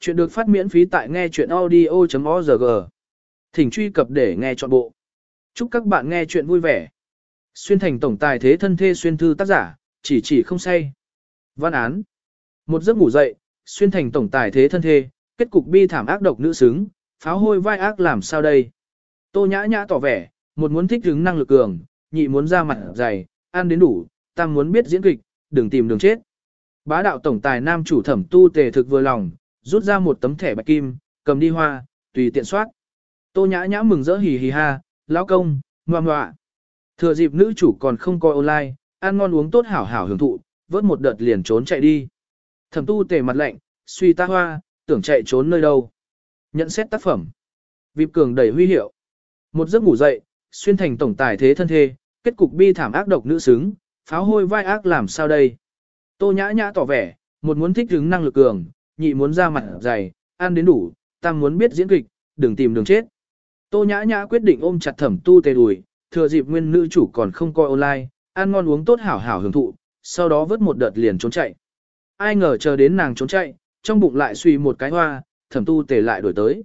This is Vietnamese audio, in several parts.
Chuyện được phát miễn phí tại nghe chuyện audio.org. Thỉnh truy cập để nghe trọn bộ. Chúc các bạn nghe chuyện vui vẻ. Xuyên thành tổng tài thế thân thê xuyên thư tác giả, chỉ chỉ không say. Văn án. Một giấc ngủ dậy, xuyên thành tổng tài thế thân thê, kết cục bi thảm ác độc nữ xứng, pháo hôi vai ác làm sao đây. Tô nhã nhã tỏ vẻ, một muốn thích hứng năng lực cường, nhị muốn ra mặt dày, ăn đến đủ, tam muốn biết diễn kịch, đừng tìm đường chết. Bá đạo tổng tài nam chủ thẩm tu tề thực vừa lòng, rút ra một tấm thẻ bạch kim, cầm đi hoa, tùy tiện soát. Tô nhã nhã mừng rỡ hì hì ha, lão công, ngoan ngoạ. Thừa dịp nữ chủ còn không coi online, ăn ngon uống tốt hảo hảo hưởng thụ, vớt một đợt liền trốn chạy đi. Thẩm tu tề mặt lạnh, suy ta hoa, tưởng chạy trốn nơi đâu. Nhận xét tác phẩm. Vịp cường đầy huy hiệu. Một giấc ngủ dậy, xuyên thành tổng tài thế thân thê, kết cục bi thảm ác độc nữ xứng, pháo hôi vai ác làm sao đây. Tô nhã nhã tỏ vẻ, một muốn thích hứng năng lực cường, nhị muốn ra mặt dày, ăn đến đủ, tam muốn biết diễn kịch, đừng tìm đường chết. Tô nhã nhã quyết định ôm chặt thẩm tu tề đùi, thừa dịp nguyên nữ chủ còn không coi online, ăn ngon uống tốt hảo hảo hưởng thụ, sau đó vớt một đợt liền trốn chạy. Ai ngờ chờ đến nàng trốn chạy, trong bụng lại suy một cái hoa, thẩm tu tề lại đổi tới.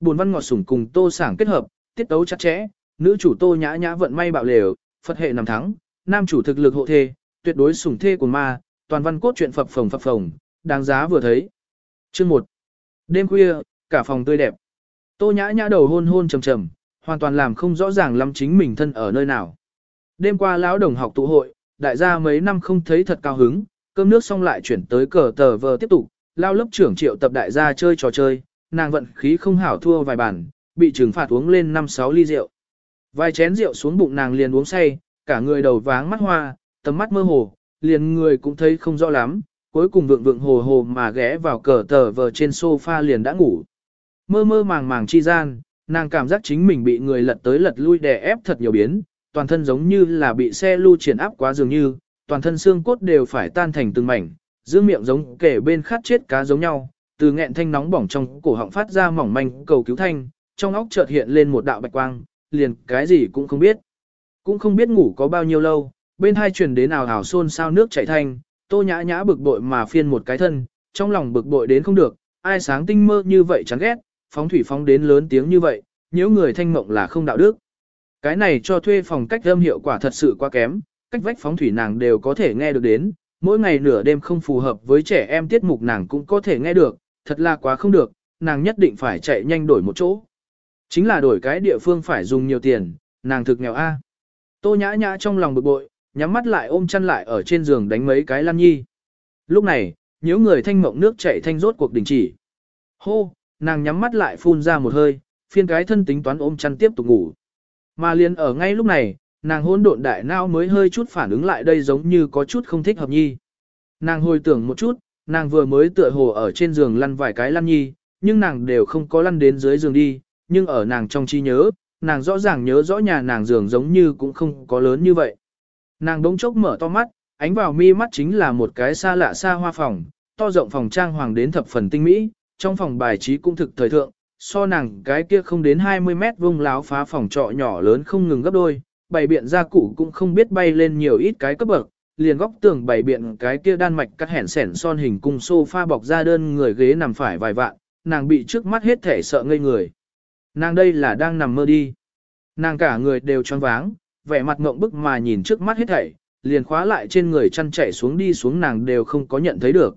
Buồn văn ngọt sủng cùng tô sảng kết hợp, tiết tấu chặt chẽ, nữ chủ tô nhã nhã vận may bạo lều, Phật hệ nằm thắng, nam chủ thực lực hộ thê, tuyệt đối sủng thê của ma, toàn văn cốt truyện phập phồng phập phồng, đáng giá vừa thấy. Chương 1. Đêm khuya, cả phòng tươi đẹp. Tô nhã nhã đầu hôn hôn trầm trầm, hoàn toàn làm không rõ ràng lắm chính mình thân ở nơi nào. Đêm qua lão đồng học tụ hội, đại gia mấy năm không thấy thật cao hứng, cơm nước xong lại chuyển tới cờ tờ vờ tiếp tục, lao lớp trưởng triệu tập đại gia chơi trò chơi, nàng vận khí không hảo thua vài bản, bị trừng phạt uống lên 5-6 ly rượu. Vài chén rượu xuống bụng nàng liền uống say, cả người đầu váng mắt hoa, tầm mắt mơ hồ, liền người cũng thấy không rõ lắm, cuối cùng vượng vượng hồ hồ mà ghé vào cờ tờ vờ trên sofa liền đã ngủ. Mơ mơ màng màng chi gian, nàng cảm giác chính mình bị người lật tới lật lui đè ép thật nhiều biến, toàn thân giống như là bị xe lưu triển áp quá dường như, toàn thân xương cốt đều phải tan thành từng mảnh, giữ miệng giống kể bên khát chết cá giống nhau, từ nghẹn thanh nóng bỏng trong cổ họng phát ra mỏng manh cầu cứu thanh, trong óc chợt hiện lên một đạo bạch quang, liền cái gì cũng không biết. Cũng không biết ngủ có bao nhiêu lâu, bên hai truyền đến ảo ảo xôn sao nước chảy thanh, tô nhã nhã bực bội mà phiên một cái thân, trong lòng bực bội đến không được, ai sáng tinh mơ như vậy chán ghét, phóng thủy phóng đến lớn tiếng như vậy, nếu người thanh mộng là không đạo đức. Cái này cho thuê phòng cách âm hiệu quả thật sự quá kém, cách vách phóng thủy nàng đều có thể nghe được đến, mỗi ngày nửa đêm không phù hợp với trẻ em tiết mục nàng cũng có thể nghe được, thật là quá không được, nàng nhất định phải chạy nhanh đổi một chỗ. Chính là đổi cái địa phương phải dùng nhiều tiền, nàng thực nghèo A. Tô nhã nhã trong lòng bực bội, nhắm mắt lại ôm chăn lại ở trên giường đánh mấy cái lăn nhi. Lúc này, nhớ người thanh mộng nước chảy thanh rốt cuộc đình chỉ. Hô, nàng nhắm mắt lại phun ra một hơi, phiên cái thân tính toán ôm chăn tiếp tục ngủ. Mà liền ở ngay lúc này, nàng hỗn độn đại não mới hơi chút phản ứng lại đây giống như có chút không thích hợp nhi. Nàng hồi tưởng một chút, nàng vừa mới tựa hồ ở trên giường lăn vài cái lăn nhi, nhưng nàng đều không có lăn đến dưới giường đi, nhưng ở nàng trong trí nhớ, nàng rõ ràng nhớ rõ nhà nàng giường giống như cũng không có lớn như vậy. Nàng đống chốc mở to mắt, ánh vào mi mắt chính là một cái xa lạ xa hoa phòng, to rộng phòng trang hoàng đến thập phần tinh mỹ, trong phòng bài trí cũng thực thời thượng, so nàng cái kia không đến 20 mét vuông láo phá phòng trọ nhỏ lớn không ngừng gấp đôi, bày biện gia cụ cũng không biết bay lên nhiều ít cái cấp bậc, liền góc tường bày biện cái kia đan mạch cắt hẻn sẻn son hình cung sofa bọc ra đơn người ghế nằm phải vài vạn, nàng bị trước mắt hết thể sợ ngây người. Nàng đây là đang nằm mơ đi. Nàng cả người đều choáng váng, vẻ mặt ngộng bức mà nhìn trước mắt hết thảy, liền khóa lại trên người chăn chạy xuống đi xuống nàng đều không có nhận thấy được.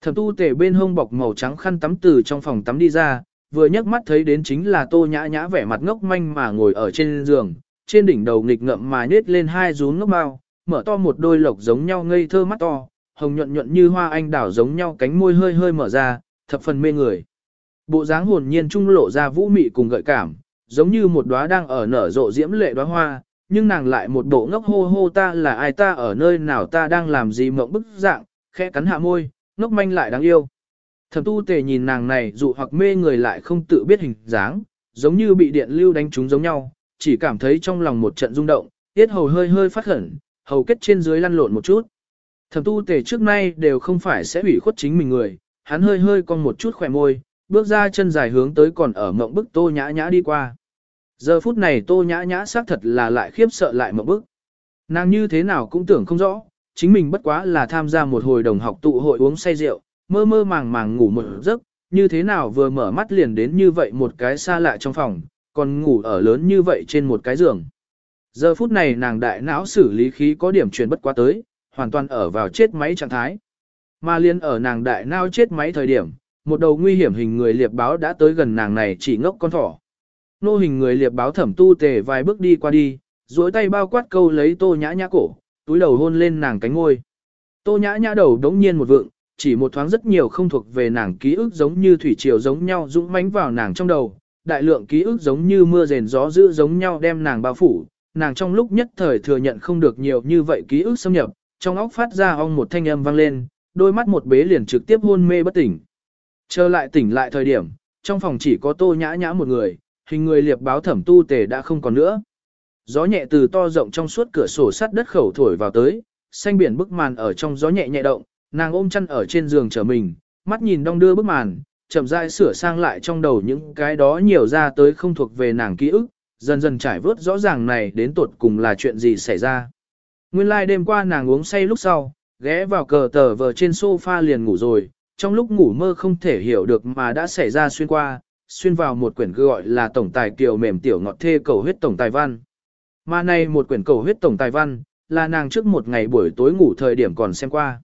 Thẩm tu tề bên hông bọc màu trắng khăn tắm từ trong phòng tắm đi ra, vừa nhấc mắt thấy đến chính là tô nhã nhã vẻ mặt ngốc manh mà ngồi ở trên giường, trên đỉnh đầu nghịch ngậm mà nết lên hai rún ngốc bao, mở to một đôi lộc giống nhau ngây thơ mắt to, hồng nhuận nhuận như hoa anh đào giống nhau cánh môi hơi hơi mở ra, thập phần mê người. Bộ dáng hồn nhiên trung lộ ra vũ mị cùng gợi cảm, giống như một đóa đang ở nở rộ diễm lệ đóa hoa, nhưng nàng lại một bộ ngốc hô hô ta là ai ta ở nơi nào ta đang làm gì mộng bức dạng, khẽ cắn hạ môi, ngốc manh lại đáng yêu. Thẩm tu tề nhìn nàng này dụ hoặc mê người lại không tự biết hình dáng, giống như bị điện lưu đánh trúng giống nhau, chỉ cảm thấy trong lòng một trận rung động, tiết hầu hơi hơi phát khẩn, hầu kết trên dưới lăn lộn một chút. Thẩm tu tề trước nay đều không phải sẽ ủy khuất chính mình người, hắn hơi hơi con một chút khỏe môi, bước ra chân dài hướng tới còn ở mộng bức tô nhã nhã đi qua. Giờ phút này tô nhã nhã xác thật là lại khiếp sợ lại một bức. Nàng như thế nào cũng tưởng không rõ, chính mình bất quá là tham gia một hồi đồng học tụ hội uống say rượu, mơ mơ màng màng ngủ một giấc, như thế nào vừa mở mắt liền đến như vậy một cái xa lạ trong phòng, còn ngủ ở lớn như vậy trên một cái giường. Giờ phút này nàng đại não xử lý khí có điểm chuyển bất quá tới, hoàn toàn ở vào chết máy trạng thái. Mà liên ở nàng đại não chết máy thời điểm, một đầu nguy hiểm hình người liệp báo đã tới gần nàng này chỉ ngốc con thỏ. Nô hình người liệp báo thẩm tu tề vài bước đi qua đi, duỗi tay bao quát câu lấy tô nhã nhã cổ, túi đầu hôn lên nàng cánh ngôi. Tô nhã nhã đầu đống nhiên một vượng, chỉ một thoáng rất nhiều không thuộc về nàng ký ức giống như thủy triều giống nhau dũng mãnh vào nàng trong đầu, đại lượng ký ức giống như mưa rền gió dữ giống nhau đem nàng bao phủ, nàng trong lúc nhất thời thừa nhận không được nhiều như vậy ký ức xâm nhập, trong óc phát ra ong một thanh âm vang lên, đôi mắt một bế liền trực tiếp hôn mê bất tỉnh. Trở lại tỉnh lại thời điểm, trong phòng chỉ có tô nhã nhã một người, hình người liệp báo thẩm tu tề đã không còn nữa. Gió nhẹ từ to rộng trong suốt cửa sổ sắt đất khẩu thổi vào tới, xanh biển bức màn ở trong gió nhẹ nhẹ động, nàng ôm chăn ở trên giường chờ mình, mắt nhìn đong đưa bức màn, chậm rãi sửa sang lại trong đầu những cái đó nhiều ra tới không thuộc về nàng ký ức, dần dần trải vớt rõ ràng này đến tột cùng là chuyện gì xảy ra. Nguyên lai like đêm qua nàng uống say lúc sau, ghé vào cờ tờ vờ trên sofa liền ngủ rồi, trong lúc ngủ mơ không thể hiểu được mà đã xảy ra xuyên qua, xuyên vào một quyển gọi là Tổng tài kiều mềm tiểu ngọt thê cầu huyết tổng tài văn. Mà này một quyển cầu huyết tổng tài văn, là nàng trước một ngày buổi tối ngủ thời điểm còn xem qua.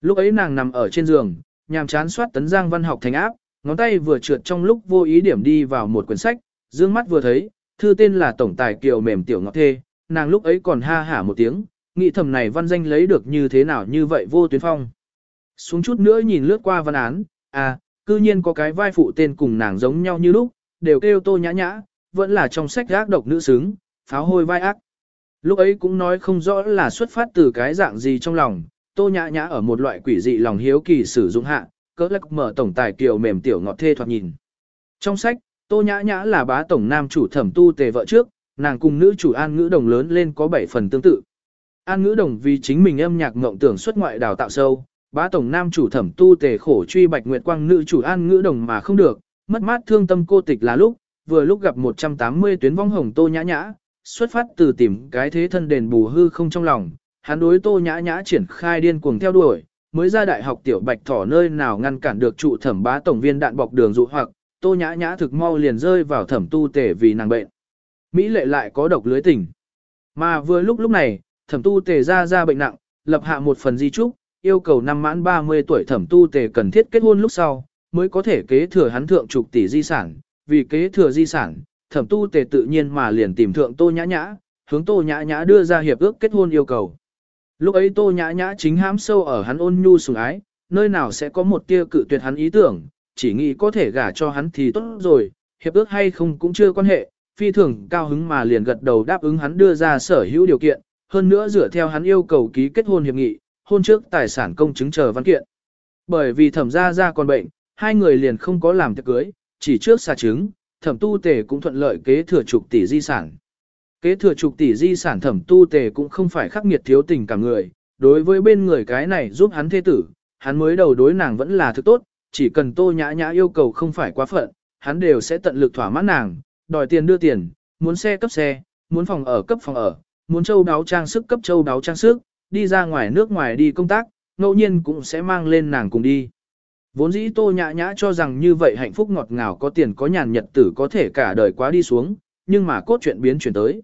Lúc ấy nàng nằm ở trên giường, nhàm chán soát tấn giang văn học thành áp, ngón tay vừa trượt trong lúc vô ý điểm đi vào một quyển sách, dương mắt vừa thấy, thư tên là Tổng tài kiều mềm tiểu ngọt thê, nàng lúc ấy còn ha hả một tiếng, nghĩ thầm này văn danh lấy được như thế nào như vậy vô tuyến phong. Xuống chút nữa nhìn lướt qua văn án, à, cư nhiên có cái vai phụ tên cùng nàng giống nhau như lúc, đều kêu tô nhã nhã, vẫn là trong sách gác độc nữ xứng, pháo hôi vai ác. Lúc ấy cũng nói không rõ là xuất phát từ cái dạng gì trong lòng, tô nhã nhã ở một loại quỷ dị lòng hiếu kỳ sử dụng hạ, cỡ lắc mở tổng tài kiều mềm tiểu ngọt thê thoạt nhìn. Trong sách, tô nhã nhã là bá tổng nam chủ thẩm tu tề vợ trước, nàng cùng nữ chủ an ngữ đồng lớn lên có 7 phần tương tự. An ngữ đồng vì chính mình âm nhạc ngộng tưởng xuất ngoại đào tạo sâu, bá tổng nam chủ thẩm tu tề khổ truy bạch nguyệt quang nữ chủ an ngữ đồng mà không được, mất mát thương tâm cô tịch là lúc, vừa lúc gặp 180 tuyến vong hồng tô nhã nhã, xuất phát từ tìm cái thế thân đền bù hư không trong lòng, hắn đối tô nhã nhã triển khai điên cuồng theo đuổi, mới ra đại học tiểu bạch thỏ nơi nào ngăn cản được trụ thẩm bá tổng viên đạn bọc đường dụ hoặc, tô nhã nhã thực mau liền rơi vào thẩm tu tề vì nàng bệnh. Mỹ lệ lại có độc lưới tình. Mà vừa lúc lúc này, thẩm tu tề ra ra bệnh nặng, lập hạ một phần di trúc, yêu cầu năm mãn 30 tuổi thẩm tu tề cần thiết kết hôn lúc sau, mới có thể kế thừa hắn thượng trục tỷ di sản, vì kế thừa di sản, thẩm tu tề tự nhiên mà liền tìm thượng tô nhã nhã, hướng tô nhã nhã đưa ra hiệp ước kết hôn yêu cầu. Lúc ấy tô nhã nhã chính hãm sâu ở hắn ôn nhu sủng ái, nơi nào sẽ có một tia cự tuyệt hắn ý tưởng, chỉ nghĩ có thể gả cho hắn thì tốt rồi, hiệp ước hay không cũng chưa quan hệ, phi thường cao hứng mà liền gật đầu đáp ứng hắn đưa ra sở hữu điều kiện, hơn nữa dựa theo hắn yêu cầu ký kết hôn hiệp nghị, hôn trước tài sản công chứng chờ văn kiện. Bởi vì thẩm gia gia còn bệnh, hai người liền không có làm tiệc cưới, chỉ trước xà trứng, thẩm tu tề cũng thuận lợi kế thừa trục tỷ di sản. Kế thừa trục tỷ di sản thẩm tu tề cũng không phải khắc nghiệt thiếu tình cảm người, đối với bên người cái này giúp hắn thế tử, hắn mới đầu đối nàng vẫn là thứ tốt, chỉ cần tô nhã nhã yêu cầu không phải quá phận, hắn đều sẽ tận lực thỏa mãn nàng, đòi tiền đưa tiền, muốn xe cấp xe, muốn phòng ở cấp phòng ở, muốn châu đáo trang sức cấp châu đáo trang sức, đi ra ngoài nước ngoài đi công tác, ngẫu nhiên cũng sẽ mang lên nàng cùng đi. Vốn dĩ tô nhã nhã cho rằng như vậy hạnh phúc ngọt ngào có tiền có nhàn nhật tử có thể cả đời quá đi xuống, nhưng mà cốt truyện biến chuyển tới.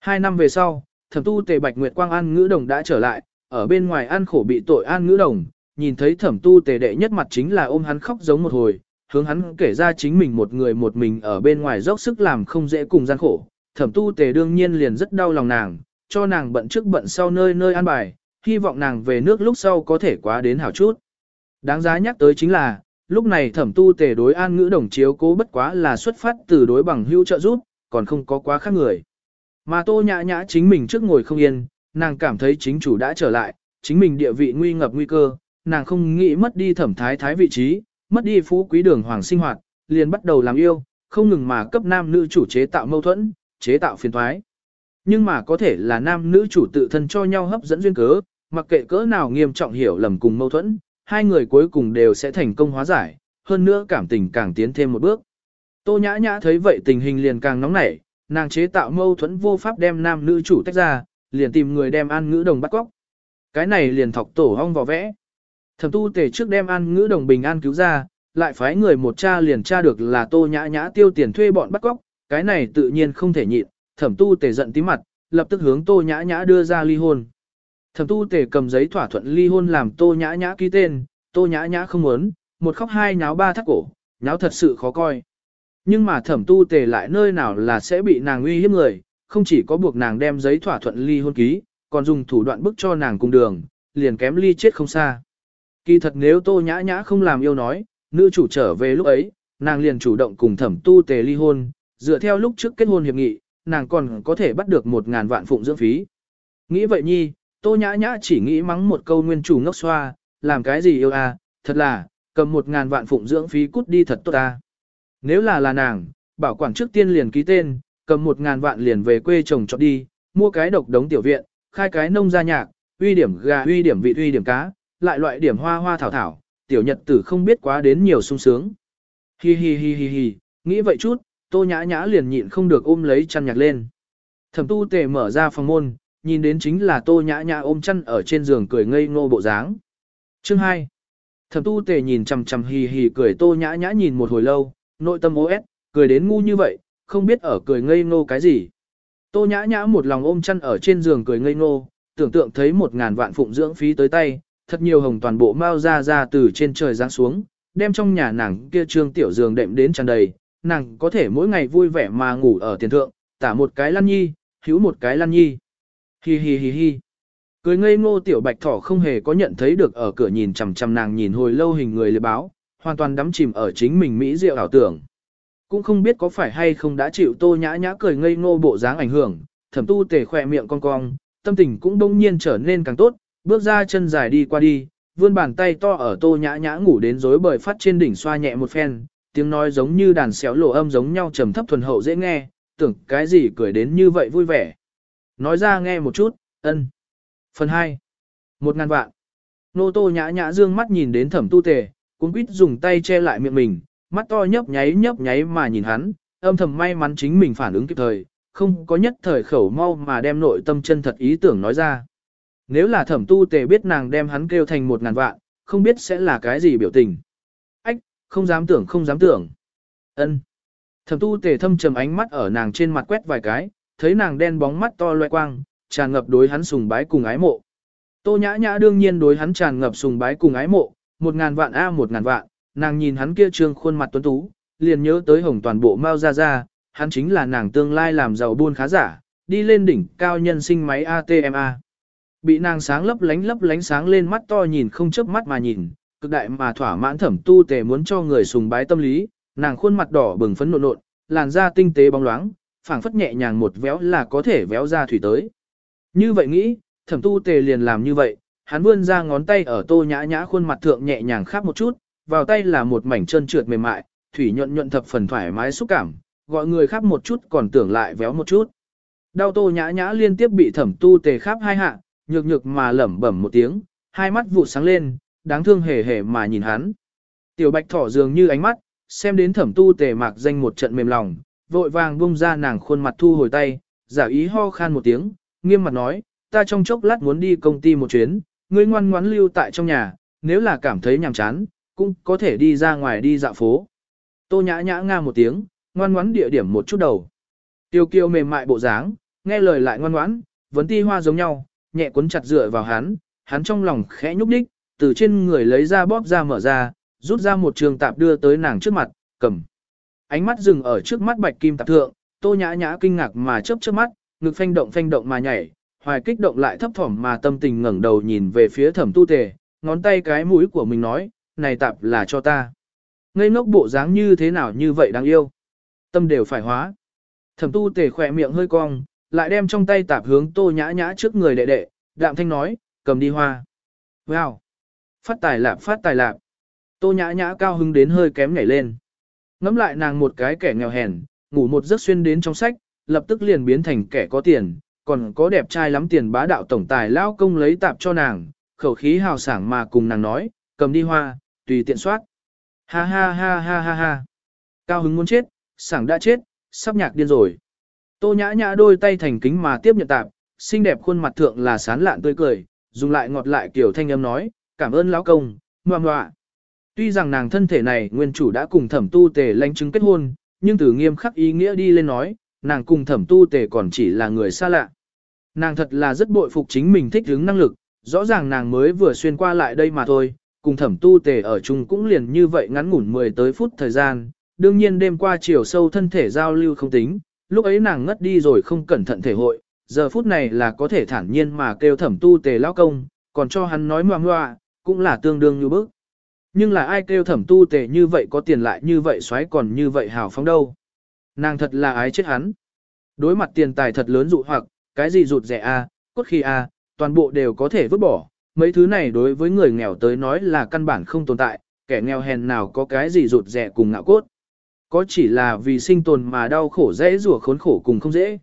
Hai năm về sau, thẩm tu tề bạch nguyệt quang an ngữ đồng đã trở lại, ở bên ngoài an khổ bị tội an ngữ đồng, nhìn thấy thẩm tu tề đệ nhất mặt chính là ôm hắn khóc giống một hồi, hướng hắn kể ra chính mình một người một mình ở bên ngoài dốc sức làm không dễ cùng gian khổ. Thẩm tu tề đương nhiên liền rất đau lòng nàng, cho nàng bận trước bận sau nơi nơi ăn bài, hy vọng nàng về nước lúc sau có thể quá đến hảo chút. Đáng giá nhắc tới chính là, lúc này thẩm tu tề đối an ngữ đồng chiếu cố bất quá là xuất phát từ đối bằng hữu trợ giúp, còn không có quá khác người. Mà tô nhã nhã chính mình trước ngồi không yên, nàng cảm thấy chính chủ đã trở lại, chính mình địa vị nguy ngập nguy cơ, nàng không nghĩ mất đi thẩm thái thái vị trí, mất đi phú quý đường hoàng sinh hoạt, liền bắt đầu làm yêu, không ngừng mà cấp nam nữ chủ chế tạo mâu thuẫn, chế tạo phiền thoái. Nhưng mà có thể là nam nữ chủ tự thân cho nhau hấp dẫn duyên cớ, mặc kệ cỡ nào nghiêm trọng hiểu lầm cùng mâu thuẫn, hai người cuối cùng đều sẽ thành công hóa giải, hơn nữa cảm tình càng tiến thêm một bước. Tô nhã nhã thấy vậy tình hình liền càng nóng nảy, nàng chế tạo mâu thuẫn vô pháp đem nam nữ chủ tách ra, liền tìm người đem an ngữ đồng bắt cóc. Cái này liền thọc tổ hong vò vẽ. Thẩm tu tề trước đem an ngữ đồng bình an cứu ra, lại phái người một cha liền tra được là tô nhã nhã tiêu tiền thuê bọn bắt cóc, cái này tự nhiên không thể nhịn, thẩm tu tề giận tí mặt, lập tức hướng tô nhã nhã đưa ra ly hôn. Thẩm tu tề cầm giấy thỏa thuận ly hôn làm tô nhã nhã ký tên, tô nhã nhã không muốn, một khóc hai nháo ba thắt cổ, nháo thật sự khó coi. Nhưng mà thẩm tu tề lại nơi nào là sẽ bị nàng uy hiếp người, không chỉ có buộc nàng đem giấy thỏa thuận ly hôn ký, còn dùng thủ đoạn bức cho nàng cùng đường, liền kém ly chết không xa. Kỳ thật nếu tô nhã nhã không làm yêu nói, nữ chủ trở về lúc ấy, nàng liền chủ động cùng thẩm tu tề ly hôn, dựa theo lúc trước kết hôn hiệp nghị, nàng còn có thể bắt được một ngàn vạn phụng dưỡng phí. Nghĩ vậy nhi, tô nhã nhã chỉ nghĩ mắng một câu nguyên chủ ngốc xoa, làm cái gì yêu à, thật là, cầm một ngàn vạn phụng dưỡng phí cút đi thật tốt ta. Nếu là là nàng, bảo quản trước tiên liền ký tên, cầm một ngàn vạn liền về quê chồng cho đi, mua cái độc đống tiểu viện, khai cái nông gia nhạc, uy điểm gà uy điểm vị uy điểm cá, lại loại điểm hoa hoa thảo thảo, tiểu nhật tử không biết quá đến nhiều sung sướng. Hi hi hi hi hi, nghĩ vậy chút, tô nhã nhã liền nhịn không được ôm lấy chăn nhạc lên. Thẩm tu tề mở ra phòng môn, nhìn đến chính là tô nhã nhã ôm chăn ở trên giường cười ngây ngô bộ dáng. Chương 2 Thẩm tu tề nhìn chằm chằm hì hì cười tô nhã nhã nhìn một hồi lâu, nội tâm OS, cười đến ngu như vậy, không biết ở cười ngây ngô cái gì. Tô nhã nhã một lòng ôm chăn ở trên giường cười ngây ngô, tưởng tượng thấy một ngàn vạn phụng dưỡng phí tới tay, thật nhiều hồng toàn bộ mau ra ra từ trên trời giáng xuống, đem trong nhà nàng kia trương tiểu giường đệm đến tràn đầy, nàng có thể mỗi ngày vui vẻ mà ngủ ở tiền thượng, tả một cái lăn nhi, hữu một cái lăn nhi. Hi hi hi hi. Cười ngây ngô tiểu bạch thỏ không hề có nhận thấy được ở cửa nhìn chằm chằm nàng nhìn hồi lâu hình người lệ báo, hoàn toàn đắm chìm ở chính mình mỹ diệu ảo tưởng. Cũng không biết có phải hay không đã chịu tô nhã nhã cười ngây ngô bộ dáng ảnh hưởng, thẩm tu tề khỏe miệng cong cong, tâm tình cũng đông nhiên trở nên càng tốt, bước ra chân dài đi qua đi, vươn bàn tay to ở tô nhã nhã ngủ đến rối bời phát trên đỉnh xoa nhẹ một phen, tiếng nói giống như đàn xéo lộ âm giống nhau trầm thấp thuần hậu dễ nghe, tưởng cái gì cười đến như vậy vui vẻ. Nói ra nghe một chút, ân. Phần 2. Một ngàn vạn. Nô tô nhã nhã dương mắt nhìn đến thẩm tu tề, cuốn quýt dùng tay che lại miệng mình, mắt to nhấp nháy nhấp nháy mà nhìn hắn, âm thầm may mắn chính mình phản ứng kịp thời, không có nhất thời khẩu mau mà đem nội tâm chân thật ý tưởng nói ra. Nếu là thẩm tu tề biết nàng đem hắn kêu thành một ngàn vạn, không biết sẽ là cái gì biểu tình. Không dám tưởng không dám tưởng. ân Thẩm tu tề thâm trầm ánh mắt ở nàng trên mặt quét vài cái, thấy nàng đen bóng mắt to loe quang, tràn ngập đối hắn sùng bái cùng ái mộ. Tô nhã nhã đương nhiên đối hắn tràn ngập sùng bái cùng ái mộ, một ngàn vạn a một ngàn vạn, nàng nhìn hắn kia trương khuôn mặt tuấn tú, liền nhớ tới hồng toàn bộ Mao Gia Gia, hắn chính là nàng tương lai làm giàu buôn khá giả, đi lên đỉnh cao nhân sinh máy ATMA. Bị nàng sáng lấp lánh lấp lánh sáng lên mắt to nhìn không chớp mắt mà nhìn, cực đại mà thỏa mãn thẩm tu tề muốn cho người sùng bái tâm lý, nàng khuôn mặt đỏ bừng phấn nộn nộn, làn da tinh tế bóng loáng, phảng phất nhẹ nhàng một véo là có thể véo ra thủy tới. Như vậy nghĩ, thẩm tu tề liền làm như vậy, hắn vươn ra ngón tay ở tô nhã nhã khuôn mặt thượng nhẹ nhàng khắp một chút, vào tay là một mảnh chân trượt mềm mại, thủy nhuận nhuận thập phần thoải mái xúc cảm, gọi người khắp một chút còn tưởng lại véo một chút. Đau tô nhã nhã liên tiếp bị thẩm tu tề khắp hai hạ, nhược nhược mà lẩm bẩm một tiếng, hai mắt vụ sáng lên, đáng thương hề hề mà nhìn hắn. Tiểu bạch thỏ dường như ánh mắt, xem đến thẩm tu tề mạc danh một trận mềm lòng, vội vàng bung ra nàng khuôn mặt thu hồi tay, giả ý ho khan một tiếng, nghiêm mặt nói, ta trong chốc lát muốn đi công ty một chuyến, ngươi ngoan ngoãn lưu tại trong nhà, nếu là cảm thấy nhàm chán, cũng có thể đi ra ngoài đi dạo phố. Tô nhã nhã nga một tiếng, ngoan ngoãn địa điểm một chút đầu. Tiêu kiêu mềm mại bộ dáng, nghe lời lại ngoan ngoãn, vấn ti hoa giống nhau, nhẹ cuốn chặt dựa vào hắn, hắn trong lòng khẽ nhúc đích, từ trên người lấy ra bóp ra mở ra, rút ra một trường tạp đưa tới nàng trước mặt, cầm. Ánh mắt dừng ở trước mắt bạch kim tạp thượng, tô nhã nhã kinh ngạc mà chớp chớp mắt, ngực phanh động phanh động mà nhảy, hoài kích động lại thấp thỏm mà tâm tình ngẩng đầu nhìn về phía thẩm tu tề, ngón tay cái mũi của mình nói, này tạp là cho ta. Ngây ngốc bộ dáng như thế nào như vậy đáng yêu. Tâm đều phải hóa. Thẩm tu tề khỏe miệng hơi cong, lại đem trong tay tạp hướng tô nhã nhã trước người đệ đệ, đạm thanh nói, cầm đi hoa. Wow! Phát tài lạp phát tài lạp. Tô nhã nhã cao hứng đến hơi kém nhảy lên. Ngắm lại nàng một cái kẻ nghèo hèn, ngủ một giấc xuyên đến trong sách, lập tức liền biến thành kẻ có tiền, còn có đẹp trai lắm tiền bá đạo tổng tài lao công lấy tạp cho nàng, khẩu khí hào sảng mà cùng nàng nói, cầm đi hoa, tùy tiện soát. Ha ha ha ha ha ha. Cao hứng muốn chết, sảng đã chết, sắp nhạc điên rồi. Tô nhã nhã đôi tay thành kính mà tiếp nhận tạp, xinh đẹp khuôn mặt thượng là sán lạn tươi cười, dùng lại ngọt lại kiểu thanh âm nói, cảm ơn lão công, ngoà ngoạ. Tuy rằng nàng thân thể này nguyên chủ đã cùng thẩm tu tề lãnh chứng kết hôn, nhưng từ nghiêm khắc ý nghĩa đi lên nói, nàng cùng thẩm tu tề còn chỉ là người xa lạ. Nàng thật là rất bội phục chính mình thích hứng năng lực, rõ ràng nàng mới vừa xuyên qua lại đây mà thôi, cùng thẩm tu tề ở chung cũng liền như vậy ngắn ngủn 10 tới phút thời gian, đương nhiên đêm qua chiều sâu thân thể giao lưu không tính, lúc ấy nàng ngất đi rồi không cẩn thận thể hội, giờ phút này là có thể thản nhiên mà kêu thẩm tu tề lao công, còn cho hắn nói ngoan ngoạ, cũng là tương đương như bức. Nhưng là ai kêu thẩm tu tề như vậy có tiền lại như vậy xoáy còn như vậy hào phóng đâu. Nàng thật là ái chết hắn. Đối mặt tiền tài thật lớn dụ hoặc, cái gì rụt rẻ a, cốt khi a, toàn bộ đều có thể vứt bỏ. Mấy thứ này đối với người nghèo tới nói là căn bản không tồn tại, kẻ nghèo hèn nào có cái gì rụt rẻ cùng ngạo cốt. Có chỉ là vì sinh tồn mà đau khổ dễ rủa khốn khổ cùng không dễ.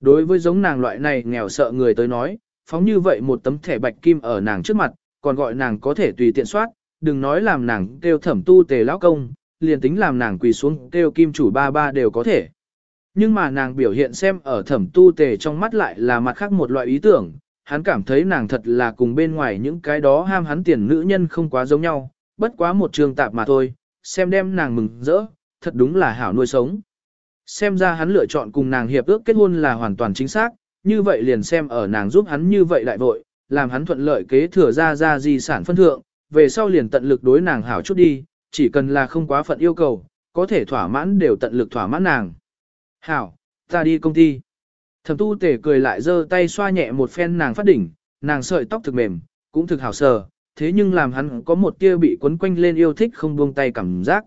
Đối với giống nàng loại này nghèo sợ người tới nói, phóng như vậy một tấm thẻ bạch kim ở nàng trước mặt, còn gọi nàng có thể tùy tiện soát, đừng nói làm nàng kêu thẩm tu tề lão công, liền tính làm nàng quỳ xuống kêu kim chủ ba ba đều có thể. Nhưng mà nàng biểu hiện xem ở thẩm tu tề trong mắt lại là mặt khác một loại ý tưởng, hắn cảm thấy nàng thật là cùng bên ngoài những cái đó ham hắn tiền nữ nhân không quá giống nhau, bất quá một trường tạp mà thôi, xem đem nàng mừng rỡ, thật đúng là hảo nuôi sống. Xem ra hắn lựa chọn cùng nàng hiệp ước kết hôn là hoàn toàn chính xác, như vậy liền xem ở nàng giúp hắn như vậy lại vội, làm hắn thuận lợi kế thừa ra ra di sản phân thượng, về sau liền tận lực đối nàng hảo chút đi, chỉ cần là không quá phận yêu cầu, có thể thỏa mãn đều tận lực thỏa mãn nàng. Hảo, ta đi công ty. Thẩm tu tể cười lại giơ tay xoa nhẹ một phen nàng phát đỉnh, nàng sợi tóc thực mềm, cũng thực hảo sờ, thế nhưng làm hắn có một tia bị quấn quanh lên yêu thích không buông tay cảm giác.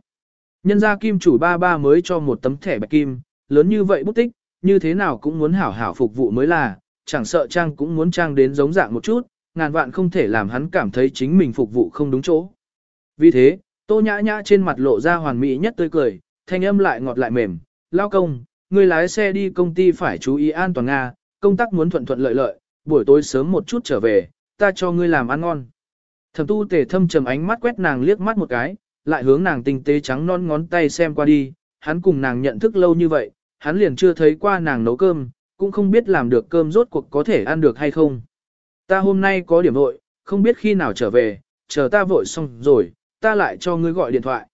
Nhân gia kim chủ ba ba mới cho một tấm thẻ bạch kim, lớn như vậy bút tích, như thế nào cũng muốn hảo hảo phục vụ mới là, chẳng sợ trang cũng muốn trang đến giống dạng một chút, ngàn vạn không thể làm hắn cảm thấy chính mình phục vụ không đúng chỗ. Vì thế, tô nhã nhã trên mặt lộ ra hoàn mỹ nhất tươi cười, thanh âm lại ngọt lại mềm, lao công, người lái xe đi công ty phải chú ý an toàn Nga, công tác muốn thuận thuận lợi lợi, buổi tối sớm một chút trở về, ta cho ngươi làm ăn ngon. Thẩm tu tề thâm trầm ánh mắt quét nàng liếc mắt một cái, lại hướng nàng tinh tế trắng non ngón tay xem qua đi, hắn cùng nàng nhận thức lâu như vậy, hắn liền chưa thấy qua nàng nấu cơm, cũng không biết làm được cơm rốt cuộc có thể ăn được hay không. Ta hôm nay có điểm vội, không biết khi nào trở về, chờ ta vội xong rồi, ta lại cho ngươi gọi điện thoại.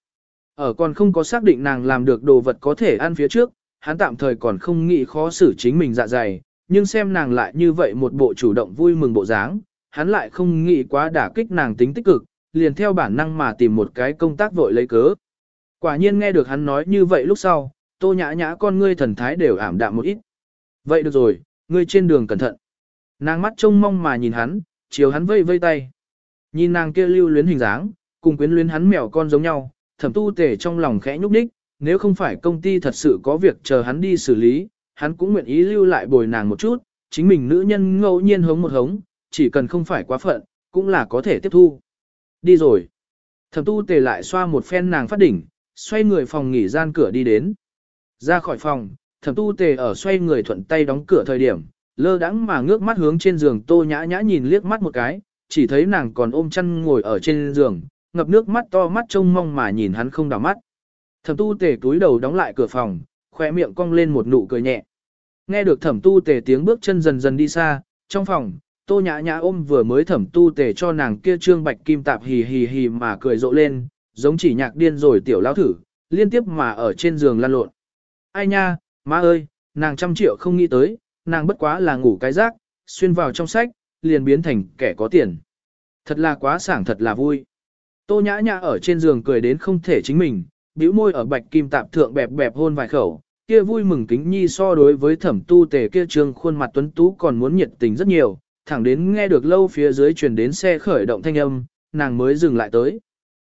Ở còn không có xác định nàng làm được đồ vật có thể ăn phía trước, hắn tạm thời còn không nghĩ khó xử chính mình dạ dày, nhưng xem nàng lại như vậy một bộ chủ động vui mừng bộ dáng, hắn lại không nghĩ quá đả kích nàng tính tích cực, liền theo bản năng mà tìm một cái công tác vội lấy cớ. Quả nhiên nghe được hắn nói như vậy lúc sau, tô nhã nhã con ngươi thần thái đều ảm đạm một ít. Vậy được rồi, ngươi trên đường cẩn thận. Nàng mắt trông mong mà nhìn hắn, chiều hắn vây vây tay. Nhìn nàng kia lưu luyến hình dáng, cùng quyến luyến hắn mèo con giống nhau, thẩm tu tể trong lòng khẽ nhúc đích, nếu không phải công ty thật sự có việc chờ hắn đi xử lý, hắn cũng nguyện ý lưu lại bồi nàng một chút, chính mình nữ nhân ngẫu nhiên hống một hống, chỉ cần không phải quá phận, cũng là có thể tiếp thu. Đi rồi. Thẩm tu tề lại xoa một phen nàng phát đỉnh, xoay người phòng nghỉ gian cửa đi đến. Ra khỏi phòng, thẩm tu tề ở xoay người thuận tay đóng cửa thời điểm, lơ đãng mà ngước mắt hướng trên giường tô nhã nhã nhìn liếc mắt một cái, chỉ thấy nàng còn ôm chăn ngồi ở trên giường, ngập nước mắt to mắt trông mong mà nhìn hắn không đảo mắt. Thẩm tu tề túi đầu đóng lại cửa phòng, khỏe miệng cong lên một nụ cười nhẹ. Nghe được thẩm tu tề tiếng bước chân dần dần đi xa, trong phòng, tô nhã nhã ôm vừa mới thẩm tu tề cho nàng kia trương bạch kim tạp hì hì hì mà cười rộ lên, giống chỉ nhạc điên rồi tiểu lão thử, liên tiếp mà ở trên giường lăn lộn. Ai nha, má ơi, nàng trăm triệu không nghĩ tới, nàng bất quá là ngủ cái rác, xuyên vào trong sách, liền biến thành kẻ có tiền. Thật là quá sảng thật là vui. Tô nhã nhã ở trên giường cười đến không thể chính mình, bĩu môi ở bạch kim tạp thượng bẹp bẹp hôn vài khẩu, kia vui mừng kính nhi so đối với thẩm tu tề kia trương khuôn mặt tuấn tú còn muốn nhiệt tình rất nhiều, thẳng đến nghe được lâu phía dưới truyền đến xe khởi động thanh âm, nàng mới dừng lại tới.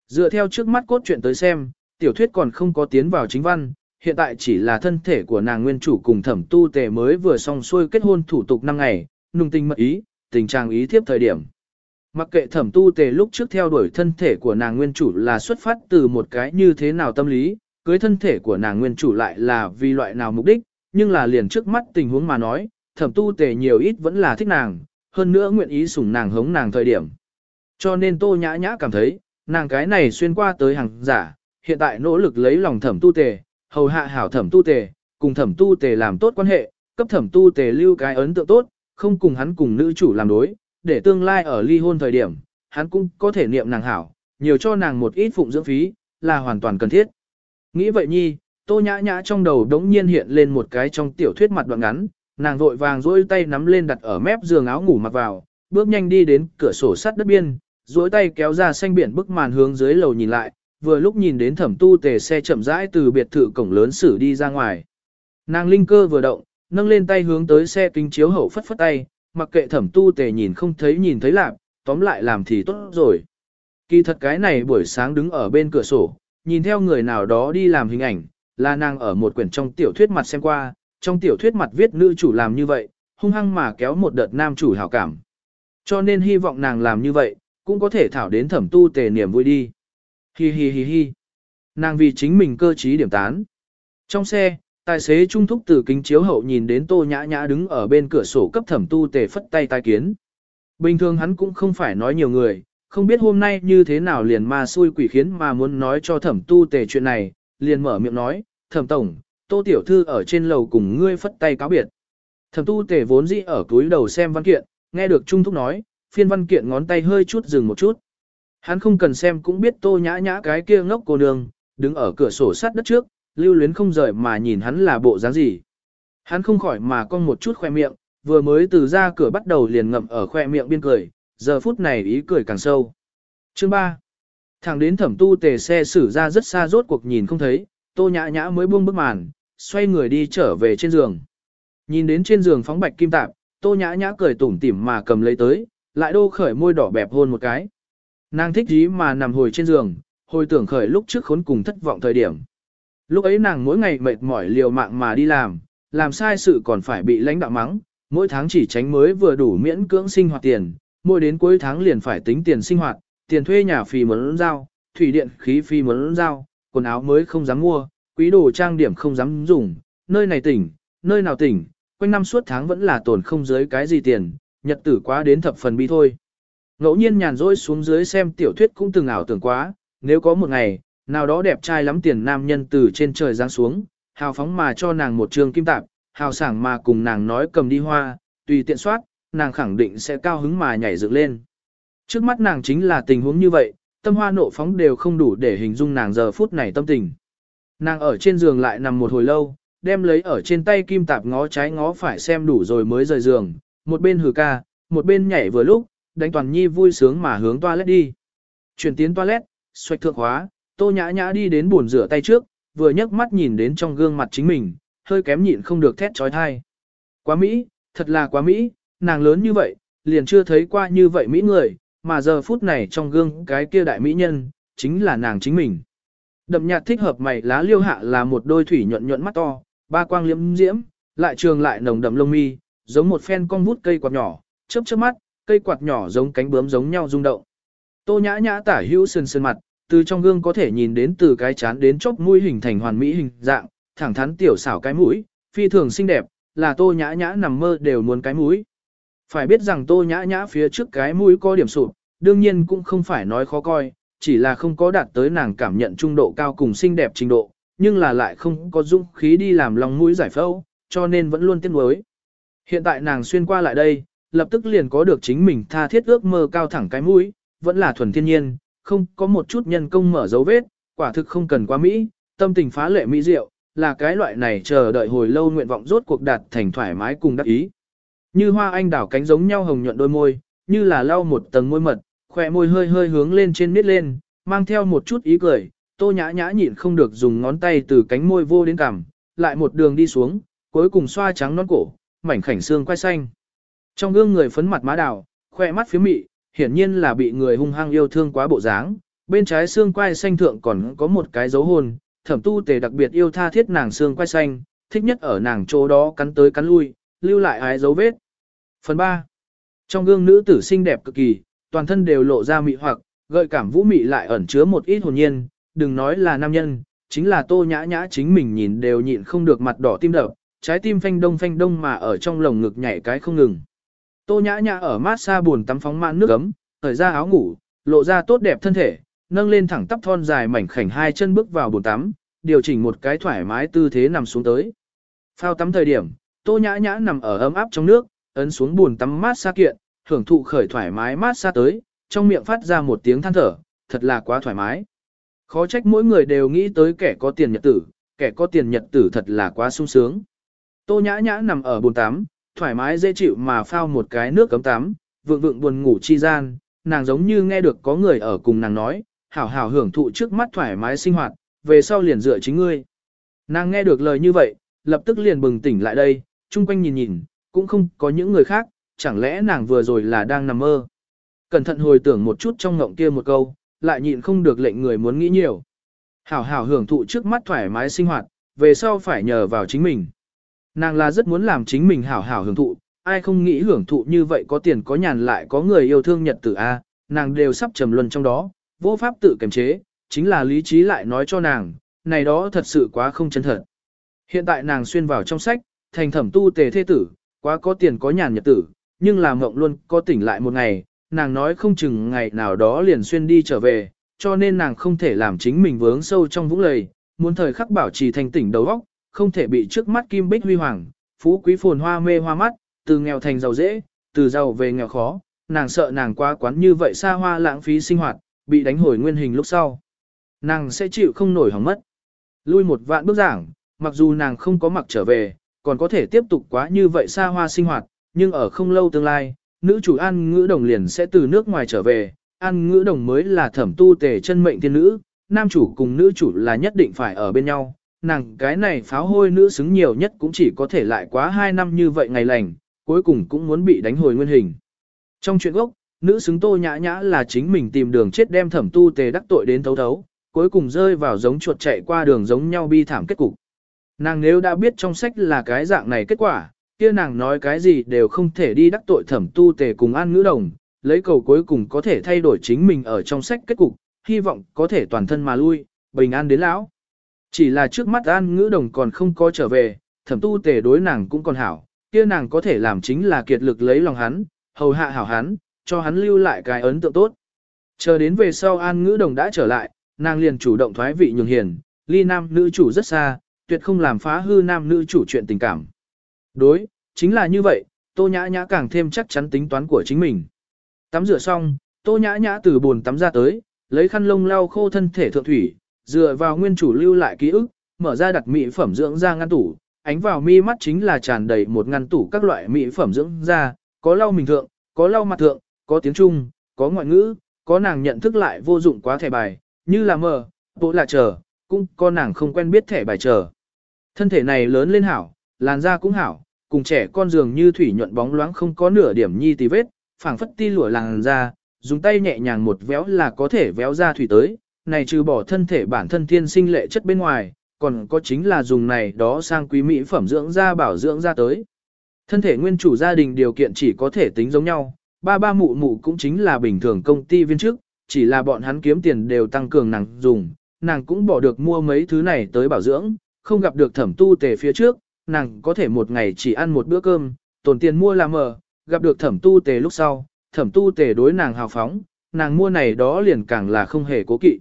Dựa theo trước mắt cốt truyện tới xem, tiểu thuyết còn không có tiến vào chính văn, hiện tại chỉ là thân thể của nàng nguyên chủ cùng thẩm tu tề mới vừa xong xuôi kết hôn thủ tục năm ngày, nung tình mật ý, tình trạng ý thiếp thời điểm. Mặc kệ thẩm tu tề lúc trước theo đuổi thân thể của nàng nguyên chủ là xuất phát từ một cái như thế nào tâm lý, cưới thân thể của nàng nguyên chủ lại là vì loại nào mục đích, nhưng là liền trước mắt tình huống mà nói, thẩm tu tề nhiều ít vẫn là thích nàng, hơn nữa nguyện ý sủng nàng hống nàng thời điểm. Cho nên tô nhã nhã cảm thấy, nàng cái này xuyên qua tới hàng giả, hiện tại nỗ lực lấy lòng thẩm tu tề, hầu hạ hảo thẩm tu tề, cùng thẩm tu tề làm tốt quan hệ, cấp thẩm tu tề lưu cái ấn tượng tốt, không cùng hắn cùng nữ chủ làm đối, để tương lai ở ly hôn thời điểm, hắn cũng có thể niệm nàng hảo, nhiều cho nàng một ít phụng dưỡng phí, là hoàn toàn cần thiết. Nghĩ vậy nhi, tô nhã nhã trong đầu đống nhiên hiện lên một cái trong tiểu thuyết mặt đoạn ngắn, nàng vội vàng duỗi tay nắm lên đặt ở mép giường áo ngủ mặc vào, bước nhanh đi đến cửa sổ sắt đất biên, duỗi tay kéo ra xanh biển bức màn hướng dưới lầu nhìn lại, vừa lúc nhìn đến thẩm tu tề xe chậm rãi từ biệt thự cổng lớn xử đi ra ngoài. Nàng linh cơ vừa động, nâng lên tay hướng tới xe kính chiếu hậu phất phất tay, mặc kệ thẩm tu tề nhìn không thấy nhìn thấy lạc, tóm lại làm thì tốt rồi. Kỳ thật cái này buổi sáng đứng ở bên cửa sổ, nhìn theo người nào đó đi làm hình ảnh, là nàng ở một quyển trong tiểu thuyết mặt xem qua, trong tiểu thuyết mặt viết nữ chủ làm như vậy, hung hăng mà kéo một đợt nam chủ hảo cảm. Cho nên hy vọng nàng làm như vậy, cũng có thể thảo đến thẩm tu tề niềm vui đi. Hi hi hi hi. Nàng vì chính mình cơ trí điểm tán. Trong xe, tài xế trung thúc từ kính chiếu hậu nhìn đến tô nhã nhã đứng ở bên cửa sổ cấp thẩm tu tề phất tay tai kiến. Bình thường hắn cũng không phải nói nhiều người, không biết hôm nay như thế nào liền ma xui quỷ khiến mà muốn nói cho thẩm tu tề chuyện này, liền mở miệng nói, thẩm tổng, tô tiểu thư ở trên lầu cùng ngươi phất tay cáo biệt. Thẩm tu tề vốn dĩ ở túi đầu xem văn kiện, nghe được trung thúc nói, phiên văn kiện ngón tay hơi chút dừng một chút. Hắn không cần xem cũng biết tô nhã nhã cái kia ngốc cô nương, đứng ở cửa sổ sát đất trước, lưu luyến không rời mà nhìn hắn là bộ dáng gì. Hắn không khỏi mà con một chút khoe miệng, vừa mới từ ra cửa bắt đầu liền ngậm ở khoe miệng biên cười, giờ phút này ý cười càng sâu. Chương 3. Thẳng đến thẩm tu tề xe xử ra rất xa rốt cuộc nhìn không thấy, tô nhã nhã mới buông bức màn, xoay người đi trở về trên giường. Nhìn đến trên giường phóng bạch kim tạp, tô nhã nhã cười tủm tỉm mà cầm lấy tới, lại đô khởi môi đỏ bẹp hôn một cái. Nàng thích gì mà nằm hồi trên giường, hồi tưởng khởi lúc trước khốn cùng thất vọng thời điểm. Lúc ấy nàng mỗi ngày mệt mỏi liều mạng mà đi làm, làm sai sự còn phải bị lãnh đạo mắng, mỗi tháng chỉ tránh mới vừa đủ miễn cưỡng sinh hoạt tiền, mỗi đến cuối tháng liền phải tính tiền sinh hoạt, tiền thuê nhà phí muốn giao, thủy điện khí phí muốn giao, quần áo mới không dám mua, quý đồ trang điểm không dám dùng, nơi này tỉnh, nơi nào tỉnh, quanh năm suốt tháng vẫn là tổn không dưới cái gì tiền, nhật tử quá đến thập phần bi thôi. Ngẫu nhiên nhàn rỗi xuống dưới xem tiểu thuyết cũng từng ảo tưởng quá, nếu có một ngày, nào đó đẹp trai lắm tiền nam nhân từ trên trời giáng xuống, hào phóng mà cho nàng một trường kim tạp, hào sảng mà cùng nàng nói cầm đi hoa, tùy tiện soát, nàng khẳng định sẽ cao hứng mà nhảy dựng lên. Trước mắt nàng chính là tình huống như vậy, tâm hoa nộ phóng đều không đủ để hình dung nàng giờ phút này tâm tình. Nàng ở trên giường lại nằm một hồi lâu, đem lấy ở trên tay kim tạp ngó trái ngó phải xem đủ rồi mới rời giường, một bên hừ ca, một bên nhảy vừa lúc, đánh toàn nhi vui sướng mà hướng toilet đi. Chuyển tiến toilet, xoạch thượng hóa, tô nhã nhã đi đến bồn rửa tay trước, vừa nhấc mắt nhìn đến trong gương mặt chính mình, hơi kém nhịn không được thét trói thai. Quá Mỹ, thật là quá Mỹ, nàng lớn như vậy, liền chưa thấy qua như vậy Mỹ người, mà giờ phút này trong gương cái kia đại Mỹ nhân, chính là nàng chính mình. Đậm nhạt thích hợp mày lá liêu hạ là một đôi thủy nhuận nhuận mắt to, ba quang liễm diễm, lại trường lại nồng đậm lông mi, giống một phen con vút cây quạt nhỏ, chớp chớp mắt, cây quạt nhỏ giống cánh bướm giống nhau rung động. Tô nhã nhã tả hữu sơn sơn mặt, từ trong gương có thể nhìn đến từ cái chán đến chóp mũi hình thành hoàn mỹ hình dạng, thẳng thắn tiểu xảo cái mũi, phi thường xinh đẹp, là tô nhã nhã nằm mơ đều muốn cái mũi. Phải biết rằng tô nhã nhã phía trước cái mũi có điểm sụp, đương nhiên cũng không phải nói khó coi, chỉ là không có đạt tới nàng cảm nhận trung độ cao cùng xinh đẹp trình độ, nhưng là lại không có dũng khí đi làm lòng mũi giải phẫu, cho nên vẫn luôn tiếc nuối. Hiện tại nàng xuyên qua lại đây, lập tức liền có được chính mình tha thiết ước mơ cao thẳng cái mũi, vẫn là thuần thiên nhiên, không có một chút nhân công mở dấu vết, quả thực không cần quá mỹ, tâm tình phá lệ mỹ diệu, là cái loại này chờ đợi hồi lâu nguyện vọng rốt cuộc đạt thành thoải mái cùng đắc ý. Như hoa anh đảo cánh giống nhau hồng nhuận đôi môi, như là lau một tầng môi mật, khỏe môi hơi hơi hướng lên trên miết lên, mang theo một chút ý cười, tô nhã nhã nhịn không được dùng ngón tay từ cánh môi vô đến cằm, lại một đường đi xuống, cuối cùng xoa trắng non cổ, mảnh khảnh xương quay xanh. Trong gương người phấn mặt má đào, khoe mắt phía mị, hiển nhiên là bị người hung hăng yêu thương quá bộ dáng. Bên trái xương quai xanh thượng còn có một cái dấu hôn, thẩm tu tề đặc biệt yêu tha thiết nàng xương quai xanh, thích nhất ở nàng chỗ đó cắn tới cắn lui, lưu lại ái dấu vết. Phần 3. Trong gương nữ tử xinh đẹp cực kỳ, toàn thân đều lộ ra mị hoặc, gợi cảm vũ mị lại ẩn chứa một ít hồn nhiên, đừng nói là nam nhân, chính là tô nhã nhã chính mình nhìn đều nhịn không được mặt đỏ tim đập, trái tim phanh đông phanh đông mà ở trong lồng ngực nhảy cái không ngừng. Tô nhã nhã ở mát xa buồn tắm phóng mãn nước ấm, thời ra áo ngủ, lộ ra tốt đẹp thân thể, nâng lên thẳng tắp thon dài mảnh khảnh hai chân bước vào bồn tắm, điều chỉnh một cái thoải mái tư thế nằm xuống tới. Phao tắm thời điểm, Tô Nhã Nhã nằm ở ấm áp trong nước, ấn xuống buồn tắm mát xa kiện, hưởng thụ khởi thoải mái mát xa tới, trong miệng phát ra một tiếng than thở, thật là quá thoải mái. Khó trách mỗi người đều nghĩ tới kẻ có tiền nhật tử, kẻ có tiền nhật tử thật là quá sung sướng. Tô nhã nhã nằm ở bồn tắm, thoải mái dễ chịu mà phao một cái nước cấm tắm, vượng vượng buồn ngủ chi gian, nàng giống như nghe được có người ở cùng nàng nói, hảo hảo hưởng thụ trước mắt thoải mái sinh hoạt, về sau liền dựa chính ngươi. Nàng nghe được lời như vậy, lập tức liền bừng tỉnh lại đây, chung quanh nhìn nhìn, cũng không có những người khác, chẳng lẽ nàng vừa rồi là đang nằm mơ. Cẩn thận hồi tưởng một chút trong ngộng kia một câu, lại nhịn không được lệnh người muốn nghĩ nhiều. Hảo hảo hưởng thụ trước mắt thoải mái sinh hoạt, về sau phải nhờ vào chính mình. Nàng là rất muốn làm chính mình hảo hảo hưởng thụ, ai không nghĩ hưởng thụ như vậy có tiền có nhàn lại có người yêu thương nhật tử A, nàng đều sắp trầm luân trong đó, vô pháp tự kiềm chế, chính là lý trí lại nói cho nàng, này đó thật sự quá không chân thật. Hiện tại nàng xuyên vào trong sách, thành thẩm tu tề thế tử, quá có tiền có nhàn nhật tử, nhưng là mộng luôn có tỉnh lại một ngày, nàng nói không chừng ngày nào đó liền xuyên đi trở về, cho nên nàng không thể làm chính mình vướng sâu trong vũng lầy, muốn thời khắc bảo trì thành tỉnh đầu óc, không thể bị trước mắt kim bích huy hoàng, phú quý phồn hoa mê hoa mắt, từ nghèo thành giàu dễ, từ giàu về nghèo khó, nàng sợ nàng quá quán như vậy xa hoa lãng phí sinh hoạt, bị đánh hồi nguyên hình lúc sau. Nàng sẽ chịu không nổi hỏng mất. Lui một vạn bước giảng, mặc dù nàng không có mặc trở về, còn có thể tiếp tục quá như vậy xa hoa sinh hoạt, nhưng ở không lâu tương lai, nữ chủ An Ngữ Đồng liền sẽ từ nước ngoài trở về, An Ngữ Đồng mới là thẩm tu tề chân mệnh thiên nữ, nam chủ cùng nữ chủ là nhất định phải ở bên nhau, nàng cái này pháo hôi nữ xứng nhiều nhất cũng chỉ có thể lại quá 2 năm như vậy ngày lành, cuối cùng cũng muốn bị đánh hồi nguyên hình. Trong chuyện gốc, nữ xứng tô nhã nhã là chính mình tìm đường chết đem thẩm tu tề đắc tội đến thấu thấu, cuối cùng rơi vào giống chuột chạy qua đường giống nhau bi thảm kết cục. Nàng nếu đã biết trong sách là cái dạng này kết quả, kia nàng nói cái gì đều không thể đi đắc tội thẩm tu tề cùng an ngữ đồng, lấy cầu cuối cùng có thể thay đổi chính mình ở trong sách kết cục, hy vọng có thể toàn thân mà lui, bình an đến lão. Chỉ là trước mắt an ngữ đồng còn không có trở về, thẩm tu tề đối nàng cũng còn hảo, kia nàng có thể làm chính là kiệt lực lấy lòng hắn, hầu hạ hảo hắn, cho hắn lưu lại cái ấn tượng tốt. Chờ đến về sau an ngữ đồng đã trở lại, nàng liền chủ động thoái vị nhường hiền, ly nam nữ chủ rất xa, tuyệt không làm phá hư nam nữ chủ chuyện tình cảm. Đối, chính là như vậy, tô nhã nhã càng thêm chắc chắn tính toán của chính mình. Tắm rửa xong, tô nhã nhã từ buồn tắm ra tới, lấy khăn lông lau khô thân thể thượng thủy, dựa vào nguyên chủ lưu lại ký ức, mở ra đặt mỹ phẩm dưỡng da ngăn tủ, ánh vào mi mắt chính là tràn đầy một ngăn tủ các loại mỹ phẩm dưỡng da, có lau mình thượng, có lau mặt thượng, có tiếng Trung, có ngoại ngữ, có nàng nhận thức lại vô dụng quá thẻ bài, như là mờ, bộ là chờ, cũng có nàng không quen biết thẻ bài chờ. Thân thể này lớn lên hảo, làn da cũng hảo, cùng trẻ con dường như thủy nhuận bóng loáng không có nửa điểm nhi tì vết, phảng phất ti lụa làn da, dùng tay nhẹ nhàng một véo là có thể véo ra thủy tới, này trừ bỏ thân thể bản thân thiên sinh lệ chất bên ngoài, còn có chính là dùng này đó sang quý mỹ phẩm dưỡng da bảo dưỡng da tới. Thân thể nguyên chủ gia đình điều kiện chỉ có thể tính giống nhau, ba ba mụ mụ cũng chính là bình thường công ty viên chức, chỉ là bọn hắn kiếm tiền đều tăng cường nàng dùng, nàng cũng bỏ được mua mấy thứ này tới bảo dưỡng, không gặp được thẩm tu tề phía trước, nàng có thể một ngày chỉ ăn một bữa cơm, tồn tiền mua làm mờ, gặp được thẩm tu tề lúc sau, thẩm tu tề đối nàng hào phóng, nàng mua này đó liền càng là không hề cố kỵ.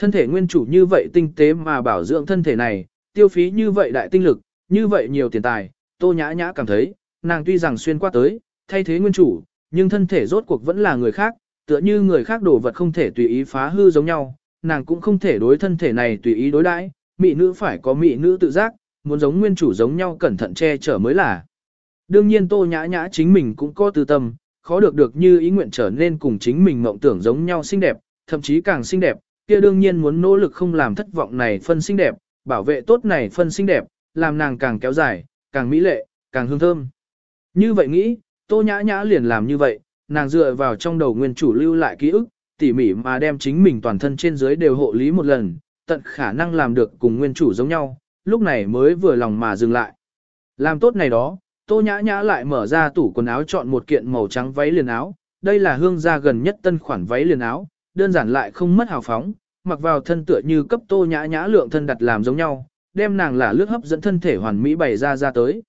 Thân thể nguyên chủ như vậy tinh tế mà bảo dưỡng thân thể này, tiêu phí như vậy đại tinh lực, như vậy nhiều tiền tài, tô nhã nhã cảm thấy, nàng tuy rằng xuyên qua tới, thay thế nguyên chủ, nhưng thân thể rốt cuộc vẫn là người khác, tựa như người khác đồ vật không thể tùy ý phá hư giống nhau, nàng cũng không thể đối thân thể này tùy ý đối đãi, mỹ nữ phải có mỹ nữ tự giác, muốn giống nguyên chủ giống nhau cẩn thận che chở mới là. Đương nhiên tô nhã nhã chính mình cũng có tư tâm, khó được được như ý nguyện trở nên cùng chính mình mộng tưởng giống nhau xinh đẹp, thậm chí càng xinh đẹp, kia đương nhiên muốn nỗ lực không làm thất vọng này phân xinh đẹp, bảo vệ tốt này phân xinh đẹp, làm nàng càng kéo dài, càng mỹ lệ, càng hương thơm. Như vậy nghĩ, tô nhã nhã liền làm như vậy, nàng dựa vào trong đầu nguyên chủ lưu lại ký ức, tỉ mỉ mà đem chính mình toàn thân trên dưới đều hộ lý một lần, tận khả năng làm được cùng nguyên chủ giống nhau, lúc này mới vừa lòng mà dừng lại. Làm tốt này đó, tô nhã nhã lại mở ra tủ quần áo chọn một kiện màu trắng váy liền áo, đây là hương gia gần nhất tân khoản váy liền áo, đơn giản lại không mất hào phóng, mặc vào thân tựa như cấp tô nhã nhã lượng thân đặt làm giống nhau, đem nàng là lướt hấp dẫn thân thể hoàn mỹ bày ra ra tới.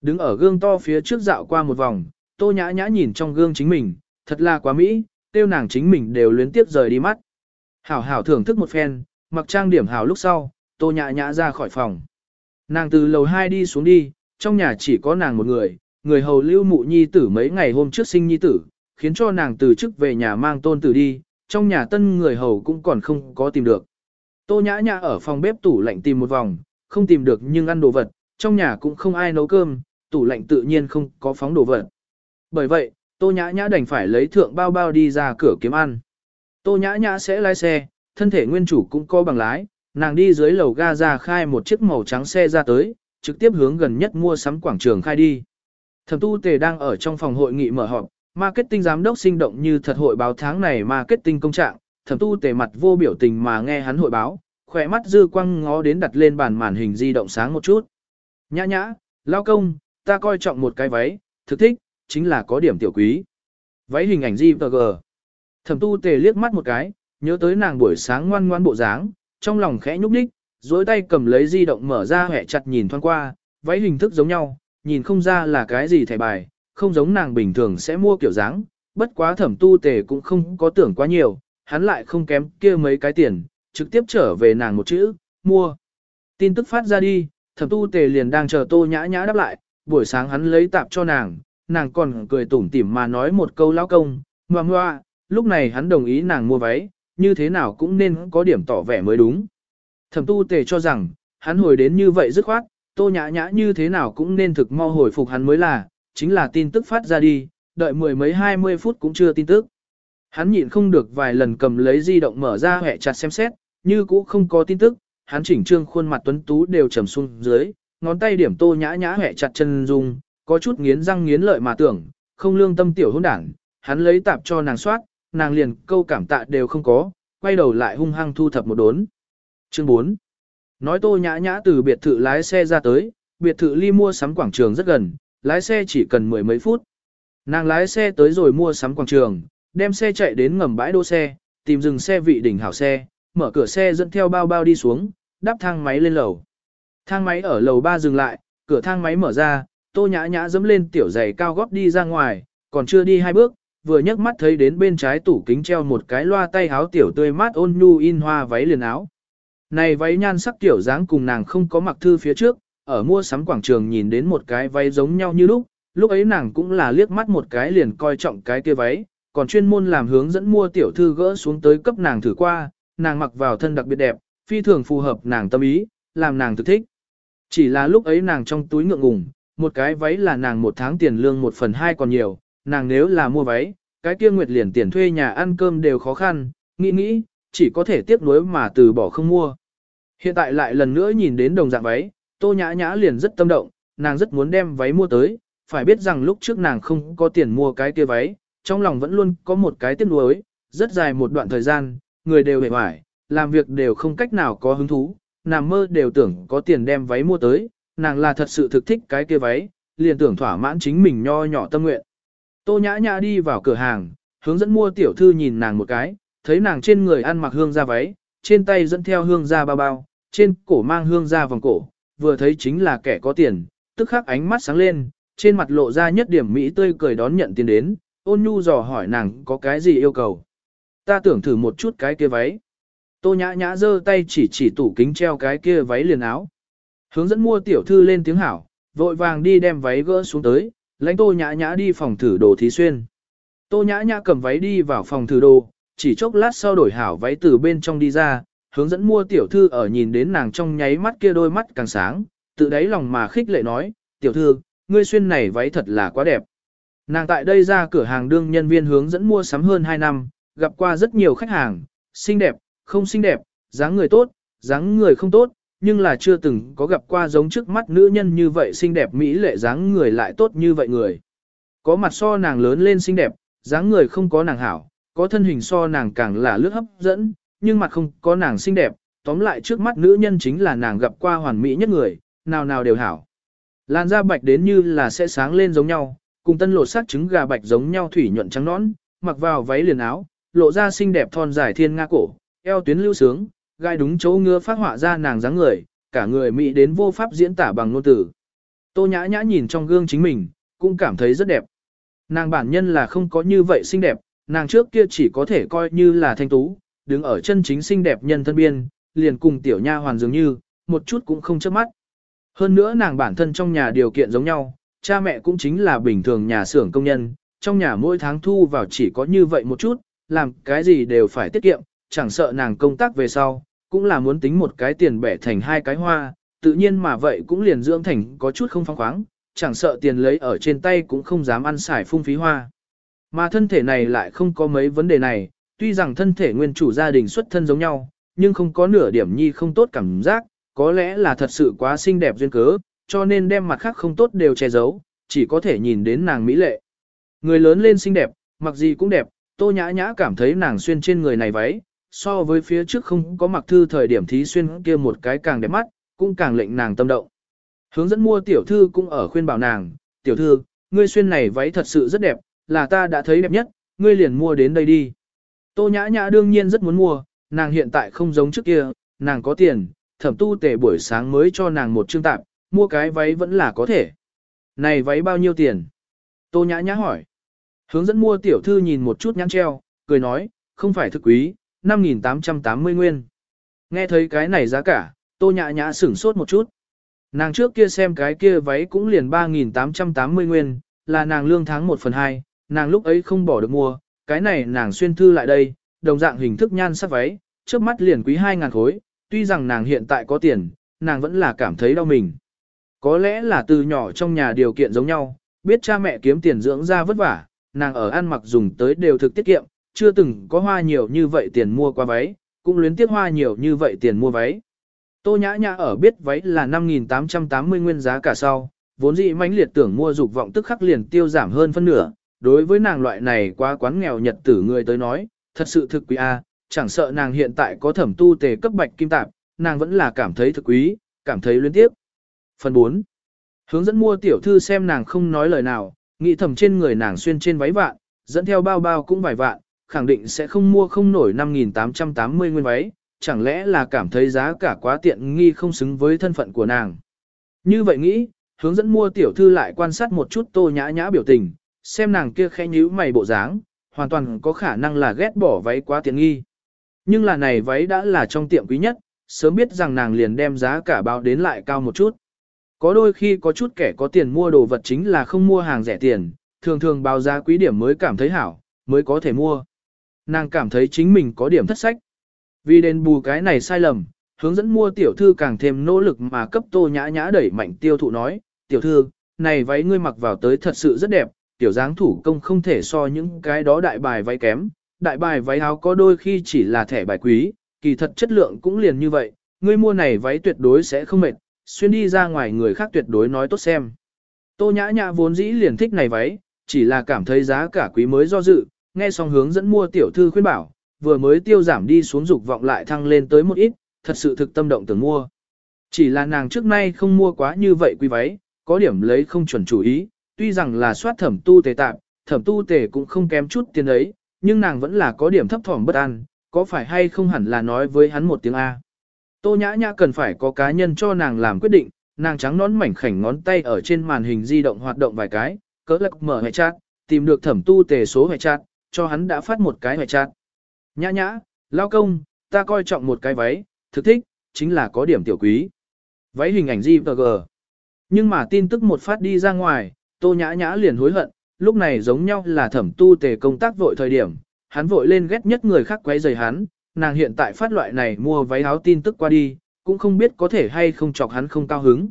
Đứng ở gương to phía trước dạo qua một vòng, tô nhã nhã nhìn trong gương chính mình, thật là quá mỹ, tiêu nàng chính mình đều luyến tiếp rời đi mắt. Hảo hảo thưởng thức một phen, mặc trang điểm hảo lúc sau, tô nhã nhã ra khỏi phòng. Nàng từ lầu 2 đi xuống đi, trong nhà chỉ có nàng một người, người hầu lưu mụ nhi tử mấy ngày hôm trước sinh nhi tử, khiến cho nàng từ chức về nhà mang tôn tử đi, trong nhà tân người hầu cũng còn không có tìm được. Tô nhã nhã ở phòng bếp tủ lạnh tìm một vòng, không tìm được nhưng ăn đồ vật, trong nhà cũng không ai nấu cơm, tủ lạnh tự nhiên không có phóng đồ vật. Bởi vậy, Tô Nhã Nhã đành phải lấy thượng bao bao đi ra cửa kiếm ăn. Tô Nhã Nhã sẽ lái xe, thân thể nguyên chủ cũng có bằng lái, nàng đi dưới lầu ga ra khai một chiếc màu trắng xe ra tới, trực tiếp hướng gần nhất mua sắm quảng trường khai đi. Thẩm tu tề đang ở trong phòng hội nghị mở họp, marketing giám đốc sinh động như thật hội báo tháng này marketing công trạng, thẩm tu tề mặt vô biểu tình mà nghe hắn hội báo, khỏe mắt dư quăng ngó đến đặt lên bàn màn hình di động sáng một chút. Nhã nhã, lao công, ta coi trọng một cái váy, thực thích, chính là có điểm tiểu quý. Váy hình ảnh GPG. Thẩm tu tề liếc mắt một cái, nhớ tới nàng buổi sáng ngoan ngoan bộ dáng, trong lòng khẽ nhúc nhích, dối tay cầm lấy di động mở ra hẹ chặt nhìn thoáng qua, váy hình thức giống nhau, nhìn không ra là cái gì thẻ bài, không giống nàng bình thường sẽ mua kiểu dáng, bất quá thẩm tu tề cũng không có tưởng quá nhiều, hắn lại không kém kia mấy cái tiền, trực tiếp trở về nàng một chữ, mua. Tin tức phát ra đi, thẩm tu tề liền đang chờ tô nhã nhã đáp lại, buổi sáng hắn lấy tạp cho nàng, nàng còn cười tủm tỉm mà nói một câu lão công, ngoa ngoa, lúc này hắn đồng ý nàng mua váy, như thế nào cũng nên có điểm tỏ vẻ mới đúng. Thẩm tu tề cho rằng, hắn hồi đến như vậy dứt khoát, tô nhã nhã như thế nào cũng nên thực mau hồi phục hắn mới là, chính là tin tức phát ra đi, đợi mười mấy hai mươi phút cũng chưa tin tức. Hắn nhịn không được vài lần cầm lấy di động mở ra hẹ chặt xem xét, như cũ không có tin tức, hắn chỉnh trương khuôn mặt tuấn tú đều trầm xuống dưới, ngón tay điểm tô nhã nhã hẹ chặt chân dung, có chút nghiến răng nghiến lợi mà tưởng, không lương tâm tiểu hôn đảng, hắn lấy tạp cho nàng soát, nàng liền câu cảm tạ đều không có, quay đầu lại hung hăng thu thập một đốn. Chương 4 Nói tô nhã nhã từ biệt thự lái xe ra tới, biệt thự ly mua sắm quảng trường rất gần, lái xe chỉ cần mười mấy phút. Nàng lái xe tới rồi mua sắm quảng trường, đem xe chạy đến ngầm bãi đỗ xe, tìm dừng xe vị đỉnh hảo xe, mở cửa xe dẫn theo bao bao đi xuống, đắp thang máy lên lầu. Thang máy ở lầu 3 dừng lại, cửa thang máy mở ra, tô nhã nhã dẫm lên tiểu giày cao gót đi ra ngoài, còn chưa đi hai bước, vừa nhấc mắt thấy đến bên trái tủ kính treo một cái loa tay áo tiểu tươi mát ôn nhu in hoa váy liền áo. Này váy nhan sắc tiểu dáng cùng nàng không có mặc thư phía trước, ở mua sắm quảng trường nhìn đến một cái váy giống nhau như lúc, lúc ấy nàng cũng là liếc mắt một cái liền coi trọng cái kia váy, còn chuyên môn làm hướng dẫn mua tiểu thư gỡ xuống tới cấp nàng thử qua, nàng mặc vào thân đặc biệt đẹp, phi thường phù hợp nàng tâm ý, làm nàng thực thích. Chỉ là lúc ấy nàng trong túi ngượng ngùng, một cái váy là nàng một tháng tiền lương một phần hai còn nhiều, nàng nếu là mua váy, cái kia nguyệt liền tiền thuê nhà ăn cơm đều khó khăn, nghĩ nghĩ, chỉ có thể tiếp nối mà từ bỏ không mua. Hiện tại lại lần nữa nhìn đến đồng dạng váy, tô nhã nhã liền rất tâm động, nàng rất muốn đem váy mua tới, phải biết rằng lúc trước nàng không có tiền mua cái kia váy, trong lòng vẫn luôn có một cái tiếc nuối, rất dài một đoạn thời gian, người đều hề hoài, làm việc đều không cách nào có hứng thú, nằm mơ đều tưởng có tiền đem váy mua tới, nàng là thật sự thực thích cái kia váy, liền tưởng thỏa mãn chính mình nho nhỏ tâm nguyện. Tô nhã nhã đi vào cửa hàng, hướng dẫn mua tiểu thư nhìn nàng một cái, thấy nàng trên người ăn mặc hương ra váy, trên tay dẫn theo hương ra bao bao, trên cổ mang hương ra vòng cổ, vừa thấy chính là kẻ có tiền, tức khắc ánh mắt sáng lên, trên mặt lộ ra nhất điểm mỹ tươi cười đón nhận tiền đến, ôn nhu dò hỏi nàng có cái gì yêu cầu. Ta tưởng thử một chút cái kia váy. Tô nhã nhã giơ tay chỉ chỉ tủ kính treo cái kia váy liền áo. Hướng dẫn mua tiểu thư lên tiếng hảo, vội vàng đi đem váy gỡ xuống tới, lãnh tô nhã nhã đi phòng thử đồ thí xuyên. Tô nhã nhã cầm váy đi vào phòng thử đồ, chỉ chốc lát sau đổi hảo váy từ bên trong đi ra, hướng dẫn mua tiểu thư ở nhìn đến nàng trong nháy mắt kia đôi mắt càng sáng, tự đáy lòng mà khích lệ nói, tiểu thư, ngươi xuyên này váy thật là quá đẹp. Nàng tại đây ra cửa hàng đương nhân viên hướng dẫn mua sắm hơn 2 năm, gặp qua rất nhiều khách hàng, xinh đẹp, không xinh đẹp, dáng người tốt, dáng người không tốt, nhưng là chưa từng có gặp qua giống trước mắt nữ nhân như vậy xinh đẹp mỹ lệ dáng người lại tốt như vậy người. Có mặt so nàng lớn lên xinh đẹp, dáng người không có nàng hảo, có thân hình so nàng càng là lướt hấp dẫn, nhưng mặt không có nàng xinh đẹp, tóm lại trước mắt nữ nhân chính là nàng gặp qua hoàn mỹ nhất người, nào nào đều hảo. Làn da bạch đến như là sẽ sáng lên giống nhau, cùng tân lột sát trứng gà bạch giống nhau thủy nhuận trắng nõn, mặc vào váy liền áo, lộ ra xinh đẹp thon dài thiên nga cổ, eo tuyến lưu sướng, gai đúng chỗ ngứa phát họa ra nàng dáng người, cả người mỹ đến vô pháp diễn tả bằng ngôn từ. Tô nhã nhã nhìn trong gương chính mình, cũng cảm thấy rất đẹp. Nàng bản nhân là không có như vậy xinh đẹp, nàng trước kia chỉ có thể coi như là thanh tú, đứng ở chân chính xinh đẹp nhân thân biên, liền cùng tiểu nha hoàn dường như, một chút cũng không chớp mắt. Hơn nữa nàng bản thân trong nhà điều kiện giống nhau, cha mẹ cũng chính là bình thường nhà xưởng công nhân, trong nhà mỗi tháng thu vào chỉ có như vậy một chút, làm cái gì đều phải tiết kiệm, chẳng sợ nàng công tác về sau, cũng là muốn tính một cái tiền bẻ thành hai cái hoa, tự nhiên mà vậy cũng liền dưỡng thành có chút không phong khoáng, chẳng sợ tiền lấy ở trên tay cũng không dám ăn xài phung phí hoa. Mà thân thể này lại không có mấy vấn đề này, tuy rằng thân thể nguyên chủ gia đình xuất thân giống nhau, nhưng không có nửa điểm nhi không tốt cảm giác, có lẽ là thật sự quá xinh đẹp duyên cớ, cho nên đem mặt khác không tốt đều che giấu, chỉ có thể nhìn đến nàng mỹ lệ. Người lớn lên xinh đẹp, mặc gì cũng đẹp, tô nhã nhã cảm thấy nàng xuyên trên người này váy, so với phía trước không có mặc thư thời điểm thí xuyên kia một cái càng đẹp mắt, cũng càng lệnh nàng tâm động. Hướng dẫn mua tiểu thư cũng ở khuyên bảo nàng, tiểu thư, ngươi xuyên này váy thật sự rất đẹp, là ta đã thấy đẹp nhất, ngươi liền mua đến đây đi. Tô nhã nhã đương nhiên rất muốn mua, nàng hiện tại không giống trước kia, nàng có tiền, thẩm tu tề buổi sáng mới cho nàng một chương tạp, mua cái váy vẫn là có thể. Này váy bao nhiêu tiền? Tô nhã nhã hỏi. Hướng dẫn mua tiểu thư nhìn một chút nhãn treo, cười nói, không phải thực quý, 5.880 nguyên. Nghe thấy cái này giá cả, tô nhã nhã sửng sốt một chút. Nàng trước kia xem cái kia váy cũng liền 3.880 nguyên, là nàng lương tháng 1 phần 2, nàng lúc ấy không bỏ được mua, cái này nàng xuyên thư lại đây, đồng dạng hình thức nhan sắc váy, trước mắt liền quý 2.000 khối, tuy rằng nàng hiện tại có tiền, nàng vẫn là cảm thấy đau mình. Có lẽ là từ nhỏ trong nhà điều kiện giống nhau, biết cha mẹ kiếm tiền dưỡng ra vất vả, nàng ở ăn mặc dùng tới đều thực tiết kiệm, chưa từng có hoa nhiều như vậy tiền mua qua váy, cũng luyến tiếc hoa nhiều như vậy tiền mua váy. Tô nhã nhã ở biết váy là 5.880 nguyên giá cả sau, vốn dĩ mãnh liệt tưởng mua dục vọng tức khắc liền tiêu giảm hơn phân nửa, đối với nàng loại này quá quán nghèo nhật tử người tới nói, thật sự thực quý a, chẳng sợ nàng hiện tại có thẩm tu tề cấp bạch kim tạp, nàng vẫn là cảm thấy thực quý, cảm thấy liên tiếp Phần 4. Hướng dẫn mua tiểu thư xem nàng không nói lời nào, nghĩ thầm trên người nàng xuyên trên váy vạn, dẫn theo bao bao cũng vài vạn, khẳng định sẽ không mua không nổi 5.880 nguyên váy, chẳng lẽ là cảm thấy giá cả quá tiện nghi không xứng với thân phận của nàng. Như vậy nghĩ, hướng dẫn mua tiểu thư lại quan sát một chút tô nhã nhã biểu tình, xem nàng kia khẽ nhíu mày bộ dáng, hoàn toàn có khả năng là ghét bỏ váy quá tiện nghi. Nhưng là này váy đã là trong tiệm quý nhất, sớm biết rằng nàng liền đem giá cả báo đến lại cao một chút. Có đôi khi có chút kẻ có tiền mua đồ vật chính là không mua hàng rẻ tiền, thường thường báo giá quý điểm mới cảm thấy hảo, mới có thể mua. Nàng cảm thấy chính mình có điểm thất sách. Vì đền bù cái này sai lầm, hướng dẫn mua tiểu thư càng thêm nỗ lực mà cấp tô nhã nhã đẩy mạnh tiêu thụ nói, tiểu thư, này váy ngươi mặc vào tới thật sự rất đẹp, tiểu dáng thủ công không thể so những cái đó đại bài váy kém, đại bài váy áo có đôi khi chỉ là thẻ bài quý, kỳ thật chất lượng cũng liền như vậy, ngươi mua này váy tuyệt đối sẽ không mệt, xuyên đi ra ngoài người khác tuyệt đối nói tốt xem. Tô nhã nhã vốn dĩ liền thích này váy, chỉ là cảm thấy giá cả quý mới do dự, nghe xong hướng dẫn mua tiểu thư khuyên bảo, vừa mới tiêu giảm đi xuống dục vọng lại thăng lên tới một ít, thật sự thực tâm động tưởng mua. Chỉ là nàng trước nay không mua quá như vậy quý váy, có điểm lấy không chuẩn chủ ý, tuy rằng là soát thẩm tu tề tạm, thẩm tu tề cũng không kém chút tiền ấy, nhưng nàng vẫn là có điểm thấp thỏm bất an, có phải hay không hẳn là nói với hắn một tiếng A. Tô nhã nhã cần phải có cá nhân cho nàng làm quyết định, nàng trắng nón mảnh khảnh ngón tay ở trên màn hình di động hoạt động vài cái, cỡ lạc mở hệ chat, tìm được thẩm tu tề số hệ chat, cho hắn đã phát một cái hệ chat. Nhã nhã, lao công, ta coi trọng một cái váy, thực thích, chính là có điểm tiểu quý. Váy hình ảnh GVG. Nhưng mà tin tức một phát đi ra ngoài, tô nhã nhã liền hối hận, lúc này giống nhau là thẩm tu tề công tác vội thời điểm, hắn vội lên ghét nhất người khác quấy rầy hắn, nàng hiện tại phát loại này mua váy áo tin tức qua đi, cũng không biết có thể hay không chọc hắn không cao hứng.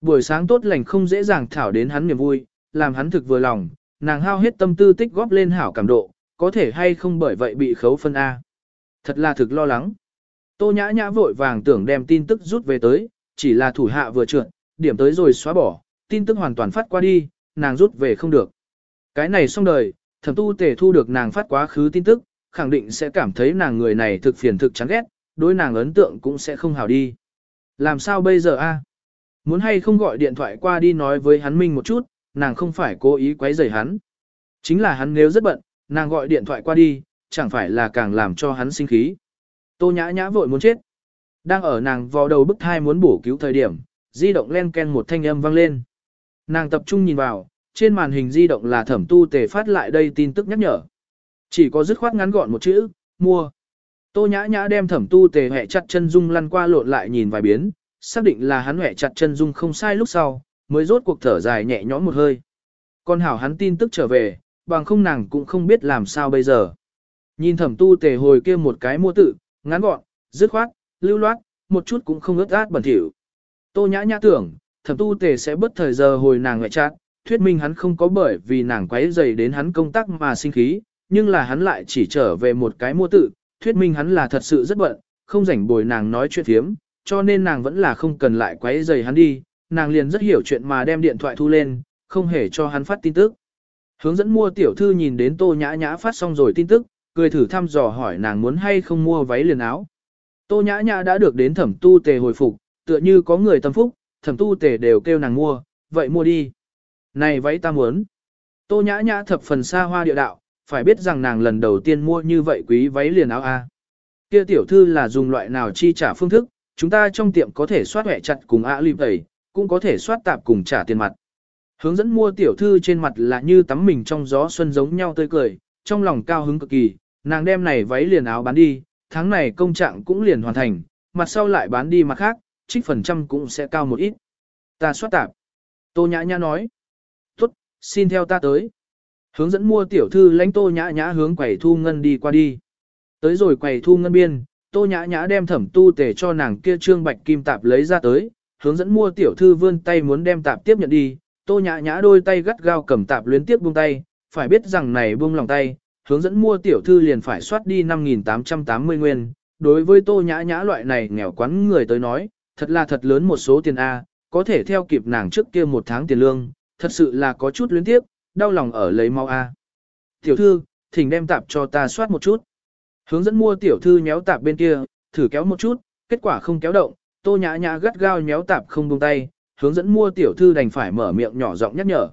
Buổi sáng tốt lành không dễ dàng thảo đến hắn niềm vui, làm hắn thực vừa lòng, nàng hao hết tâm tư tích góp lên hảo cảm độ, có thể hay không bởi vậy bị khấu phân A. Thật là thực lo lắng. Tô nhã nhã vội vàng tưởng đem tin tức rút về tới, chỉ là thủ hạ vừa trượt, điểm tới rồi xóa bỏ, tin tức hoàn toàn phát qua đi, nàng rút về không được. Cái này xong đời, thẩm tu tề thu được nàng phát quá khứ tin tức, khẳng định sẽ cảm thấy nàng người này thực phiền thực chán ghét, đối nàng ấn tượng cũng sẽ không hảo đi. Làm sao bây giờ a? Muốn hay không gọi điện thoại qua đi nói với hắn minh một chút, nàng không phải cố ý quấy rầy hắn. Chính là hắn nếu rất bận, nàng gọi điện thoại qua đi, chẳng phải là càng làm cho hắn sinh khí. Tô nhã nhã vội muốn chết. Đang ở nàng vào đầu bức thai muốn bổ cứu thời điểm, di động len ken một thanh âm vang lên. Nàng tập trung nhìn vào, trên màn hình di động là thẩm tu tề phát lại đây tin tức nhắc nhở. Chỉ có dứt khoát ngắn gọn một chữ, mua. Tô nhã nhã đem thẩm tu tề hẹ chặt chân dung lăn qua lộn lại nhìn vài biến, xác định là hắn hẹ chặt chân dung không sai lúc sau, mới rốt cuộc thở dài nhẹ nhõm một hơi. Còn hảo hắn tin tức trở về, bằng không nàng cũng không biết làm sao bây giờ. Nhìn thẩm tu tề hồi kia một cái mua tự, ngắn gọn, dứt khoát, lưu loát, một chút cũng không ướt át bẩn thỉu. Tô nhã nhã tưởng, thẩm tu tề sẽ bất thời giờ hồi nàng ngoại trạng, thuyết minh hắn không có bởi vì nàng quấy dày đến hắn công tác mà sinh khí, nhưng là hắn lại chỉ trở về một cái mua tự, thuyết minh hắn là thật sự rất bận, không rảnh bồi nàng nói chuyện thiếm, cho nên nàng vẫn là không cần lại quấy dày hắn đi, nàng liền rất hiểu chuyện mà đem điện thoại thu lên, không hề cho hắn phát tin tức. Hướng dẫn mua tiểu thư nhìn đến tô nhã nhã phát xong rồi tin tức, cười thử thăm dò hỏi nàng muốn hay không mua váy liền áo. Tô nhã nhã đã được đến thẩm tu tề hồi phục, tựa như có người tâm phúc, thẩm tu tề đều kêu nàng mua, vậy mua đi. Này váy ta muốn. Tô nhã nhã thập phần xa hoa địa đạo, phải biết rằng nàng lần đầu tiên mua như vậy quý váy liền áo A. Kia tiểu thư là dùng loại nào chi trả phương thức, chúng ta trong tiệm có thể soát hẹ chặt cùng ạ lịp tẩy, cũng có thể soát tạp cùng trả tiền mặt. Hướng dẫn mua tiểu thư trên mặt là như tắm mình trong gió xuân giống nhau tươi cười, trong lòng cao hứng cực kỳ, nàng đem này váy liền áo bán đi, tháng này công trạng cũng liền hoàn thành, mặt sau lại bán đi mặt khác, trích phần trăm cũng sẽ cao một ít. Ta soát tạp. Tô nhã nhã nói. Tốt, xin theo ta tới. Hướng dẫn mua tiểu thư lãnh tô nhã nhã hướng quầy thu ngân đi qua đi. Tới rồi quầy thu ngân biên, tô nhã nhã đem thẩm tu tề cho nàng kia trương bạch kim tạp lấy ra tới, hướng dẫn mua tiểu thư vươn tay muốn đem tạp tiếp nhận đi, tô nhã nhã đôi tay gắt gao cầm tạp luyến tiếp buông tay, phải biết rằng này buông lòng tay, hướng dẫn mua tiểu thư liền phải soát đi 5.880 nguyên, đối với tô nhã nhã loại này nghèo quán người tới nói, thật là thật lớn một số tiền A, có thể theo kịp nàng trước kia một tháng tiền lương, thật sự là có chút luyến tiếp, đau lòng ở lấy mau A. Tiểu thư, thỉnh đem tạp cho ta soát một chút. Hướng dẫn mua tiểu thư nhéo tạp bên kia, thử kéo một chút, kết quả không kéo động, tô nhã nhã gắt gao nhéo tạp không buông tay, hướng dẫn mua tiểu thư đành phải mở miệng nhỏ giọng nhắc nhở.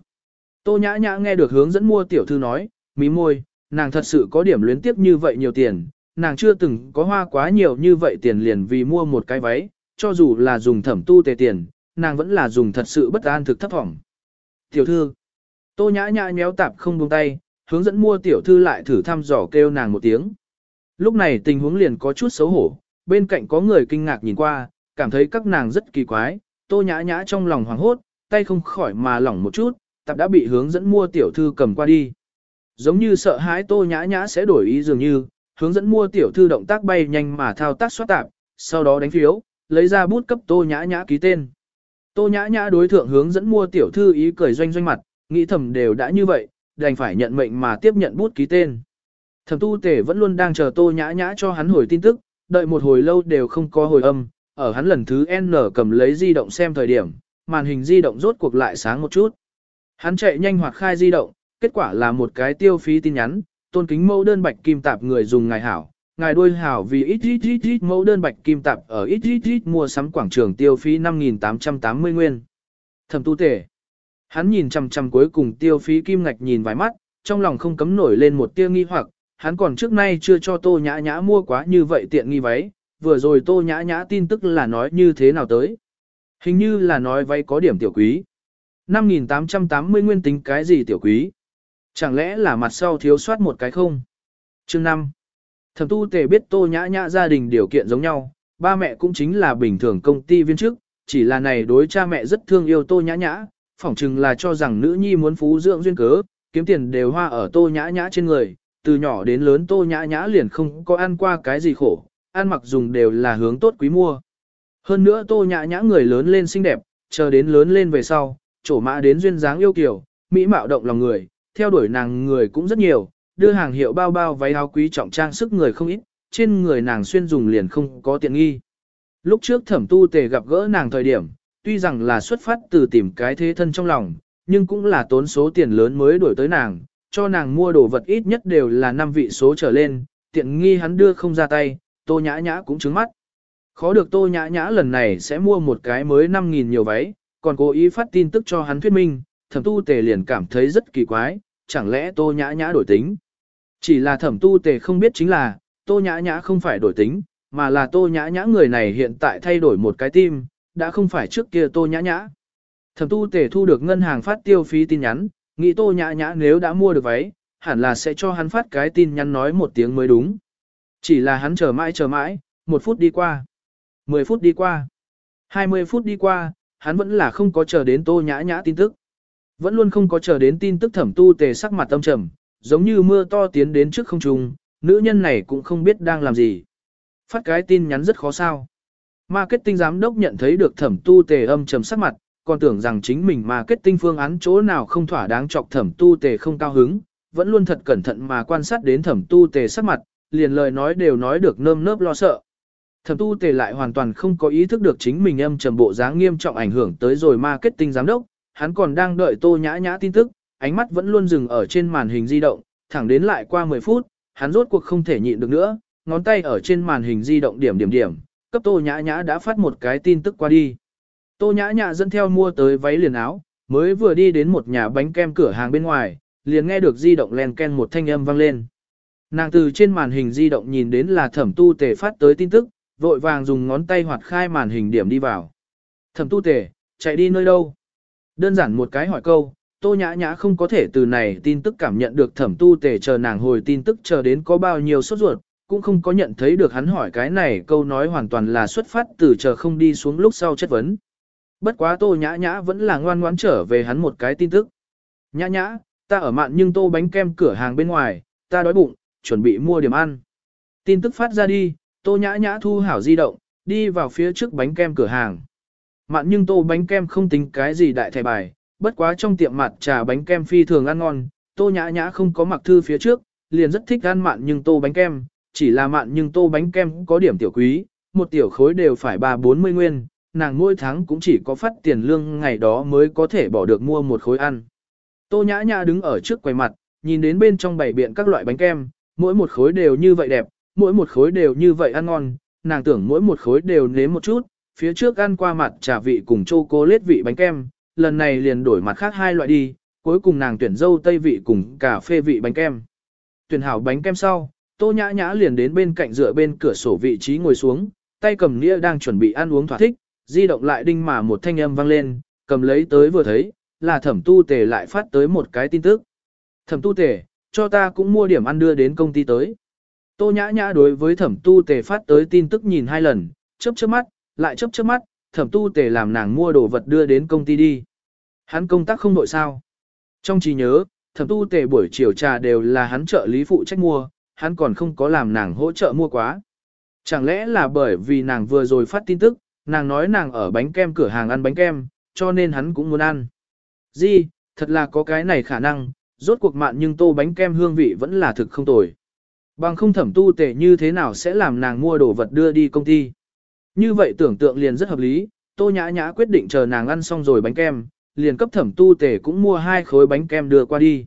Tô nhã nhã nghe được hướng dẫn mua tiểu thư nói, mí môi, nàng thật sự có điểm luyến tiếp như vậy nhiều tiền, nàng chưa từng có hoa quá nhiều như vậy tiền liền vì mua một cái váy, cho dù là dùng thẩm tu tề tiền, nàng vẫn là dùng thật sự bất an thực thấp vọng. Tiểu thư, tô nhã nhã nhéo tạp không buông tay, hướng dẫn mua tiểu thư lại thử thăm dò kêu nàng một tiếng. Lúc này tình huống liền có chút xấu hổ, bên cạnh có người kinh ngạc nhìn qua, cảm thấy các nàng rất kỳ quái, tô nhã nhã trong lòng hoảng hốt, tay không khỏi mà lỏng một chút, tạp đã bị hướng dẫn mua tiểu thư cầm qua đi. Giống như sợ hãi tô nhã nhã sẽ đổi ý dường như, hướng dẫn mua tiểu thư động tác bay nhanh mà thao tác xoát tạp, sau đó đánh phiếu, lấy ra bút cấp tô nhã nhã ký tên. Tô nhã nhã đối thượng hướng dẫn mua tiểu thư ý cười doanh doanh mặt, nghĩ thầm đều đã như vậy, đành phải nhận mệnh mà tiếp nhận bút ký tên. Thẩm tu tể vẫn luôn đang chờ tô nhã nhã cho hắn hồi tin tức, đợi một hồi lâu đều không có hồi âm, ở hắn lần thứ N cầm lấy di động xem thời điểm, màn hình di động rốt cuộc lại sáng một chút. Hắn chạy nhanh hoặc khai di động, kết quả là một cái tiêu phí tin nhắn, tôn kính mẫu đơn bạch kim tạp người dùng ngài hảo. Ngài đôi hảo vì ít ít ít ít mẫu đơn bạch kim tạp ở ít ít ít mua sắm quảng trường tiêu phí 5.880 nguyên. Thẩm tu tể. Hắn nhìn chằm chằm cuối cùng tiêu phí kim ngạch nhìn vài mắt, trong lòng không cấm nổi lên một tia nghi hoặc, hắn còn trước nay chưa cho tô nhã nhã mua quá như vậy tiện nghi váy, vừa rồi tô nhã nhã tin tức là nói như thế nào tới. Hình như là nói váy có điểm tiểu quý. 5.880 nguyên tính cái gì tiểu quý? Chẳng lẽ là mặt sau thiếu soát một cái không? Chương 5. Thẩm tu tề biết tô nhã nhã gia đình điều kiện giống nhau, ba mẹ cũng chính là bình thường công ty viên chức, chỉ là này đối cha mẹ rất thương yêu tô nhã nhã, phỏng chừng là cho rằng nữ nhi muốn phú dưỡng duyên cớ, kiếm tiền đều hoa ở tô nhã nhã trên người, từ nhỏ đến lớn tô nhã nhã liền không có ăn qua cái gì khổ, ăn mặc dùng đều là hướng tốt quý mua. Hơn nữa tô nhã nhã người lớn lên xinh đẹp, chờ đến lớn lên về sau, trổ mã đến duyên dáng yêu kiều, mỹ mạo động lòng người, theo đuổi nàng người cũng rất nhiều, đưa hàng hiệu bao bao váy áo quý trọng trang sức người không ít, trên người nàng xuyên dùng liền không có tiện nghi. Lúc trước thẩm tu tề gặp gỡ nàng thời điểm, tuy rằng là xuất phát từ tìm cái thế thân trong lòng, nhưng cũng là tốn số tiền lớn mới đổi tới nàng, cho nàng mua đồ vật ít nhất đều là năm vị số trở lên, tiện nghi hắn đưa không ra tay, tô nhã nhã cũng trứng mắt. Khó được tô nhã nhã lần này sẽ mua một cái mới 5.000 nhiều váy, còn cố ý phát tin tức cho hắn thuyết minh, thẩm tu tề liền cảm thấy rất kỳ quái, chẳng lẽ tô nhã nhã đổi tính. Chỉ là thẩm tu tề không biết chính là, tô nhã nhã không phải đổi tính, mà là tô nhã nhã người này hiện tại thay đổi một cái tim, đã không phải trước kia tô nhã nhã. Thẩm tu tề thu được ngân hàng phát tiêu phí tin nhắn, nghĩ tô nhã nhã nếu đã mua được váy, hẳn là sẽ cho hắn phát cái tin nhắn nói một tiếng mới đúng. Chỉ là hắn chờ mãi chờ mãi, một phút đi qua, mười phút đi qua, hai mươi phút đi qua, hắn vẫn là không có chờ đến tô nhã nhã tin tức. Vẫn luôn không có chờ đến tin tức thẩm tu tề sắc mặt tâm trầm, giống như mưa to tiến đến trước không trung, nữ nhân này cũng không biết đang làm gì. Phát cái tin nhắn rất khó sao. Marketing giám đốc nhận thấy được thẩm tu tề âm trầm sắc mặt, còn tưởng rằng chính mình marketing phương án chỗ nào không thỏa đáng chọc thẩm tu tề không cao hứng, vẫn luôn thật cẩn thận mà quan sát đến thẩm tu tề sắc mặt, liền lời nói đều nói được nơm nớp lo sợ. Thẩm tu tề lại hoàn toàn không có ý thức được chính mình âm trầm bộ dáng nghiêm trọng ảnh hưởng tới rồi marketing giám đốc, hắn còn đang đợi tô nhã nhã tin tức, ánh mắt vẫn luôn dừng ở trên màn hình di động, thẳng đến lại qua 10 phút, hắn rốt cuộc không thể nhịn được nữa, ngón tay ở trên màn hình di động điểm điểm điểm, cấp tô nhã nhã đã phát một cái tin tức qua đi. Tô nhã nhã dẫn theo mua tới váy liền áo, mới vừa đi đến một nhà bánh kem cửa hàng bên ngoài, liền nghe được di động len ken một thanh âm vang lên. Nàng từ trên màn hình di động nhìn đến là thẩm tu tề phát tới tin tức, vội vàng dùng ngón tay hoạt khai màn hình điểm đi vào. Thẩm tu tề, chạy đi nơi đâu? Đơn giản một cái hỏi câu, tô nhã nhã không có thể từ này tin tức cảm nhận được thẩm tu tề chờ nàng hồi tin tức chờ đến có bao nhiêu sốt ruột, cũng không có nhận thấy được hắn hỏi cái này câu nói hoàn toàn là xuất phát từ chờ không đi xuống lúc sau chất vấn. Bất quá tô nhã nhã vẫn là ngoan ngoãn trở về hắn một cái tin tức. Nhã nhã, ta ở mạn nhưng tô bánh kem cửa hàng bên ngoài, ta đói bụng, chuẩn bị mua điểm ăn. Tin tức phát ra đi, tô nhã nhã thu hảo di động, đi vào phía trước bánh kem cửa hàng. Mạn nhưng tô bánh kem không tính cái gì đại thẻ bài, bất quá trong tiệm mặt trà bánh kem phi thường ăn ngon, tô nhã nhã không có mặc thư phía trước, liền rất thích ăn mặn nhưng tô bánh kem, chỉ là mặn nhưng tô bánh kem có điểm tiểu quý, một tiểu khối đều phải ba bốn mươi nguyên, nàng mỗi tháng cũng chỉ có phát tiền lương ngày đó mới có thể bỏ được mua một khối ăn. Tô nhã nhã đứng ở trước quầy mặt, nhìn đến bên trong bảy biện các loại bánh kem, mỗi một khối đều như vậy đẹp, mỗi một khối đều như vậy ăn ngon, nàng tưởng mỗi một khối đều nếm một chút, phía trước ăn qua mặt trà vị cùng chocolate vị bánh kem, lần này liền đổi mặt khác hai loại đi, cuối cùng nàng tuyển dâu tây vị cùng cà phê vị bánh kem. Tuyển hảo bánh kem sau, tô nhã nhã liền đến bên cạnh dựa bên cửa sổ vị trí ngồi xuống, tay cầm nĩa đang chuẩn bị ăn uống thỏa thích, di động lại đinh mà một thanh âm vang lên, cầm lấy tới vừa thấy, là thẩm tu tề lại phát tới một cái tin tức. Thẩm tu tề, cho ta cũng mua điểm ăn đưa đến công ty tới. Tô nhã nhã đối với thẩm tu tề phát tới tin tức nhìn hai lần, chớp chớp mắt, lại chớp chớp mắt, thẩm tu tề làm nàng mua đồ vật đưa đến công ty đi. Hắn công tác không đội sao. Trong trí nhớ, thẩm tu tề buổi chiều trà đều là hắn trợ lý phụ trách mua, hắn còn không có làm nàng hỗ trợ mua quá. Chẳng lẽ là bởi vì nàng vừa rồi phát tin tức, nàng nói nàng ở bánh kem cửa hàng ăn bánh kem, cho nên hắn cũng muốn ăn. Di, thật là có cái này khả năng, rốt cuộc mạn nhưng tô bánh kem hương vị vẫn là thực không tồi. Bằng không thẩm tu tệ như thế nào sẽ làm nàng mua đồ vật đưa đi công ty. Như vậy tưởng tượng liền rất hợp lý, tô nhã nhã quyết định chờ nàng ăn xong rồi bánh kem, liền cấp thẩm tu tề cũng mua hai khối bánh kem đưa qua đi.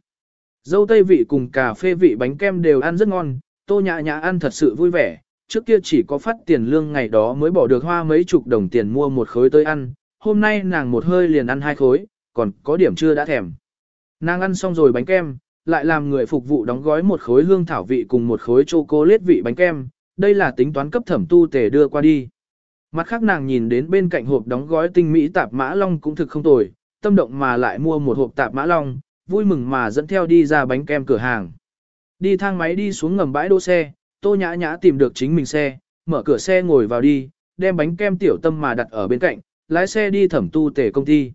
Dâu tây vị cùng cà phê vị bánh kem đều ăn rất ngon, tô nhã nhã ăn thật sự vui vẻ, trước kia chỉ có phát tiền lương ngày đó mới bỏ được hoa mấy chục đồng tiền mua một khối tới ăn, hôm nay nàng một hơi liền ăn hai khối, còn có điểm chưa đã thèm. Nàng ăn xong rồi bánh kem, lại làm người phục vụ đóng gói một khối hương thảo vị cùng một khối chocolate vị bánh kem, đây là tính toán cấp thẩm tu tề đưa qua đi. Mặt khác nàng nhìn đến bên cạnh hộp đóng gói tinh mỹ tạp mã long cũng thực không tồi, tâm động mà lại mua một hộp tạp mã long, vui mừng mà dẫn theo đi ra bánh kem cửa hàng. Đi thang máy đi xuống ngầm bãi đỗ xe, tô nhã nhã tìm được chính mình xe, mở cửa xe ngồi vào đi, đem bánh kem tiểu tâm mà đặt ở bên cạnh, lái xe đi thẩm tu tề công ty.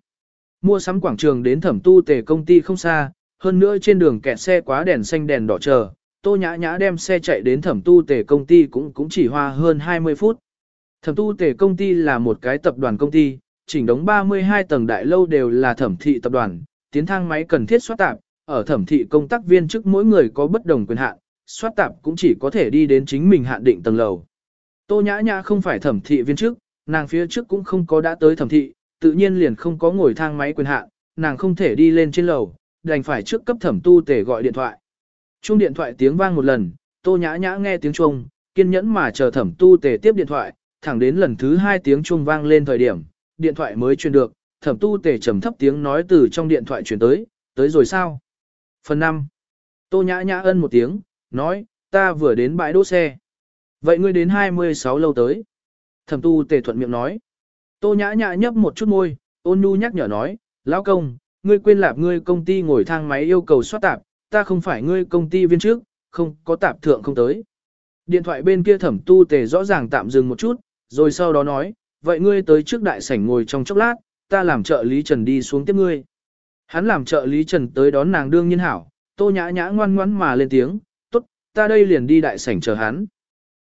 Mua sắm quảng trường đến thẩm tu tề công ty không xa, hơn nữa trên đường kẹt xe quá đèn xanh đèn đỏ chờ, tô nhã nhã đem xe chạy đến thẩm tu tề công ty cũng cũng chỉ hoa hơn 20 phút. Thẩm tu tề công ty là một cái tập đoàn công ty, chỉnh đống 32 tầng đại lâu đều là thẩm thị tập đoàn, tiến thang máy cần thiết soát tạp, ở thẩm thị công tác viên chức mỗi người có bất đồng quyền hạn, soát tạp cũng chỉ có thể đi đến chính mình hạn định tầng lầu. Tô nhã nhã không phải thẩm thị viên chức, nàng phía trước cũng không có đã tới thẩm thị, tự nhiên liền không có ngồi thang máy quyền hạn, nàng không thể đi lên trên lầu, đành phải trước cấp thẩm tu tể gọi điện thoại. Chuông điện thoại tiếng vang một lần, tô nhã nhã nghe tiếng chuông, kiên nhẫn mà chờ thẩm tu tể tiếp điện thoại, thẳng đến lần thứ hai tiếng chuông vang lên thời điểm, điện thoại mới truyền được, thẩm tu tề trầm thấp tiếng nói từ trong điện thoại truyền tới, tới rồi sao? Phần 5. Tô nhã nhã ân một tiếng, nói, ta vừa đến bãi đỗ xe. Vậy ngươi đến 26 lâu tới. Thẩm tu tề thuận miệng nói. Tô nhã nhã nhấp một chút môi, ôn nhu nhắc nhở nói, lão công, ngươi quên lạp ngươi công ty ngồi thang máy yêu cầu soát tạp, ta không phải ngươi công ty viên trước, không có tạp thượng không tới. Điện thoại bên kia thẩm tu tề rõ ràng tạm dừng một chút, rồi sau đó nói, vậy ngươi tới trước đại sảnh ngồi trong chốc lát, ta làm trợ lý Trần đi xuống tiếp ngươi. Hắn làm trợ lý Trần tới đón nàng đương nhiên hảo, tô nhã nhã ngoan ngoãn mà lên tiếng, tốt, ta đây liền đi đại sảnh chờ hắn.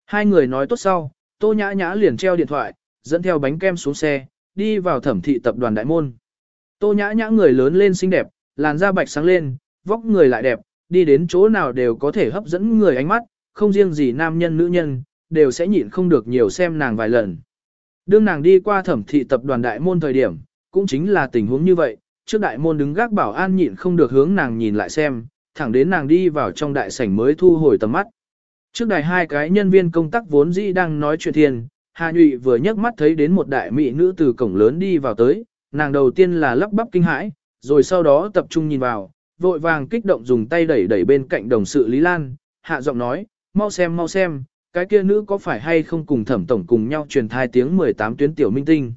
Hai người nói tốt sau, tô nhã nhã liền treo điện thoại, dẫn theo bánh kem xuống xe, đi vào thẩm thị tập đoàn đại môn. Tô nhã nhã người lớn lên xinh đẹp, làn da bạch sáng lên, vóc người lại đẹp, đi đến chỗ nào đều có thể hấp dẫn người ánh mắt, không riêng gì nam nhân nữ nhân, đều sẽ nhịn không được nhiều xem nàng vài lần. Đương nàng đi qua thẩm thị tập đoàn đại môn thời điểm, cũng chính là tình huống như vậy, trước đại môn đứng gác bảo an nhịn không được hướng nàng nhìn lại xem, thẳng đến nàng đi vào trong đại sảnh mới thu hồi tầm mắt. Trước đài hai cái nhân viên công tác vốn dĩ đang nói chuyện thiền, Hà Nhụy vừa nhấc mắt thấy đến một đại mỹ nữ từ cổng lớn đi vào tới, nàng đầu tiên là lắp bắp kinh hãi, rồi sau đó tập trung nhìn vào, vội vàng kích động dùng tay đẩy đẩy bên cạnh đồng sự Lý Lan, hạ giọng nói, mau xem mau xem, cái kia nữ có phải hay không cùng thẩm tổng cùng nhau truyền thai tiếng 18 tuyến tiểu minh tinh.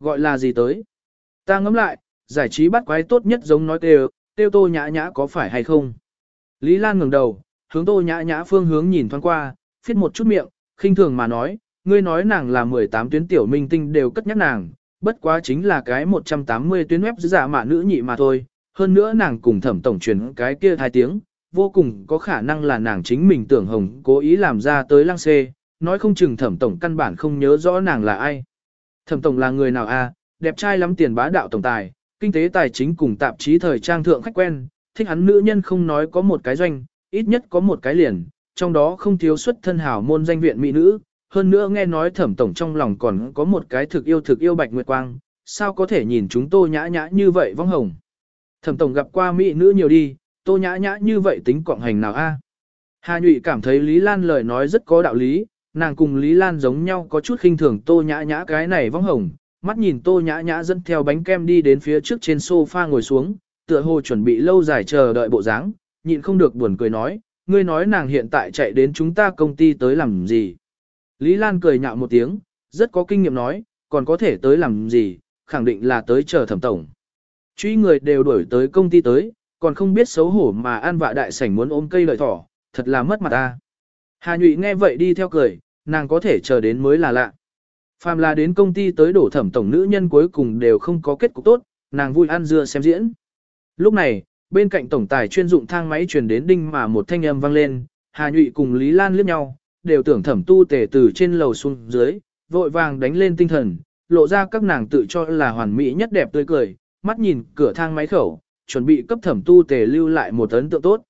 Gọi là gì tới? Ta ngẫm lại, giải trí bắt quái tốt nhất giống nói kêu, tiêu tô nhã nhã có phải hay không? Lý Lan ngẩng đầu, hướng tô nhã nhã phương hướng nhìn thoáng qua, phiết một chút miệng, khinh thường mà nói, ngươi nói nàng là 18 tuyến tiểu minh tinh đều cất nhắc nàng, bất quá chính là cái 180 tuyến web giả mạ nữ nhị mà thôi, hơn nữa nàng cùng thẩm tổng truyền cái kia thai tiếng, vô cùng có khả năng là nàng chính mình tưởng hồng cố ý làm ra tới lăng xê, nói không chừng thẩm tổng căn bản không nhớ rõ nàng là ai. Thẩm tổng là người nào a? À? đẹp trai lắm tiền bá đạo tổng tài, kinh tế tài chính cùng tạp chí thời trang thượng khách quen, thích hắn nữ nhân không nói có một cái doanh, ít nhất có một cái liền, trong đó không thiếu xuất thân hảo môn danh viện mỹ nữ, hơn nữa nghe nói thẩm tổng trong lòng còn có một cái thực yêu thực yêu bạch nguyệt quang, sao có thể nhìn chúng tô nhã nhã như vậy vong hồng. Thẩm tổng gặp qua mỹ nữ nhiều đi, tô nhã nhã như vậy tính quọng hành nào a? Hà Nhụy cảm thấy Lý Lan lời nói rất có đạo lý, nàng cùng Lý Lan giống nhau có chút khinh thường tô nhã nhã cái này vong hồng, mắt nhìn tô nhã nhã dẫn theo bánh kem đi đến phía trước trên sofa ngồi xuống, tựa hồ chuẩn bị lâu dài chờ đợi bộ dáng, nhịn không được buồn cười nói, ngươi nói nàng hiện tại chạy đến chúng ta công ty tới làm gì. Lý Lan cười nhạo một tiếng, rất có kinh nghiệm nói, còn có thể tới làm gì, khẳng định là tới chờ thẩm tổng. Truy người đều đuổi tới công ty tới, còn không biết xấu hổ mà an vạ đại sảnh muốn ôm cây lợi thỏ, thật là mất mặt ta. Hà Nhụy nghe vậy đi theo cười, nàng có thể chờ đến mới là lạ. Phàm là đến công ty tới đổ thẩm tổng nữ nhân cuối cùng đều không có kết cục tốt, nàng vui ăn dưa xem diễn. Lúc này, bên cạnh tổng tài chuyên dụng thang máy truyền đến đinh mà một thanh âm vang lên, Hà Nhụy cùng Lý Lan liếc nhau, đều tưởng thẩm tu tề từ trên lầu xuống dưới, vội vàng đánh lên tinh thần, lộ ra các nàng tự cho là hoàn mỹ nhất đẹp tươi cười, mắt nhìn cửa thang máy khẩu, chuẩn bị cấp thẩm tu tề lưu lại một ấn tượng tốt.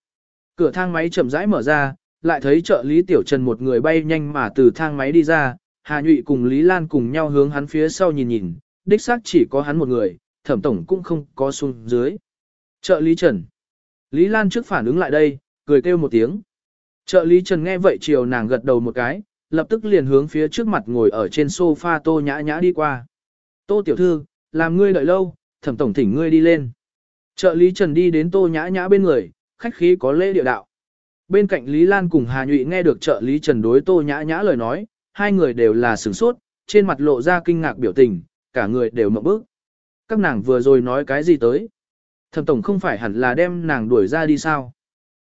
Cửa thang máy chậm rãi mở ra, lại thấy trợ lý tiểu trần một người bay nhanh mà từ thang máy đi ra, Hà Nhụy cùng Lý Lan cùng nhau hướng hắn phía sau nhìn nhìn, đích xác chỉ có hắn một người, thẩm tổng cũng không có xuống dưới. Trợ lý Trần. Lý Lan trước phản ứng lại đây, cười kêu một tiếng. Trợ lý Trần nghe vậy chiều nàng gật đầu một cái, lập tức liền hướng phía trước mặt ngồi ở trên sofa tô nhã nhã đi qua. Tô tiểu thư, làm ngươi đợi lâu, thẩm tổng thỉnh ngươi đi lên. Trợ lý Trần đi đến tô nhã nhã bên người, khách khí có lễ địa đạo. Bên cạnh Lý Lan cùng Hà Nhụy nghe được trợ lý Trần đối tô nhã nhã lời nói, hai người đều là sửng sốt, trên mặt lộ ra kinh ngạc biểu tình, cả người đều mộng bức. Các nàng vừa rồi nói cái gì tới? Thẩm tổng không phải hẳn là đem nàng đuổi ra đi sao?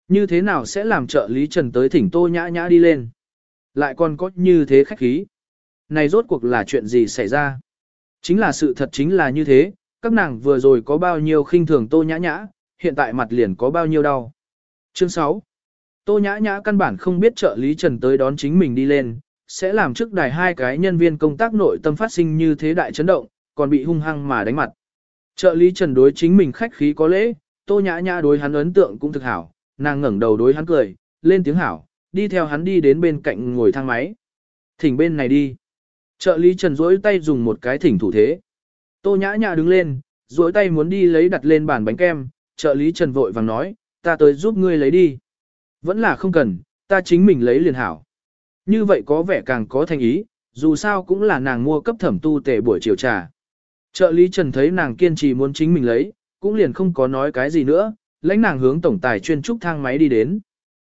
Như thế nào sẽ làm trợ lý Trần tới thỉnh tô nhã nhã đi lên? Lại còn có như thế khách khí. Này rốt cuộc là chuyện gì xảy ra? Chính là sự thật chính là như thế, các nàng vừa rồi có bao nhiêu khinh thường tô nhã nhã, hiện tại mặt liền có bao nhiêu đau. Chương 6 Tô nhã nhã căn bản không biết trợ lý Trần tới đón chính mình đi lên, sẽ làm trước đài hai cái nhân viên công tác nội tâm phát sinh như thế đại chấn động, còn bị hung hăng mà đánh mặt. Trợ lý Trần đối chính mình khách khí có lễ, tô nhã nhã đối hắn ấn tượng cũng thực hảo, nàng ngẩng đầu đối hắn cười, lên tiếng hảo, đi theo hắn đi đến bên cạnh ngồi thang máy. Thỉnh bên này đi. Trợ lý Trần duỗi tay dùng một cái thỉnh thủ thế. Tô nhã nhã đứng lên, duỗi tay muốn đi lấy đặt lên bàn bánh kem, trợ lý Trần vội vàng nói, ta tới giúp ngươi lấy đi. Vẫn là không cần, ta chính mình lấy liền hảo. Như vậy có vẻ càng có thành ý, dù sao cũng là nàng mua cấp thẩm tu tề buổi chiều trà. Trợ lý Trần thấy nàng kiên trì muốn chính mình lấy, cũng liền không có nói cái gì nữa, lãnh nàng hướng tổng tài chuyên trúc thang máy đi đến.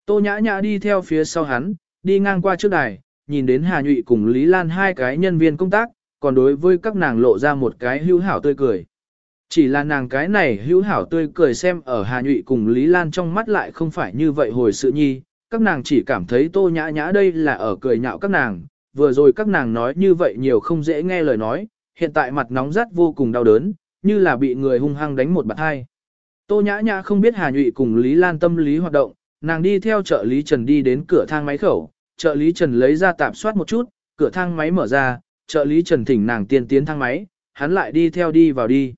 Tô nhã nhã đi theo phía sau hắn, đi ngang qua trước đài, nhìn đến Hà Nhụy cùng Lý Lan hai cái nhân viên công tác, còn đối với các nàng lộ ra một cái hữu hảo tươi cười. Chỉ là nàng cái này hữu hảo tươi cười xem ở Hà Nhụy cùng Lý Lan trong mắt lại không phải như vậy hồi sự nhi, các nàng chỉ cảm thấy tô nhã nhã đây là ở cười nhạo các nàng, vừa rồi các nàng nói như vậy nhiều không dễ nghe lời nói, hiện tại mặt nóng rát vô cùng đau đớn, như là bị người hung hăng đánh một bạt hai. Tô nhã nhã không biết Hà Nhụy cùng Lý Lan tâm lý hoạt động, nàng đi theo trợ lý Trần đi đến cửa thang máy khẩu, trợ lý Trần lấy ra tạp soát một chút, cửa thang máy mở ra, trợ lý Trần thỉnh nàng tiên tiến thang máy, hắn lại đi theo đi vào đi.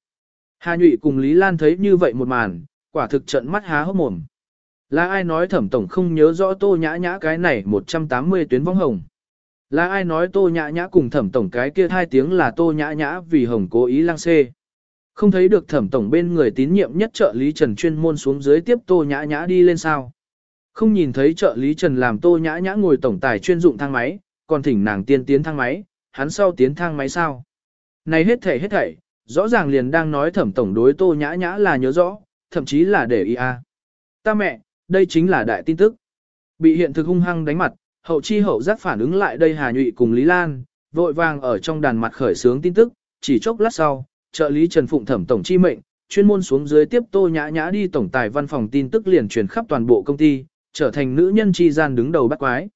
Hà Nhụy cùng Lý Lan thấy như vậy một màn, quả thực trận mắt há hốc mồm. Là ai nói thẩm tổng không nhớ rõ tô nhã nhã cái này 180 tuyến vong hồng. Là ai nói tô nhã nhã cùng thẩm tổng cái kia hai tiếng là tô nhã nhã vì hồng cố ý lăng xê. Không thấy được thẩm tổng bên người tín nhiệm nhất trợ lý Trần chuyên môn xuống dưới tiếp tô nhã nhã đi lên sao. Không nhìn thấy trợ lý Trần làm tô nhã nhã ngồi tổng tài chuyên dụng thang máy, còn thỉnh nàng tiên tiến thang máy, hắn sau tiến thang máy sao. Này hết thảy hết thảy, rõ ràng liền đang nói thẩm tổng đối tô nhã nhã là nhớ rõ, thậm chí là để ý a. Ta mẹ, đây chính là đại tin tức. Bị hiện thực hung hăng đánh mặt, hậu chi hậu giác phản ứng lại đây Hà Nhụy cùng Lý Lan, vội vàng ở trong đàn mặt khởi sướng tin tức, chỉ chốc lát sau, trợ lý Trần Phụng thẩm tổng chi mệnh, chuyên môn xuống dưới tiếp tô nhã nhã đi tổng tài văn phòng tin tức liền truyền khắp toàn bộ công ty, trở thành nữ nhân chi gian đứng đầu bắt quái.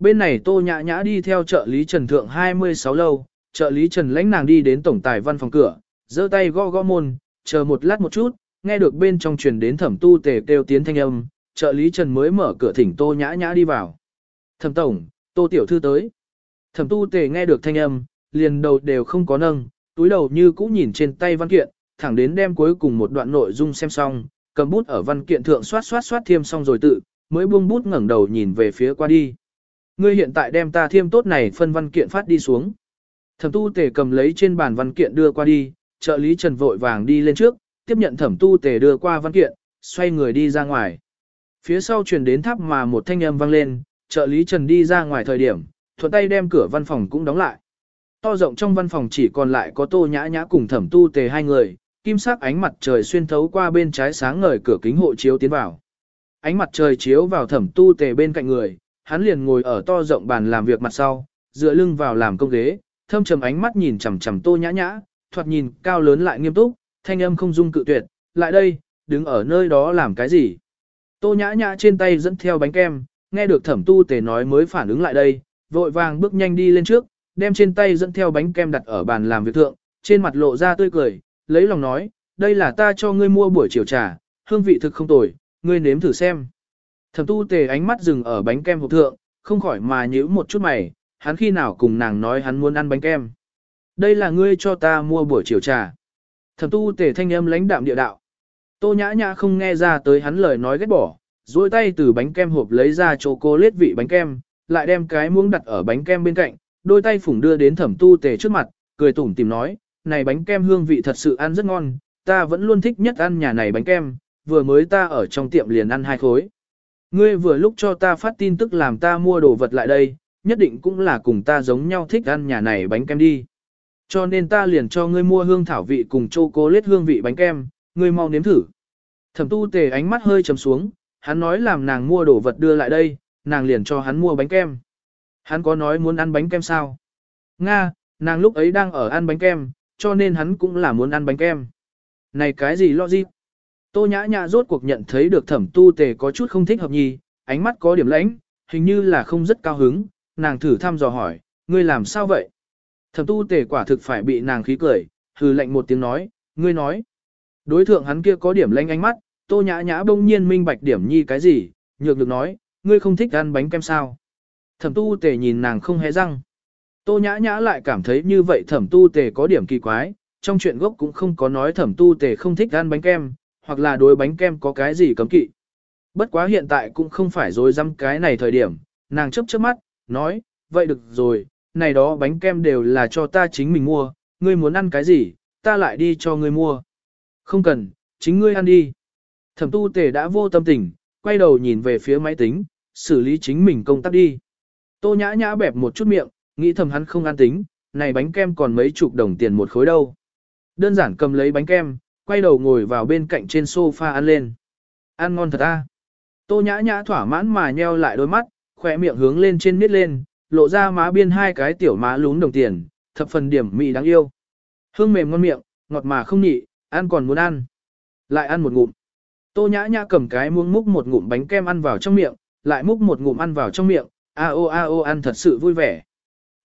Bên này tô nhã nhã đi theo trợ lý Trần Thượng 26 lâu, trợ lý Trần lãnh nàng đi đến tổng tài văn phòng cửa, giơ tay gõ gõ môn, chờ một lát một chút, nghe được bên trong truyền đến thẩm tu tề kêu tiến thanh âm, trợ lý Trần mới mở cửa thỉnh tô nhã nhã đi vào. Thẩm tổng, tô tiểu thư tới. Thẩm tu tề nghe được thanh âm, liền đầu đều không có nâng, túi đầu như cũ nhìn trên tay văn kiện, thẳng đến đem cuối cùng một đoạn nội dung xem xong, cầm bút ở văn kiện thượng xoát xoát xoát thêm xong rồi tự, mới buông bút ngẩng đầu nhìn về phía qua đi. Ngươi hiện tại đem ta thiêm tốt này phân văn kiện phát đi xuống. Thẩm tu tề cầm lấy trên bàn văn kiện đưa qua đi, trợ lý Trần vội vàng đi lên trước, tiếp nhận thẩm tu tề đưa qua văn kiện, xoay người đi ra ngoài. Phía sau truyền đến tháp mà một thanh âm vang lên, trợ lý Trần đi ra ngoài thời điểm, thuận tay đem cửa văn phòng cũng đóng lại. To rộng trong văn phòng chỉ còn lại có tô nhã nhã cùng thẩm tu tề hai người, kim sắc ánh mặt trời xuyên thấu qua bên trái sáng ngời cửa kính hộ chiếu tiến vào. Ánh mặt trời chiếu vào thẩm tu tề bên cạnh người, hắn liền ngồi ở to rộng bàn làm việc mặt sau, dựa lưng vào làm công ghế, thâm trầm ánh mắt nhìn chằm chằm tô nhã nhã, thoạt nhìn cao lớn lại nghiêm túc, thanh âm không dung cự tuyệt, lại đây, đứng ở nơi đó làm cái gì. Tô nhã nhã trên tay dẫn theo bánh kem, nghe được thẩm tu tề nói mới phản ứng lại đây, vội vàng bước nhanh đi lên trước, đem trên tay dẫn theo bánh kem đặt ở bàn làm việc thượng, trên mặt lộ ra tươi cười, lấy lòng nói, đây là ta cho ngươi mua buổi chiều trà, hương vị thực không tồi, ngươi nếm thử xem. Thẩm tu tề ánh mắt dừng ở bánh kem hộp thượng, không khỏi mà nhíu một chút mày, hắn khi nào cùng nàng nói hắn muốn ăn bánh kem. Đây là ngươi cho ta mua buổi chiều trà. Thẩm tu tề thanh âm lãnh đạm địa đạo. Tô nhã nhã không nghe ra tới hắn lời nói ghét bỏ, duỗi tay từ bánh kem hộp lấy ra chocolate vị bánh kem, lại đem cái muỗng đặt ở bánh kem bên cạnh, đôi tay phủng đưa đến thẩm tu tề trước mặt, cười tủm tìm nói, này bánh kem hương vị thật sự ăn rất ngon, ta vẫn luôn thích nhất ăn nhà này bánh kem, vừa mới ta ở trong tiệm liền ăn hai khối. Ngươi vừa lúc cho ta phát tin tức làm ta mua đồ vật lại đây, nhất định cũng là cùng ta giống nhau thích ăn nhà này bánh kem đi. Cho nên ta liền cho ngươi mua hương thảo vị cùng chocolate hương vị bánh kem, ngươi mau nếm thử. Thẩm tu tề ánh mắt hơi trầm xuống, hắn nói làm nàng mua đồ vật đưa lại đây, nàng liền cho hắn mua bánh kem. Hắn có nói muốn ăn bánh kem sao? Nga, nàng lúc ấy đang ở ăn bánh kem, cho nên hắn cũng là muốn ăn bánh kem. Này cái gì lo gì? Tô nhã nhã rốt cuộc nhận thấy được thẩm tu tề có chút không thích hợp nhì, ánh mắt có điểm lãnh, hình như là không rất cao hứng, nàng thử thăm dò hỏi, ngươi làm sao vậy? Thẩm tu tề quả thực phải bị nàng khí cười, hừ lạnh một tiếng nói, ngươi nói. Đối thượng hắn kia có điểm lãnh ánh mắt, tô nhã nhã bỗng nhiên minh bạch điểm nhi cái gì, nhược được nói, ngươi không thích ăn bánh kem sao? Thẩm tu tề nhìn nàng không hé răng. Tô nhã nhã lại cảm thấy như vậy thẩm tu tề có điểm kỳ quái, trong chuyện gốc cũng không có nói thẩm tu tề không thích ăn bánh kem, hoặc là đối bánh kem có cái gì cấm kỵ. Bất quá hiện tại cũng không phải dối dăm cái này thời điểm, nàng chấp chớp mắt, nói, vậy được rồi, này đó bánh kem đều là cho ta chính mình mua, ngươi muốn ăn cái gì, ta lại đi cho ngươi mua. Không cần, chính ngươi ăn đi. Thẩm tu tề đã vô tâm tình, quay đầu nhìn về phía máy tính, xử lý chính mình công tác đi. Tô nhã nhã bẹp một chút miệng, nghĩ thầm hắn không ăn tính, này bánh kem còn mấy chục đồng tiền một khối đâu. Đơn giản cầm lấy bánh kem, quay đầu ngồi vào bên cạnh trên sofa ăn lên. Ăn ngon thật a. Tô nhã nhã thỏa mãn mà nheo lại đôi mắt, khỏe miệng hướng lên trên miết lên, lộ ra má biên hai cái tiểu má lún đồng tiền, thập phần điểm mị đáng yêu. Hương mềm ngon miệng, ngọt mà không nhị, ăn còn muốn ăn. Lại ăn một ngụm. Tô nhã nhã cầm cái muỗng múc một ngụm bánh kem ăn vào trong miệng, lại múc một ngụm ăn vào trong miệng, a o a o ăn thật sự vui vẻ.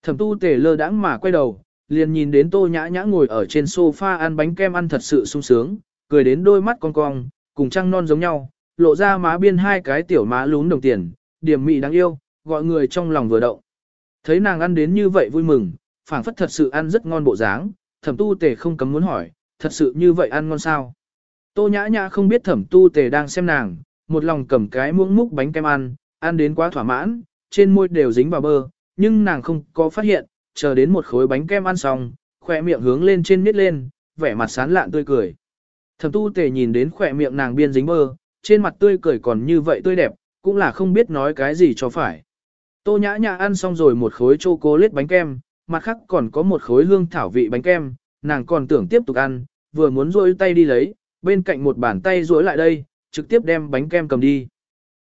Thẩm tu tề lơ đãng mà quay đầu, liền nhìn đến tô nhã nhã ngồi ở trên sofa ăn bánh kem ăn thật sự sung sướng, cười đến đôi mắt cong cong, cùng trăng non giống nhau, lộ ra má biên hai cái tiểu má lún đồng tiền, điểm mị đáng yêu, gọi người trong lòng vừa động. Thấy nàng ăn đến như vậy vui mừng, phảng phất thật sự ăn rất ngon bộ dáng, thẩm tu tề không cấm muốn hỏi, thật sự như vậy ăn ngon sao? Tô nhã nhã không biết thẩm tu tề đang xem nàng, một lòng cầm cái muỗng múc bánh kem ăn, ăn đến quá thỏa mãn, trên môi đều dính vào bơ, nhưng nàng không có phát hiện, chờ đến một khối bánh kem ăn xong, khỏe miệng hướng lên trên miết lên, vẻ mặt sán lạn tươi cười. Thẩm tu tề nhìn đến khỏe miệng nàng biên dính bơ, trên mặt tươi cười còn như vậy tươi đẹp, cũng là không biết nói cái gì cho phải. Tô nhã nhã ăn xong rồi một khối chocolate bánh kem, mặt khác còn có một khối hương thảo vị bánh kem, nàng còn tưởng tiếp tục ăn, vừa muốn rôi tay đi lấy, bên cạnh một bàn tay rối lại đây, trực tiếp đem bánh kem cầm đi.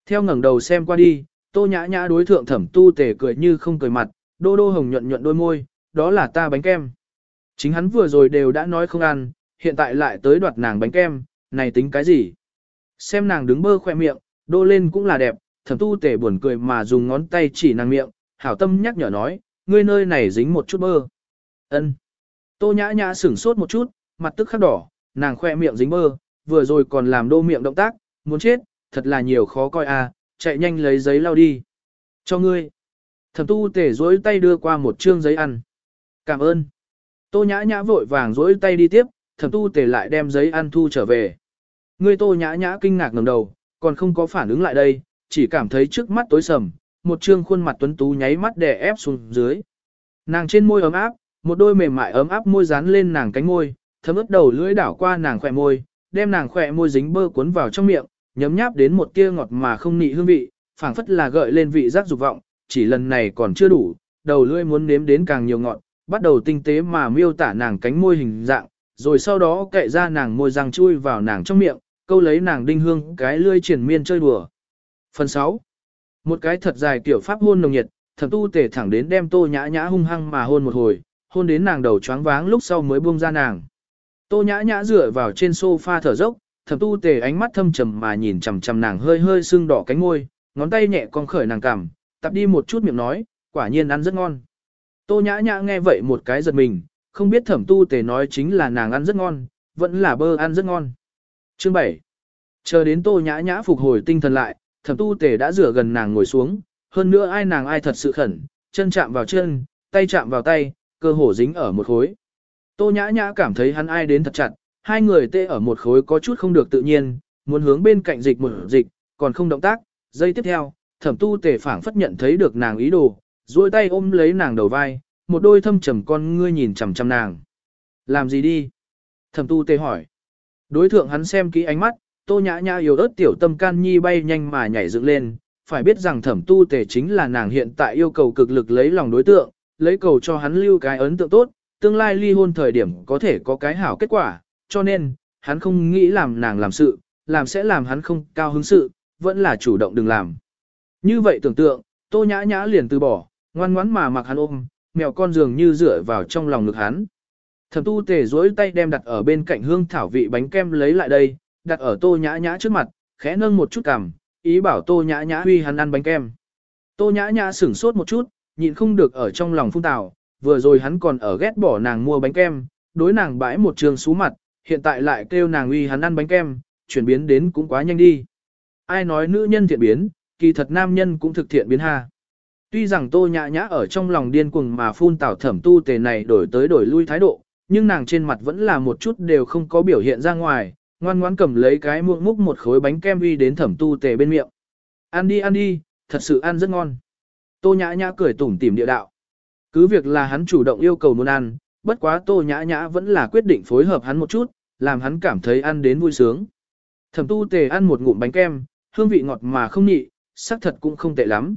Theo ngẩng đầu xem qua đi, tô nhã nhã đối thượng thẩm tu tề cười như không cười mặt, đô đô hồng nhuận nhuận đôi môi, đó là ta bánh kem. Chính hắn vừa rồi đều đã nói không ăn, hiện tại lại tới đoạt nàng bánh kem, này tính cái gì? Xem nàng đứng bơ khoe miệng, đô lên cũng là đẹp, thẩm tu tể buồn cười mà dùng ngón tay chỉ nàng miệng, hảo tâm nhắc nhở nói, ngươi nơi này dính một chút bơ. ân Tô nhã nhã sửng sốt một chút, mặt tức khắc đỏ, nàng khoe miệng dính bơ, vừa rồi còn làm đô miệng động tác, muốn chết, thật là nhiều khó coi à, chạy nhanh lấy giấy lau đi. Cho ngươi. Thẩm tu tể dối tay đưa qua một chương giấy ăn. Cảm ơn. Tô nhã nhã vội vàng dối tay đi tiếp, thẩm tu tể lại đem giấy ăn thu trở về. Ngươi tô nhã nhã kinh ngạc ngầm đầu, còn không có phản ứng lại đây, chỉ cảm thấy trước mắt tối sầm, một trương khuôn mặt tuấn tú nháy mắt đè ép xuống dưới. Nàng trên môi ấm áp, một đôi mềm mại ấm áp môi dán lên nàng cánh môi, thấm ướt đầu lưỡi đảo qua nàng khỏe môi, đem nàng khỏe môi dính bơ cuốn vào trong miệng, nhấm nháp đến một tia ngọt mà không nị hương vị, phảng phất là gợi lên vị giác dục vọng, chỉ lần này còn chưa đủ, đầu lưỡi muốn nếm đến càng nhiều ngọn, bắt đầu tinh tế mà miêu tả nàng cánh môi hình dạng, rồi sau đó kệ ra nàng môi răng chui vào nàng trong miệng, câu lấy nàng đinh hương cái lưỡi triển miên chơi đùa. Phần 6. Một cái thật dài kiểu pháp hôn nồng nhiệt, thẩm tu tể thẳng đến đem tô nhã nhã hung hăng mà hôn một hồi, hôn đến nàng đầu choáng váng lúc sau mới buông ra nàng. Tô nhã nhã dựa vào trên sofa thở dốc, thẩm tu tề ánh mắt thâm trầm mà nhìn chằm chằm nàng hơi hơi sưng đỏ cánh ngôi, ngón tay nhẹ con khởi nàng cằm, tập đi một chút miệng nói, quả nhiên ăn rất ngon. Tô nhã nhã nghe vậy một cái giật mình, không biết thẩm tu tề nói chính là nàng ăn rất ngon, vẫn là bơ ăn rất ngon. Chương 7. Chờ đến tô nhã nhã phục hồi tinh thần lại, thẩm tu tề đã rửa gần nàng ngồi xuống, hơn nữa ai nàng ai thật sự khẩn, chân chạm vào chân, tay chạm vào tay, cơ hồ dính ở một khối. Tô nhã nhã cảm thấy hắn ai đến thật chặt, hai người tê ở một khối có chút không được tự nhiên, muốn hướng bên cạnh dịch một dịch, còn không động tác, giây tiếp theo, thẩm tu Tề phảng phất nhận thấy được nàng ý đồ, duỗi tay ôm lấy nàng đầu vai, một đôi thâm trầm con ngươi nhìn chằm chằm nàng. Làm gì đi? Thẩm tu Tề hỏi. Đối thượng hắn xem kỹ ánh mắt, tô nhã nhã yếu ớt tiểu tâm can nhi bay nhanh mà nhảy dựng lên, phải biết rằng thẩm tu tề chính là nàng hiện tại yêu cầu cực lực lấy lòng đối tượng, lấy cầu cho hắn lưu cái ấn tượng tốt, tương lai ly hôn thời điểm có thể có cái hảo kết quả, cho nên, hắn không nghĩ làm nàng làm sự, làm sẽ làm hắn không cao hứng sự, vẫn là chủ động đừng làm. Như vậy tưởng tượng, tô nhã nhã liền từ bỏ, ngoan ngoãn mà mặc hắn ôm, mèo con dường như dựa vào trong lòng ngực hắn. Thẩm tu tề duỗi tay đem đặt ở bên cạnh hương thảo vị bánh kem lấy lại đây, đặt ở tô nhã nhã trước mặt, khẽ nâng một chút cằm, ý bảo tô nhã nhã huy hắn ăn bánh kem. Tô nhã nhã sửng sốt một chút, nhịn không được ở trong lòng phung tào, vừa rồi hắn còn ở ghét bỏ nàng mua bánh kem, đối nàng bãi một trường xú mặt, hiện tại lại kêu nàng uy hắn ăn bánh kem, chuyển biến đến cũng quá nhanh đi. Ai nói nữ nhân thiện biến, kỳ thật nam nhân cũng thực thiện biến ha. Tuy rằng tô nhã nhã ở trong lòng điên cuồng mà phun tảo thẩm tu tề này đổi tới đổi lui thái độ, nhưng nàng trên mặt vẫn là một chút đều không có biểu hiện ra ngoài, ngoan ngoãn cầm lấy cái muỗng múc một khối bánh kem uy đến thẩm tu tề bên miệng. Ăn đi ăn đi, thật sự ăn rất ngon. Tô nhã nhã cười tủm tỉm địa đạo. Cứ việc là hắn chủ động yêu cầu muốn ăn, bất quá tô nhã nhã vẫn là quyết định phối hợp hắn một chút, làm hắn cảm thấy ăn đến vui sướng. Thẩm tu tề ăn một ngụm bánh kem, hương vị ngọt mà không nhị, xác thật cũng không tệ lắm.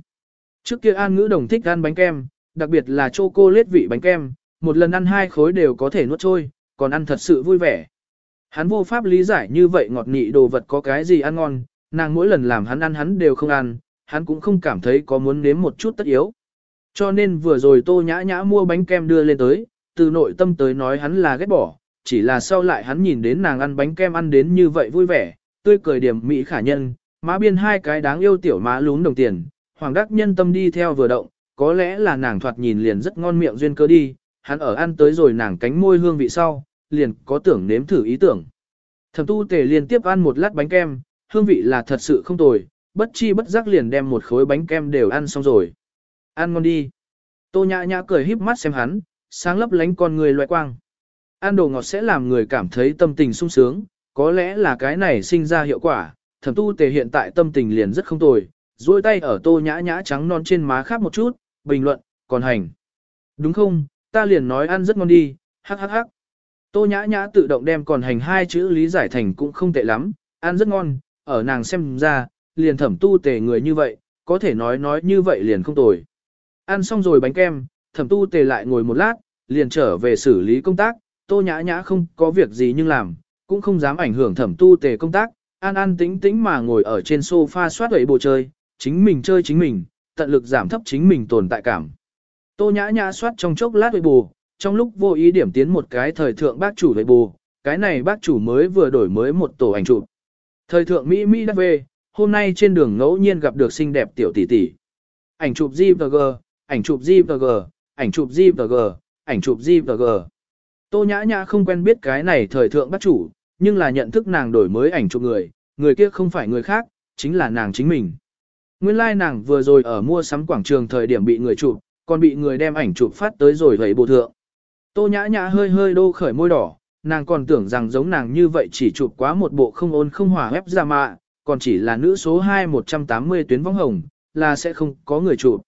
Trước kia An Ngữ Đồng thích ăn bánh kem, đặc biệt là chocolate vị bánh kem, một lần ăn hai khối đều có thể nuốt trôi, còn ăn thật sự vui vẻ. Hắn vô pháp lý giải như vậy ngọt nị đồ vật có cái gì ăn ngon, nàng mỗi lần làm hắn ăn hắn đều không ăn, hắn cũng không cảm thấy có muốn nếm một chút tất yếu. Cho nên vừa rồi tô nhã nhã mua bánh kem đưa lên tới, từ nội tâm tới nói hắn là ghét bỏ, chỉ là sau lại hắn nhìn đến nàng ăn bánh kem ăn đến như vậy vui vẻ, tươi cười điểm mỹ khả nhân, má biên hai cái đáng yêu tiểu má lún đồng tiền, hoàng đắc nhân tâm đi theo vừa động, có lẽ là nàng thoạt nhìn liền rất ngon miệng duyên cơ đi, hắn ở ăn tới rồi nàng cánh môi hương vị sau, liền có tưởng nếm thử ý tưởng. Thẩm tu tề liên tiếp ăn một lát bánh kem, hương vị là thật sự không tồi, bất chi bất giác liền đem một khối bánh kem đều ăn xong rồi. Ăn ngon đi. Tô nhã nhã cười híp mắt xem hắn, sáng lấp lánh con người loại quang. Ăn đồ ngọt sẽ làm người cảm thấy tâm tình sung sướng, có lẽ là cái này sinh ra hiệu quả, thẩm tu tề hiện tại tâm tình liền rất không tồi, duỗi tay ở tô nhã nhã trắng non trên má khác một chút, bình luận, còn hành. Đúng không, ta liền nói ăn rất ngon đi, hắc hắc hắc. Tô nhã nhã tự động đem còn hành hai chữ lý giải thành cũng không tệ lắm, ăn rất ngon, ở nàng xem ra, liền thẩm tu tề người như vậy, có thể nói nói như vậy liền không tồi. Ăn xong rồi bánh kem, thẩm tu tề lại ngồi một lát, liền trở về xử lý công tác, tô nhã nhã không có việc gì nhưng làm, cũng không dám ảnh hưởng thẩm tu tề công tác, an an tĩnh tĩnh mà ngồi ở trên sofa soát ấy bộ chơi, chính mình chơi chính mình, tận lực giảm thấp chính mình tồn tại cảm. Tô nhã nhã soát trong chốc lát ấy bù, trong lúc vô ý điểm tiến một cái thời thượng bác chủ ấy bù, cái này bác chủ mới vừa đổi mới một tổ ảnh chụp. Thời thượng Mỹ Mỹ đắc về, hôm nay trên đường ngẫu nhiên gặp được xinh đẹp tiểu tỷ tỷ. Ảnh chụp JPG, ảnh chụp JPG, ảnh chụp JPG, ảnh chụp JPG. Tô nhã nhã không quen biết cái này thời thượng bác chủ, nhưng là nhận thức nàng đổi mới ảnh chụp người, người kia không phải người khác, chính là nàng chính mình. Nguyên lai like nàng vừa rồi ở mua sắm quảng trường thời điểm bị người chụp, còn bị người đem ảnh chụp phát tới rồi vậy bộ thượng. Tô nhã nhã hơi hơi đô khởi môi đỏ, nàng còn tưởng rằng giống nàng như vậy chỉ chụp quá một bộ không ôn không hòa ép ra mạ, còn chỉ là nữ số 2 180 tuyến vong hồng, là sẽ không có người chụp.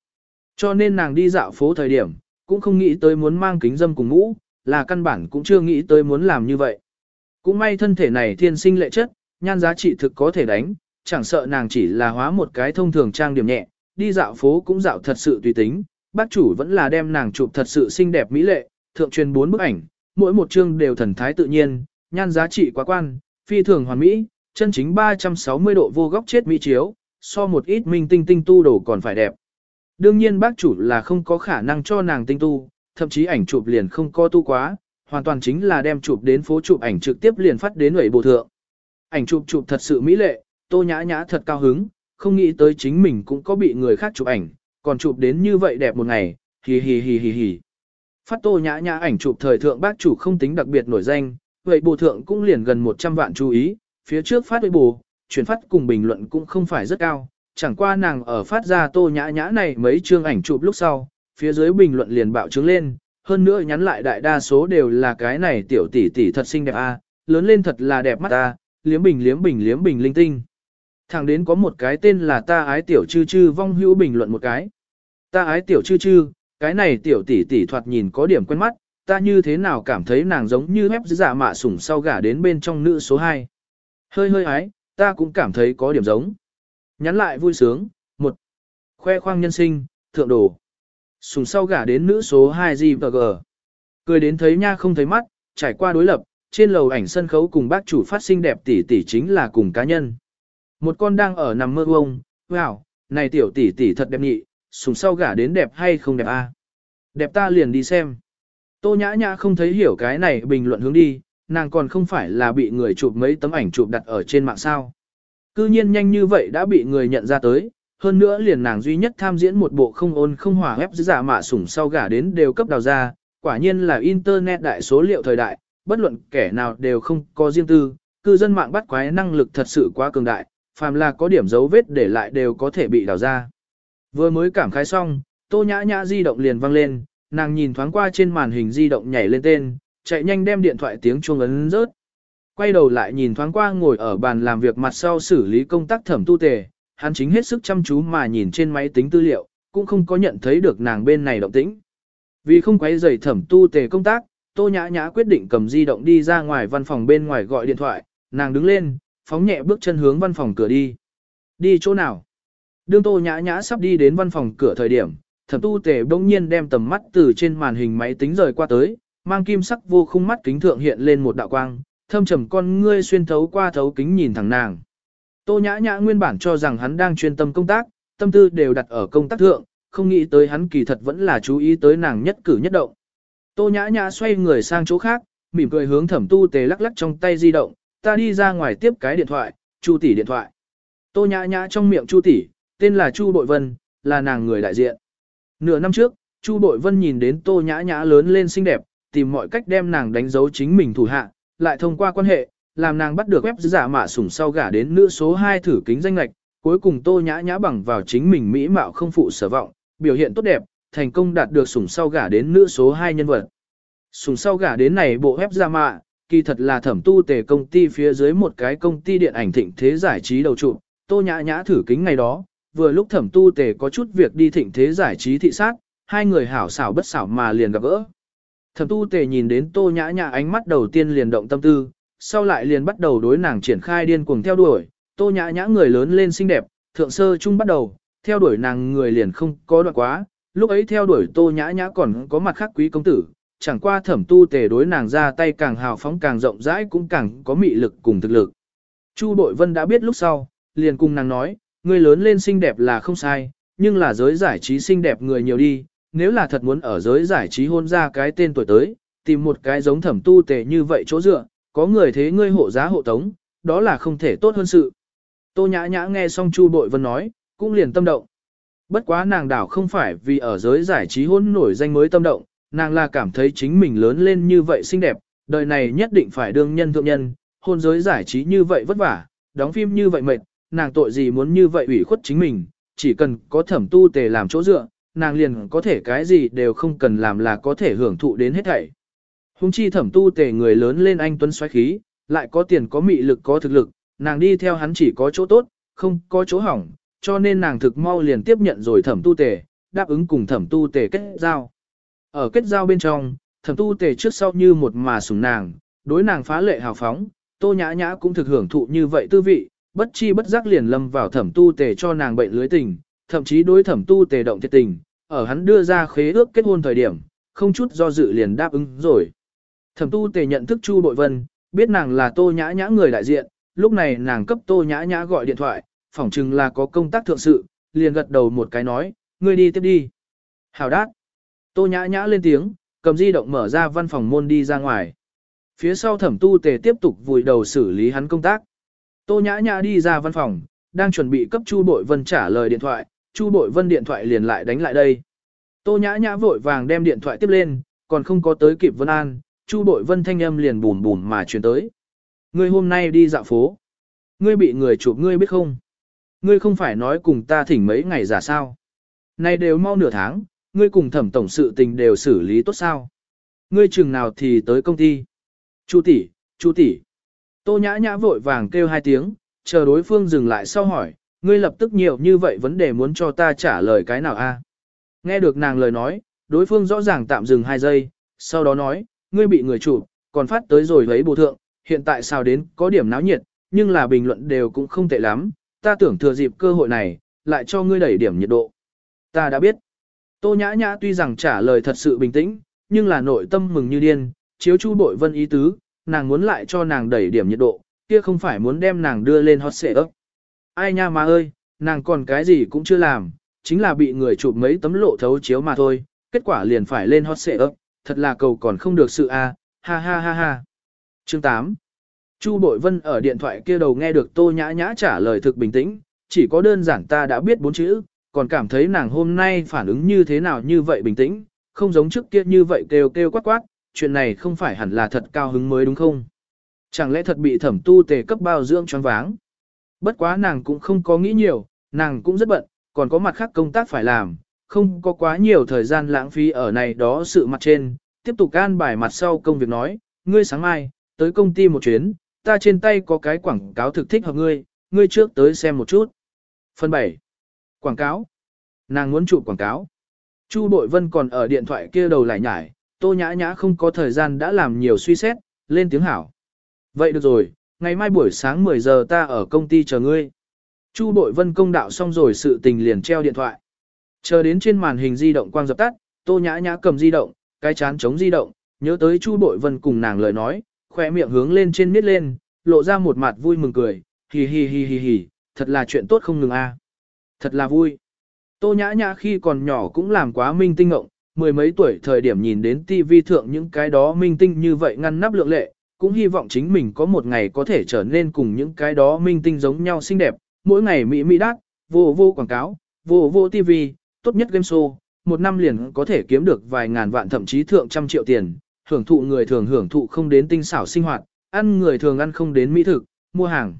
Cho nên nàng đi dạo phố thời điểm, cũng không nghĩ tới muốn mang kính dâm cùng mũ, là căn bản cũng chưa nghĩ tới muốn làm như vậy. Cũng may thân thể này thiên sinh lệ chất, nhan giá trị thực có thể đánh, chẳng sợ nàng chỉ là hóa một cái thông thường trang điểm nhẹ, đi dạo phố cũng dạo thật sự tùy tính, bác chủ vẫn là đem nàng chụp thật sự xinh đẹp mỹ lệ, thượng truyền bốn bức ảnh, mỗi một chương đều thần thái tự nhiên, nhan giá trị quá quan, phi thường hoàn mỹ, chân chính 360 độ vô góc chết mỹ chiếu, so một ít minh tinh tinh tu đồ còn phải đẹp. Đương nhiên bác chủ là không có khả năng cho nàng tinh tu, thậm chí ảnh chụp liền không có tu quá, hoàn toàn chính là đem chụp đến phố chụp ảnh trực tiếp liền phát đến ủy bộ thượng. Ảnh chụp chụp thật sự mỹ lệ, tô nhã nhã thật cao hứng, không nghĩ tới chính mình cũng có bị người khác chụp ảnh, còn chụp đến như vậy đẹp một ngày, hì hì hì hì hì. Phát tô nhã nhã ảnh chụp thời thượng bác chủ không tính đặc biệt nổi danh, vậy bộ thượng cũng liền gần 100 vạn chú ý, phía trước phát với bù, chuyển phát cùng bình luận cũng không phải rất cao, chẳng qua nàng ở phát ra tô nhã nhã này mấy chương ảnh chụp lúc sau, phía dưới bình luận liền bạo trướng lên, hơn nữa nhắn lại đại đa số đều là cái này tiểu tỷ tỷ thật xinh đẹp a, lớn lên thật là đẹp mắt ta, liếm bình liếm bình liếm bình linh tinh. Thẳng đến có một cái tên là ta ái tiểu chư chư vong hữu bình luận một cái. Ta ái tiểu chư chư, cái này tiểu tỷ tỷ thoạt nhìn có điểm quen mắt, ta như thế nào cảm thấy nàng giống như ép giả dạ mạ sủng sau gả đến bên trong nữ số 2. Hơi hơi ái, ta cũng cảm thấy có điểm giống. Nhắn lại vui sướng, một Khoe khoang nhân sinh, thượng đồ. Sùng sau gả đến nữ số 2 G. Cười đến thấy nha không thấy mắt, trải qua đối lập, trên lầu ảnh sân khấu cùng bác chủ phát sinh đẹp tỷ tỷ chính là cùng cá nhân. Một con đang ở nằm mơ vông, wow, này tiểu tỷ tỷ thật đẹp nhị, sùng sau gả đến đẹp hay không đẹp a? Đẹp ta liền đi xem. Tô nhã nhã không thấy hiểu cái này bình luận hướng đi, nàng còn không phải là bị người chụp mấy tấm ảnh chụp đặt ở trên mạng sao. Cư nhiên nhanh như vậy đã bị người nhận ra tới, hơn nữa liền nàng duy nhất tham diễn một bộ không ôn không hòa ép giả mạ sủng sau gả đến đều cấp đào ra, quả nhiên là internet đại số liệu thời đại, bất luận kẻ nào đều không có riêng tư, cư dân mạng bắt quái năng lực thật sự quá cường đại, phàm là có điểm dấu vết để lại đều có thể bị đào ra. Vừa mới cảm khái xong, tô nhã nhã di động liền vang lên, nàng nhìn thoáng qua trên màn hình di động nhảy lên tên, chạy nhanh đem điện thoại tiếng chuông ấn rớt. Quay đầu lại nhìn thoáng qua ngồi ở bàn làm việc mặt sau xử lý công tác thẩm tu tề, hắn chính hết sức chăm chú mà nhìn trên máy tính tư liệu, cũng không có nhận thấy được nàng bên này động tĩnh. Vì không quấy rầy thẩm tu tề công tác, Tô Nhã Nhã quyết định cầm di động đi ra ngoài văn phòng bên ngoài gọi điện thoại, nàng đứng lên, phóng nhẹ bước chân hướng văn phòng cửa đi. Đi chỗ nào? Đương Tô Nhã Nhã sắp đi đến văn phòng cửa thời điểm, thẩm tu tề bỗng nhiên đem tầm mắt từ trên màn hình máy tính rời qua tới, mang kim sắc vô khung mắt kính thượng hiện lên một đạo quang, thâm trầm con ngươi xuyên thấu qua thấu kính nhìn thẳng nàng. Tô nhã nhã nguyên bản cho rằng hắn đang chuyên tâm công tác, tâm tư đều đặt ở công tác thượng, không nghĩ tới hắn kỳ thật vẫn là chú ý tới nàng nhất cử nhất động. Tô nhã nhã xoay người sang chỗ khác, mỉm cười hướng thẩm tu tề lắc lắc trong tay di động, ta đi ra ngoài tiếp cái điện thoại, chu tỷ điện thoại. Tô nhã nhã trong miệng chu tỷ, tên là chu bội vân, là nàng người đại diện. Nửa năm trước, chu bội vân nhìn đến tô nhã nhã lớn lên xinh đẹp, tìm mọi cách đem nàng đánh dấu chính mình thủ hạ, lại thông qua quan hệ, làm nàng bắt được web giả mạ sủng sau gả đến nữ số 2 thử kính danh lệch cuối cùng tô nhã nhã bằng vào chính mình mỹ mạo không phụ sở vọng, biểu hiện tốt đẹp, thành công đạt được sủng sau gả đến nữ số 2 nhân vật. Sủng sau gả đến này bộ web giả mạ, kỳ thật là thẩm tu tề công ty phía dưới một cái công ty điện ảnh thịnh thế giải trí đầu trụ, tô nhã nhã thử kính ngày đó, vừa lúc thẩm tu tề có chút việc đi thịnh thế giải trí thị sát, hai người hảo xảo bất xảo mà liền gặp gỡ. Thẩm tu tề nhìn đến tô nhã nhã ánh mắt đầu tiên liền động tâm tư, sau lại liền bắt đầu đối nàng triển khai điên cuồng theo đuổi, tô nhã nhã người lớn lên xinh đẹp, thượng sơ chung bắt đầu, theo đuổi nàng người liền không có đoạn quá, lúc ấy theo đuổi tô nhã nhã còn có mặt khác quý công tử, chẳng qua thẩm tu tề đối nàng ra tay càng hào phóng càng rộng rãi cũng càng có mị lực cùng thực lực. Chu Bội Vân đã biết lúc sau, liền cùng nàng nói, người lớn lên xinh đẹp là không sai, nhưng là giới giải trí xinh đẹp người nhiều đi, nếu là thật muốn ở giới giải trí hôn ra cái tên tuổi tới, tìm một cái giống thẩm tu tề như vậy chỗ dựa, có người thế ngươi hộ giá hộ tống, đó là không thể tốt hơn sự. Tô nhã nhã nghe xong Chu Bội Vân nói, cũng liền tâm động. Bất quá nàng đảo không phải vì ở giới giải trí hôn nổi danh mới tâm động, nàng là cảm thấy chính mình lớn lên như vậy xinh đẹp, đời này nhất định phải đương nhân thượng nhân, hôn giới giải trí như vậy vất vả, đóng phim như vậy mệt, nàng tội gì muốn như vậy ủy khuất chính mình, chỉ cần có thẩm tu tề làm chỗ dựa, nàng liền có thể cái gì đều không cần làm là có thể hưởng thụ đến hết thảy. Hùng chi thẩm tu tề người lớn lên anh tuấn xoáy khí, lại có tiền có mị lực có thực lực, nàng đi theo hắn chỉ có chỗ tốt, không có chỗ hỏng, cho nên nàng thực mau liền tiếp nhận rồi thẩm tu tề, đáp ứng cùng thẩm tu tề kết giao. Ở kết giao bên trong, thẩm tu tề trước sau như một mà sủng nàng, đối nàng phá lệ hào phóng, tô nhã nhã cũng thực hưởng thụ như vậy tư vị, bất chi bất giác liền lâm vào thẩm tu tề cho nàng bệnh lưới tình, thậm chí đối thẩm tu tề động thiệt tình, ở hắn đưa ra khế ước kết hôn thời điểm, không chút do dự liền đáp ứng rồi. Thẩm tu tề nhận thức Chu Bội Vân, biết nàng là tô nhã nhã người đại diện, lúc này nàng cấp tô nhã nhã gọi điện thoại, phỏng chừng là có công tác thượng sự, liền gật đầu một cái nói, ngươi đi tiếp đi. Hảo đát. Tô nhã nhã lên tiếng, cầm di động mở ra văn phòng môn đi ra ngoài. Phía sau thẩm tu tề tiếp tục vùi đầu xử lý hắn công tác. Tô nhã nhã đi ra văn phòng, đang chuẩn bị cấp Chu Bội Vân trả lời điện thoại, Chu Bội Vân điện thoại liền lại đánh lại đây. Tô nhã nhã vội vàng đem điện thoại tiếp lên, còn không có tới kịp Vân An, Chu Bội Vân thanh âm liền bùn bùn mà truyền tới. Ngươi hôm nay đi dạo phố. Ngươi bị người chụp ngươi biết không? Ngươi không phải nói cùng ta thỉnh mấy ngày giả sao? Này đều mau nửa tháng, ngươi cùng thẩm tổng sự tình đều xử lý tốt sao? Ngươi chừng nào thì tới công ty? Chu tỷ, Chu tỷ. Tô nhã nhã vội vàng kêu hai tiếng, chờ đối phương dừng lại sau hỏi, ngươi lập tức nhiều như vậy vấn đề muốn cho ta trả lời cái nào a? Nghe được nàng lời nói, đối phương rõ ràng tạm dừng hai giây, sau đó nói, ngươi bị người chụp, còn phát tới rồi lấy bộ thượng, hiện tại sao đến có điểm náo nhiệt, nhưng là bình luận đều cũng không tệ lắm, ta tưởng thừa dịp cơ hội này, lại cho ngươi đẩy điểm nhiệt độ. Ta đã biết. Tô nhã nhã tuy rằng trả lời thật sự bình tĩnh, nhưng là nội tâm mừng như điên, chiếu chu bội vân ý tứ, nàng muốn lại cho nàng đẩy điểm nhiệt độ, kia không phải muốn đem nàng đưa lên hot xệ ấp. Ai nha mà ơi, nàng còn cái gì cũng chưa làm, chính là bị người chụp mấy tấm lộ thấu chiếu mà thôi, kết quả liền phải lên hot xệ ấp, thật là cầu còn không được sự a, ha ha ha ha. Chương 8 Chu Bội Vân ở điện thoại kia đầu nghe được Tô Nhã Nhã trả lời thực bình tĩnh, chỉ có đơn giản ta đã biết bốn chữ, còn cảm thấy nàng hôm nay phản ứng như thế nào như vậy bình tĩnh, không giống trước kia như vậy kêu kêu quát quát, chuyện này không phải hẳn là thật cao hứng mới đúng không? Chẳng lẽ thật bị thẩm tu tề cấp bao dưỡng choáng váng? Bất quá nàng cũng không có nghĩ nhiều, nàng cũng rất bận, còn có mặt khác công tác phải làm, không có quá nhiều thời gian lãng phí ở này đó sự mặt trên, tiếp tục an bài mặt sau công việc nói, ngươi sáng mai, tới công ty một chuyến, ta trên tay có cái quảng cáo thực thích hợp ngươi, ngươi trước tới xem một chút. Phần 7. Quảng cáo. Nàng muốn chụp quảng cáo. Chu Bội Vân còn ở điện thoại kia đầu lại nhải, tô nhã nhã không có thời gian đã làm nhiều suy xét, lên tiếng hảo. Vậy được rồi, ngày mai buổi sáng 10 giờ ta ở công ty chờ ngươi. Chu Bội Vân công đạo xong rồi sự tình liền treo điện thoại. Chờ đến trên màn hình di động quang dập tắt, Tô Nhã Nhã cầm di động, cái chán chống di động, nhớ tới Chu Bội Vân cùng nàng lời nói, khỏe miệng hướng lên trên miết lên, lộ ra một mặt vui mừng cười, hì hì hì hì hì, thật là chuyện tốt không ngừng a, à. Thật là vui. Tô Nhã Nhã khi còn nhỏ cũng làm quá minh tinh ngộng, mười mấy tuổi thời điểm nhìn đến TV thượng những cái đó minh tinh như vậy ngăn nắp lượng lệ, cũng hy vọng chính mình có một ngày có thể trở nên cùng những cái đó minh tinh giống nhau xinh đẹp, mỗi ngày mỹ mỹ đát, vô vô quảng cáo, vô vô TV, tốt nhất game show, một năm liền có thể kiếm được vài ngàn vạn thậm chí thượng trăm triệu tiền, hưởng thụ người thường hưởng thụ không đến tinh xảo sinh hoạt, ăn người thường ăn không đến mỹ thực, mua hàng.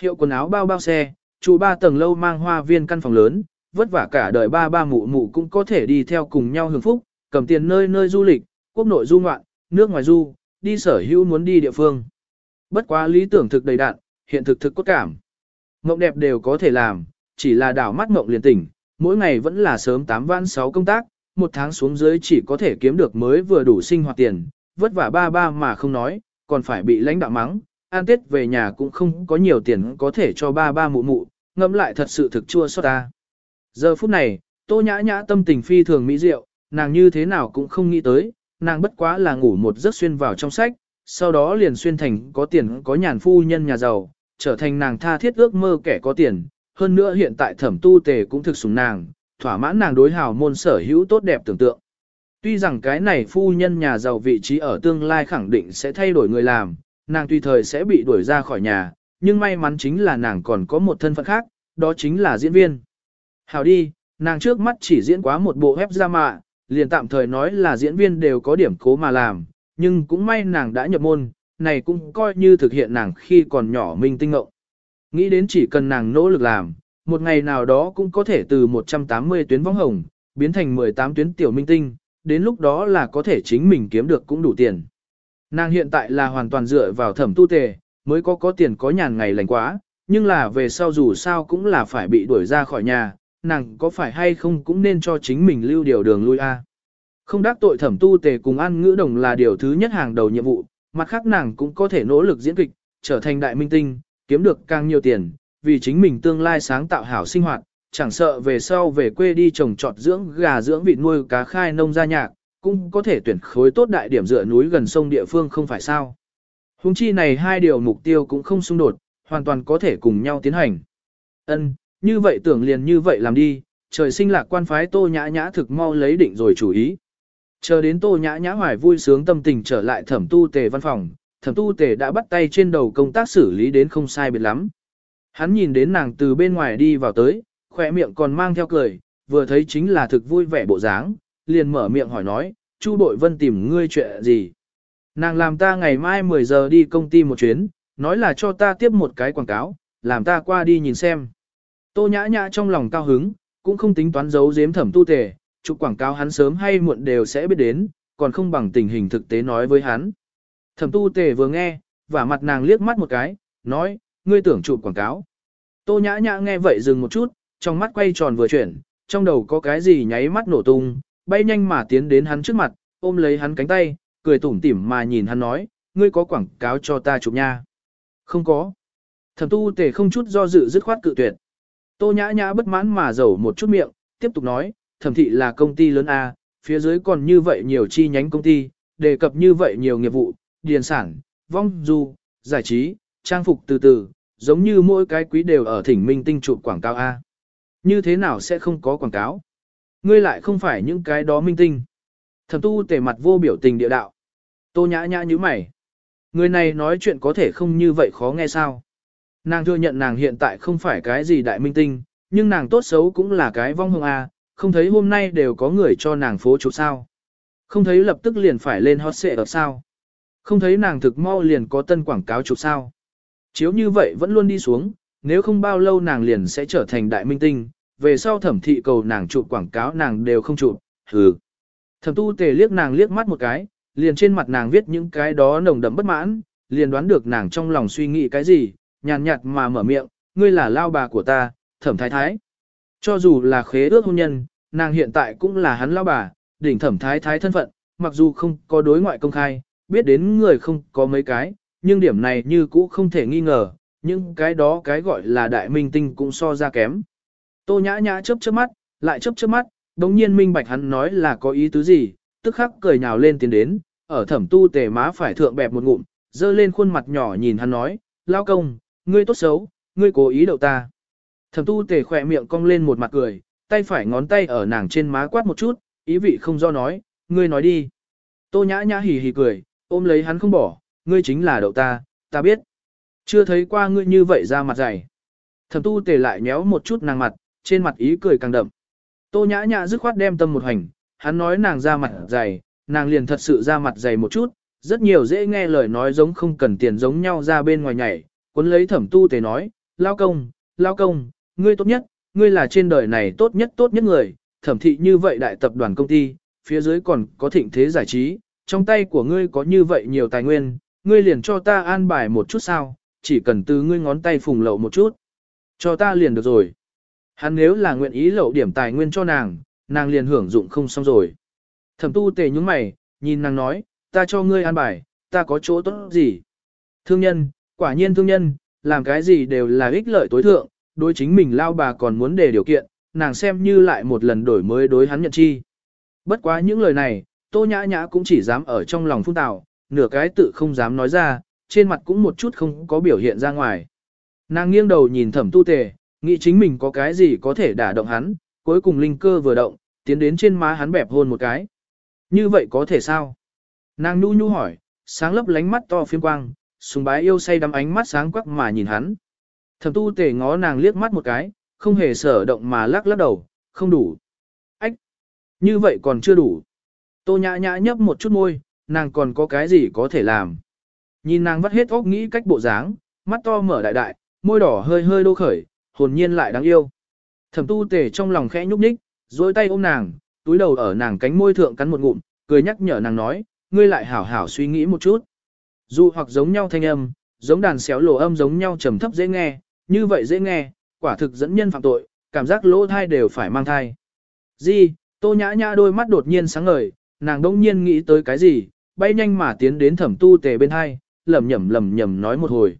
Hiệu quần áo bao bao xe, trụ ba tầng lâu mang hoa viên căn phòng lớn, vất vả cả đời ba ba mụ mụ cũng có thể đi theo cùng nhau hưởng phúc, cầm tiền nơi nơi du lịch, quốc nội du ngoạn, nước ngoài du, đi sở hữu muốn đi địa phương. Bất quá lý tưởng thực đầy đạn, hiện thực thực cốt cảm. Mộng đẹp đều có thể làm, chỉ là đảo mắt mộng liền tỉnh, mỗi ngày vẫn là sớm 8 vãn 6 công tác, một tháng xuống dưới chỉ có thể kiếm được mới vừa đủ sinh hoạt tiền, vất vả ba ba mà không nói, còn phải bị lãnh đạo mắng, an tết về nhà cũng không có nhiều tiền có thể cho ba ba mụ mụ, ngẫm lại thật sự thực chua xót ta. Giờ phút này, tô nhã nhã tâm tình phi thường mỹ diệu, nàng như thế nào cũng không nghĩ tới, nàng bất quá là ngủ một giấc xuyên vào trong sách, sau đó liền xuyên thành có tiền có nhàn phu nhân nhà giàu, trở thành nàng tha thiết ước mơ kẻ có tiền, hơn nữa hiện tại thẩm tu tề cũng thực sủng nàng, thỏa mãn nàng đối hào môn sở hữu tốt đẹp tưởng tượng. Tuy rằng cái này phu nhân nhà giàu vị trí ở tương lai khẳng định sẽ thay đổi người làm, nàng tùy thời sẽ bị đuổi ra khỏi nhà, nhưng may mắn chính là nàng còn có một thân phận khác, đó chính là diễn viên. Hào đi, nàng trước mắt chỉ diễn quá một bộ web ra mạ, liền tạm thời nói là diễn viên đều có điểm cố mà làm, nhưng cũng may nàng đã nhập môn, này cũng coi như thực hiện nàng khi còn nhỏ minh tinh ngộng. Nghĩ đến chỉ cần nàng nỗ lực làm, một ngày nào đó cũng có thể từ 180 tuyến võng hồng, biến thành 18 tuyến tiểu minh tinh, đến lúc đó là có thể chính mình kiếm được cũng đủ tiền. Nàng hiện tại là hoàn toàn dựa vào thẩm tu tề, mới có có tiền có nhàn ngày lành quá, nhưng là về sau dù sao cũng là phải bị đuổi ra khỏi nhà, nàng có phải hay không cũng nên cho chính mình lưu điều đường lui a. Không đắc tội thẩm tu tề cùng ăn ngữ đồng là điều thứ nhất hàng đầu nhiệm vụ, mặt khác nàng cũng có thể nỗ lực diễn kịch, trở thành đại minh tinh, kiếm được càng nhiều tiền, vì chính mình tương lai sáng tạo hảo sinh hoạt, chẳng sợ về sau về quê đi trồng trọt dưỡng gà dưỡng vịt nuôi cá khai nông gia nhạc, cũng có thể tuyển khối tốt đại điểm dựa núi gần sông địa phương không phải sao. Hùng chi này hai điều mục tiêu cũng không xung đột, hoàn toàn có thể cùng nhau tiến hành. Ân, như vậy tưởng liền như vậy làm đi, trời sinh lạc quan phái tô nhã nhã thực mau lấy định rồi chủ ý. Chờ đến tô nhã nhã hoài vui sướng tâm tình trở lại thẩm tu tề văn phòng, thẩm tu tề đã bắt tay trên đầu công tác xử lý đến không sai biệt lắm. Hắn nhìn đến nàng từ bên ngoài đi vào tới, khỏe miệng còn mang theo cười, vừa thấy chính là thực vui vẻ bộ dáng, liền mở miệng hỏi nói, Chu Bội Vân tìm ngươi chuyện gì? Nàng làm ta ngày mai 10 giờ đi công ty một chuyến, nói là cho ta tiếp một cái quảng cáo, làm ta qua đi nhìn xem. Tô nhã nhã trong lòng cao hứng, cũng không tính toán giấu giếm thẩm tu tề, chụp quảng cáo hắn sớm hay muộn đều sẽ biết đến, còn không bằng tình hình thực tế nói với hắn. Thẩm tu tề vừa nghe, và mặt nàng liếc mắt một cái, nói, ngươi tưởng chụp quảng cáo. Tô nhã nhã nghe vậy dừng một chút, trong mắt quay tròn vừa chuyển, trong đầu có cái gì nháy mắt nổ tung, bay nhanh mà tiến đến hắn trước mặt, ôm lấy hắn cánh tay, cười tủm tỉm mà nhìn hắn nói, ngươi có quảng cáo cho ta chụp nha. Không có. Thẩm tu tề không chút do dự dứt khoát cự tuyệt. Tô nhã nhã bất mãn mà giầu một chút miệng, tiếp tục nói, thẩm thị là công ty lớn A, phía dưới còn như vậy nhiều chi nhánh công ty, đề cập như vậy nhiều nghiệp vụ, điền sản, vong du, giải trí, trang phục từ từ, giống như mỗi cái quý đều ở thỉnh minh tinh chụp quảng cáo A. Như thế nào sẽ không có quảng cáo? Ngươi lại không phải những cái đó minh tinh. Thẩm tu tề mặt vô biểu tình địa đạo. Tô nhã nhã như mày. Người này nói chuyện có thể không như vậy khó nghe sao. Nàng thừa nhận nàng hiện tại không phải cái gì đại minh tinh, nhưng nàng tốt xấu cũng là cái vong hồng A, không thấy hôm nay đều có người cho nàng phố chụp sao. Không thấy lập tức liền phải lên hot xệ ở sao. Không thấy nàng thực mau liền có tân quảng cáo chụp sao. Chiếu như vậy vẫn luôn đi xuống, nếu không bao lâu nàng liền sẽ trở thành đại minh tinh, về sau thẩm thị cầu nàng chụp quảng cáo nàng đều không chụp, hừ. Thẩm tu tề liếc nàng liếc mắt một cái, liền trên mặt nàng viết những cái đó nồng đậm bất mãn, liền đoán được nàng trong lòng suy nghĩ cái gì, nhàn nhạt mà mở miệng, ngươi là lao bà của ta, thẩm thái thái. Cho dù là khế ước hôn nhân, nàng hiện tại cũng là hắn lao bà, đỉnh thẩm thái thái thân phận, mặc dù không có đối ngoại công khai, biết đến người không có mấy cái, nhưng điểm này như cũ không thể nghi ngờ, nhưng cái đó cái gọi là đại minh tinh cũng so ra kém. Tô nhã nhã chớp chớp mắt, lại chớp chớp mắt, đồng nhiên minh bạch hắn nói là có ý tứ gì, tức khắc cười nhào lên tiến đến, ở thẩm tu tề má phải thượng bẹp một ngụm, dơ lên khuôn mặt nhỏ nhìn hắn nói, lao công, ngươi tốt xấu, ngươi cố ý đậu ta. Thẩm tu tề khỏe miệng cong lên một mặt cười, tay phải ngón tay ở nàng trên má quát một chút, ý vị không do nói, ngươi nói đi. Tô nhã nhã hì hì cười, ôm lấy hắn không bỏ, ngươi chính là đậu ta, ta biết. Chưa thấy qua ngươi như vậy ra mặt dày. Thẩm tu tề lại nhéo một chút nàng mặt, trên mặt ý cười càng đậm. Tô nhã nhã dứt khoát đem tâm một hành, hắn nói nàng ra mặt dày, nàng liền thật sự ra mặt dày một chút, rất nhiều dễ nghe lời nói giống không cần tiền giống nhau ra bên ngoài nhảy, cuốn lấy thẩm tu tề nói, lao công, lao công, ngươi tốt nhất, ngươi là trên đời này tốt nhất tốt nhất người, thẩm thị như vậy đại tập đoàn công ty, phía dưới còn có thịnh thế giải trí, trong tay của ngươi có như vậy nhiều tài nguyên, ngươi liền cho ta an bài một chút sao, chỉ cần từ ngươi ngón tay phùng lậu một chút. Cho ta liền được rồi. Hắn nếu là nguyện ý lậu điểm tài nguyên cho nàng, nàng liền hưởng dụng không xong rồi. Thẩm tu tề nhúng mày, nhìn nàng nói, ta cho ngươi an bài, ta có chỗ tốt gì? Thương nhân, quả nhiên thương nhân, làm cái gì đều là ích lợi tối thượng, đối chính mình lao bà còn muốn đề điều kiện, nàng xem như lại một lần đổi mới đối hắn nhận chi. Bất quá những lời này, tô nhã nhã cũng chỉ dám ở trong lòng phun tào, nửa cái tự không dám nói ra, trên mặt cũng một chút không có biểu hiện ra ngoài. Nàng nghiêng đầu nhìn thẩm tu tề, nghĩ chính mình có cái gì có thể đả động hắn, cuối cùng linh cơ vừa động, tiến đến trên má hắn bẹp hôn một cái. Như vậy có thể sao? Nàng nhu nhu hỏi, sáng lấp lánh mắt to phiên quang, sùng bái yêu say đắm ánh mắt sáng quắc mà nhìn hắn. Thẩm tu tề ngó nàng liếc mắt một cái, không hề sở động mà lắc lắc đầu, không đủ. Ách! Như vậy còn chưa đủ. Tô nhã nhã nhấp một chút môi, nàng còn có cái gì có thể làm. Nhìn nàng vắt hết óc nghĩ cách bộ dáng, mắt to mở đại đại, môi đỏ hơi hơi đô khởi, hồn nhiên lại đáng yêu. Thẩm tu tề trong lòng khẽ nhúc nhích, duỗi tay ôm nàng, túi đầu ở nàng cánh môi thượng cắn một ngụm, cười nhắc nhở nàng nói, ngươi lại hảo hảo suy nghĩ một chút. Dù hoặc giống nhau thanh âm, giống đàn xéo lộ âm giống nhau trầm thấp dễ nghe, như vậy dễ nghe, quả thực dẫn nhân phạm tội, cảm giác lỗ thai đều phải mang thai. Di, tô nhã nhã đôi mắt đột nhiên sáng ngời, nàng đông nhiên nghĩ tới cái gì, bay nhanh mà tiến đến thẩm tu tề bên hai, lầm nhầm lầm nhầm nói một hồi.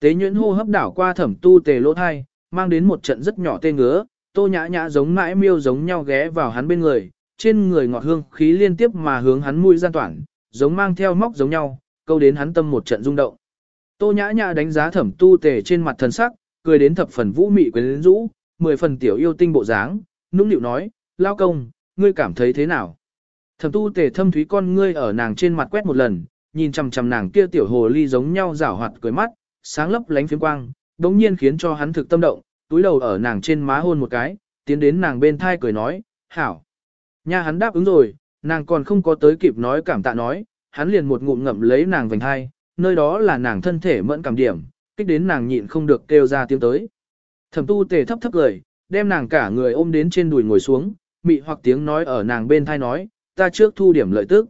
Tế nhuyễn hô hấp đảo qua thẩm tu tề lỗ thai, mang đến một trận rất nhỏ tê ngứa, tô nhã nhã giống mãi miêu giống nhau ghé vào hắn bên người, trên người ngọt hương khí liên tiếp mà hướng hắn mũi gian toản, giống mang theo móc giống nhau, câu đến hắn tâm một trận rung động. Tô nhã nhã đánh giá thẩm tu tề trên mặt thần sắc, cười đến thập phần vũ mị quyến rũ, mười phần tiểu yêu tinh bộ dáng, nũng nịu nói, lao công, ngươi cảm thấy thế nào? Thẩm tu tề thâm thúy con ngươi ở nàng trên mặt quét một lần, nhìn chằm chằm nàng kia tiểu hồ ly giống nhau rảo hoạt cười mắt, sáng lấp lánh phiếm quang, đống nhiên khiến cho hắn thực tâm động, túi đầu ở nàng trên má hôn một cái, tiến đến nàng bên thai cười nói, hảo. Nha hắn đáp ứng rồi, nàng còn không có tới kịp nói cảm tạ nói, hắn liền một ngụm ngậm lấy nàng vành hai, nơi đó là nàng thân thể mẫn cảm điểm, kích đến nàng nhịn không được kêu ra tiếng tới. Thẩm tu tề thấp thấp cười, đem nàng cả người ôm đến trên đùi ngồi xuống, mị hoặc tiếng nói ở nàng bên thai nói, ta trước thu điểm lợi tức.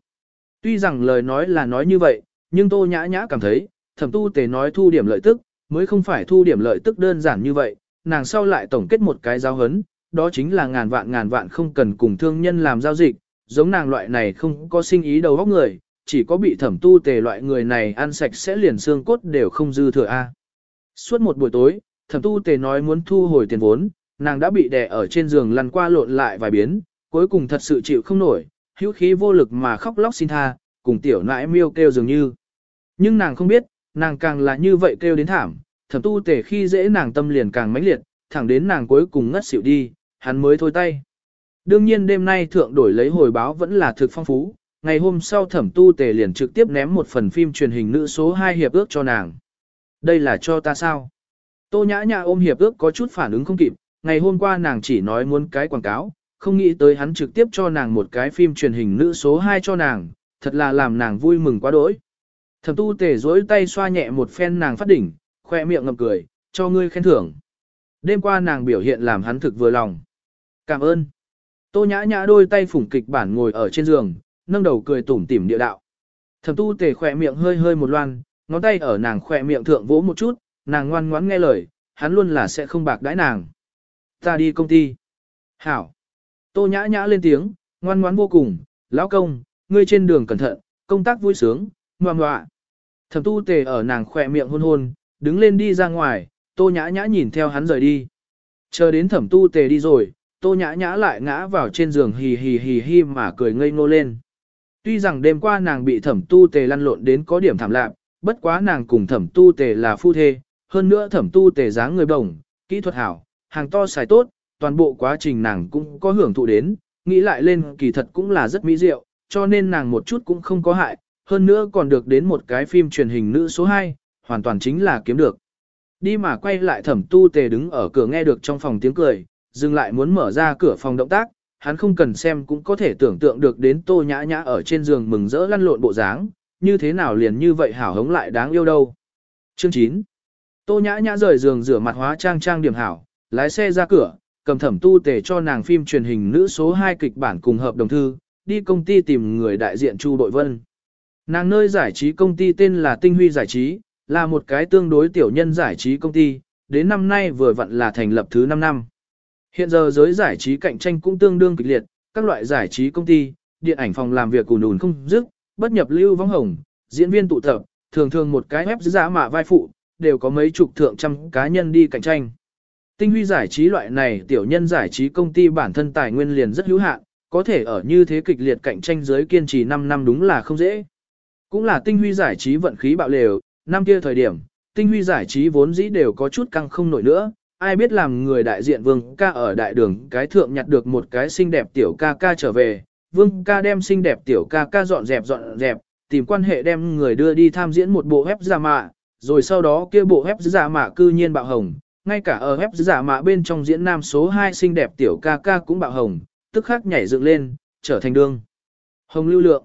Tuy rằng lời nói là nói như vậy, nhưng tô nhã nhã cảm thấy, thẩm tu tề nói thu điểm lợi tức, mới không phải thu điểm lợi tức đơn giản như vậy, nàng sau lại tổng kết một cái giao hấn, đó chính là ngàn vạn ngàn vạn không cần cùng thương nhân làm giao dịch, giống nàng loại này không có sinh ý đầu óc người, chỉ có bị thẩm tu tề loại người này ăn sạch sẽ liền xương cốt đều không dư thừa a. À. Suốt một buổi tối, thẩm tu tề nói muốn thu hồi tiền vốn, nàng đã bị đè ở trên giường lăn qua lộn lại vài biến, cuối cùng thật sự chịu không nổi, hữu khí vô lực mà khóc lóc xin tha, cùng tiểu nãi miêu kêu dường như. Nhưng nàng không biết, nàng càng là như vậy kêu đến thảm, thẩm tu tề khi dễ nàng tâm liền càng mãnh liệt, thẳng đến nàng cuối cùng ngất xỉu đi, hắn mới thôi tay. Đương nhiên đêm nay thượng đổi lấy hồi báo vẫn là thực phong phú, ngày hôm sau thẩm tu tề liền trực tiếp ném một phần phim truyền hình nữ số 2 hiệp ước cho nàng. Đây là cho ta sao? Tô nhã nhã ôm hiệp ước có chút phản ứng không kịp, ngày hôm qua nàng chỉ nói muốn cái quảng cáo, không nghĩ tới hắn trực tiếp cho nàng một cái phim truyền hình nữ số 2 cho nàng, thật là làm nàng vui mừng quá đỗi. Thẩm tu tề dối tay xoa nhẹ một phen nàng phát đỉnh, khoe miệng ngậm cười, cho ngươi khen thưởng. Đêm qua nàng biểu hiện làm hắn thực vừa lòng. Cảm ơn. Tô nhã nhã đôi tay phủng kịch bản ngồi ở trên giường, nâng đầu cười tủm tỉm địa đạo. Thẩm tu tề khỏe miệng hơi hơi một loan, ngón tay ở nàng khỏe miệng thượng vỗ một chút, nàng ngoan ngoãn nghe lời, hắn luôn là sẽ không bạc đãi nàng. Ta đi công ty. Hảo. Tô nhã nhã lên tiếng, ngoan ngoãn vô cùng, lão công, ngươi trên đường cẩn thận, công tác vui sướng, ngoan ngoạ. Thẩm tu tề ở nàng khỏe miệng hôn hôn, đứng lên đi ra ngoài, tô nhã nhã nhìn theo hắn rời đi. Chờ đến thẩm tu tề đi rồi, tô nhã nhã lại ngã vào trên giường hì hì hì hì mà cười ngây ngô lên. Tuy rằng đêm qua nàng bị thẩm tu tề lăn lộn đến có điểm thảm lạc, bất quá nàng cùng thẩm tu tề là phu thê, hơn nữa thẩm tu tề dáng người bổng, kỹ thuật hảo, hàng to xài tốt, toàn bộ quá trình nàng cũng có hưởng thụ đến, nghĩ lại lên kỳ thật cũng là rất mỹ diệu, cho nên nàng một chút cũng không có hại, hơn nữa còn được đến một cái phim truyền hình nữ số 2, hoàn toàn chính là kiếm được. Đi mà quay lại thẩm tu tề đứng ở cửa nghe được trong phòng tiếng cười, dừng lại muốn mở ra cửa phòng động tác, hắn không cần xem cũng có thể tưởng tượng được đến tô nhã nhã ở trên giường mừng rỡ lăn lộn bộ dáng, như thế nào liền như vậy hảo hống lại đáng yêu đâu. Chương 9 Tô nhã nhã rời giường rửa mặt hóa trang trang điểm hảo, lái xe ra cửa, cầm thẩm tu tề cho nàng phim truyền hình nữ số 2 kịch bản cùng hợp đồng thư, đi công ty tìm người đại diện Chu Đội Vân. Nàng nơi giải trí công ty tên là Tinh Huy Giải trí, là một cái tương đối tiểu nhân giải trí công ty, đến năm nay vừa vặn là thành lập thứ 5 năm. Hiện giờ giới giải trí cạnh tranh cũng tương đương kịch liệt, các loại giải trí công ty, điện ảnh phòng làm việc cùn ùn không dứt, bất nhập lưu vong hồng, diễn viên tụ tập, thường thường một cái web giả mạ vai phụ, đều có mấy chục thượng trăm cá nhân đi cạnh tranh. Tinh huy giải trí loại này tiểu nhân giải trí công ty bản thân tài nguyên liền rất hữu hạn, có thể ở như thế kịch liệt cạnh tranh giới kiên trì 5 năm đúng là không dễ. Cũng là tinh huy giải trí vận khí bạo lều, năm kia thời điểm, tinh huy giải trí vốn dĩ đều có chút căng không nổi nữa, ai biết làm người đại diện vương ca ở đại đường cái thượng nhặt được một cái xinh đẹp tiểu ca ca trở về, vương ca đem xinh đẹp tiểu ca ca dọn dẹp dọn dẹp, tìm quan hệ đem người đưa đi tham diễn một bộ web giả mạ, rồi sau đó kia bộ web giả mạ cư nhiên bạo hồng, ngay cả ở web giả mạ bên trong diễn nam số 2 xinh đẹp tiểu ca ca cũng bạo hồng, tức khắc nhảy dựng lên, trở thành đương. Hồng lưu lượng.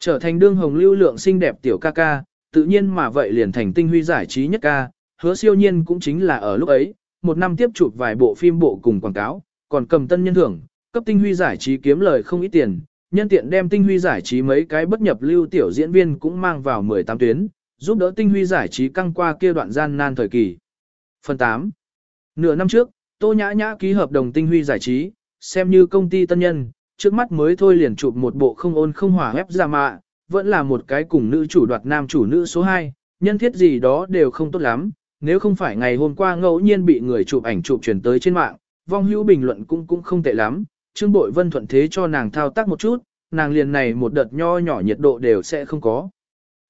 Trở thành đương hồng lưu lượng xinh đẹp tiểu ca ca, tự nhiên mà vậy liền thành tinh huy giải trí nhất ca, hứa siêu nhiên cũng chính là ở lúc ấy, một năm tiếp chụp vài bộ phim bộ cùng quảng cáo, còn cầm tân nhân thưởng, cấp tinh huy giải trí kiếm lời không ít tiền, nhân tiện đem tinh huy giải trí mấy cái bất nhập lưu tiểu diễn viên cũng mang vào 18 tuyến, giúp đỡ tinh huy giải trí căng qua kia đoạn gian nan thời kỳ. Phần 8. Nửa năm trước, Tô Nhã Nhã ký hợp đồng tinh huy giải trí, xem như công ty tân nhân, trước mắt mới thôi liền chụp một bộ không ôn không hòa ép ra mạ, vẫn là một cái cùng nữ chủ đoạt nam chủ nữ số 2, nhân thiết gì đó đều không tốt lắm, nếu không phải ngày hôm qua ngẫu nhiên bị người chụp ảnh chụp truyền tới trên mạng, vong hữu bình luận cũng cũng không tệ lắm, Trương Bội Vân thuận thế cho nàng thao tác một chút, nàng liền này một đợt nho nhỏ nhiệt độ đều sẽ không có.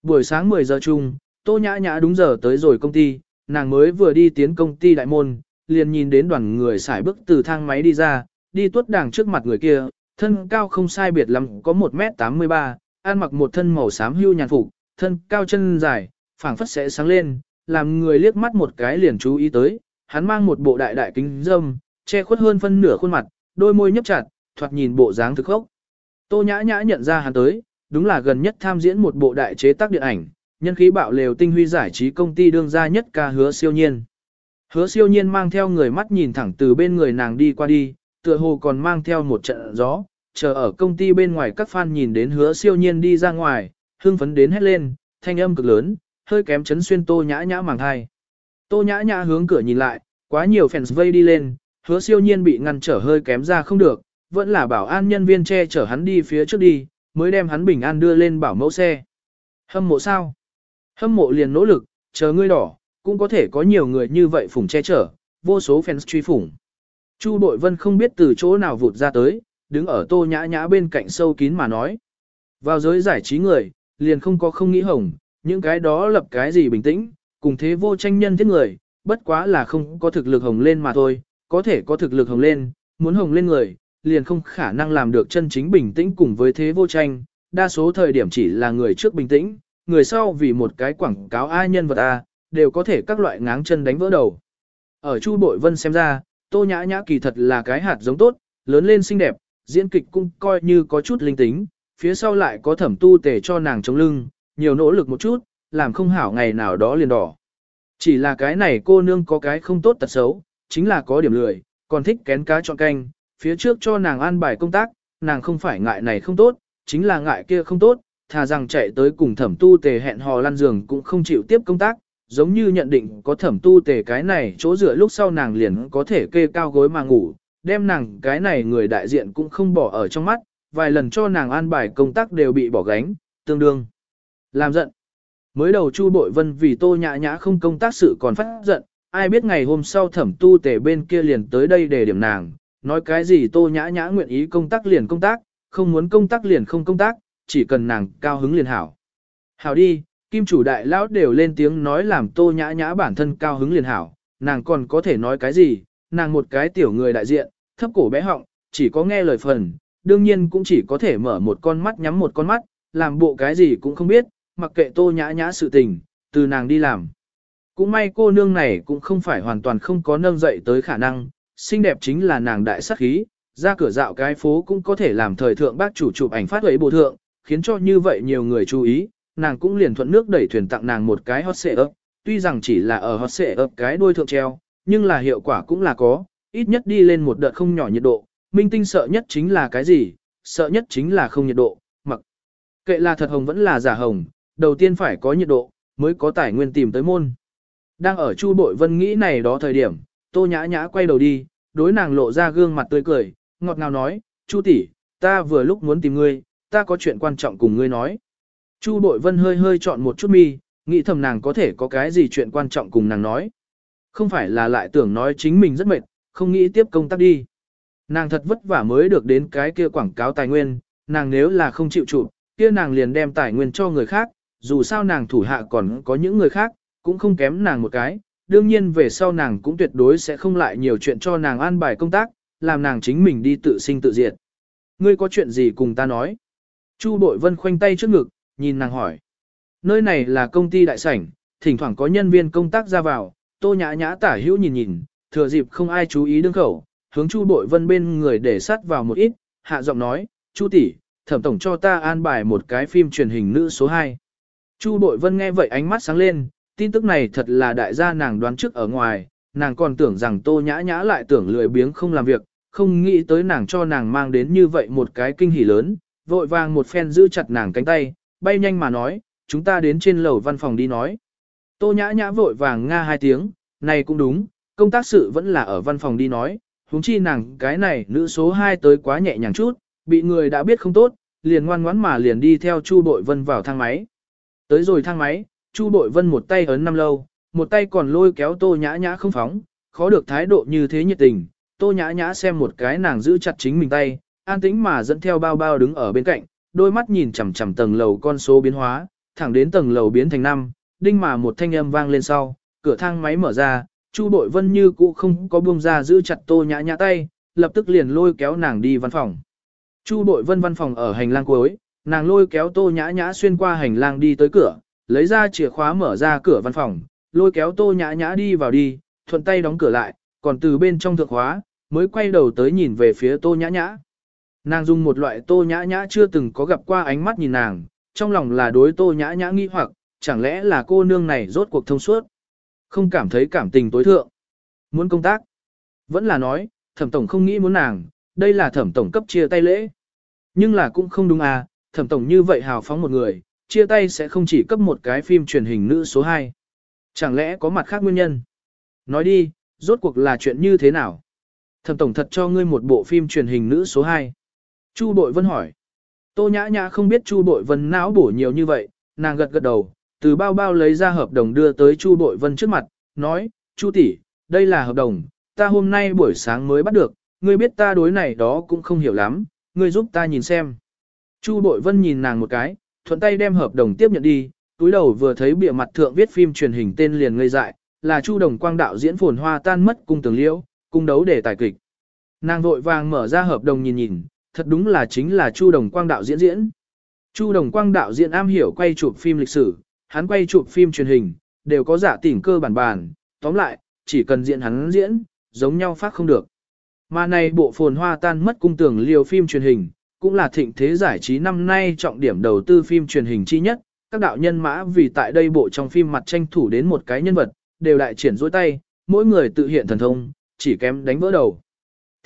Buổi sáng 10 giờ chung, Tô Nhã Nhã đúng giờ tới rồi công ty, nàng mới vừa đi tiến công ty đại môn, liền nhìn đến đoàn người xài bước từ thang máy đi ra, đi tuốt đàng trước mặt người kia, thân cao không sai biệt lắm có 1m83, ăn mặc một thân màu xám hưu nhàn phục, thân cao chân dài, phảng phất sẽ sáng lên, làm người liếc mắt một cái liền chú ý tới, hắn mang một bộ đại đại kính dâm, che khuất hơn phân nửa khuôn mặt, đôi môi nhấp chặt, thoạt nhìn bộ dáng thực khốc. Tô nhã nhã nhận ra hắn tới, đúng là gần nhất tham diễn một bộ đại chế tác điện ảnh, nhân khí bạo lều tinh huy giải trí công ty đương gia nhất ca hứa siêu nhiên. Hứa siêu nhiên mang theo người mắt nhìn thẳng từ bên người nàng đi qua đi, tựa hồ còn mang theo một trận gió, chờ ở công ty bên ngoài các fan nhìn đến hứa siêu nhiên đi ra ngoài, hưng phấn đến hét lên, thanh âm cực lớn, hơi kém chấn xuyên tô nhã nhã màng thai. Tô nhã nhã hướng cửa nhìn lại, quá nhiều fans vây đi lên, hứa siêu nhiên bị ngăn trở hơi kém ra không được, vẫn là bảo an nhân viên che chở hắn đi phía trước đi, mới đem hắn bình an đưa lên bảo mẫu xe. Hâm mộ sao? Hâm mộ liền nỗ lực, chờ ngươi đỏ, cũng có thể có nhiều người như vậy phủng che chở, vô số fans truy phủng. Chu đội Vân không biết từ chỗ nào vụt ra tới, đứng ở tô nhã nhã bên cạnh sâu kín mà nói. Vào giới giải trí người, liền không có không nghĩ hồng, những cái đó lập cái gì bình tĩnh, cùng thế vô tranh nhân thiết người, bất quá là không có thực lực hồng lên mà thôi, có thể có thực lực hồng lên, muốn hồng lên người, liền không khả năng làm được chân chính bình tĩnh cùng với thế vô tranh, đa số thời điểm chỉ là người trước bình tĩnh, người sau vì một cái quảng cáo ai nhân vật A, đều có thể các loại ngáng chân đánh vỡ đầu. Ở Chu Bội Vân xem ra, Tô Nhã Nhã kỳ thật là cái hạt giống tốt, lớn lên xinh đẹp, diễn kịch cũng coi như có chút linh tính, phía sau lại có thẩm tu tề cho nàng chống lưng, nhiều nỗ lực một chút, làm không hảo ngày nào đó liền đỏ. Chỉ là cái này cô nương có cái không tốt tật xấu, chính là có điểm lười, còn thích kén cá chọn canh, phía trước cho nàng an bài công tác, nàng không phải ngại này không tốt, chính là ngại kia không tốt, thà rằng chạy tới cùng thẩm tu tề hẹn hò lăn giường cũng không chịu tiếp công tác, giống như nhận định có thẩm tu tề cái này chỗ dựa lúc sau nàng liền có thể kê cao gối mà ngủ, đem nàng cái này người đại diện cũng không bỏ ở trong mắt, vài lần cho nàng an bài công tác đều bị bỏ gánh, tương đương. Làm giận. Mới đầu Chu Bội Vân vì tô nhã nhã không công tác sự còn phát giận, ai biết ngày hôm sau thẩm tu tề bên kia liền tới đây để điểm nàng, nói cái gì tô nhã nhã nguyện ý công tác liền công tác, không muốn công tác liền không công tác, chỉ cần nàng cao hứng liền hảo. Hảo đi, kim chủ đại lão đều lên tiếng nói làm tô nhã nhã bản thân cao hứng liền hảo, nàng còn có thể nói cái gì, nàng một cái tiểu người đại diện, thấp cổ bé họng, chỉ có nghe lời phần, đương nhiên cũng chỉ có thể mở một con mắt nhắm một con mắt, làm bộ cái gì cũng không biết, mặc kệ tô nhã nhã sự tình, từ nàng đi làm. Cũng may cô nương này cũng không phải hoàn toàn không có nâng dậy tới khả năng, xinh đẹp chính là nàng đại sắc khí, ra cửa dạo cái phố cũng có thể làm thời thượng bác chủ chụp ảnh phát huấy bộ thượng, khiến cho như vậy nhiều người chú ý, nàng cũng liền thuận nước đẩy thuyền tặng nàng một cái hot xệ ấp, tuy rằng chỉ là ở hot xệ ấp cái đuôi thượng treo, nhưng là hiệu quả cũng là có, ít nhất đi lên một đợt không nhỏ nhiệt độ, minh tinh sợ nhất chính là cái gì, sợ nhất chính là không nhiệt độ, mặc. Kệ là thật hồng vẫn là giả hồng, đầu tiên phải có nhiệt độ, mới có tài nguyên tìm tới môn. Đang ở Chu Bội Vân nghĩ này đó thời điểm, Tô Nhã Nhã quay đầu đi, đối nàng lộ ra gương mặt tươi cười, ngọt ngào nói, Chu tỷ, ta vừa lúc muốn tìm ngươi, ta có chuyện quan trọng cùng ngươi nói. Chu Bội Vân hơi hơi chọn một chút mi, nghĩ thầm nàng có thể có cái gì chuyện quan trọng cùng nàng nói. Không phải là lại tưởng nói chính mình rất mệt, không nghĩ tiếp công tác đi. Nàng thật vất vả mới được đến cái kia quảng cáo tài nguyên, nàng nếu là không chịu chụp, kia nàng liền đem tài nguyên cho người khác, dù sao nàng thủ hạ còn có những người khác, cũng không kém nàng một cái, đương nhiên về sau nàng cũng tuyệt đối sẽ không lại nhiều chuyện cho nàng an bài công tác, làm nàng chính mình đi tự sinh tự diệt. Ngươi có chuyện gì cùng ta nói? Chu Bội Vân khoanh tay trước ngực, nhìn nàng hỏi. Nơi này là công ty đại sảnh, thỉnh thoảng có nhân viên công tác ra vào, tô nhã nhã tả hữu nhìn nhìn, thừa dịp không ai chú ý đương khẩu, hướng Chu Bội Vân bên người để sát vào một ít, hạ giọng nói, Chu tỷ, thẩm tổng cho ta an bài một cái phim truyền hình nữ số 2. Chu Bội Vân nghe vậy ánh mắt sáng lên, tin tức này thật là đại gia nàng đoán trước ở ngoài, nàng còn tưởng rằng tô nhã nhã lại tưởng lười biếng không làm việc, không nghĩ tới nàng cho nàng mang đến như vậy một cái kinh hỉ lớn, vội vàng một phen giữ chặt nàng cánh tay, bay nhanh mà nói, chúng ta đến trên lầu văn phòng đi nói. Tô nhã nhã vội vàng nga hai tiếng, này cũng đúng, công tác sự vẫn là ở văn phòng đi nói, huống chi nàng cái này nữ số 2 tới quá nhẹ nhàng chút, bị người đã biết không tốt, liền ngoan ngoãn mà liền đi theo Chu Bội Vân vào thang máy. Tới rồi thang máy, Chu Bội Vân một tay ấn năm lâu, một tay còn lôi kéo Tô Nhã Nhã không phóng, khó được thái độ như thế nhiệt tình. Tô Nhã Nhã xem một cái nàng giữ chặt chính mình tay, an tĩnh mà dẫn theo bao bao đứng ở bên cạnh, đôi mắt nhìn chằm chằm tầng lầu con số biến hóa, thẳng đến tầng lầu biến thành năm, đinh mà một thanh âm vang lên sau, cửa thang máy mở ra, Chu Bội Vân như cũ không có buông ra giữ chặt Tô Nhã Nhã tay, lập tức liền lôi kéo nàng đi văn phòng. Chu Bội Vân văn phòng ở hành lang cuối, nàng lôi kéo Tô Nhã Nhã xuyên qua hành lang đi tới cửa, lấy ra chìa khóa mở ra cửa văn phòng, lôi kéo Tô Nhã Nhã đi vào đi, thuận tay đóng cửa lại, còn từ bên trong thượng khóa, mới quay đầu tới nhìn về phía Tô Nhã Nhã. Nàng dùng một loại Tô Nhã Nhã chưa từng có gặp qua ánh mắt nhìn nàng, trong lòng là đối Tô Nhã Nhã nghi hoặc, chẳng lẽ là cô nương này rốt cuộc thông suốt. Không cảm thấy cảm tình tối thượng. Muốn công tác. Vẫn là nói, thẩm tổng không nghĩ muốn nàng, đây là thẩm tổng cấp chia tay lễ. Nhưng là cũng không đúng à, thẩm tổng như vậy hào phóng một người, chia tay sẽ không chỉ cấp một cái phim truyền hình nữ số 2. Chẳng lẽ có mặt khác nguyên nhân? Nói đi, rốt cuộc là chuyện như thế nào? Thẩm tổng thật cho ngươi một bộ phim truyền hình nữ số 2. Chu Bội Vân hỏi. Tô Nhã Nhã không biết Chu Bội Vân não bổ nhiều như vậy, nàng gật gật đầu, từ bao bao lấy ra hợp đồng đưa tới Chu Bội Vân trước mặt, nói, Chu tỷ, đây là hợp đồng, ta hôm nay buổi sáng mới bắt được, ngươi biết ta đối này đó cũng không hiểu lắm, ngươi giúp ta nhìn xem. Chu Bội Vân nhìn nàng một cái, thuận tay đem hợp đồng tiếp nhận đi, túi đầu vừa thấy bìa mặt thượng viết phim truyền hình tên liền ngây dại, là Chu Đồng Quang đạo diễn phồn hoa tan mất cung tường liễu, cung đấu để tài kịch. Nàng vội vàng mở ra hợp đồng nhìn nhìn, thật đúng là chính là Chu Đồng Quang đạo diễn diễn. Chu Đồng Quang đạo diễn am hiểu quay chụp phim lịch sử, hắn quay chụp phim truyền hình, đều có giả tỉnh cơ bản bản, tóm lại, chỉ cần diễn hắn diễn, giống nhau phát không được. Mà này bộ phồn hoa tan mất cung tưởng liều phim truyền hình, cũng là thịnh thế giải trí năm nay trọng điểm đầu tư phim truyền hình chi nhất. Các đạo nhân mã vì tại đây bộ trong phim mặt tranh thủ đến một cái nhân vật, đều đại triển dối tay, mỗi người tự hiện thần thông, chỉ kém đánh vỡ đầu.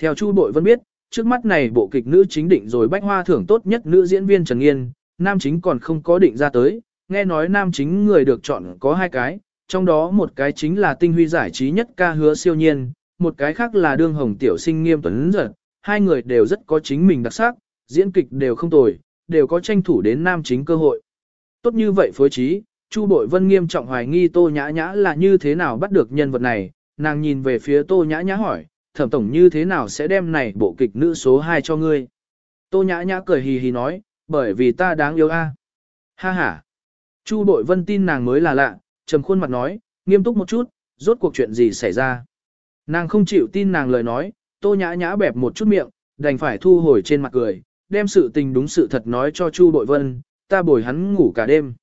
Theo Chu Bội Vân biết, trước mắt này bộ kịch nữ chính định rồi bách hoa thưởng tốt nhất nữ diễn viên Trần Nghiên, nam chính còn không có định ra tới, nghe nói nam chính người được chọn có hai cái, trong đó một cái chính là tinh huy giải trí nhất ca hứa siêu nhiên, một cái khác là đương hồng tiểu sinh nghiêm tuấn giật, hai người đều rất có chính mình đặc sắc, diễn kịch đều không tồi, đều có tranh thủ đến nam chính cơ hội. Tốt như vậy phối trí, Chu Bội Vân nghiêm trọng hoài nghi Tô Nhã Nhã là như thế nào bắt được nhân vật này, nàng nhìn về phía Tô Nhã Nhã hỏi, thẩm tổng như thế nào sẽ đem này bộ kịch nữ số 2 cho ngươi. Tô Nhã Nhã cười hì hì nói, bởi vì ta đáng yêu a. Ha ha. Chu Đội Vân tin nàng mới là lạ, trầm khuôn mặt nói, nghiêm túc một chút, rốt cuộc chuyện gì xảy ra. Nàng không chịu tin nàng lời nói, Tô Nhã Nhã bẹp một chút miệng, đành phải thu hồi trên mặt cười, đem sự tình đúng sự thật nói cho Chu Đội Vân, ta bồi hắn ngủ cả đêm.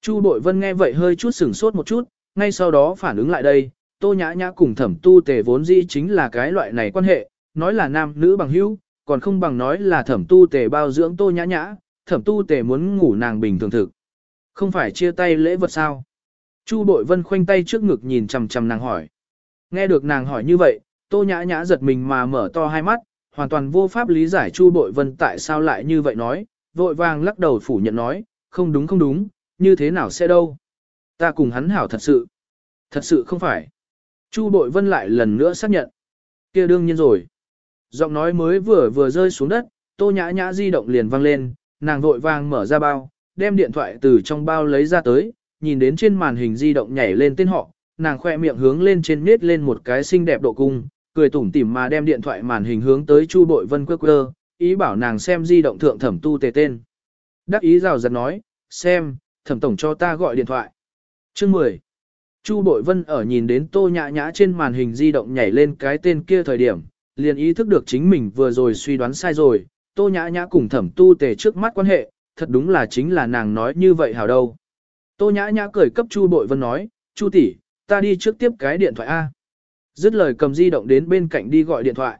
Chu Đội Vân nghe vậy hơi chút sửng sốt một chút, ngay sau đó phản ứng lại đây, Tô Nhã Nhã cùng Thẩm Tu Tề vốn dĩ chính là cái loại này quan hệ, nói là nam nữ bằng hữu, còn không bằng nói là Thẩm Tu Tề bao dưỡng Tô Nhã Nhã, Thẩm Tu Tề muốn ngủ nàng bình thường thực. Không phải chia tay lễ vật sao? Chu bội vân khoanh tay trước ngực nhìn chằm chằm nàng hỏi. Nghe được nàng hỏi như vậy, tô nhã nhã giật mình mà mở to hai mắt, hoàn toàn vô pháp lý giải chu bội vân tại sao lại như vậy nói, vội vàng lắc đầu phủ nhận nói, không đúng không đúng, như thế nào sẽ đâu. Ta cùng hắn hảo thật sự. Thật sự không phải. Chu bội vân lại lần nữa xác nhận. kia đương nhiên rồi. Giọng nói mới vừa vừa rơi xuống đất, tô nhã nhã di động liền vang lên, nàng vội vàng mở ra bao, đem điện thoại từ trong bao lấy ra tới, nhìn đến trên màn hình di động nhảy lên tên họ, nàng khoe miệng hướng lên trên nết lên một cái xinh đẹp độ cung, cười tủm tỉm mà đem điện thoại màn hình hướng tới Chu Bội Vân quơ quơ, ý bảo nàng xem di động thượng thẩm tu tề tên. Đắc ý rào rạt nói, xem, thẩm tổng cho ta gọi điện thoại. Chương 10. Chu Bội Vân ở nhìn đến tô nhã nhã trên màn hình di động nhảy lên cái tên kia thời điểm, liền ý thức được chính mình vừa rồi suy đoán sai rồi, tô nhã nhã cùng thẩm tu tề trước mắt quan hệ, thật đúng là chính là nàng nói như vậy hảo đâu. Tô nhã nhã cười cấp Chu Bội Vân nói, Chu tỷ, ta đi trước tiếp cái điện thoại A. Dứt lời cầm di động đến bên cạnh đi gọi điện thoại.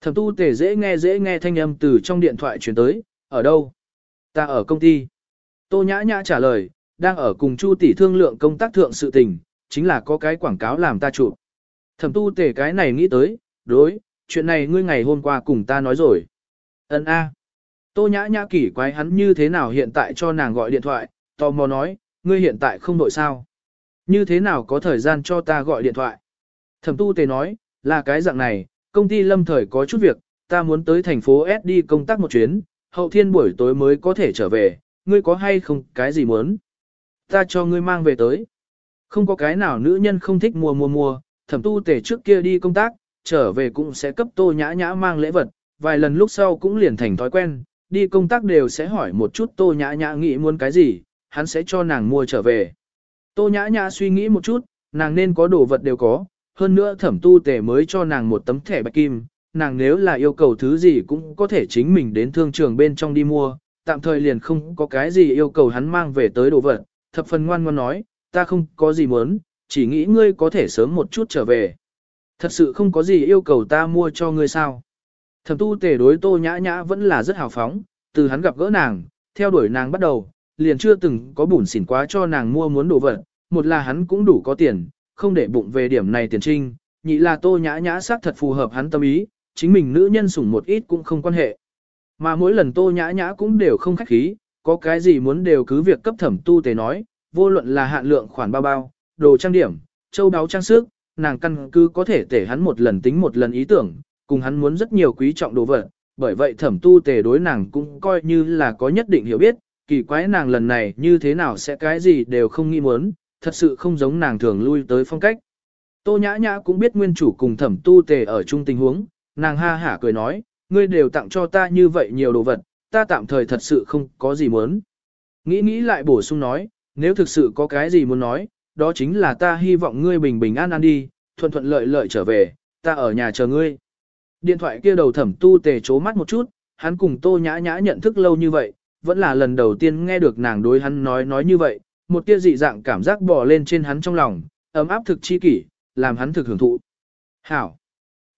Thẩm tu tề dễ nghe dễ nghe thanh âm từ trong điện thoại truyền tới, ở đâu? Ta ở công ty. Tô nhã nhã trả lời, đang ở cùng Chu tỷ thương lượng công tác thượng sự tình, chính là có cái quảng cáo làm ta chụp. Thẩm tu tề cái này nghĩ tới, đối, chuyện này ngươi ngày hôm qua cùng ta nói rồi. Ấn A. Tô nhã nhã kỳ quái hắn như thế nào hiện tại cho nàng gọi điện thoại, tò mò nói, ngươi hiện tại không nội sao. Như thế nào có thời gian cho ta gọi điện thoại? Thẩm tu tề nói, là cái dạng này, công ty lâm thời có chút việc, ta muốn tới thành phố S đi công tác một chuyến, hậu thiên buổi tối mới có thể trở về, ngươi có hay không cái gì muốn? Ta cho ngươi mang về tới. Không có cái nào nữ nhân không thích mua mua mua, thẩm tu tề trước kia đi công tác, trở về cũng sẽ cấp tô nhã nhã mang lễ vật, vài lần lúc sau cũng liền thành thói quen, đi công tác đều sẽ hỏi một chút tô nhã nhã nghĩ muốn cái gì, hắn sẽ cho nàng mua trở về. Tô nhã nhã suy nghĩ một chút, nàng nên có đồ vật đều có, hơn nữa thẩm tu tề mới cho nàng một tấm thẻ bạch kim, nàng nếu là yêu cầu thứ gì cũng có thể chính mình đến thương trường bên trong đi mua, tạm thời liền không có cái gì yêu cầu hắn mang về tới đồ vật, thập phần ngoan ngoan nói, ta không có gì muốn, chỉ nghĩ ngươi có thể sớm một chút trở về. Thật sự không có gì yêu cầu ta mua cho ngươi sao. Thẩm tu tề đối tô nhã nhã vẫn là rất hào phóng, từ hắn gặp gỡ nàng, theo đuổi nàng bắt đầu, liền chưa từng có bùn xỉn quá cho nàng mua muốn đồ vật, một là hắn cũng đủ có tiền, không để bụng về điểm này tiền trinh, nhị là tô nhã nhã xác thật phù hợp hắn tâm ý, chính mình nữ nhân sủng một ít cũng không quan hệ. Mà mỗi lần tô nhã nhã cũng đều không khách khí, có cái gì muốn đều cứ việc cấp thẩm tu tề nói, vô luận là hạn lượng khoản bao bao, đồ trang điểm, châu đáo trang sức, nàng căn cứ có thể tể hắn một lần tính một lần ý tưởng, cùng hắn muốn rất nhiều quý trọng đồ vật, bởi vậy thẩm tu tề đối nàng cũng coi như là có nhất định hiểu biết, kỳ quái nàng lần này như thế nào sẽ cái gì đều không nghĩ muốn, thật sự không giống nàng thường lui tới phong cách. Tô nhã nhã cũng biết nguyên chủ cùng thẩm tu tề ở chung tình huống, nàng ha hả cười nói, ngươi đều tặng cho ta như vậy nhiều đồ vật, ta tạm thời thật sự không có gì muốn. Nghĩ nghĩ lại bổ sung nói, nếu thực sự có cái gì muốn nói, đó chính là ta hy vọng ngươi bình bình an an đi, thuận thuận lợi lợi trở về, ta ở nhà chờ ngươi. Điện thoại kia đầu thẩm tu tề chố mắt một chút, hắn cùng tô nhã nhã nhận thức lâu như vậy, vẫn là lần đầu tiên nghe được nàng đối hắn nói nói như vậy, một tia dị dạng cảm giác bò lên trên hắn trong lòng, ấm áp thực chi kỷ, làm hắn thực hưởng thụ. Hảo!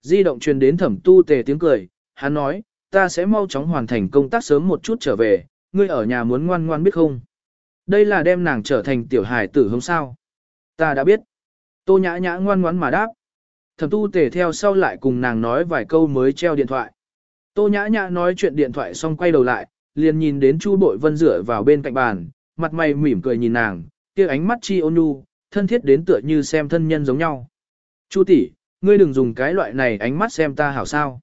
Di động truyền đến thẩm tu tề tiếng cười, hắn nói, ta sẽ mau chóng hoàn thành công tác sớm một chút trở về, ngươi ở nhà muốn ngoan ngoan biết không? Đây là đem nàng trở thành tiểu hài tử hôm sao? Ta đã biết. Tô nhã nhã ngoan ngoãn mà đáp. Thẩm tu tề theo sau lại cùng nàng nói vài câu mới treo điện thoại. Tô nhã nhã nói chuyện điện thoại xong quay đầu lại, liền nhìn đến Chu Bội Vân rửa vào bên cạnh bàn, mặt mày mỉm cười nhìn nàng, kia ánh mắt chi ôn nhu, thân thiết đến tựa như xem thân nhân giống nhau. Chu tỷ, ngươi đừng dùng cái loại này ánh mắt xem ta hảo sao.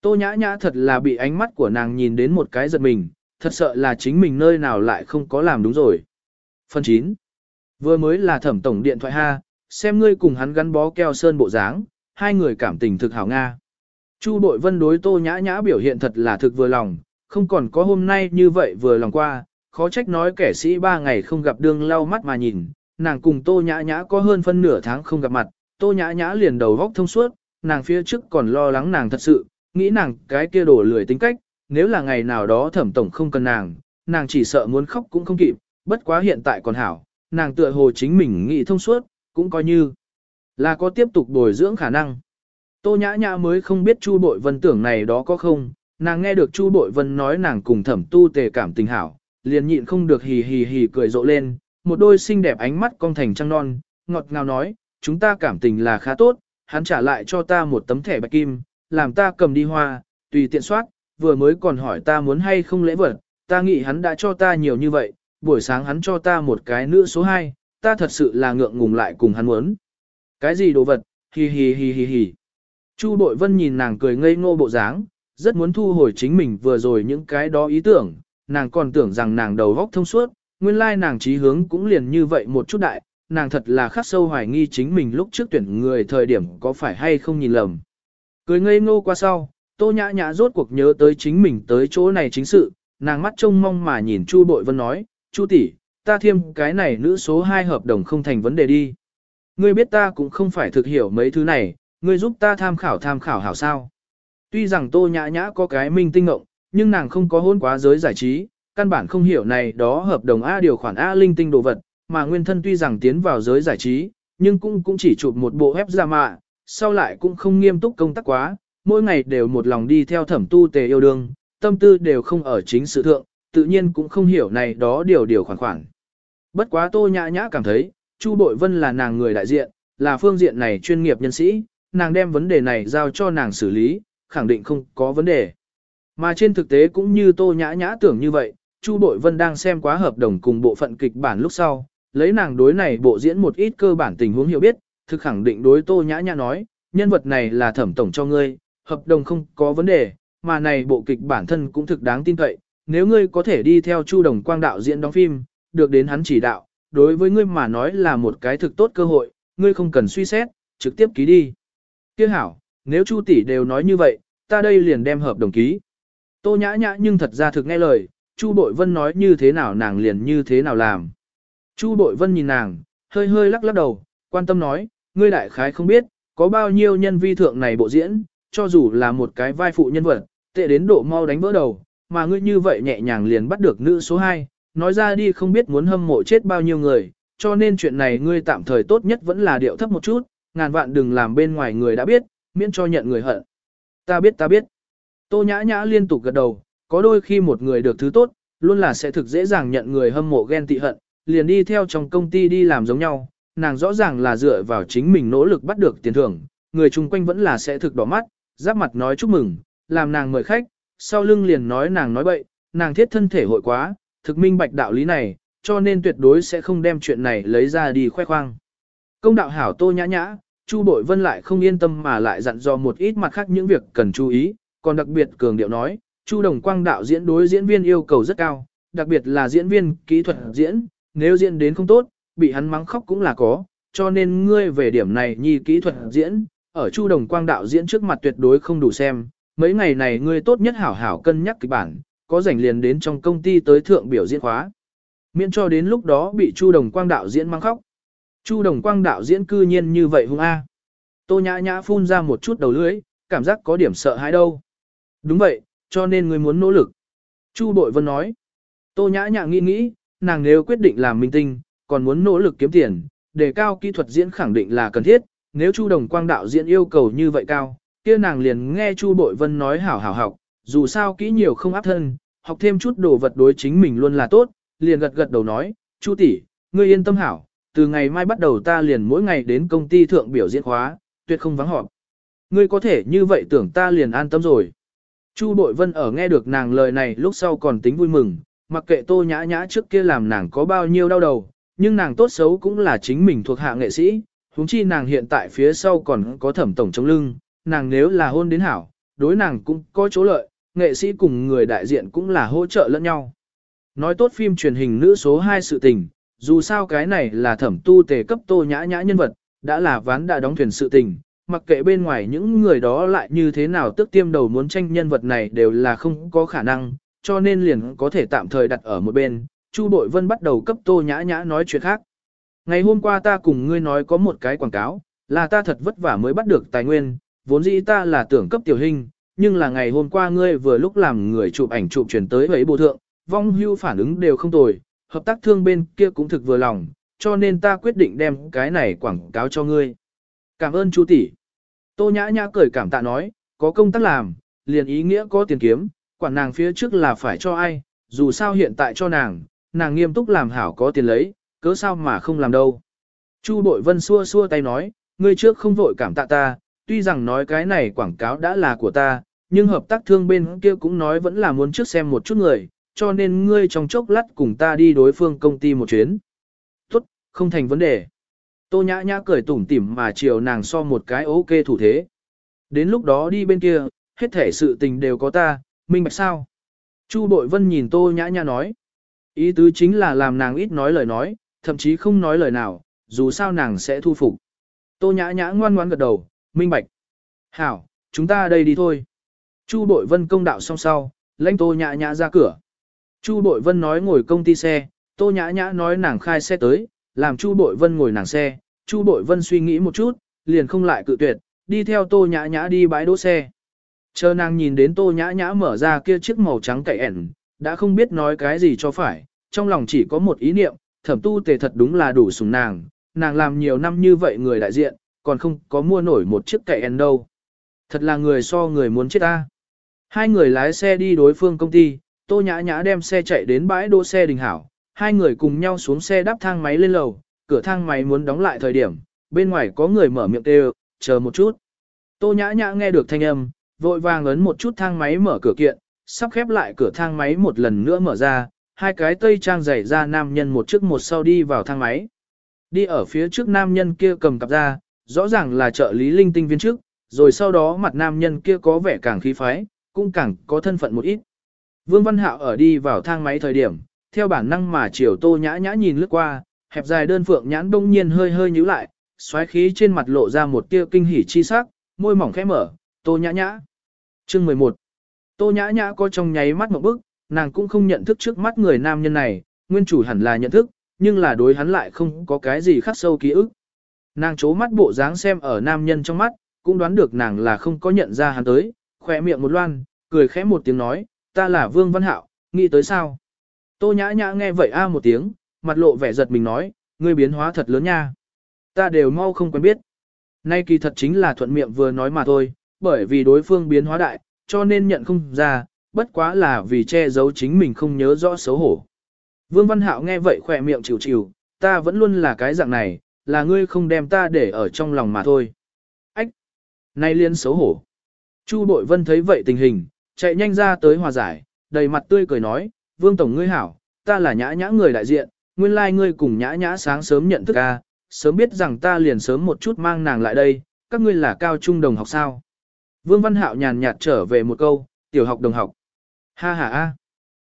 Tô nhã nhã thật là bị ánh mắt của nàng nhìn đến một cái giật mình, thật sợ là chính mình nơi nào lại không có làm đúng rồi. Phần 9. Vừa mới là thẩm tổng điện thoại ha, xem ngươi cùng hắn gắn bó keo sơn bộ dáng, hai người cảm tình thực hảo Nga. Chu bội vân đối tô nhã nhã biểu hiện thật là thực vừa lòng, không còn có hôm nay như vậy vừa lòng qua, khó trách nói kẻ sĩ ba ngày không gặp đương lau mắt mà nhìn, nàng cùng tô nhã nhã có hơn phân nửa tháng không gặp mặt, tô nhã nhã liền đầu góc thông suốt, nàng phía trước còn lo lắng nàng thật sự, nghĩ nàng cái kia đổ lười tính cách, nếu là ngày nào đó thẩm tổng không cần nàng, nàng chỉ sợ muốn khóc cũng không kịp, bất quá hiện tại còn hảo, nàng tựa hồ chính mình nghĩ thông suốt, cũng coi như là có tiếp tục bồi dưỡng khả năng. Tô nhã nhã mới không biết chu bội vân tưởng này đó có không, nàng nghe được chu bội vân nói nàng cùng thẩm tu tề cảm tình hảo, liền nhịn không được hì hì hì cười rộ lên, một đôi xinh đẹp ánh mắt cong thành trăng non, ngọt ngào nói, chúng ta cảm tình là khá tốt, hắn trả lại cho ta một tấm thẻ bạch kim, làm ta cầm đi hoa, tùy tiện soát, vừa mới còn hỏi ta muốn hay không lễ vật, ta nghĩ hắn đã cho ta nhiều như vậy, buổi sáng hắn cho ta một cái nữ số 2, ta thật sự là ngượng ngùng lại cùng hắn muốn. Cái gì đồ vật, hì hì hì hì hì. Chu Bội Vân nhìn nàng cười ngây ngô bộ dáng, rất muốn thu hồi chính mình vừa rồi những cái đó ý tưởng, nàng còn tưởng rằng nàng đầu góc thông suốt, nguyên lai nàng trí hướng cũng liền như vậy một chút đại, nàng thật là khắc sâu hoài nghi chính mình lúc trước tuyển người thời điểm có phải hay không nhìn lầm. Cười ngây ngô qua sau, tô nhã nhã rốt cuộc nhớ tới chính mình tới chỗ này chính sự, nàng mắt trông mong mà nhìn Chu Bội Vân nói, Chu tỷ, ta thêm cái này nữ số 2 hợp đồng không thành vấn đề đi. Ngươi biết ta cũng không phải thực hiểu mấy thứ này, ngươi giúp ta tham khảo tham khảo hảo sao. Tuy rằng tô nhã nhã có cái minh tinh ngộng, nhưng nàng không có hôn quá giới giải trí, căn bản không hiểu này đó hợp đồng A điều khoản A linh tinh đồ vật, mà nguyên thân tuy rằng tiến vào giới giải trí, nhưng cũng cũng chỉ chụp một bộ ép ra mạ, sau lại cũng không nghiêm túc công tác quá, mỗi ngày đều một lòng đi theo thẩm tu tề yêu đương, tâm tư đều không ở chính sự thượng, tự nhiên cũng không hiểu này đó điều điều khoản khoản. Bất quá tô nhã nhã cảm thấy, Chu Bội Vân là nàng người đại diện, là phương diện này chuyên nghiệp nhân sĩ, nàng đem vấn đề này giao cho nàng xử lý, khẳng định không có vấn đề. Mà trên thực tế cũng như tô nhã nhã tưởng như vậy, Chu Bội Vân đang xem quá hợp đồng cùng bộ phận kịch bản lúc sau, lấy nàng đối này bộ diễn một ít cơ bản tình huống hiểu biết, thực khẳng định đối tô nhã nhã nói, nhân vật này là thẩm tổng cho ngươi, hợp đồng không có vấn đề, mà này bộ kịch bản thân cũng thực đáng tin cậy, nếu ngươi có thể đi theo Chu Đồng Quang đạo diễn đóng phim, được đến hắn chỉ đạo, đối với ngươi mà nói là một cái thực tốt cơ hội, ngươi không cần suy xét, trực tiếp ký đi. Kiếc hảo, nếu Chu tỷ đều nói như vậy, ta đây liền đem hợp đồng ký. Tô nhã nhã nhưng thật ra thực nghe lời, Chu Bội Vân nói như thế nào nàng liền như thế nào làm. Chu Bội Vân nhìn nàng, hơi hơi lắc lắc đầu, quan tâm nói, ngươi đại khái không biết, có bao nhiêu nhân vi thượng này bộ diễn, cho dù là một cái vai phụ nhân vật, tệ đến độ mau đánh vỡ đầu, mà ngươi như vậy nhẹ nhàng liền bắt được nữ số 2, nói ra đi không biết muốn hâm mộ chết bao nhiêu người, cho nên chuyện này ngươi tạm thời tốt nhất vẫn là điệu thấp một chút, ngàn vạn đừng làm bên ngoài người đã biết, miễn cho nhận người hận. Ta biết ta biết. Tô nhã nhã liên tục gật đầu, có đôi khi một người được thứ tốt, luôn là sẽ thực dễ dàng nhận người hâm mộ ghen tị hận, liền đi theo trong công ty đi làm giống nhau, nàng rõ ràng là dựa vào chính mình nỗ lực bắt được tiền thưởng, người chung quanh vẫn là sẽ thực đỏ mắt, giáp mặt nói chúc mừng, làm nàng mời khách, sau lưng liền nói nàng nói bậy, nàng thiết thân thể hội quá, thực minh bạch đạo lý này, cho nên tuyệt đối sẽ không đem chuyện này lấy ra đi khoe khoang. Công đạo hảo tô nhã nhã, Chu Bội Vân lại không yên tâm mà lại dặn dò một ít mặt khác những việc cần chú ý, còn đặc biệt cường điệu nói, Chu Đồng Quang đạo diễn đối diễn viên yêu cầu rất cao, đặc biệt là diễn viên kỹ thuật diễn, nếu diễn đến không tốt, bị hắn mắng khóc cũng là có, cho nên ngươi về điểm này nhi kỹ thuật diễn, ở Chu Đồng Quang đạo diễn trước mặt tuyệt đối không đủ xem, mấy ngày này ngươi tốt nhất hảo hảo cân nhắc kịch bản, có rảnh liền đến trong công ty tới thượng biểu diễn khóa. Miễn cho đến lúc đó bị Chu Đồng Quang đạo diễn mang khóc. Chu Đồng Quang đạo diễn cư nhiên như vậy hung a. Tô Nhã Nhã phun ra một chút đầu lưỡi, cảm giác có điểm sợ hãi đâu. Đúng vậy, cho nên ngươi muốn nỗ lực. Chu Bội Vân nói. Tô Nhã Nhã nghĩ nghĩ, nàng nếu quyết định làm minh tinh, còn muốn nỗ lực kiếm tiền, đề cao kỹ thuật diễn khẳng định là cần thiết, nếu Chu Đồng Quang đạo diễn yêu cầu như vậy cao, kia nàng liền nghe Chu Bội Vân nói hảo hảo học, dù sao kỹ nhiều không áp thân, học thêm chút đồ vật đối chính mình luôn là tốt, liền gật gật đầu nói, Chu tỷ, ngươi yên tâm hảo, từ ngày mai bắt đầu ta liền mỗi ngày đến công ty thượng biểu diễn khóa, tuyệt không vắng họp. Ngươi có thể như vậy tưởng ta liền an tâm rồi. Chu Bội Vân ở nghe được nàng lời này lúc sau còn tính vui mừng, mặc kệ tô nhã nhã trước kia làm nàng có bao nhiêu đau đầu, nhưng nàng tốt xấu cũng là chính mình thuộc hạ nghệ sĩ, huống chi nàng hiện tại phía sau còn có thẩm tổng chống lưng, nàng nếu là hôn đến hảo, đối nàng cũng có chỗ lợi, nghệ sĩ cùng người đại diện cũng là hỗ trợ lẫn nhau. Nói tốt phim truyền hình nữ số 2 sự tình, dù sao cái này là thẩm tu tề cấp tô nhã nhã nhân vật, đã là ván đã đóng thuyền sự tình, mặc kệ bên ngoài những người đó lại như thế nào tức tiêm đầu muốn tranh nhân vật này đều là không có khả năng, cho nên liền có thể tạm thời đặt ở một bên, Chu Bội Vân bắt đầu cấp tô nhã nhã nói chuyện khác. Ngày hôm qua ta cùng ngươi nói có một cái quảng cáo, là ta thật vất vả mới bắt được tài nguyên, vốn dĩ ta là tưởng cấp tiểu hình, nhưng là ngày hôm qua ngươi vừa lúc làm người chụp ảnh chụp chuyển tới ấy bộ thượng, vong hưu phản ứng đều không tồi, hợp tác thương bên kia cũng thực vừa lòng, cho nên ta quyết định đem cái này quảng cáo cho ngươi. Cảm ơn chú tỷ. Tô nhã nhã cười cảm tạ nói, có công tác làm, liền ý nghĩa có tiền kiếm, quản nàng phía trước là phải cho ai, dù sao hiện tại cho nàng, nàng nghiêm túc làm hảo có tiền lấy, cớ sao mà không làm đâu. Chu Bội Vân xua xua tay nói, ngươi trước không vội cảm tạ ta, tuy rằng nói cái này quảng cáo đã là của ta, nhưng hợp tác thương bên kia cũng nói vẫn là muốn trước xem một chút người, cho nên ngươi trong chốc lát cùng ta đi đối phương công ty một chuyến. Tốt, không thành vấn đề. Tô nhã nhã cười tủm tỉm mà chiều nàng so một cái ok thủ thế. Đến lúc đó đi bên kia, hết thể sự tình đều có ta, minh bạch sao. Chu Bội Vân nhìn Tô nhã nhã nói. Ý tứ chính là làm nàng ít nói lời nói, thậm chí không nói lời nào, dù sao nàng sẽ thu phục. Tô nhã nhã ngoan ngoan gật đầu, minh bạch. Hảo, chúng ta đây đi thôi. Chu Đội Vân công đạo xong sau, lãnh Tô nhã nhã ra cửa. Chu Đội Vân nói ngồi công ty xe, Tô nhã nhã nói nàng khai xe tới, làm Chu Đội Vân ngồi nàng xe. Chu Đội Vân suy nghĩ một chút, liền không lại cự tuyệt, đi theo Tô nhã nhã đi bãi đỗ xe. Chờ nàng nhìn đến Tô nhã nhã mở ra kia chiếc màu trắng cậy ẻn, đã không biết nói cái gì cho phải, trong lòng chỉ có một ý niệm, thẩm tu tề thật đúng là đủ sủng nàng, nàng làm nhiều năm như vậy người đại diện, còn không có mua nổi một chiếc cậy en đâu. Thật là người so người muốn chết ta. Hai người lái xe đi đối phương công ty, tô nhã nhã đem xe chạy đến bãi đỗ xe đình hảo, hai người cùng nhau xuống xe đắp thang máy lên lầu, cửa thang máy muốn đóng lại thời điểm, bên ngoài có người mở miệng kêu, chờ một chút. Tô nhã nhã nghe được thanh âm, vội vàng ấn một chút thang máy mở cửa kiện, sắp khép lại cửa thang máy một lần nữa mở ra, hai cái tây trang giày ra nam nhân một trước một sau đi vào thang máy. Đi ở phía trước nam nhân kia cầm cặp ra, rõ ràng là trợ lý linh tinh viên trước, rồi sau đó mặt nam nhân kia có vẻ càng khí phái, cũng càng có thân phận một ít. Vương Văn Hạo ở đi vào thang máy thời điểm, theo bản năng mà chiều tô nhã nhã nhìn lướt qua, hẹp dài đơn phượng nhãn đông nhiên hơi hơi nhíu lại, xoáy khí trên mặt lộ ra một tia kinh hỉ chi sắc, môi mỏng khẽ mở, tô nhã nhã. Chương 11 Tô nhã nhã có trong nháy mắt một bức, nàng cũng không nhận thức trước mắt người nam nhân này, nguyên chủ hẳn là nhận thức, nhưng là đối hắn lại không có cái gì khắc sâu ký ức. Nàng chố mắt bộ dáng xem ở nam nhân trong mắt, cũng đoán được nàng là không có nhận ra hắn tới, khỏe miệng một loan, cười khẽ một tiếng nói, ta là Vương Văn Hạo, nghĩ tới sao? Tô nhã nhã nghe vậy a một tiếng, mặt lộ vẻ giật mình nói, ngươi biến hóa thật lớn nha. Ta đều mau không quen biết. Nay kỳ thật chính là thuận miệng vừa nói mà thôi, bởi vì đối phương biến hóa đại, cho nên nhận không ra, bất quá là vì che giấu chính mình không nhớ rõ xấu hổ. Vương Văn Hạo nghe vậy khỏe miệng chịu chịu, ta vẫn luôn là cái dạng này, là ngươi không đem ta để ở trong lòng mà thôi. Ách! Nay liên xấu hổ. Chu Bội Vân thấy vậy tình hình, chạy nhanh ra tới hòa giải, đầy mặt tươi cười nói, Vương Tổng ngươi hảo, ta là nhã nhã người đại diện, nguyên lai like ngươi cùng nhã nhã sáng sớm nhận thức ca, sớm biết rằng ta liền sớm một chút mang nàng lại đây, các ngươi là cao trung đồng học sao. Vương Văn Hạo nhàn nhạt trở về một câu, tiểu học đồng học. Ha ha a.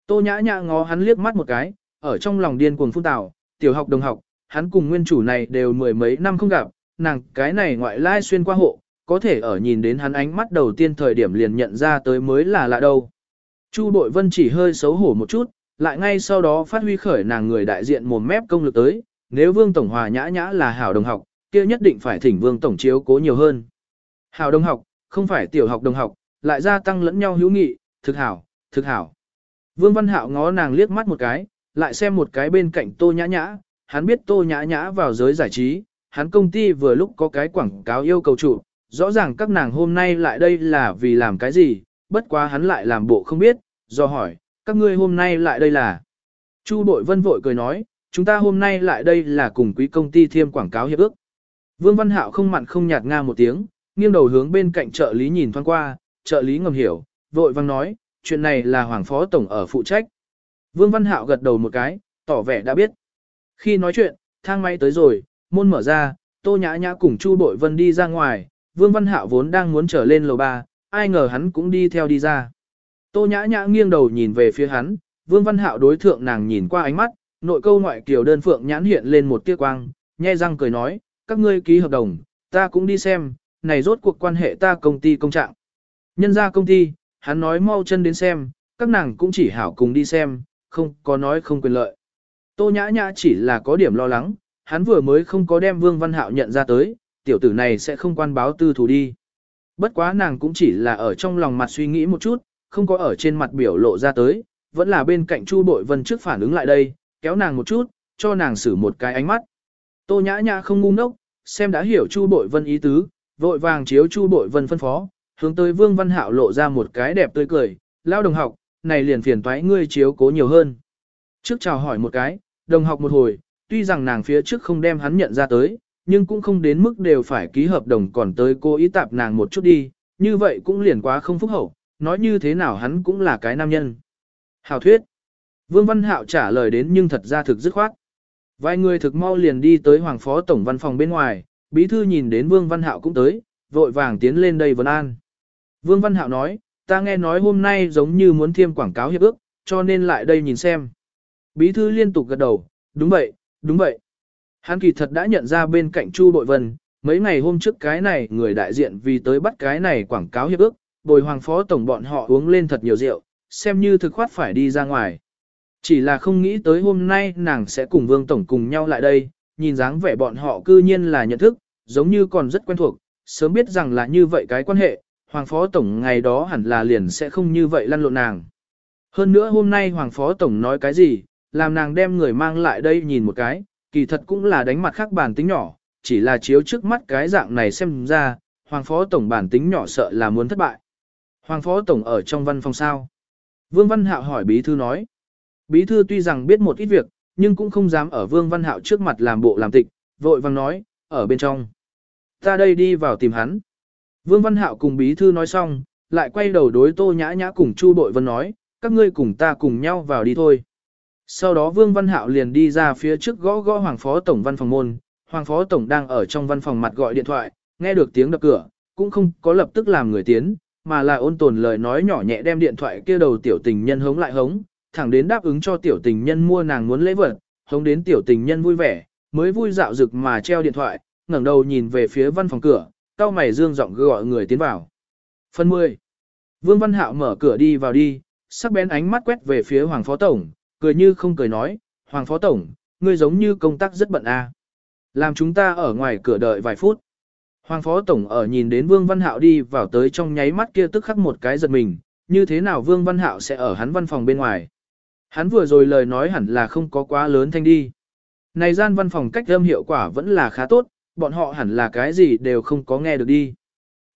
Tô nhã nhã ngó hắn liếc mắt một cái, ở trong lòng điên cuồng phun tào, tiểu học đồng học, hắn cùng nguyên chủ này đều mười mấy năm không gặp, nàng cái này ngoại lai xuyên qua hộ, có thể ở nhìn đến hắn ánh mắt đầu tiên thời điểm liền nhận ra tới mới là lạ đâu. Chu đội Vân chỉ hơi xấu hổ một chút, lại ngay sau đó phát huy khởi nàng người đại diện mồm mép công lực tới, nếu Vương Tổng Hòa nhã nhã là hảo đồng học, kia nhất định phải thỉnh Vương Tổng chiếu cố nhiều hơn. Hảo đồng học, không phải tiểu học đồng học, lại gia tăng lẫn nhau hữu nghị, thực hảo, thực hảo. Vương Văn Hạo ngó nàng liếc mắt một cái, lại xem một cái bên cạnh Tô Nhã Nhã, hắn biết Tô Nhã Nhã vào giới giải trí, hắn công ty vừa lúc có cái quảng cáo yêu cầu chủ, rõ ràng các nàng hôm nay lại đây là vì làm cái gì, bất quá hắn lại làm bộ không biết, do hỏi, các ngươi hôm nay lại đây là. Chu Bội Vân vội cười nói, chúng ta hôm nay lại đây là cùng quý công ty thiêm quảng cáo hiệp ước. Vương Văn Hạo không mặn không nhạt nga một tiếng, nghiêng đầu hướng bên cạnh trợ lý nhìn thoáng qua, trợ lý ngầm hiểu, vội vang nói, chuyện này là Hoàng Phó Tổng ở phụ trách. Vương Văn Hạo gật đầu một cái, tỏ vẻ đã biết. Khi nói chuyện, thang máy tới rồi, môn mở ra, Tô Nhã Nhã cùng Chu Bội Vân đi ra ngoài, Vương Văn Hạo vốn đang muốn trở lên lầu ba, ai ngờ hắn cũng đi theo đi ra. Tô Nhã Nhã nghiêng đầu nhìn về phía hắn, Vương Văn Hạo đối thượng nàng nhìn qua ánh mắt, nội câu ngoại kiều đơn phượng nhãn hiện lên một tia quang, nhe răng cười nói, các ngươi ký hợp đồng, ta cũng đi xem, này rốt cuộc quan hệ ta công ty công trạng. Nhân ra công ty, hắn nói mau chân đến xem, các nàng cũng chỉ hảo cùng đi xem, không có nói không quyền lợi. Tô nhã nhã chỉ là có điểm lo lắng, hắn vừa mới không có đem Vương Văn Hạo nhận ra tới, tiểu tử này sẽ không quan báo tư thủ đi. Bất quá nàng cũng chỉ là ở trong lòng mặt suy nghĩ một chút, không có ở trên mặt biểu lộ ra tới, vẫn là bên cạnh Chu Bội Vân trước phản ứng lại đây, kéo nàng một chút, cho nàng xử một cái ánh mắt. Tô nhã nhã không ngu ngốc, xem đã hiểu Chu Bội Vân ý tứ, vội vàng chiếu Chu Bội Vân phân phó, hướng tới Vương Văn Hạo lộ ra một cái đẹp tươi cười, lao đồng học, này liền phiền toái ngươi chiếu cố nhiều hơn. Trước chào hỏi một cái, đồng học một hồi, tuy rằng nàng phía trước không đem hắn nhận ra tới, nhưng cũng không đến mức đều phải ký hợp đồng còn tới cô ý tạp nàng một chút đi, như vậy cũng liền quá không phúc hậu, nói như thế nào hắn cũng là cái nam nhân. Hảo thuyết. Vương Văn Hạo trả lời đến nhưng thật ra thực dứt khoát. Vài người thực mau liền đi tới Hoàng Phó Tổng Văn phòng bên ngoài, bí thư nhìn đến Vương Văn Hạo cũng tới, vội vàng tiến lên đây vấn an. Vương Văn Hạo nói, ta nghe nói hôm nay giống như muốn thêm quảng cáo hiệp ước, cho nên lại đây nhìn xem. Bí thư liên tục gật đầu, đúng vậy, đúng vậy. Hắn kỳ thật đã nhận ra bên cạnh Chu Bội Vân, mấy ngày hôm trước cái này người đại diện vì tới bắt cái này quảng cáo hiệp ước, bồi hoàng phó tổng bọn họ uống lên thật nhiều rượu, xem như thực khoát phải đi ra ngoài. Chỉ là không nghĩ tới hôm nay nàng sẽ cùng Vương Tổng cùng nhau lại đây, nhìn dáng vẻ bọn họ cư nhiên là nhận thức, giống như còn rất quen thuộc, sớm biết rằng là như vậy cái quan hệ, Hoàng Phó Tổng ngày đó hẳn là liền sẽ không như vậy lăn lộn nàng. Hơn nữa hôm nay Hoàng Phó Tổng nói cái gì, làm nàng đem người mang lại đây nhìn một cái, kỳ thật cũng là đánh mặt khác bản tính nhỏ, chỉ là chiếu trước mắt cái dạng này xem ra, Hoàng Phó Tổng bản tính nhỏ sợ là muốn thất bại. Hoàng Phó Tổng ở trong văn phòng sao? Vương Văn Hạo hỏi Bí Thư nói. Bí Thư tuy rằng biết một ít việc, nhưng cũng không dám ở Vương Văn Hạo trước mặt làm bộ làm tịch, vội vàng nói, ở bên trong. Ta đây đi vào tìm hắn. Vương Văn Hạo cùng Bí Thư nói xong, lại quay đầu đối Tô Nhã Nhã cùng Chu Bội Vân nói, các ngươi cùng ta cùng nhau vào đi thôi. Sau đó Vương Văn Hạo liền đi ra phía trước gõ gõ Hoàng Phó Tổng văn phòng môn, Hoàng Phó Tổng đang ở trong văn phòng mặt gọi điện thoại, nghe được tiếng đập cửa, cũng không có lập tức làm người tiến, mà là ôn tồn lời nói nhỏ nhẹ đem điện thoại kia đầu tiểu tình nhân hống lại hống, thẳng đến đáp ứng cho tiểu tình nhân mua nàng muốn lễ vật, hống đến tiểu tình nhân vui vẻ, mới vui dạo rực mà treo điện thoại, ngẩng đầu nhìn về phía văn phòng cửa, cao mày dương giọng gọi người tiến vào. Phần 10. Vương Văn Hạo mở cửa đi vào đi, sắc bén ánh mắt quét về phía Hoàng Phó Tổng, cười như không cười nói, Hoàng Phó Tổng, ngươi giống như công tác rất bận a, à. Làm chúng ta ở ngoài cửa đợi vài phút. Hoàng Phó Tổng ở nhìn đến Vương Văn Hạo đi vào tới trong nháy mắt kia tức khắc một cái giật mình, như thế nào Vương Văn Hạo sẽ ở hắn văn phòng bên ngoài. Hắn vừa rồi lời nói hẳn là không có quá lớn thanh đi. Này gian văn phòng cách âm hiệu quả vẫn là khá tốt, bọn họ hẳn là cái gì đều không có nghe được đi.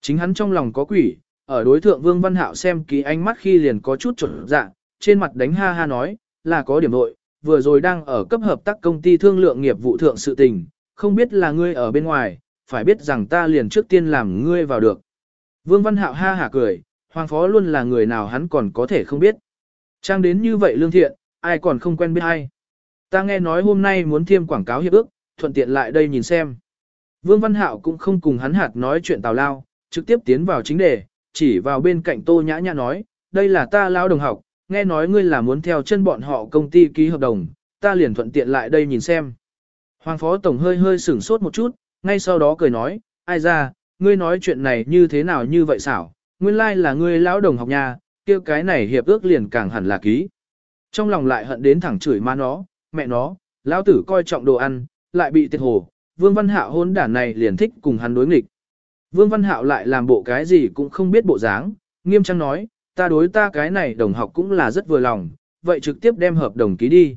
Chính hắn trong lòng có quỷ, ở đối thượng Vương Văn Hạo xem ký ánh mắt khi liền có chút chuẩn dạ, trên mặt đánh ha ha nói, là có điểm nội, vừa rồi đang ở cấp hợp tác công ty thương lượng nghiệp vụ thượng sự tình, không biết là ngươi ở bên ngoài, phải biết rằng ta liền trước tiên làm ngươi vào được. Vương Văn Hạo ha hả cười, Hoàng Phó luôn là người nào hắn còn có thể không biết. Trang đến như vậy lương thiện, ai còn không quen biết ai. Ta nghe nói hôm nay muốn thiêm quảng cáo hiệp ước, thuận tiện lại đây nhìn xem. Vương Văn Hạo cũng không cùng hắn hạt nói chuyện tào lao, trực tiếp tiến vào chính đề, chỉ vào bên cạnh Tô Nhã Nhã nói, đây là ta lao đồng học, nghe nói ngươi là muốn theo chân bọn họ công ty ký hợp đồng, ta liền thuận tiện lại đây nhìn xem. Hoàng Phó Tổng hơi hơi sửng sốt một chút, ngay sau đó cười nói, ai ra, ngươi nói chuyện này như thế nào như vậy xảo, nguyên lai like là ngươi lão đồng học nha, kia cái này hiệp ước liền càng hẳn là ký. Trong lòng lại hận đến thẳng chửi má nó, mẹ nó, lão tử coi trọng đồ ăn, lại bị tiệt hồ, Vương Văn Hạo hôn đản này liền thích cùng hắn đối nghịch. Vương Văn Hạo lại làm bộ cái gì cũng không biết bộ dáng, nghiêm trang nói, ta đối ta cái này đồng học cũng là rất vừa lòng, vậy trực tiếp đem hợp đồng ký đi.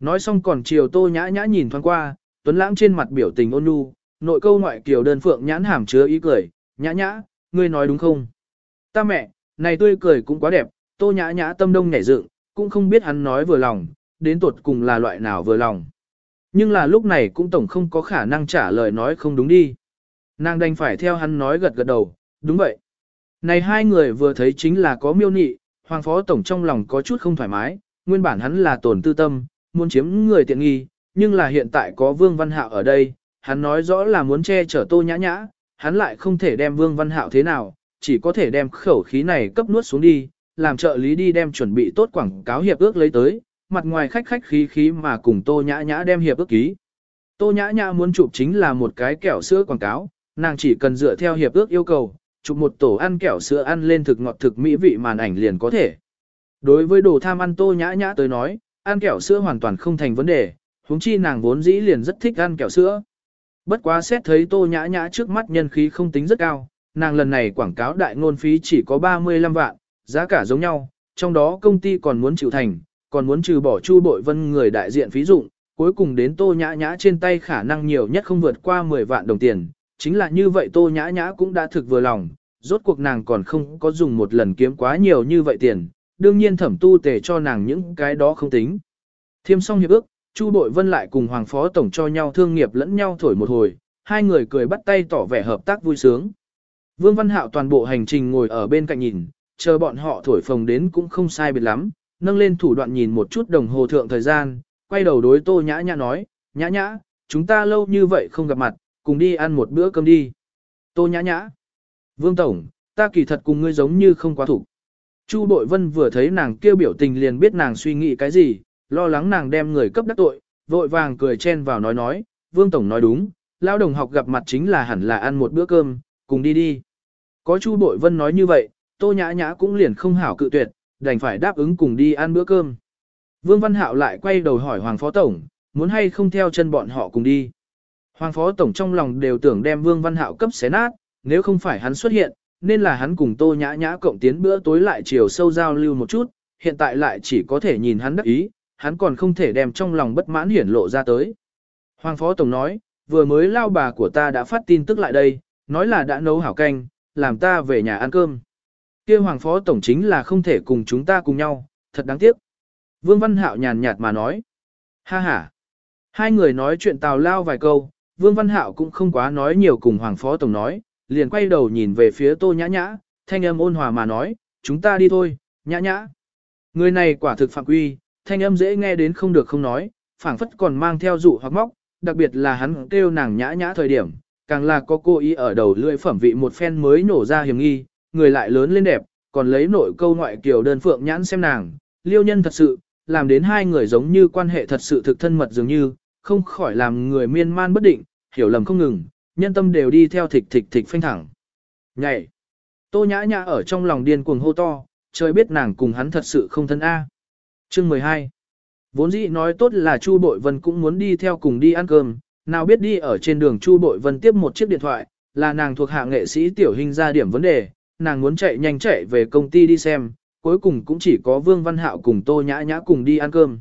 Nói xong còn chiều tô nhã nhã nhìn thoáng qua, Tuấn Lãng trên mặt biểu tình ôn nhu, nội câu ngoại kiều đơn phượng nhãn hàm chứa ý cười, nhã nhã, ngươi nói đúng không? Ta mẹ, này tươi cười cũng quá đẹp, tô nhã nhã tâm đông nhảy dựng, cũng không biết hắn nói vừa lòng, đến tuột cùng là loại nào vừa lòng. Nhưng là lúc này cũng tổng không có khả năng trả lời nói không đúng đi. Nàng đành phải theo hắn nói gật gật đầu, đúng vậy. Này hai người vừa thấy chính là có miêu nị, Hoàng Phó Tổng trong lòng có chút không thoải mái, nguyên bản hắn là tổn tư tâm, muốn chiếm người tiện nghi, nhưng là hiện tại có Vương Văn Hạo ở đây, hắn nói rõ là muốn che chở tô nhã nhã, hắn lại không thể đem Vương Văn Hạo thế nào, chỉ có thể đem khẩu khí này cấp nuốt xuống đi, làm trợ lý đi đem chuẩn bị tốt quảng cáo hiệp ước lấy tới, mặt ngoài khách khách khí khí mà cùng tô nhã nhã đem hiệp ước ký. Tô nhã nhã muốn chụp chính là một cái kẹo sữa quảng cáo, nàng chỉ cần dựa theo hiệp ước yêu cầu, chụp một tổ ăn kẹo sữa ăn lên thực ngọt thực mỹ vị màn ảnh liền có thể. Đối với đồ tham ăn tô nhã nhã tới nói, ăn kẹo sữa hoàn toàn không thành vấn đề, huống chi nàng vốn dĩ liền rất thích ăn kẹo sữa. Bất quá xét thấy tô nhã nhã trước mắt nhân khí không tính rất cao, nàng lần này quảng cáo đại ngôn phí chỉ có 35 vạn, giá cả giống nhau, trong đó công ty còn muốn chịu thành, còn muốn trừ bỏ chu bội vân người đại diện phí dụng, cuối cùng đến tô nhã nhã trên tay khả năng nhiều nhất không vượt qua 10 vạn đồng tiền, chính là như vậy tô nhã nhã cũng đã thực vừa lòng, rốt cuộc nàng còn không có dùng một lần kiếm quá nhiều như vậy tiền, đương nhiên thẩm tu tề cho nàng những cái đó không tính. Thiêm xong hiệp ước, Chu Bội Vân lại cùng Hoàng Phó Tổng cho nhau thương nghiệp lẫn nhau thổi một hồi, hai người cười bắt tay tỏ vẻ hợp tác vui sướng. Vương Văn Hạo toàn bộ hành trình ngồi ở bên cạnh nhìn, chờ bọn họ thổi phồng đến cũng không sai biệt lắm, nâng lên thủ đoạn nhìn một chút đồng hồ thượng thời gian, quay đầu đối Tô Nhã Nhã nói, Nhã Nhã, chúng ta lâu như vậy không gặp mặt, cùng đi ăn một bữa cơm đi. Tô Nhã Nhã, Vương Tổng, ta kỳ thật cùng ngươi giống như không quá thủ. Chu Bội Vân vừa thấy nàng kêu biểu tình liền biết nàng suy nghĩ cái gì, lo lắng nàng đem người cấp đắc tội, vội vàng cười chen vào nói nói, Vương Tổng nói đúng, lao đồng học gặp mặt chính là hẳn là ăn một bữa cơm, cùng đi đi. Có Chu Bội Vân nói như vậy, Tô Nhã Nhã cũng liền không hảo cự tuyệt, đành phải đáp ứng cùng đi ăn bữa cơm. Vương Văn Hạo lại quay đầu hỏi Hoàng Phó Tổng, muốn hay không theo chân bọn họ cùng đi. Hoàng Phó Tổng trong lòng đều tưởng đem Vương Văn Hạo cấp xé nát, nếu không phải hắn xuất hiện, nên là hắn cùng Tô Nhã Nhã cộng tiến bữa tối lại chiều sâu giao lưu một chút, hiện tại lại chỉ có thể nhìn hắn đắc ý, hắn còn không thể đem trong lòng bất mãn hiển lộ ra tới. Hoàng Phó Tổng nói, vừa mới lao bà của ta đã phát tin tức lại đây, nói là đã nấu hảo canh, làm ta về nhà ăn cơm kia Hoàng Phó Tổng chính là không thể cùng chúng ta cùng nhau, thật đáng tiếc. Vương Văn Hạo nhàn nhạt mà nói. Ha ha. Hai người nói chuyện tào lao vài câu, Vương Văn Hạo cũng không quá nói nhiều cùng Hoàng Phó Tổng nói, liền quay đầu nhìn về phía Tô Nhã Nhã, thanh âm ôn hòa mà nói, chúng ta đi thôi, Nhã Nhã. Người này quả thực phạm quy, thanh âm dễ nghe đến không được không nói, phảng phất còn mang theo dụ hoặc móc, đặc biệt là hắn kêu nàng Nhã Nhã thời điểm, càng là có cô ý ở đầu lưỡi phẩm vị một phen mới nổ ra hiểm nghi, người lại lớn lên đẹp, còn lấy nội câu ngoại kiểu đơn phượng nhãn xem nàng, liêu nhân thật sự, làm đến hai người giống như quan hệ thật sự thực thân mật dường như, không khỏi làm người miên man bất định, hiểu lầm không ngừng, nhân tâm đều đi theo thịch thịch thịch phanh thẳng. Nhảy! Tô nhã nhã ở trong lòng điên cuồng hô to, trời biết nàng cùng hắn thật sự không thân A. Chương 12 Vốn dĩ nói tốt là Chu Bội Vân cũng muốn đi theo cùng đi ăn cơm, nào biết đi ở trên đường Chu Bội Vân tiếp một chiếc điện thoại, là nàng thuộc hạ nghệ sĩ tiểu hình ra điểm vấn đề, nàng muốn chạy nhanh chạy về công ty đi xem, cuối cùng cũng chỉ có Vương Văn Hạo cùng Tô Nhã Nhã cùng đi ăn cơm.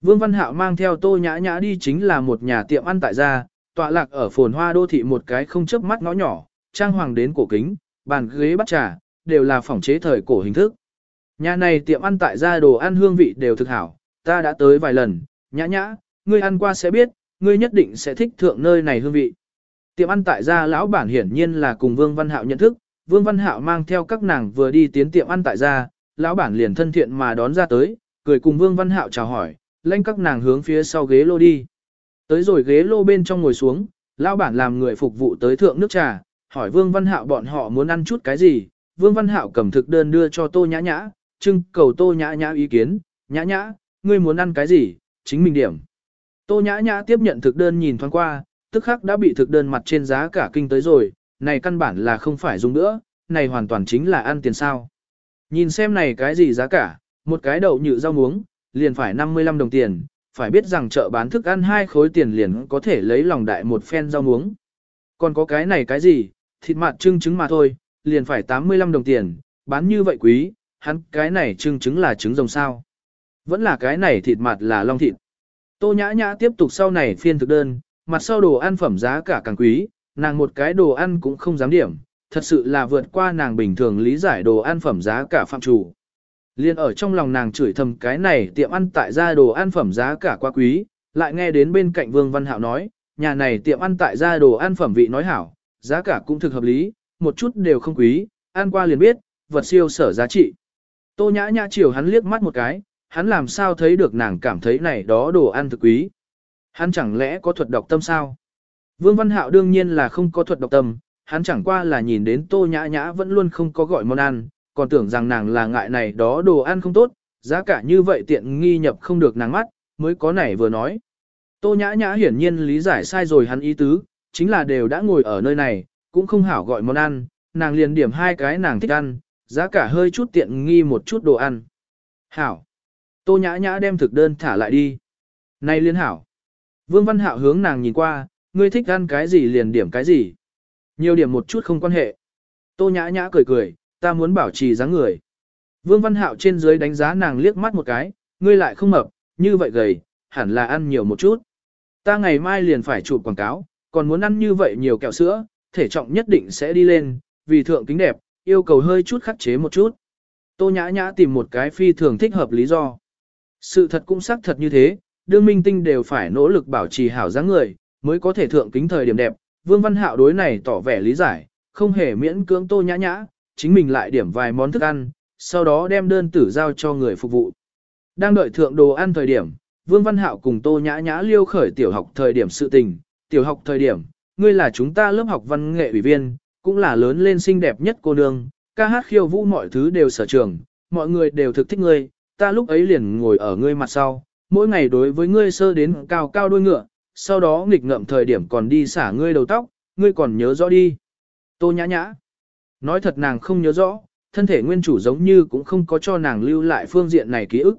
Vương Văn Hạo mang theo Tô Nhã Nhã đi chính là một nhà tiệm ăn tại gia, tọa lạc ở phồn hoa đô thị một cái không chớp mắt ngõ nhỏ, trang hoàng đến cổ kính, bàn ghế bắt trà, đều là phòng chế thời cổ hình thức. Nhà này tiệm ăn tại gia đồ ăn hương vị đều thực hảo, ta đã tới vài lần, nhã nhã, ngươi ăn qua sẽ biết, ngươi nhất định sẽ thích thượng nơi này hương vị. Tiệm ăn tại gia lão bản hiển nhiên là cùng Vương Văn Hạo nhận thức, Vương Văn Hạo mang theo các nàng vừa đi tiến tiệm ăn tại gia, lão bản liền thân thiện mà đón ra tới, cười cùng Vương Văn Hạo chào hỏi, lãnh các nàng hướng phía sau ghế lô đi. Tới rồi ghế lô bên trong ngồi xuống, lão bản làm người phục vụ tới thượng nước trà, hỏi Vương Văn Hạo bọn họ muốn ăn chút cái gì, Vương Văn Hạo cầm thực đơn đưa cho Tô Nhã Nhã, trưng cầu Tô Nhã Nhã ý kiến, Nhã Nhã, ngươi muốn ăn cái gì, chính mình điểm. Tô Nhã Nhã tiếp nhận thực đơn nhìn thoáng qua, tức khắc đã bị thực đơn mặt trên giá cả kinh tới rồi, này căn bản là không phải dùng nữa, này hoàn toàn chính là ăn tiền sao. Nhìn xem này cái gì giá cả, một cái đậu nhự rau muống, liền phải 55 đồng tiền, phải biết rằng chợ bán thức ăn hai khối tiền liền có thể lấy lòng đại một phen rau muống. Còn có cái này cái gì, thịt mặt trưng trứng mà thôi, liền phải 85 đồng tiền, bán như vậy quý, hắn cái này trưng trứng là trứng rồng sao. Vẫn là cái này thịt mặt là long thịt. Tô nhã nhã tiếp tục sau này phiên thực đơn, mặt sau đồ ăn phẩm giá cả càng quý, nàng một cái đồ ăn cũng không dám điểm, thật sự là vượt qua nàng bình thường lý giải đồ ăn phẩm giá cả phạm chủ. Liên ở trong lòng nàng chửi thầm cái này tiệm ăn tại gia đồ ăn phẩm giá cả quá quý, lại nghe đến bên cạnh Vương Văn Hạo nói, nhà này tiệm ăn tại gia đồ ăn phẩm vị nói hảo, giá cả cũng thực hợp lý, một chút đều không quý, ăn qua liền biết, vật siêu sở giá trị. Tô nhã nhã chiều hắn liếc mắt một cái, hắn làm sao thấy được nàng cảm thấy này đó đồ ăn thực quý. Hắn chẳng lẽ có thuật đọc tâm sao? Vương Văn Hạo đương nhiên là không có thuật độc tâm, hắn chẳng qua là nhìn đến tô nhã nhã vẫn luôn không có gọi món ăn, còn tưởng rằng nàng là ngại này đó đồ ăn không tốt, giá cả như vậy tiện nghi nhập không được nàng mắt, mới có này vừa nói. Tô nhã nhã hiển nhiên lý giải sai rồi hắn ý tứ, chính là đều đã ngồi ở nơi này, cũng không hảo gọi món ăn, nàng liền điểm hai cái nàng thích ăn, giá cả hơi chút tiện nghi một chút đồ ăn. Hảo. Tô nhã nhã đem thực đơn thả lại đi. Này liên hảo. Vương Văn Hạo hướng nàng nhìn qua, ngươi thích ăn cái gì liền điểm cái gì. Nhiều điểm một chút không quan hệ. Tô nhã nhã cười cười, ta muốn bảo trì dáng người. Vương Văn Hạo trên dưới đánh giá nàng liếc mắt một cái, ngươi lại không mập, như vậy gầy, hẳn là ăn nhiều một chút. Ta ngày mai liền phải chụp quảng cáo, còn muốn ăn như vậy nhiều kẹo sữa, thể trọng nhất định sẽ đi lên, vì thượng kính đẹp, yêu cầu hơi chút khắc chế một chút. Tô nhã nhã tìm một cái phi thường thích hợp lý do. Sự thật cũng xác thật như thế, đương minh tinh đều phải nỗ lực bảo trì hảo dáng người, mới có thể thượng kính thời điểm đẹp. Vương Văn Hạo đối này tỏ vẻ lý giải, không hề miễn cưỡng tô nhã nhã, chính mình lại điểm vài món thức ăn, sau đó đem đơn tử giao cho người phục vụ. Đang đợi thượng đồ ăn thời điểm, Vương Văn Hạo cùng tô nhã nhã liêu khởi tiểu học thời điểm sự tình, tiểu học thời điểm, ngươi là chúng ta lớp học văn nghệ ủy viên, cũng là lớn lên xinh đẹp nhất cô nương, ca hát khiêu vũ mọi thứ đều sở trường, mọi người đều thực thích ngươi, ta lúc ấy liền ngồi ở ngươi mặt sau, mỗi ngày đối với ngươi sơ đến cao cao đôi ngựa, sau đó nghịch ngợm thời điểm còn đi xả ngươi đầu tóc, ngươi còn nhớ rõ đi. Tô nhã nhã. Nói thật nàng không nhớ rõ, thân thể nguyên chủ giống như cũng không có cho nàng lưu lại phương diện này ký ức.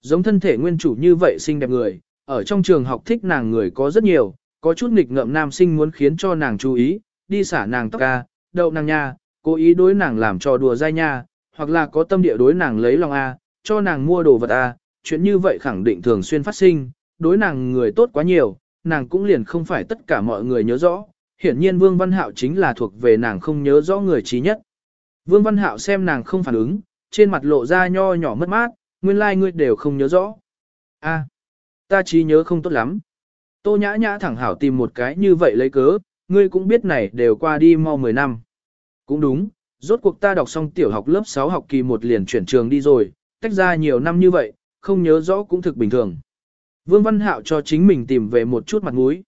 Giống thân thể nguyên chủ như vậy xinh đẹp người, ở trong trường học thích nàng người có rất nhiều, có chút nghịch ngợm nam sinh muốn khiến cho nàng chú ý, đi xả nàng tóc ca, đậu nàng nha, cố ý đối nàng làm trò đùa dai nha, hoặc là có tâm địa đối nàng lấy lòng A, cho nàng mua đồ vật A, chuyện như vậy khẳng định thường xuyên phát sinh, đối nàng người tốt quá nhiều, nàng cũng liền không phải tất cả mọi người nhớ rõ, hiển nhiên Vương Văn Hạo chính là thuộc về nàng không nhớ rõ người trí nhất. Vương Văn Hạo xem nàng không phản ứng, trên mặt lộ ra nho nhỏ mất mát, nguyên lai like ngươi đều không nhớ rõ. A, ta trí nhớ không tốt lắm. Tô nhã nhã thẳng hảo tìm một cái như vậy lấy cớ, ngươi cũng biết này đều qua đi mau 10 năm. Cũng đúng, rốt cuộc ta đọc xong tiểu học lớp 6 học kỳ một liền chuyển trường đi rồi, tách ra nhiều năm như vậy, không nhớ rõ cũng thực bình thường. Vương Văn Hạo cho chính mình tìm về một chút mặt mũi.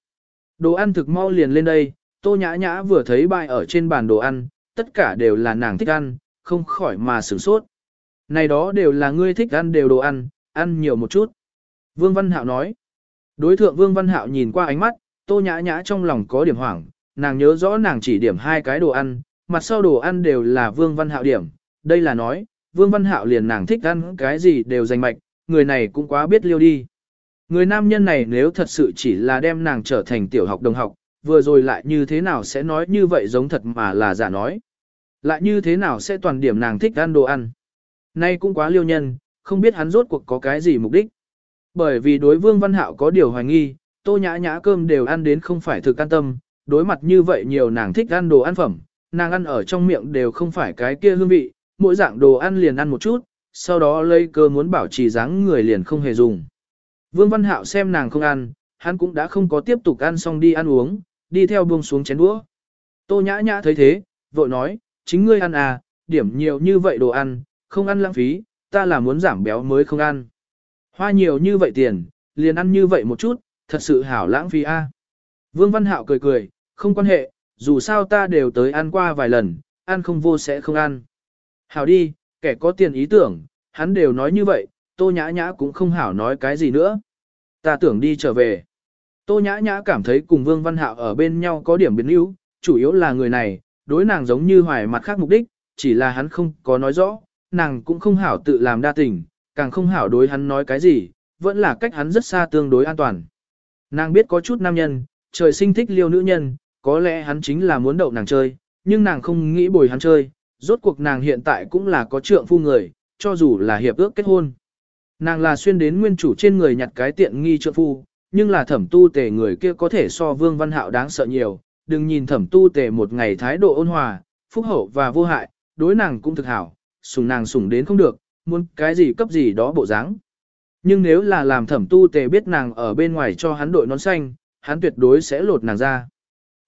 Đồ ăn thực mau liền lên đây, Tô Nhã Nhã vừa thấy bài ở trên bàn đồ ăn, tất cả đều là nàng thích ăn, không khỏi mà sửng sốt. Này đó đều là ngươi thích ăn đều đồ ăn, ăn nhiều một chút. Vương Văn Hạo nói. Đối thượng Vương Văn Hạo nhìn qua ánh mắt, Tô Nhã Nhã trong lòng có điểm hoảng, nàng nhớ rõ nàng chỉ điểm hai cái đồ ăn, mặt sau đồ ăn đều là Vương Văn Hạo điểm. Đây là nói, Vương Văn Hạo liền nàng thích ăn cái gì đều dành mạch, người này cũng quá biết liêu đi. Người nam nhân này nếu thật sự chỉ là đem nàng trở thành tiểu học đồng học, vừa rồi lại như thế nào sẽ nói như vậy giống thật mà là giả nói. Lại như thế nào sẽ toàn điểm nàng thích ăn đồ ăn. Nay cũng quá liêu nhân, không biết hắn rốt cuộc có cái gì mục đích. Bởi vì đối vương văn hạo có điều hoài nghi, tô nhã nhã cơm đều ăn đến không phải thực an tâm, đối mặt như vậy nhiều nàng thích ăn đồ ăn phẩm, nàng ăn ở trong miệng đều không phải cái kia hương vị, mỗi dạng đồ ăn liền ăn một chút, sau đó lấy cơ muốn bảo trì dáng người liền không hề dùng. Vương Văn Hạo xem nàng không ăn, hắn cũng đã không có tiếp tục ăn xong đi ăn uống, đi theo buông xuống chén đũa. Tô nhã nhã thấy thế, vội nói, chính ngươi ăn à, điểm nhiều như vậy đồ ăn, không ăn lãng phí, ta là muốn giảm béo mới không ăn. Hoa nhiều như vậy tiền, liền ăn như vậy một chút, thật sự hảo lãng phí a. Vương Văn Hạo cười cười, không quan hệ, dù sao ta đều tới ăn qua vài lần, ăn không vô sẽ không ăn. Hảo đi, kẻ có tiền ý tưởng, hắn đều nói như vậy, tô nhã nhã cũng không hảo nói cái gì nữa. Ta tưởng đi trở về. Tô nhã nhã cảm thấy cùng Vương Văn Hạo ở bên nhau có điểm biến yếu, chủ yếu là người này, đối nàng giống như hoài mặt khác mục đích, chỉ là hắn không có nói rõ, nàng cũng không hảo tự làm đa tình, càng không hảo đối hắn nói cái gì, vẫn là cách hắn rất xa tương đối an toàn. Nàng biết có chút nam nhân, trời sinh thích liêu nữ nhân, có lẽ hắn chính là muốn đậu nàng chơi, nhưng nàng không nghĩ bồi hắn chơi, rốt cuộc nàng hiện tại cũng là có trượng phu người, cho dù là hiệp ước kết hôn. Nàng là xuyên đến nguyên chủ trên người nhặt cái tiện nghi trượng phu, nhưng là thẩm tu tề người kia có thể so vương văn hạo đáng sợ nhiều, đừng nhìn thẩm tu tề một ngày thái độ ôn hòa, phúc hậu và vô hại, đối nàng cũng thực hảo, sùng nàng sùng đến không được, muốn cái gì cấp gì đó bộ dáng. Nhưng nếu là làm thẩm tu tề biết nàng ở bên ngoài cho hắn đội nón xanh, hắn tuyệt đối sẽ lột nàng ra.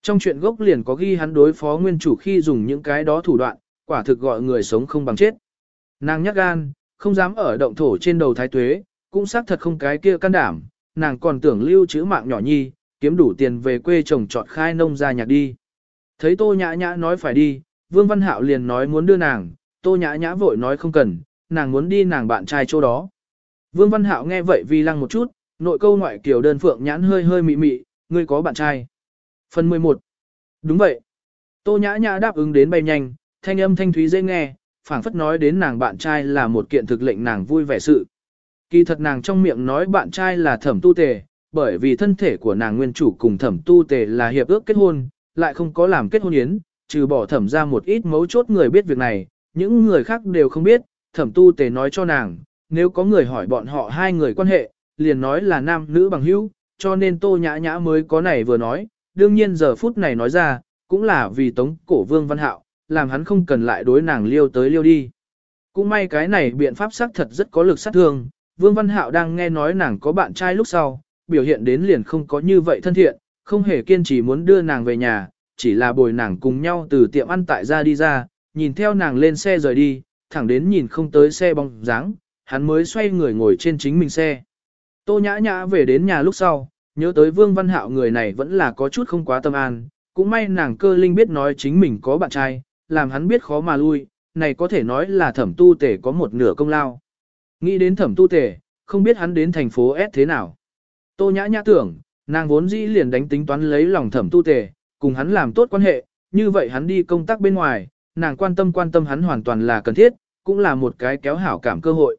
Trong chuyện gốc liền có ghi hắn đối phó nguyên chủ khi dùng những cái đó thủ đoạn, quả thực gọi người sống không bằng chết. Nàng nhắc gan, không dám ở động thổ trên đầu thái tuế, cũng xác thật không cái kia can đảm, nàng còn tưởng lưu trữ mạng nhỏ nhi, kiếm đủ tiền về quê chồng trọt khai nông ra nhạc đi. Thấy tô nhã nhã nói phải đi, Vương Văn Hạo liền nói muốn đưa nàng, tô nhã nhã vội nói không cần, nàng muốn đi nàng bạn trai chỗ đó. Vương Văn Hạo nghe vậy vì lăng một chút, nội câu ngoại kiểu đơn phượng nhãn hơi hơi mị mị, ngươi có bạn trai. Phần 11. Đúng vậy. Tô nhã nhã đáp ứng đến bay nhanh, thanh âm thanh thúy dễ nghe, phảng phất nói đến nàng bạn trai là một kiện thực lệnh nàng vui vẻ sự. Kỳ thật nàng trong miệng nói bạn trai là thẩm tu tề, bởi vì thân thể của nàng nguyên chủ cùng thẩm tu tề là hiệp ước kết hôn, lại không có làm kết hôn yến, trừ bỏ thẩm ra một ít mấu chốt người biết việc này, những người khác đều không biết, thẩm tu tề nói cho nàng, nếu có người hỏi bọn họ hai người quan hệ, liền nói là nam nữ bằng hữu, cho nên tô nhã nhã mới có này vừa nói, đương nhiên giờ phút này nói ra, cũng là vì tống cổ vương văn hạo, làm hắn không cần lại đối nàng liêu tới liêu đi. Cũng may cái này biện pháp xác thật rất có lực sát thương, Vương Văn Hạo đang nghe nói nàng có bạn trai lúc sau, biểu hiện đến liền không có như vậy thân thiện, không hề kiên trì muốn đưa nàng về nhà, chỉ là bồi nàng cùng nhau từ tiệm ăn tại ra đi ra, nhìn theo nàng lên xe rời đi, thẳng đến nhìn không tới xe bóng dáng, hắn mới xoay người ngồi trên chính mình xe. Tô nhã nhã về đến nhà lúc sau, nhớ tới Vương Văn Hạo người này vẫn là có chút không quá tâm an, cũng may nàng cơ linh biết nói chính mình có bạn trai, làm hắn biết khó mà lui, này có thể nói là thẩm tu tể có một nửa công lao. Nghĩ đến thẩm tu tể, không biết hắn đến thành phố S thế nào. Tô nhã nhã tưởng, nàng vốn dĩ liền đánh tính toán lấy lòng thẩm tu tể, cùng hắn làm tốt quan hệ, như vậy hắn đi công tác bên ngoài, nàng quan tâm quan tâm hắn hoàn toàn là cần thiết, cũng là một cái kéo hảo cảm cơ hội.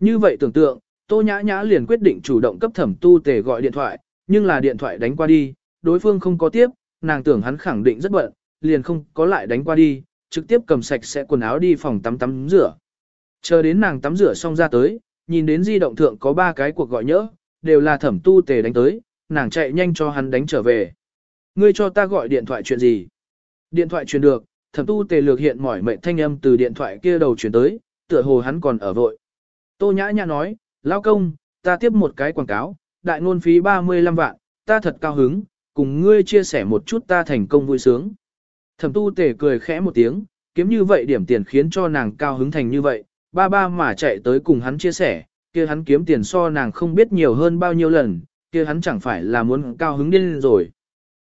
Như vậy tưởng tượng, Tô Nhã Nhã liền quyết định chủ động cấp thẩm tu tề gọi điện thoại, nhưng là điện thoại đánh qua đi, đối phương không có tiếp, nàng tưởng hắn khẳng định rất bận, liền không có lại đánh qua đi, trực tiếp cầm sạch sẽ quần áo đi phòng tắm tắm rửa. Chờ đến nàng tắm rửa xong ra tới, nhìn đến di động thượng có ba cái cuộc gọi nhỡ, đều là thẩm tu tề đánh tới, nàng chạy nhanh cho hắn đánh trở về. Ngươi cho ta gọi điện thoại chuyện gì? Điện thoại truyền được, thẩm tu tề lược hiện mỏi mệt thanh âm từ điện thoại kia đầu truyền tới, tựa hồ hắn còn ở vội. Tô nhã nhã nói, lao công, ta tiếp một cái quảng cáo, đại ngôn phí 35 vạn, ta thật cao hứng, cùng ngươi chia sẻ một chút ta thành công vui sướng. Thẩm tu tề cười khẽ một tiếng, kiếm như vậy điểm tiền khiến cho nàng cao hứng thành như vậy, ba ba mà chạy tới cùng hắn chia sẻ, kia hắn kiếm tiền so nàng không biết nhiều hơn bao nhiêu lần, kia hắn chẳng phải là muốn cao hứng điên rồi.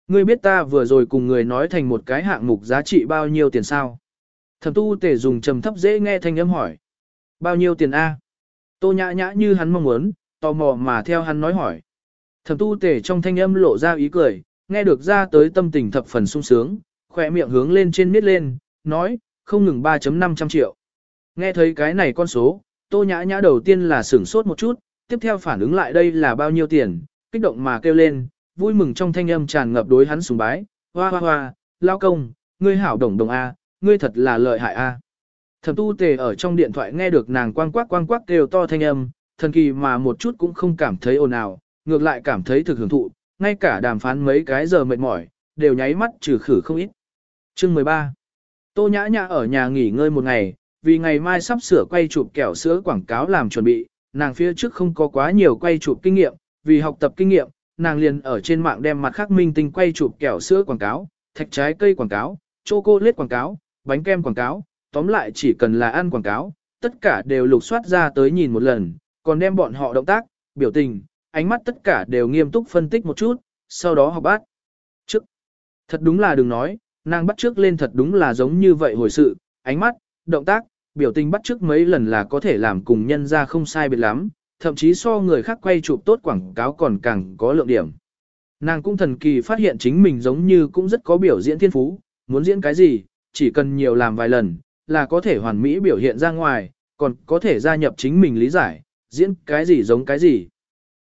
Ngươi biết ta vừa rồi cùng người nói thành một cái hạng mục giá trị bao nhiêu tiền sao? Thẩm tu tề dùng trầm thấp dễ nghe thanh âm hỏi. Bao nhiêu tiền A? Tô nhã nhã như hắn mong muốn, tò mò mà theo hắn nói hỏi. Thẩm tu tề trong thanh âm lộ ra ý cười, nghe được ra tới tâm tình thập phần sung sướng, khỏe miệng hướng lên trên miết lên, nói, không ngừng 3.500 triệu. Nghe thấy cái này con số, tô nhã nhã đầu tiên là sửng sốt một chút, tiếp theo phản ứng lại đây là bao nhiêu tiền, kích động mà kêu lên, vui mừng trong thanh âm tràn ngập đối hắn sùng bái, hoa hoa hoa, lao công, ngươi hảo đồng đồng A, ngươi thật là lợi hại A. Thẩm tu tề ở trong điện thoại nghe được nàng quang quắc quang quắc kêu to thanh âm, thần kỳ mà một chút cũng không cảm thấy ồn ào, ngược lại cảm thấy thực hưởng thụ, ngay cả đàm phán mấy cái giờ mệt mỏi, đều nháy mắt trừ khử không ít. Chương 13 Tô nhã nhã ở nhà nghỉ ngơi một ngày, vì ngày mai sắp sửa quay chụp kẹo sữa quảng cáo làm chuẩn bị, nàng phía trước không có quá nhiều quay chụp kinh nghiệm, vì học tập kinh nghiệm, nàng liền ở trên mạng đem mặt khác minh tinh quay chụp kẹo sữa quảng cáo, thạch trái cây quảng cáo, chocolate quảng cáo, bánh kem quảng cáo, tóm lại chỉ cần là ăn quảng cáo, tất cả đều lục soát ra tới nhìn một lần, còn đem bọn họ động tác, biểu tình, ánh mắt tất cả đều nghiêm túc phân tích một chút, sau đó học bát. Trước, thật đúng là đừng nói, nàng bắt trước lên thật đúng là giống như vậy hồi sự, ánh mắt, động tác, biểu tình bắt trước mấy lần là có thể làm cùng nhân ra không sai biệt lắm, thậm chí so người khác quay chụp tốt quảng cáo còn càng có lượng điểm. Nàng cũng thần kỳ phát hiện chính mình giống như cũng rất có biểu diễn thiên phú, muốn diễn cái gì, chỉ cần nhiều làm vài lần, là có thể hoàn mỹ biểu hiện ra ngoài, còn có thể gia nhập chính mình lý giải, diễn cái gì giống cái gì.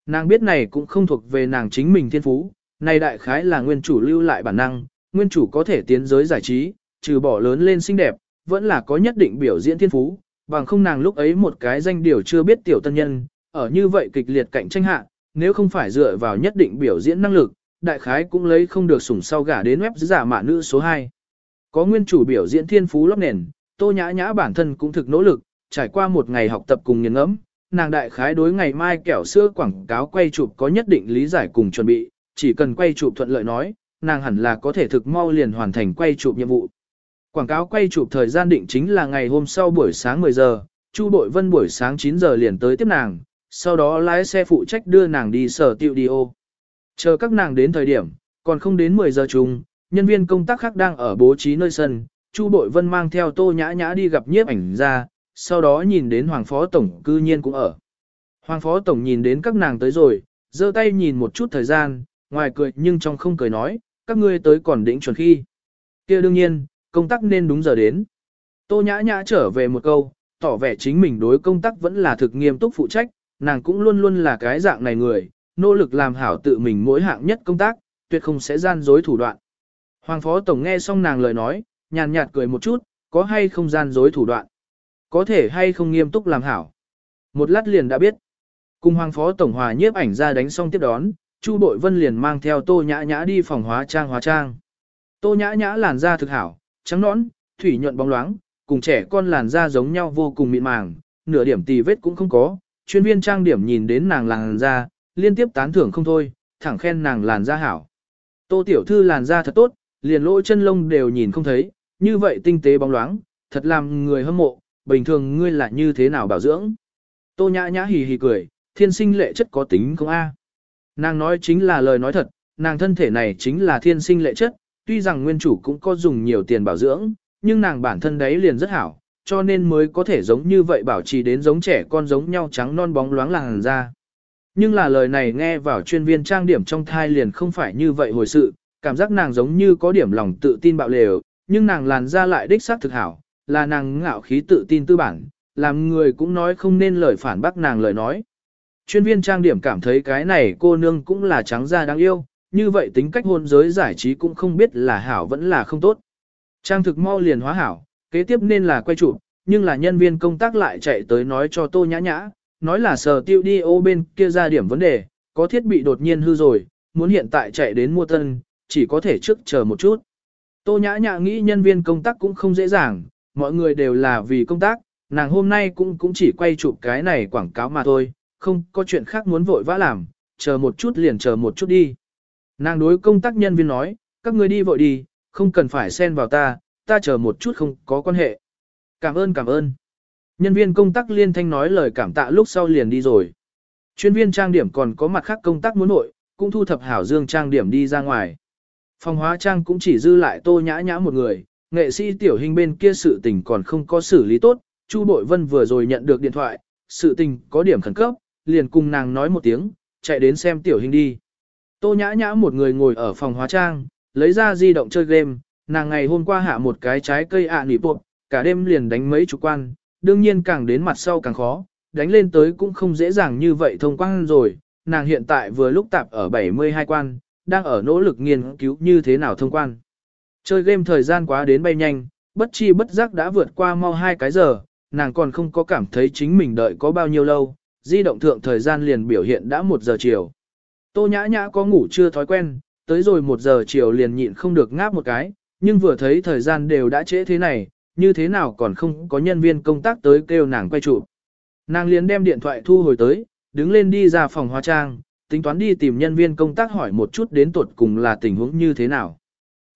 Nàng biết này cũng không thuộc về nàng chính mình thiên phú, này đại khái là nguyên chủ lưu lại bản năng, nguyên chủ có thể tiến giới giải trí, trừ bỏ lớn lên xinh đẹp, vẫn là có nhất định biểu diễn thiên phú, bằng không nàng lúc ấy một cái danh điều chưa biết tiểu tân nhân, ở như vậy kịch liệt cạnh tranh hạ, nếu không phải dựa vào nhất định biểu diễn năng lực, đại khái cũng lấy không được sủng sau gả đến web giả mạ nữ số 2. Có nguyên chủ biểu diễn thiên phú lóc nền, tô nhã nhã bản thân cũng thực nỗ lực, trải qua một ngày học tập cùng nghiền ngẫm, nàng đại khái đối ngày mai kẹo sữa quảng cáo quay chụp có nhất định lý giải cùng chuẩn bị, chỉ cần quay chụp thuận lợi nói, nàng hẳn là có thể thực mau liền hoàn thành quay chụp nhiệm vụ. Quảng cáo quay chụp thời gian định chính là ngày hôm sau buổi sáng 10 giờ, Chu Bội Vân buổi sáng 9 giờ liền tới tiếp nàng, sau đó lái xe phụ trách đưa nàng đi sở tiệu đi ô. Chờ các nàng đến thời điểm, còn không đến 10 giờ chung, nhân viên công tác khác đang ở bố trí nơi sân, Chu Bội Vân mang theo tô nhã nhã đi gặp nhiếp ảnh ra, sau đó nhìn đến Hoàng Phó Tổng cư nhiên cũng ở. Hoàng Phó Tổng nhìn đến các nàng tới rồi, giơ tay nhìn một chút thời gian, ngoài cười nhưng trong không cười nói, các ngươi tới còn đỉnh chuẩn khi. kia đương nhiên, công tác nên đúng giờ đến. Tô nhã nhã trở về một câu, tỏ vẻ chính mình đối công tác vẫn là thực nghiêm túc phụ trách, nàng cũng luôn luôn là cái dạng này người, nỗ lực làm hảo tự mình mỗi hạng nhất công tác, tuyệt không sẽ gian dối thủ đoạn. Hoàng Phó Tổng nghe xong nàng lời nói, nhàn nhạt cười một chút, có hay không gian dối thủ đoạn. Có thể hay không nghiêm túc làm hảo. Một lát liền đã biết. Cùng Hoàng Phó Tổng Hòa nhiếp ảnh ra đánh xong tiếp đón, Chu Bội Vân liền mang theo Tô Nhã Nhã đi phòng hóa trang hóa trang. Tô Nhã Nhã làn da thực hảo, trắng nõn, thủy nhuận bóng loáng, cùng trẻ con làn da giống nhau vô cùng mịn màng, nửa điểm tì vết cũng không có, chuyên viên trang điểm nhìn đến nàng làn da, liên tiếp tán thưởng không thôi, thẳng khen nàng làn da hảo. Tô tiểu thư làn da thật tốt, liền lỗ chân lông đều nhìn không thấy, như vậy tinh tế bóng loáng, thật làm người hâm mộ, bình thường ngươi là như thế nào bảo dưỡng. Tô nhã nhã hì hì cười, thiên sinh lệ chất có tính không a? Nàng nói chính là lời nói thật, nàng thân thể này chính là thiên sinh lệ chất, tuy rằng nguyên chủ cũng có dùng nhiều tiền bảo dưỡng, nhưng nàng bản thân đấy liền rất hảo, cho nên mới có thể giống như vậy bảo trì đến giống trẻ con giống nhau trắng non bóng loáng làn da. Nhưng là lời này nghe vào chuyên viên trang điểm trong thai liền không phải như vậy hồi sự, cảm giác nàng giống như có điểm lòng tự tin bạo lều, nhưng nàng làn da lại đích xác thực hảo, là nàng ngạo khí tự tin tư bản, làm người cũng nói không nên lời phản bác nàng lời nói. Chuyên viên trang điểm cảm thấy cái này cô nương cũng là trắng da đáng yêu, như vậy tính cách hôn giới giải trí cũng không biết là hảo vẫn là không tốt. Trang thực mau liền hóa hảo, kế tiếp nên là quay chụp, nhưng là nhân viên công tác lại chạy tới nói cho tô nhã nhã, nói là sở tiêu đi ô bên kia ra điểm vấn đề, có thiết bị đột nhiên hư rồi, muốn hiện tại chạy đến mua tân, chỉ có thể trước chờ một chút. Tô nhã nhã nghĩ nhân viên công tác cũng không dễ dàng, mọi người đều là vì công tác, nàng hôm nay cũng cũng chỉ quay chụp cái này quảng cáo mà thôi, không có chuyện khác muốn vội vã làm, chờ một chút liền chờ một chút đi. Nàng đối công tác nhân viên nói, các người đi vội đi, không cần phải xen vào ta, ta chờ một chút không có quan hệ. Cảm ơn cảm ơn. Nhân viên công tác liên thanh nói lời cảm tạ lúc sau liền đi rồi. Chuyên viên trang điểm còn có mặt khác công tác muốn nội, cũng thu thập hảo dương trang điểm đi ra ngoài. Phòng hóa trang cũng chỉ dư lại tô nhã nhã một người, nghệ sĩ tiểu hình bên kia sự tình còn không có xử lý tốt, Chu Bội Vân vừa rồi nhận được điện thoại, sự tình có điểm khẩn cấp, liền cùng nàng nói một tiếng, chạy đến xem tiểu hình đi. Tô nhã nhã một người ngồi ở phòng hóa trang, lấy ra di động chơi game, nàng ngày hôm qua hạ một cái trái cây ạ nỉ bộp, cả đêm liền đánh mấy chục quan, đương nhiên càng đến mặt sau càng khó, đánh lên tới cũng không dễ dàng như vậy thông quan rồi, nàng hiện tại vừa lúc tạp ở 72 quan, đang ở nỗ lực nghiên cứu như thế nào thông quan. Chơi game thời gian quá đến bay nhanh, bất chi bất giác đã vượt qua mau hai cái giờ, nàng còn không có cảm thấy chính mình đợi có bao nhiêu lâu, di động thượng thời gian liền biểu hiện đã một giờ chiều. Tô nhã nhã có ngủ chưa thói quen, tới rồi một giờ chiều liền nhịn không được ngáp một cái, nhưng vừa thấy thời gian đều đã trễ thế này, như thế nào còn không có nhân viên công tác tới kêu nàng quay chụp. Nàng liền đem điện thoại thu hồi tới, đứng lên đi ra phòng hóa trang, tính toán đi tìm nhân viên công tác hỏi một chút đến tuột cùng là tình huống như thế nào.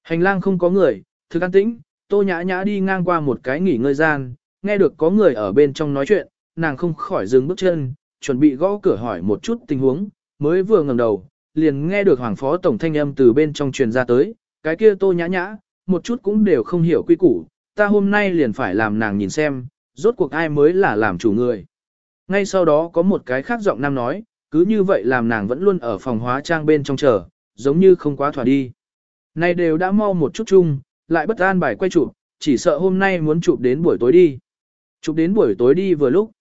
Hành lang không có người, thực an tĩnh, tô nhã nhã đi ngang qua một cái nghỉ ngơi gian, nghe được có người ở bên trong nói chuyện, nàng không khỏi dừng bước chân, chuẩn bị gõ cửa hỏi một chút tình huống, mới vừa ngẩng đầu, liền nghe được hoàng phó tổng thanh âm từ bên trong truyền ra tới, cái kia tô nhã nhã, một chút cũng đều không hiểu quy củ, ta hôm nay liền phải làm nàng nhìn xem, rốt cuộc ai mới là làm chủ người. Ngay sau đó có một cái khác giọng nam nói, cứ như vậy làm nàng vẫn luôn ở phòng hóa trang bên trong chờ, giống như không quá thỏa đi. Này đều đã mau một chút chung, lại bất an bài quay chụp, chỉ sợ hôm nay muốn chụp đến buổi tối đi. Chụp đến buổi tối đi vừa lúc.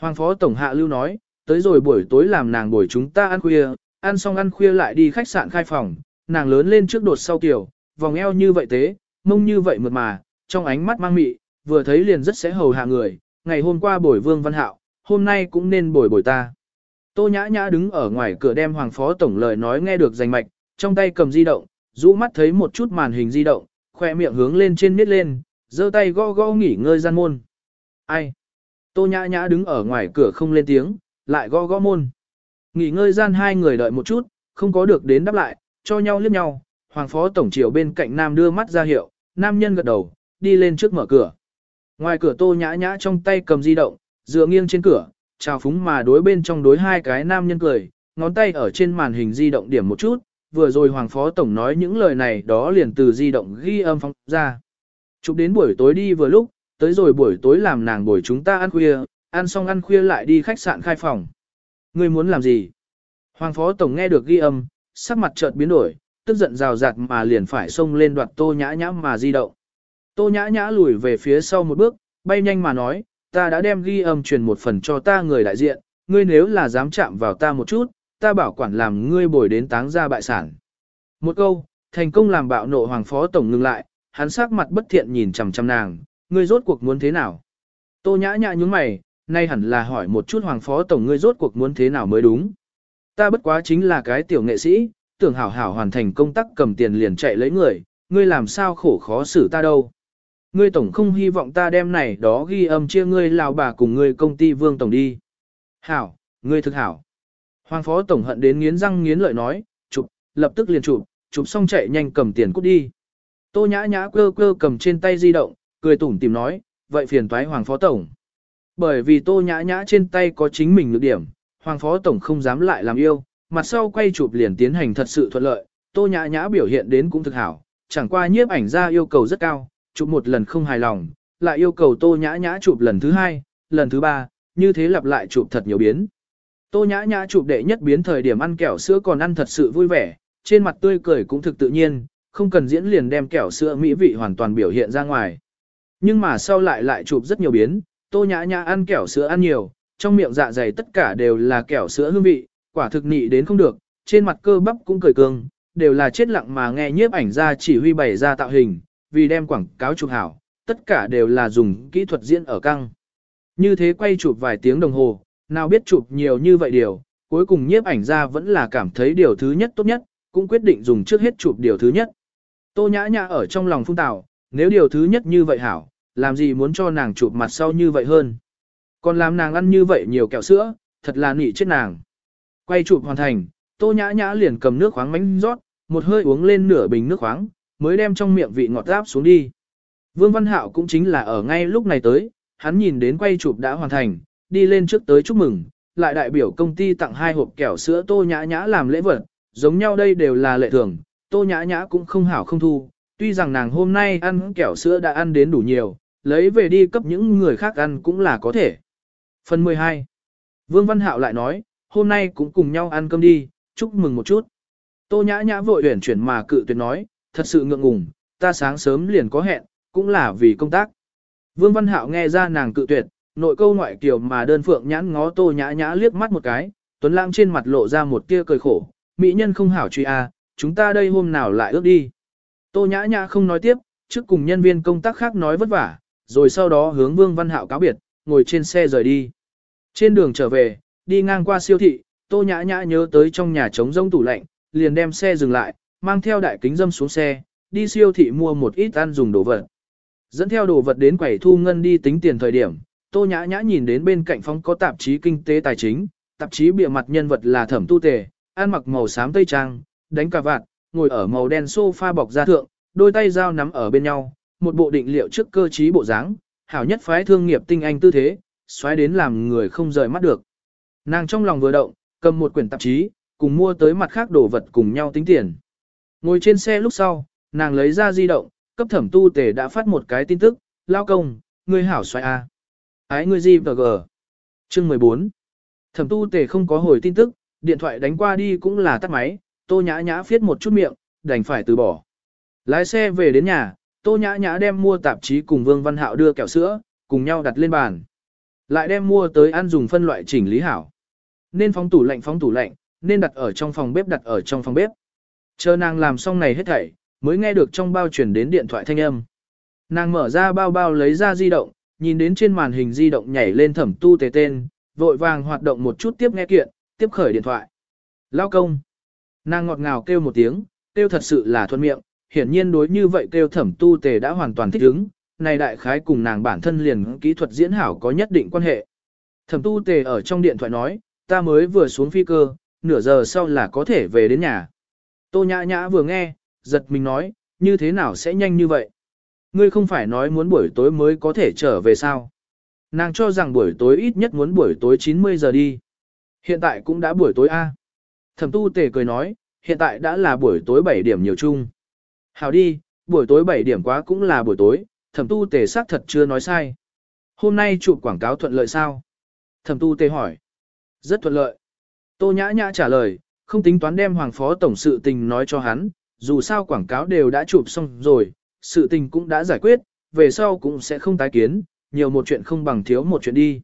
Hoàng phó tổng hạ lưu nói, tới rồi buổi tối làm nàng buổi chúng ta ăn khuya, ăn xong ăn khuya lại đi khách sạn khai phòng, nàng lớn lên trước đột sau tiểu, vòng eo như vậy thế, mông như vậy mượt mà, trong ánh mắt mang mị, vừa thấy liền rất sẽ hầu hạ người, ngày hôm qua bồi vương văn hạo, hôm nay cũng nên bồi bồi ta. Tô nhã nhã đứng ở ngoài cửa đem hoàng phó tổng lời nói nghe được rành mạch, trong tay cầm di động, rũ mắt thấy một chút màn hình di động, khoe miệng hướng lên trên miết lên, giơ tay gõ gõ nghỉ ngơi gian môn. Ai? Tô nhã nhã đứng ở ngoài cửa không lên tiếng, lại gõ gõ môn. Nghỉ ngơi gian hai người đợi một chút, không có được đến đáp lại, cho nhau liếc nhau, hoàng phó tổng triều bên cạnh nam đưa mắt ra hiệu, nam nhân gật đầu, đi lên trước mở cửa. Ngoài cửa tô nhã nhã trong tay cầm di động, dựa nghiêng trên cửa, chào phúng mà đối bên trong đối hai cái nam nhân cười, ngón tay ở trên màn hình di động điểm một chút, vừa rồi Hoàng Phó Tổng nói những lời này đó liền từ di động ghi âm phóng ra. Chụp đến buổi tối đi vừa lúc, tới rồi buổi tối làm nàng buổi chúng ta ăn khuya, ăn xong ăn khuya lại đi khách sạn khai phòng. Ngươi muốn làm gì? Hoàng Phó Tổng nghe được ghi âm, sắc mặt chợt biến đổi, tức giận rào rạt mà liền phải xông lên đoạt tô nhã nhã mà di động. Tô nhã nhã lùi về phía sau một bước, bay nhanh mà nói, ta đã đem ghi âm truyền một phần cho ta người đại diện, ngươi nếu là dám chạm vào ta một chút, ta bảo quản làm ngươi bồi đến táng ra bại sản. Một câu, thành công làm bạo nộ hoàng phó tổng ngừng lại, hắn sắc mặt bất thiện nhìn chằm chằm nàng, ngươi rốt cuộc muốn thế nào? Tô nhã nhã nhúng mày, nay hẳn là hỏi một chút hoàng phó tổng ngươi rốt cuộc muốn thế nào mới đúng. Ta bất quá chính là cái tiểu nghệ sĩ, tưởng hảo hảo hoàn thành công tác cầm tiền liền chạy lấy người, ngươi làm sao khổ khó xử ta đâu. ngươi tổng không hy vọng ta đem này đó ghi âm chia ngươi lào bà cùng ngươi công ty vương tổng đi. Hảo, ngươi thực hảo. Hoàng phó tổng hận đến nghiến răng nghiến lợi nói, chụp, lập tức liền chụp, chụp xong chạy nhanh cầm tiền cút đi. Tô nhã nhã cơ cơ cầm trên tay di động, cười tủm tìm nói, vậy phiền toái hoàng phó tổng. Bởi vì tô nhã nhã trên tay có chính mình lược điểm, hoàng phó tổng không dám lại làm yêu, mặt sau quay chụp liền tiến hành thật sự thuận lợi, tô nhã nhã biểu hiện đến cũng thực hảo, chẳng qua nhiếp ảnh ra yêu cầu rất cao, chụp một lần không hài lòng, lại yêu cầu tô nhã nhã chụp lần thứ hai, lần thứ ba, như thế lặp lại chụp thật nhiều biến. Tô nhã nhã chụp đệ nhất biến thời điểm ăn kẹo sữa còn ăn thật sự vui vẻ, trên mặt tươi cười cũng thực tự nhiên, không cần diễn liền đem kẹo sữa mỹ vị hoàn toàn biểu hiện ra ngoài. Nhưng mà sau lại lại chụp rất nhiều biến, tô nhã nhã ăn kẹo sữa ăn nhiều, trong miệng dạ dày tất cả đều là kẹo sữa hương vị, quả thực nị đến không được, trên mặt cơ bắp cũng cười cường, đều là chết lặng mà nghe nhiếp ảnh ra chỉ huy bày ra tạo hình, vì đem quảng cáo chụp hảo, tất cả đều là dùng kỹ thuật diễn ở căng. Như thế quay chụp vài tiếng đồng hồ, nào biết chụp nhiều như vậy điều, cuối cùng nhiếp ảnh ra vẫn là cảm thấy điều thứ nhất tốt nhất, cũng quyết định dùng trước hết chụp điều thứ nhất. Tô nhã nhã ở trong lòng phung tạo, nếu điều thứ nhất như vậy hảo, làm gì muốn cho nàng chụp mặt sau như vậy hơn. Còn làm nàng ăn như vậy nhiều kẹo sữa, thật là nị chết nàng. Quay chụp hoàn thành, tô nhã nhã liền cầm nước khoáng mánh rót, một hơi uống lên nửa bình nước khoáng, mới đem trong miệng vị ngọt áp xuống đi. Vương Văn Hạo cũng chính là ở ngay lúc này tới, hắn nhìn đến quay chụp đã hoàn thành, đi lên trước tới chúc mừng, lại đại biểu công ty tặng hai hộp kẹo sữa tô nhã nhã làm lễ vật, giống nhau đây đều là lệ thường, tô nhã nhã cũng không hảo không thu, tuy rằng nàng hôm nay ăn kẹo sữa đã ăn đến đủ nhiều, lấy về đi cấp những người khác ăn cũng là có thể. Phần 12 Vương Văn Hạo lại nói, hôm nay cũng cùng nhau ăn cơm đi, chúc mừng một chút. Tô nhã nhã vội huyển chuyển mà cự tuyệt nói, thật sự ngượng ngùng, ta sáng sớm liền có hẹn, cũng là vì công tác. Vương Văn Hạo nghe ra nàng cự tuyệt, nội câu ngoại kiều mà đơn phượng nhãn ngó tô nhã nhã liếc mắt một cái, tuấn lãng trên mặt lộ ra một tia cười khổ, mỹ nhân không hảo truy a, chúng ta đây hôm nào lại ước đi. Tô nhã nhã không nói tiếp, trước cùng nhân viên công tác khác nói vất vả, rồi sau đó hướng Vương Văn Hạo cáo biệt, ngồi trên xe rời đi. Trên đường trở về, đi ngang qua siêu thị, Tô Nhã Nhã nhớ tới trong nhà trống rông tủ lạnh, liền đem xe dừng lại, mang theo đại kính dâm xuống xe, đi siêu thị mua một ít ăn dùng đồ vật. Dẫn theo đồ vật đến quầy thu ngân đi tính tiền thời điểm, Tô Nhã Nhã nhìn đến bên cạnh phóng có tạp chí kinh tế tài chính, tạp chí bìa mặt nhân vật là Thẩm Tu Tề, ăn mặc màu xám tây trang, đánh cà vạt, ngồi ở màu đen sofa bọc da thượng, đôi tay dao nắm ở bên nhau, một bộ định liệu trước cơ trí bộ dáng, hảo nhất phái thương nghiệp tinh anh tư thế, xoáy đến làm người không rời mắt được. Nàng trong lòng vừa động, cầm một quyển tạp chí, cùng mua tới mặt khác đồ vật cùng nhau tính tiền. Ngồi trên xe lúc sau, nàng lấy ra di động, cấp thẩm tu tề đã phát một cái tin tức, lao công, ngươi hảo xoay A. À. Ái ngươi gì và gờ. Chương 14. Thẩm tu tề không có hồi tin tức, điện thoại đánh qua đi cũng là tắt máy, tô nhã nhã phiết một chút miệng, đành phải từ bỏ. Lái xe về đến nhà, tô nhã nhã đem mua tạp chí cùng Vương Văn Hạo đưa kẹo sữa, cùng nhau đặt lên bàn. Lại đem mua tới ăn dùng phân loại chỉnh lý hảo. Nên phóng tủ lạnh phóng tủ lạnh, nên đặt ở trong phòng bếp đặt ở trong phòng bếp. Chờ nàng làm xong này hết thảy, mới nghe được trong bao chuyển đến điện thoại thanh âm. Nàng mở ra bao bao lấy ra di động, nhìn đến trên màn hình di động nhảy lên thẩm tu tề tên, vội vàng hoạt động một chút tiếp nghe kiện, tiếp khởi điện thoại. Lao công. Nàng ngọt ngào kêu một tiếng, kêu thật sự là thuận miệng, hiển nhiên đối như vậy kêu thẩm tu tề đã hoàn toàn thích ứng, này đại khái cùng nàng bản thân liền kỹ thuật diễn hảo có nhất định quan hệ. Thẩm tu tề ở trong điện thoại nói, ta mới vừa xuống phi cơ, nửa giờ sau là có thể về đến nhà. Tô nhã nhã vừa nghe, giật mình nói, như thế nào sẽ nhanh như vậy? Ngươi không phải nói muốn buổi tối mới có thể trở về sao? Nàng cho rằng buổi tối ít nhất muốn buổi tối 90 giờ đi. Hiện tại cũng đã buổi tối A. Thẩm tu tề cười nói, hiện tại đã là buổi tối 7 điểm nhiều chung. Hảo đi, buổi tối 7 điểm quá cũng là buổi tối, thẩm tu tề xác thật chưa nói sai. Hôm nay chụp quảng cáo thuận lợi sao? Thẩm tu tề hỏi. Rất thuận lợi. Tô nhã nhã trả lời, không tính toán đem hoàng phó tổng sự tình nói cho hắn, dù sao quảng cáo đều đã chụp xong rồi, sự tình cũng đã giải quyết, về sau cũng sẽ không tái kiến, nhiều một chuyện không bằng thiếu một chuyện đi.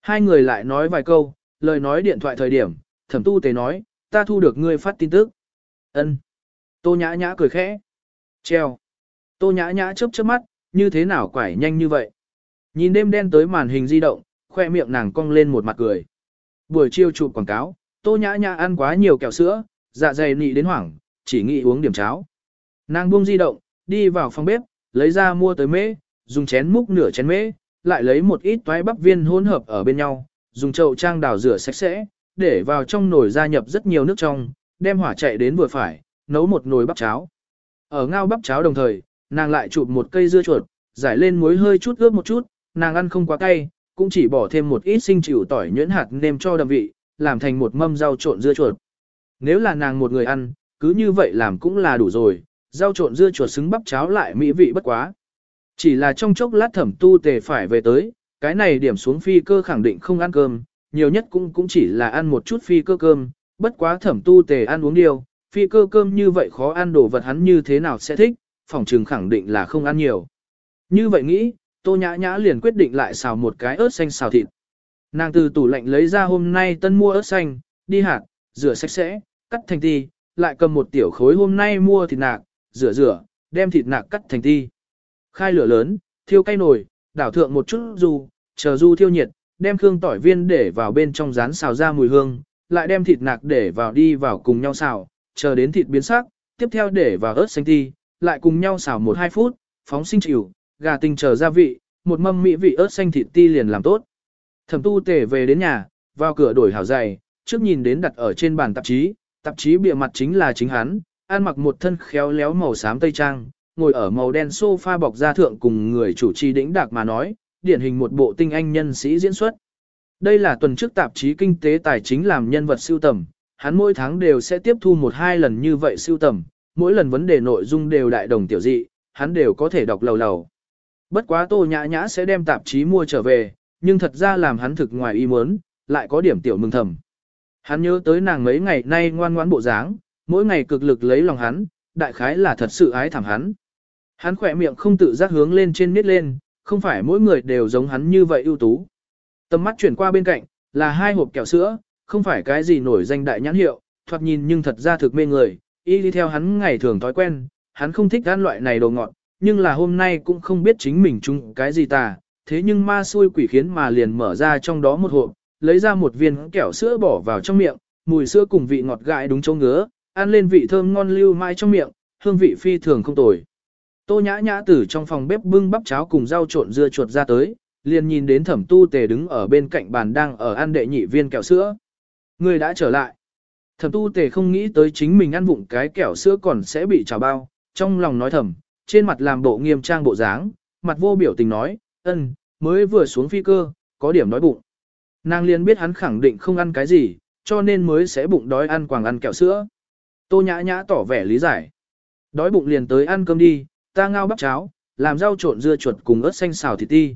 Hai người lại nói vài câu, lời nói điện thoại thời điểm, thẩm tu tề nói, ta thu được ngươi phát tin tức. ân Tô nhã nhã cười khẽ. Treo. Tô nhã nhã chớp chớp mắt, như thế nào quải nhanh như vậy. Nhìn đêm đen tới màn hình di động, khoe miệng nàng cong lên một mặt cười. Buổi chiều chụp quảng cáo, tô nhã nhã ăn quá nhiều kẹo sữa, dạ dày nị đến hoảng, chỉ nghĩ uống điểm cháo. Nàng buông di động, đi vào phòng bếp, lấy ra mua tới mễ, dùng chén múc nửa chén mễ, lại lấy một ít toái bắp viên hỗn hợp ở bên nhau, dùng chậu trang đào rửa sạch sẽ, để vào trong nồi gia nhập rất nhiều nước trong, đem hỏa chạy đến vừa phải, nấu một nồi bắp cháo. Ở ngao bắp cháo đồng thời, nàng lại chụp một cây dưa chuột, giải lên muối hơi chút ướp một chút, nàng ăn không quá cay, cũng chỉ bỏ thêm một ít sinh chịu tỏi nhuyễn hạt nêm cho đậm vị, làm thành một mâm rau trộn dưa chuột. Nếu là nàng một người ăn, cứ như vậy làm cũng là đủ rồi, rau trộn dưa chuột xứng bắp cháo lại mỹ vị bất quá. Chỉ là trong chốc lát thẩm tu tề phải về tới, cái này điểm xuống phi cơ khẳng định không ăn cơm, nhiều nhất cũng cũng chỉ là ăn một chút phi cơ cơm, bất quá thẩm tu tề ăn uống điều, phi cơ cơm như vậy khó ăn đồ vật hắn như thế nào sẽ thích, phòng trừng khẳng định là không ăn nhiều. Như vậy nghĩ, tô nhã nhã liền quyết định lại xào một cái ớt xanh xào thịt. Nàng từ tủ lạnh lấy ra hôm nay tân mua ớt xanh, đi hạt, rửa sạch sẽ, cắt thành ti, lại cầm một tiểu khối hôm nay mua thịt nạc, rửa rửa, đem thịt nạc cắt thành ti. Khai lửa lớn, thiêu cây nồi, đảo thượng một chút du, chờ du thiêu nhiệt, đem khương tỏi viên để vào bên trong rán xào ra mùi hương, lại đem thịt nạc để vào đi vào cùng nhau xào, chờ đến thịt biến sắc, tiếp theo để vào ớt xanh ti, lại cùng nhau xào 1-2 phút, phóng sinh chịu, gà tinh chờ gia vị, một mâm mỹ vị ớt xanh thịt ti liền làm tốt. Thẩm tu tể về đến nhà, vào cửa đổi hảo giày, trước nhìn đến đặt ở trên bàn tạp chí, tạp chí bìa mặt chính là chính hắn, ăn mặc một thân khéo léo màu xám tây trang, ngồi ở màu đen sofa bọc da thượng cùng người chủ trì đĩnh đạc mà nói, điển hình một bộ tinh anh nhân sĩ diễn xuất. Đây là tuần trước tạp chí kinh tế tài chính làm nhân vật siêu tầm, hắn mỗi tháng đều sẽ tiếp thu một hai lần như vậy siêu tầm, mỗi lần vấn đề nội dung đều đại đồng tiểu dị, hắn đều có thể đọc lầu lầu. Bất quá tô nhã nhã sẽ đem tạp chí mua trở về, nhưng thật ra làm hắn thực ngoài ý muốn, lại có điểm tiểu mừng thầm. Hắn nhớ tới nàng mấy ngày nay ngoan ngoãn bộ dáng, mỗi ngày cực lực lấy lòng hắn, đại khái là thật sự ái thảm hắn. Hắn khỏe miệng không tự giác hướng lên trên miết lên, không phải mỗi người đều giống hắn như vậy ưu tú. Tầm mắt chuyển qua bên cạnh, là hai hộp kẹo sữa, không phải cái gì nổi danh đại nhãn hiệu, thoạt nhìn nhưng thật ra thực mê người, y đi theo hắn ngày thường thói quen, hắn không thích ăn loại này đồ ngọt, nhưng là hôm nay cũng không biết chính mình chung cái gì tà, thế nhưng ma xui quỷ khiến mà liền mở ra trong đó một hộp, lấy ra một viên kẹo sữa bỏ vào trong miệng, mùi sữa cùng vị ngọt gãi đúng chỗ ngứa, ăn lên vị thơm ngon lưu mãi trong miệng, hương vị phi thường không tồi. Tô nhã nhã từ trong phòng bếp bưng bắp cháo cùng rau trộn dưa chuột ra tới, liền nhìn đến thẩm tu tề đứng ở bên cạnh bàn đang ở ăn đệ nhị viên kẹo sữa. Người đã trở lại. Thẩm tu tề không nghĩ tới chính mình ăn vụng cái kẹo sữa còn sẽ bị trào bao, trong lòng nói thầm, trên mặt làm bộ nghiêm trang bộ dáng, mặt vô biểu tình nói, ân, mới vừa xuống phi cơ, có điểm đói bụng. Nàng liền biết hắn khẳng định không ăn cái gì, cho nên mới sẽ bụng đói ăn quàng ăn kẹo sữa. Tô nhã nhã tỏ vẻ lý giải. Đói bụng liền tới ăn cơm đi, ta ngao bắp cháo, làm rau trộn dưa chuột cùng ớt xanh xào thịt ti.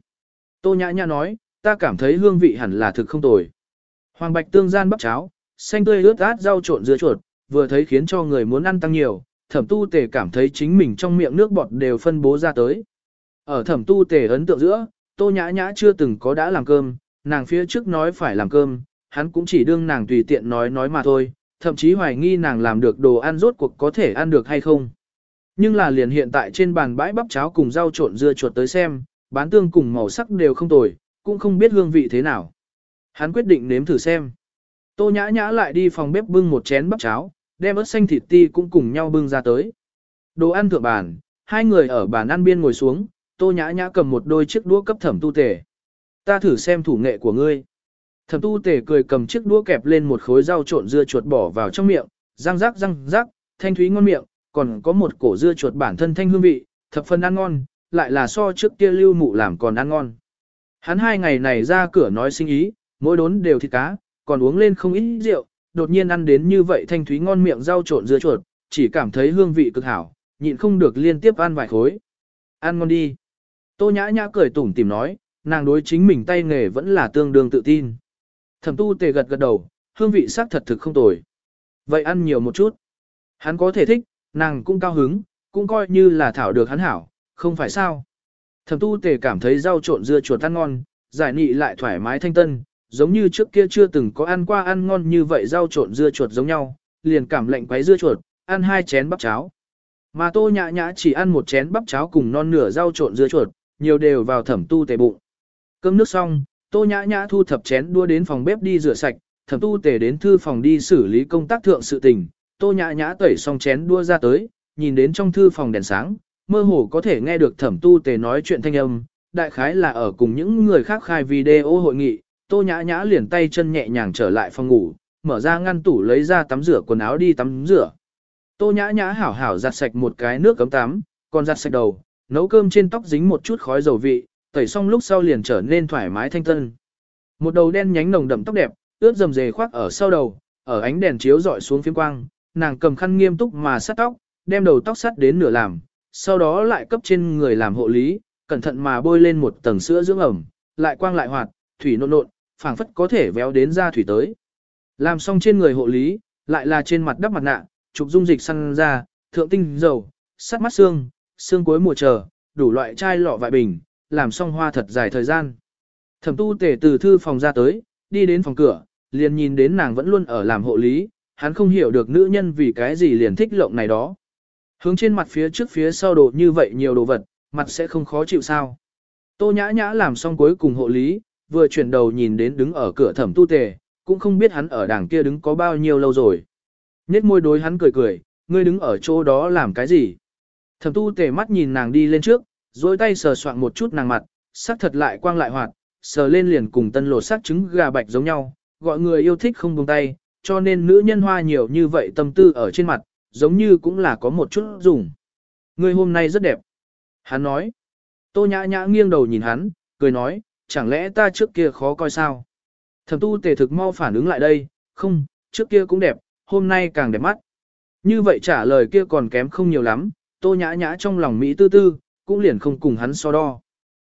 Tô nhã nhã nói, ta cảm thấy hương vị hẳn là thực không tồi. Hoàng bạch tương gian bắp cháo, xanh tươi ướt át rau trộn dưa chuột, vừa thấy khiến cho người muốn ăn tăng nhiều, thẩm tu tề cảm thấy chính mình trong miệng nước bọt đều phân bố ra tới. Ở thẩm tu tề ấn tượng giữa, tô nhã nhã chưa từng có đã làm cơm, nàng phía trước nói phải làm cơm, hắn cũng chỉ đương nàng tùy tiện nói nói mà thôi, thậm chí hoài nghi nàng làm được đồ ăn rốt cuộc có thể ăn được hay không. Nhưng là liền hiện tại trên bàn bãi bắp cháo cùng rau trộn dưa chuột tới xem, bán tương cùng màu sắc đều không tồi, cũng không biết hương vị thế nào. Hắn quyết định nếm thử xem. Tô nhã nhã lại đi phòng bếp bưng một chén bắp cháo, đem ớt xanh thịt ti cũng cùng nhau bưng ra tới. Đồ ăn thượng bàn, hai người ở bàn ăn biên ngồi xuống, tô nhã nhã cầm một đôi chiếc đũa cấp thẩm tu tề. Ta thử xem thủ nghệ của ngươi. Thẩm tu tề cười cầm chiếc đũa kẹp lên một khối rau trộn dưa chuột bỏ vào trong miệng, răng rắc răng rắc, thanh thúy ngon miệng, còn có một cổ dưa chuột bản thân thanh hương vị, thập phần ăn ngon, lại là so trước kia lưu mụ làm còn ăn ngon. Hắn hai ngày này ra cửa nói sinh ý, mỗi đốn đều thịt cá, còn uống lên không ít rượu, đột nhiên ăn đến như vậy thanh thúy ngon miệng rau trộn dưa chuột, chỉ cảm thấy hương vị cực hảo, nhịn không được liên tiếp ăn vài khối. Ăn ngon đi. Tô nhã nhã cười tủm tìm nói, nàng đối chính mình tay nghề vẫn là tương đương tự tin. Thẩm tu tề gật gật đầu, hương vị sắc thật thực không tồi. Vậy ăn nhiều một chút. Hắn có thể thích, nàng cũng cao hứng, cũng coi như là thảo được hắn hảo, không phải sao. Thẩm tu tề cảm thấy rau trộn dưa chuột ăn ngon, giải nị lại thoải mái thanh tân, giống như trước kia chưa từng có ăn qua ăn ngon như vậy rau trộn dưa chuột giống nhau, liền cảm lệnh quấy dưa chuột, ăn hai chén bắp cháo. Mà tô nhã nhã chỉ ăn một chén bắp cháo cùng non nửa rau trộn dưa chuột, nhiều đều vào thẩm tu tề bụng. Cơm nước xong, tô nhã nhã thu thập chén đua đến phòng bếp đi rửa sạch, thẩm tu tề đến thư phòng đi xử lý công tác thượng sự tình, tô nhã nhã tẩy xong chén đua ra tới, nhìn đến trong thư phòng đèn sáng, mơ hồ có thể nghe được thẩm tu tề nói chuyện thanh âm, đại khái là ở cùng những người khác khai video hội nghị, tô nhã nhã liền tay chân nhẹ nhàng trở lại phòng ngủ, mở ra ngăn tủ lấy ra tắm rửa quần áo đi tắm rửa. Tô nhã nhã hảo hảo giặt sạch một cái nước cấm tắm, còn giặt sạch đầu, nấu cơm trên tóc dính một chút khói dầu vị, tẩy xong lúc sau liền trở nên thoải mái thanh tân. Một đầu đen nhánh nồng đậm tóc đẹp, ướt dầm dề khoác ở sau đầu, ở ánh đèn chiếu dọi xuống phiếm quang, nàng cầm khăn nghiêm túc mà sát tóc, đem đầu tóc sát đến nửa làm, sau đó lại cấp trên người làm hộ lý, cẩn thận mà bôi lên một tầng sữa dưỡng ẩm, lại quang lại hoạt, thủy nộn nộn, phảng phất có thể véo đến ra thủy tới. Làm xong trên người hộ lý, lại là trên mặt đắp mặt nạ, chụp dung dịch săn ra, thượng tinh dầu, sắt mắt xương, xương cuối mùa chờ, đủ loại chai lọ vại bình, làm xong hoa thật dài thời gian. Thẩm tu tể từ thư phòng ra tới, đi đến phòng cửa, liền nhìn đến nàng vẫn luôn ở làm hộ lý, hắn không hiểu được nữ nhân vì cái gì liền thích lộng này đó. Hướng trên mặt phía trước phía sau đồ như vậy nhiều đồ vật, mặt sẽ không khó chịu sao. Tô nhã nhã làm xong cuối cùng hộ lý, vừa chuyển đầu nhìn đến đứng ở cửa thẩm tu tề, cũng không biết hắn ở đằng kia đứng có bao nhiêu lâu rồi. Nhết môi đối hắn cười cười, ngươi đứng ở chỗ đó làm cái gì? Thẩm tu tề mắt nhìn nàng đi lên trước, dối tay sờ soạn một chút nàng mặt, sắc thật lại quang lại hoạt, sờ lên liền cùng tân lột sắc trứng gà bạch giống nhau, gọi người yêu thích không buông tay, cho nên nữ nhân hoa nhiều như vậy tâm tư ở trên mặt, giống như cũng là có một chút dùng. Ngươi hôm nay rất đẹp. Hắn nói. Tô nhã nhã nghiêng đầu nhìn hắn, cười nói, chẳng lẽ ta trước kia khó coi sao? Thẩm tu tề thực mau phản ứng lại đây, không, trước kia cũng đẹp, hôm nay càng đẹp mắt. Như vậy trả lời kia còn kém không nhiều lắm, tô nhã nhã trong lòng Mỹ tư tư, cũng liền không cùng hắn so đo.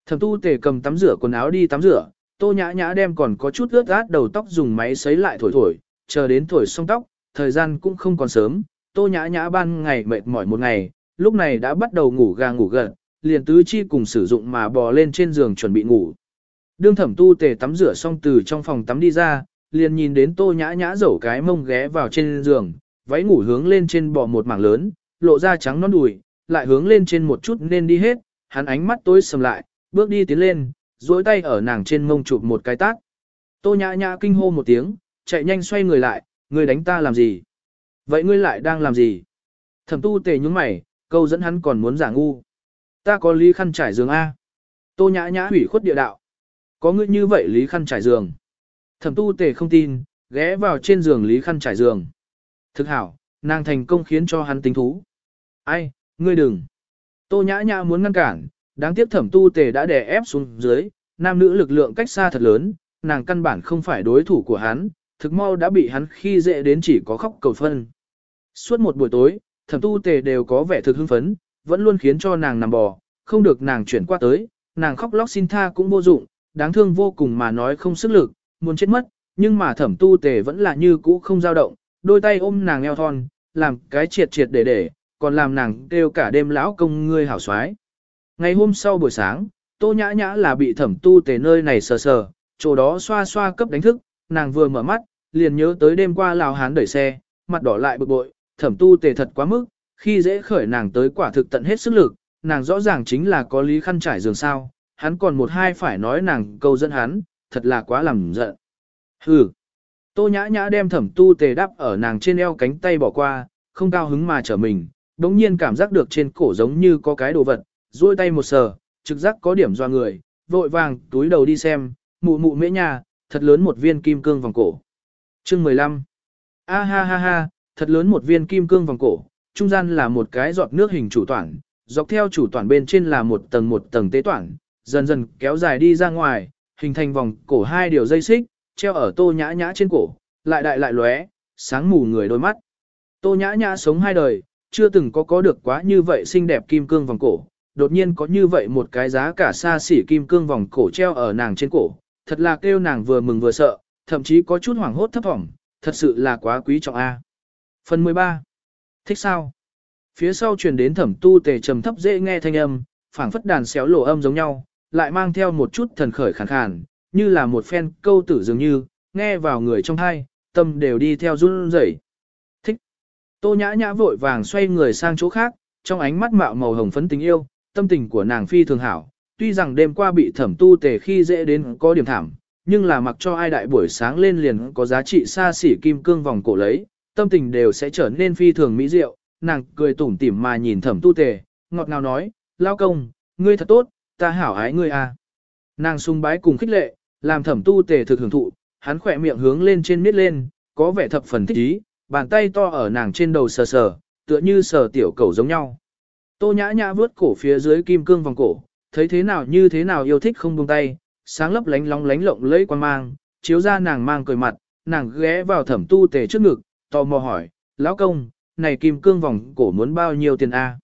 Thẩm tu tề cầm tắm rửa quần áo đi tắm rửa, tô nhã nhã đem còn có chút ướt át đầu tóc dùng máy sấy lại thổi thổi, chờ đến thổi xong tóc, thời gian cũng không còn sớm, tô nhã nhã ban ngày mệt mỏi một ngày, lúc này đã bắt đầu ngủ gà ngủ gật, liền tứ chi cùng sử dụng mà bò lên trên giường chuẩn bị ngủ. Đương thẩm tu tề tắm rửa xong từ trong phòng tắm đi ra, liền nhìn đến tô nhã nhã dẫu cái mông ghé vào trên giường, váy ngủ hướng lên trên bò một mảng lớn, lộ ra trắng non đùi, lại hướng lên trên một chút nên đi hết, hắn ánh mắt tối sầm lại, bước đi tiến lên, duỗi tay ở nàng trên mông chụp một cái tát. Tô nhã nhã kinh hô một tiếng, chạy nhanh xoay người lại, ngươi đánh ta làm gì? Vậy ngươi lại đang làm gì? Thẩm tu tề nhúng mày, câu dẫn hắn còn muốn giả ngu. Ta có lý khăn trải giường A. Tô nhã nhã hủy khuất địa đạo. Có ngươi như vậy lý khăn trải giường. Thẩm tu tề không tin, ghé vào trên giường lý khăn trải giường. Thực hảo, nàng thành công khiến cho hắn tính thú. Ai, ngươi đừng. Tô nhã nhã muốn ngăn cản, đáng tiếc thẩm tu tề đã đè ép xuống dưới, nam nữ lực lượng cách xa thật lớn, nàng căn bản không phải đối thủ của hắn, thực mau đã bị hắn khi dễ đến chỉ có khóc cầu phân. Suốt một buổi tối, thẩm tu tề đều có vẻ thực hưng phấn, vẫn luôn khiến cho nàng nằm bò, không được nàng chuyển qua tới, nàng khóc lóc xin tha cũng vô dụng, đáng thương vô cùng mà nói không sức lực, muốn chết mất, nhưng mà thẩm tu tề vẫn là như cũ không dao động, đôi tay ôm nàng eo thon, làm cái triệt triệt để để, còn làm nàng kêu cả đêm lão công ngươi hảo xoái. Ngày hôm sau buổi sáng, tô nhã nhã là bị thẩm tu tề nơi này sờ sờ, chỗ đó xoa xoa cấp đánh thức, nàng vừa mở mắt, liền nhớ tới đêm qua lào hán đẩy xe, mặt đỏ lại bực bội, thẩm tu tề thật quá mức, khi dễ khởi nàng tới quả thực tận hết sức lực, nàng rõ ràng chính là có lý khăn trải giường sao, hắn còn một hai phải nói nàng câu dẫn hắn, thật là quá làm giận. Hừ. Tô nhã nhã đem thẩm tu tề đắp ở nàng trên eo cánh tay bỏ qua, không cao hứng mà trở mình, đống nhiên cảm giác được trên cổ giống như có cái đồ vật, duỗi tay một sờ, trực giác có điểm doa người, vội vàng túi đầu đi xem, mụ mụ mễ nhà, thật lớn một viên kim cương vòng cổ. Chương 15. A ha ha ha, thật lớn một viên kim cương vòng cổ, trung gian là một cái giọt nước hình chủ toàn, dọc theo chủ toàn bên trên là một tầng một tầng tế toàn, dần dần kéo dài đi ra ngoài, hình thành vòng cổ hai điều dây xích, treo ở tô nhã nhã trên cổ, lại đại lại lóe, sáng mù người đôi mắt. Tô nhã nhã sống hai đời, chưa từng có có được quá như vậy xinh đẹp kim cương vòng cổ, đột nhiên có như vậy một cái giá cả xa xỉ kim cương vòng cổ treo ở nàng trên cổ, thật là kêu nàng vừa mừng vừa sợ, thậm chí có chút hoảng hốt thấp thỏm, thật sự là quá quý trọng A. Phần 13. Thích sao? Phía sau truyền đến thẩm tu tề trầm thấp dễ nghe thanh âm, phảng phất đàn xéo lộ âm giống nhau, lại mang theo một chút thần khởi khàn khàn, như là một phen câu tử dường như, nghe vào người trong hai, tâm đều đi theo run rẩy. Thích. Tô nhã nhã vội vàng xoay người sang chỗ khác, trong ánh mắt mạo màu hồng phấn tình yêu, tâm tình của nàng phi thường hảo. Tuy rằng đêm qua bị thẩm tu tề khi dễ đến có điểm thảm, nhưng là mặc cho ai đại buổi sáng lên liền có giá trị xa xỉ kim cương vòng cổ lấy, tâm tình đều sẽ trở nên phi thường mỹ diệu, nàng cười tủm tỉm mà nhìn thẩm tu tề, ngọt ngào nói, lao công, ngươi thật tốt, ta hảo ái ngươi à. Nàng sung bái cùng khích lệ, làm thẩm tu tề thực hưởng thụ, hắn khỏe miệng hướng lên trên miết lên, có vẻ thập phần thích ý, bàn tay to ở nàng trên đầu sờ sờ, tựa như sờ tiểu cầu giống nhau. Tô nhã nhã vướt cổ phía dưới kim cương vòng cổ, thấy thế nào như thế nào yêu thích không buông tay, sáng lấp lánh lóng lánh lộng lẫy quan mang, chiếu ra nàng mang cười mặt, nàng ghé vào thẩm tu tề trước ngực, tò mò hỏi, lão công, này kim cương vòng cổ muốn bao nhiêu tiền a?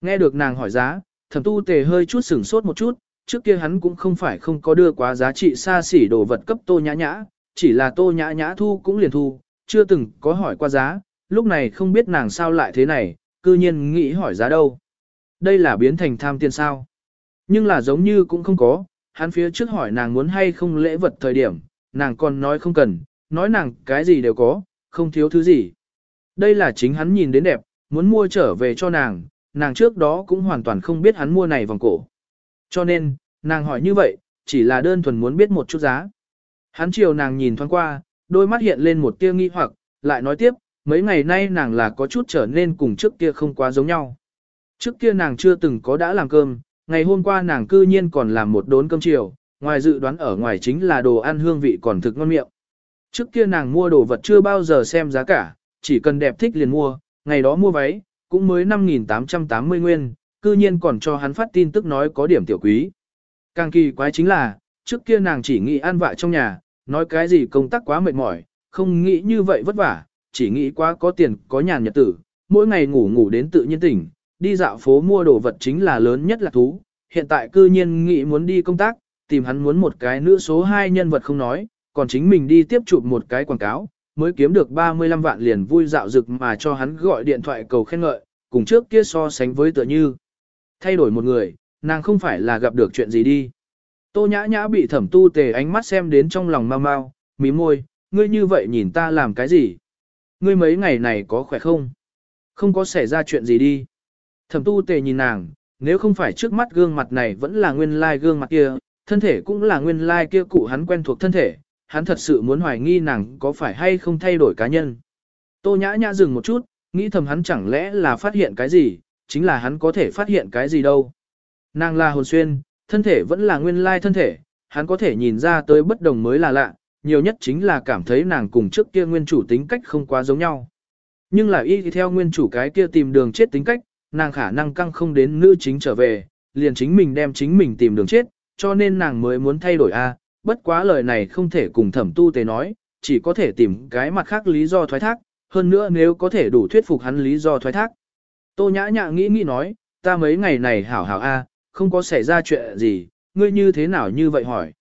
Nghe được nàng hỏi giá, thẩm tu tề hơi chút sửng sốt một chút, trước kia hắn cũng không phải không có đưa quá giá trị xa xỉ đồ vật cấp tô nhã nhã, chỉ là tô nhã nhã thu cũng liền thu, chưa từng có hỏi qua giá, lúc này không biết nàng sao lại thế này, cư nhiên nghĩ hỏi giá đâu. Đây là biến thành tham tiền sao. Nhưng là giống như cũng không có, hắn phía trước hỏi nàng muốn hay không lễ vật thời điểm, nàng còn nói không cần, nói nàng cái gì đều có, không thiếu thứ gì. Đây là chính hắn nhìn đến đẹp, muốn mua trở về cho nàng, nàng trước đó cũng hoàn toàn không biết hắn mua này vòng cổ. Cho nên, nàng hỏi như vậy, chỉ là đơn thuần muốn biết một chút giá. Hắn chiều nàng nhìn thoáng qua, đôi mắt hiện lên một tia nghi hoặc, lại nói tiếp, mấy ngày nay nàng là có chút trở nên cùng trước kia không quá giống nhau. Trước kia nàng chưa từng có đã làm cơm, ngày hôm qua nàng cư nhiên còn làm một đốn cơm chiều, ngoài dự đoán ở ngoài chính là đồ ăn hương vị còn thực ngon miệng. Trước kia nàng mua đồ vật chưa bao giờ xem giá cả, chỉ cần đẹp thích liền mua, ngày đó mua váy, cũng mới 5.880 nguyên, cư nhiên còn cho hắn phát tin tức nói có điểm tiểu quý. Càng kỳ quái chính là, trước kia nàng chỉ nghĩ an vạ trong nhà, nói cái gì công tác quá mệt mỏi, không nghĩ như vậy vất vả, chỉ nghĩ quá có tiền có nhàn nhật tử, mỗi ngày ngủ ngủ đến tự nhiên tỉnh, đi dạo phố mua đồ vật chính là lớn nhất là thú, hiện tại cư nhiên nghĩ muốn đi công tác, tìm hắn muốn một cái nữ số 2 nhân vật không nói, còn chính mình đi tiếp chụp một cái quảng cáo, mới kiếm được 35 vạn liền vui dạo dực mà cho hắn gọi điện thoại cầu khen ngợi, cùng trước kia so sánh với tựa như. Thay đổi một người, nàng không phải là gặp được chuyện gì đi. Tô nhã nhã bị thẩm tu tề ánh mắt xem đến trong lòng mau mau, mí môi, ngươi như vậy nhìn ta làm cái gì? Ngươi mấy ngày này có khỏe không? Không có xảy ra chuyện gì đi. Thẩm tu tề nhìn nàng, nếu không phải trước mắt gương mặt này vẫn là nguyên lai gương mặt kia, thân thể cũng là nguyên lai kia cụ hắn quen thuộc thân thể, hắn thật sự muốn hoài nghi nàng có phải hay không thay đổi cá nhân. Tô nhã nhã dừng một chút, nghĩ thầm hắn chẳng lẽ là phát hiện cái gì, chính là hắn có thể phát hiện cái gì đâu. Nàng là hồn xuyên, thân thể vẫn là nguyên lai thân thể, hắn có thể nhìn ra tới bất đồng mới là lạ, nhiều nhất chính là cảm thấy nàng cùng trước kia nguyên chủ tính cách không quá giống nhau. Nhưng là y theo nguyên chủ cái kia tìm đường chết tính cách, nàng khả năng căng không đến nữ chính trở về, liền chính mình đem chính mình tìm đường chết, cho nên nàng mới muốn thay đổi a. bất quá lời này không thể cùng thẩm tu tế nói, chỉ có thể tìm cái mặt khác lý do thoái thác, hơn nữa nếu có thể đủ thuyết phục hắn lý do thoái thác. Tô nhã nhã nghĩ nghĩ nói, ta mấy ngày này hảo hảo a, không có xảy ra chuyện gì, ngươi như thế nào như vậy hỏi.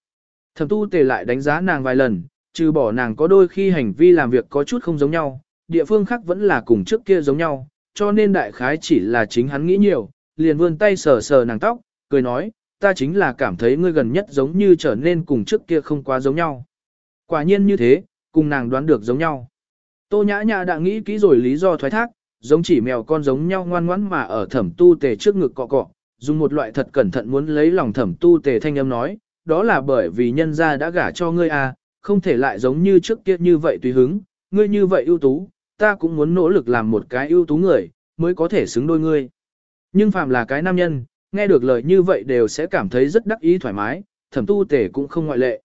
Thẩm tu tề lại đánh giá nàng vài lần, trừ bỏ nàng có đôi khi hành vi làm việc có chút không giống nhau, địa phương khác vẫn là cùng trước kia giống nhau, cho nên đại khái chỉ là chính hắn nghĩ nhiều, liền vươn tay sờ sờ nàng tóc, cười nói, ta chính là cảm thấy ngươi gần nhất giống như trở nên cùng trước kia không quá giống nhau. Quả nhiên như thế, cùng nàng đoán được giống nhau. Tô nhã nhã đã nghĩ kỹ rồi lý do thoái thác, giống chỉ mèo con giống nhau ngoan ngoãn mà ở thẩm tu tề trước ngực cọ cọ, dùng một loại thật cẩn thận muốn lấy lòng thẩm tu tề thanh âm nói, đó là bởi vì nhân gia đã gả cho ngươi à, không thể lại giống như trước kia như vậy tùy hứng, ngươi như vậy ưu tú, ta cũng muốn nỗ lực làm một cái ưu tú người, mới có thể xứng đôi ngươi. Nhưng phàm là cái nam nhân, nghe được lời như vậy đều sẽ cảm thấy rất đắc ý thoải mái, thẩm tu tề cũng không ngoại lệ.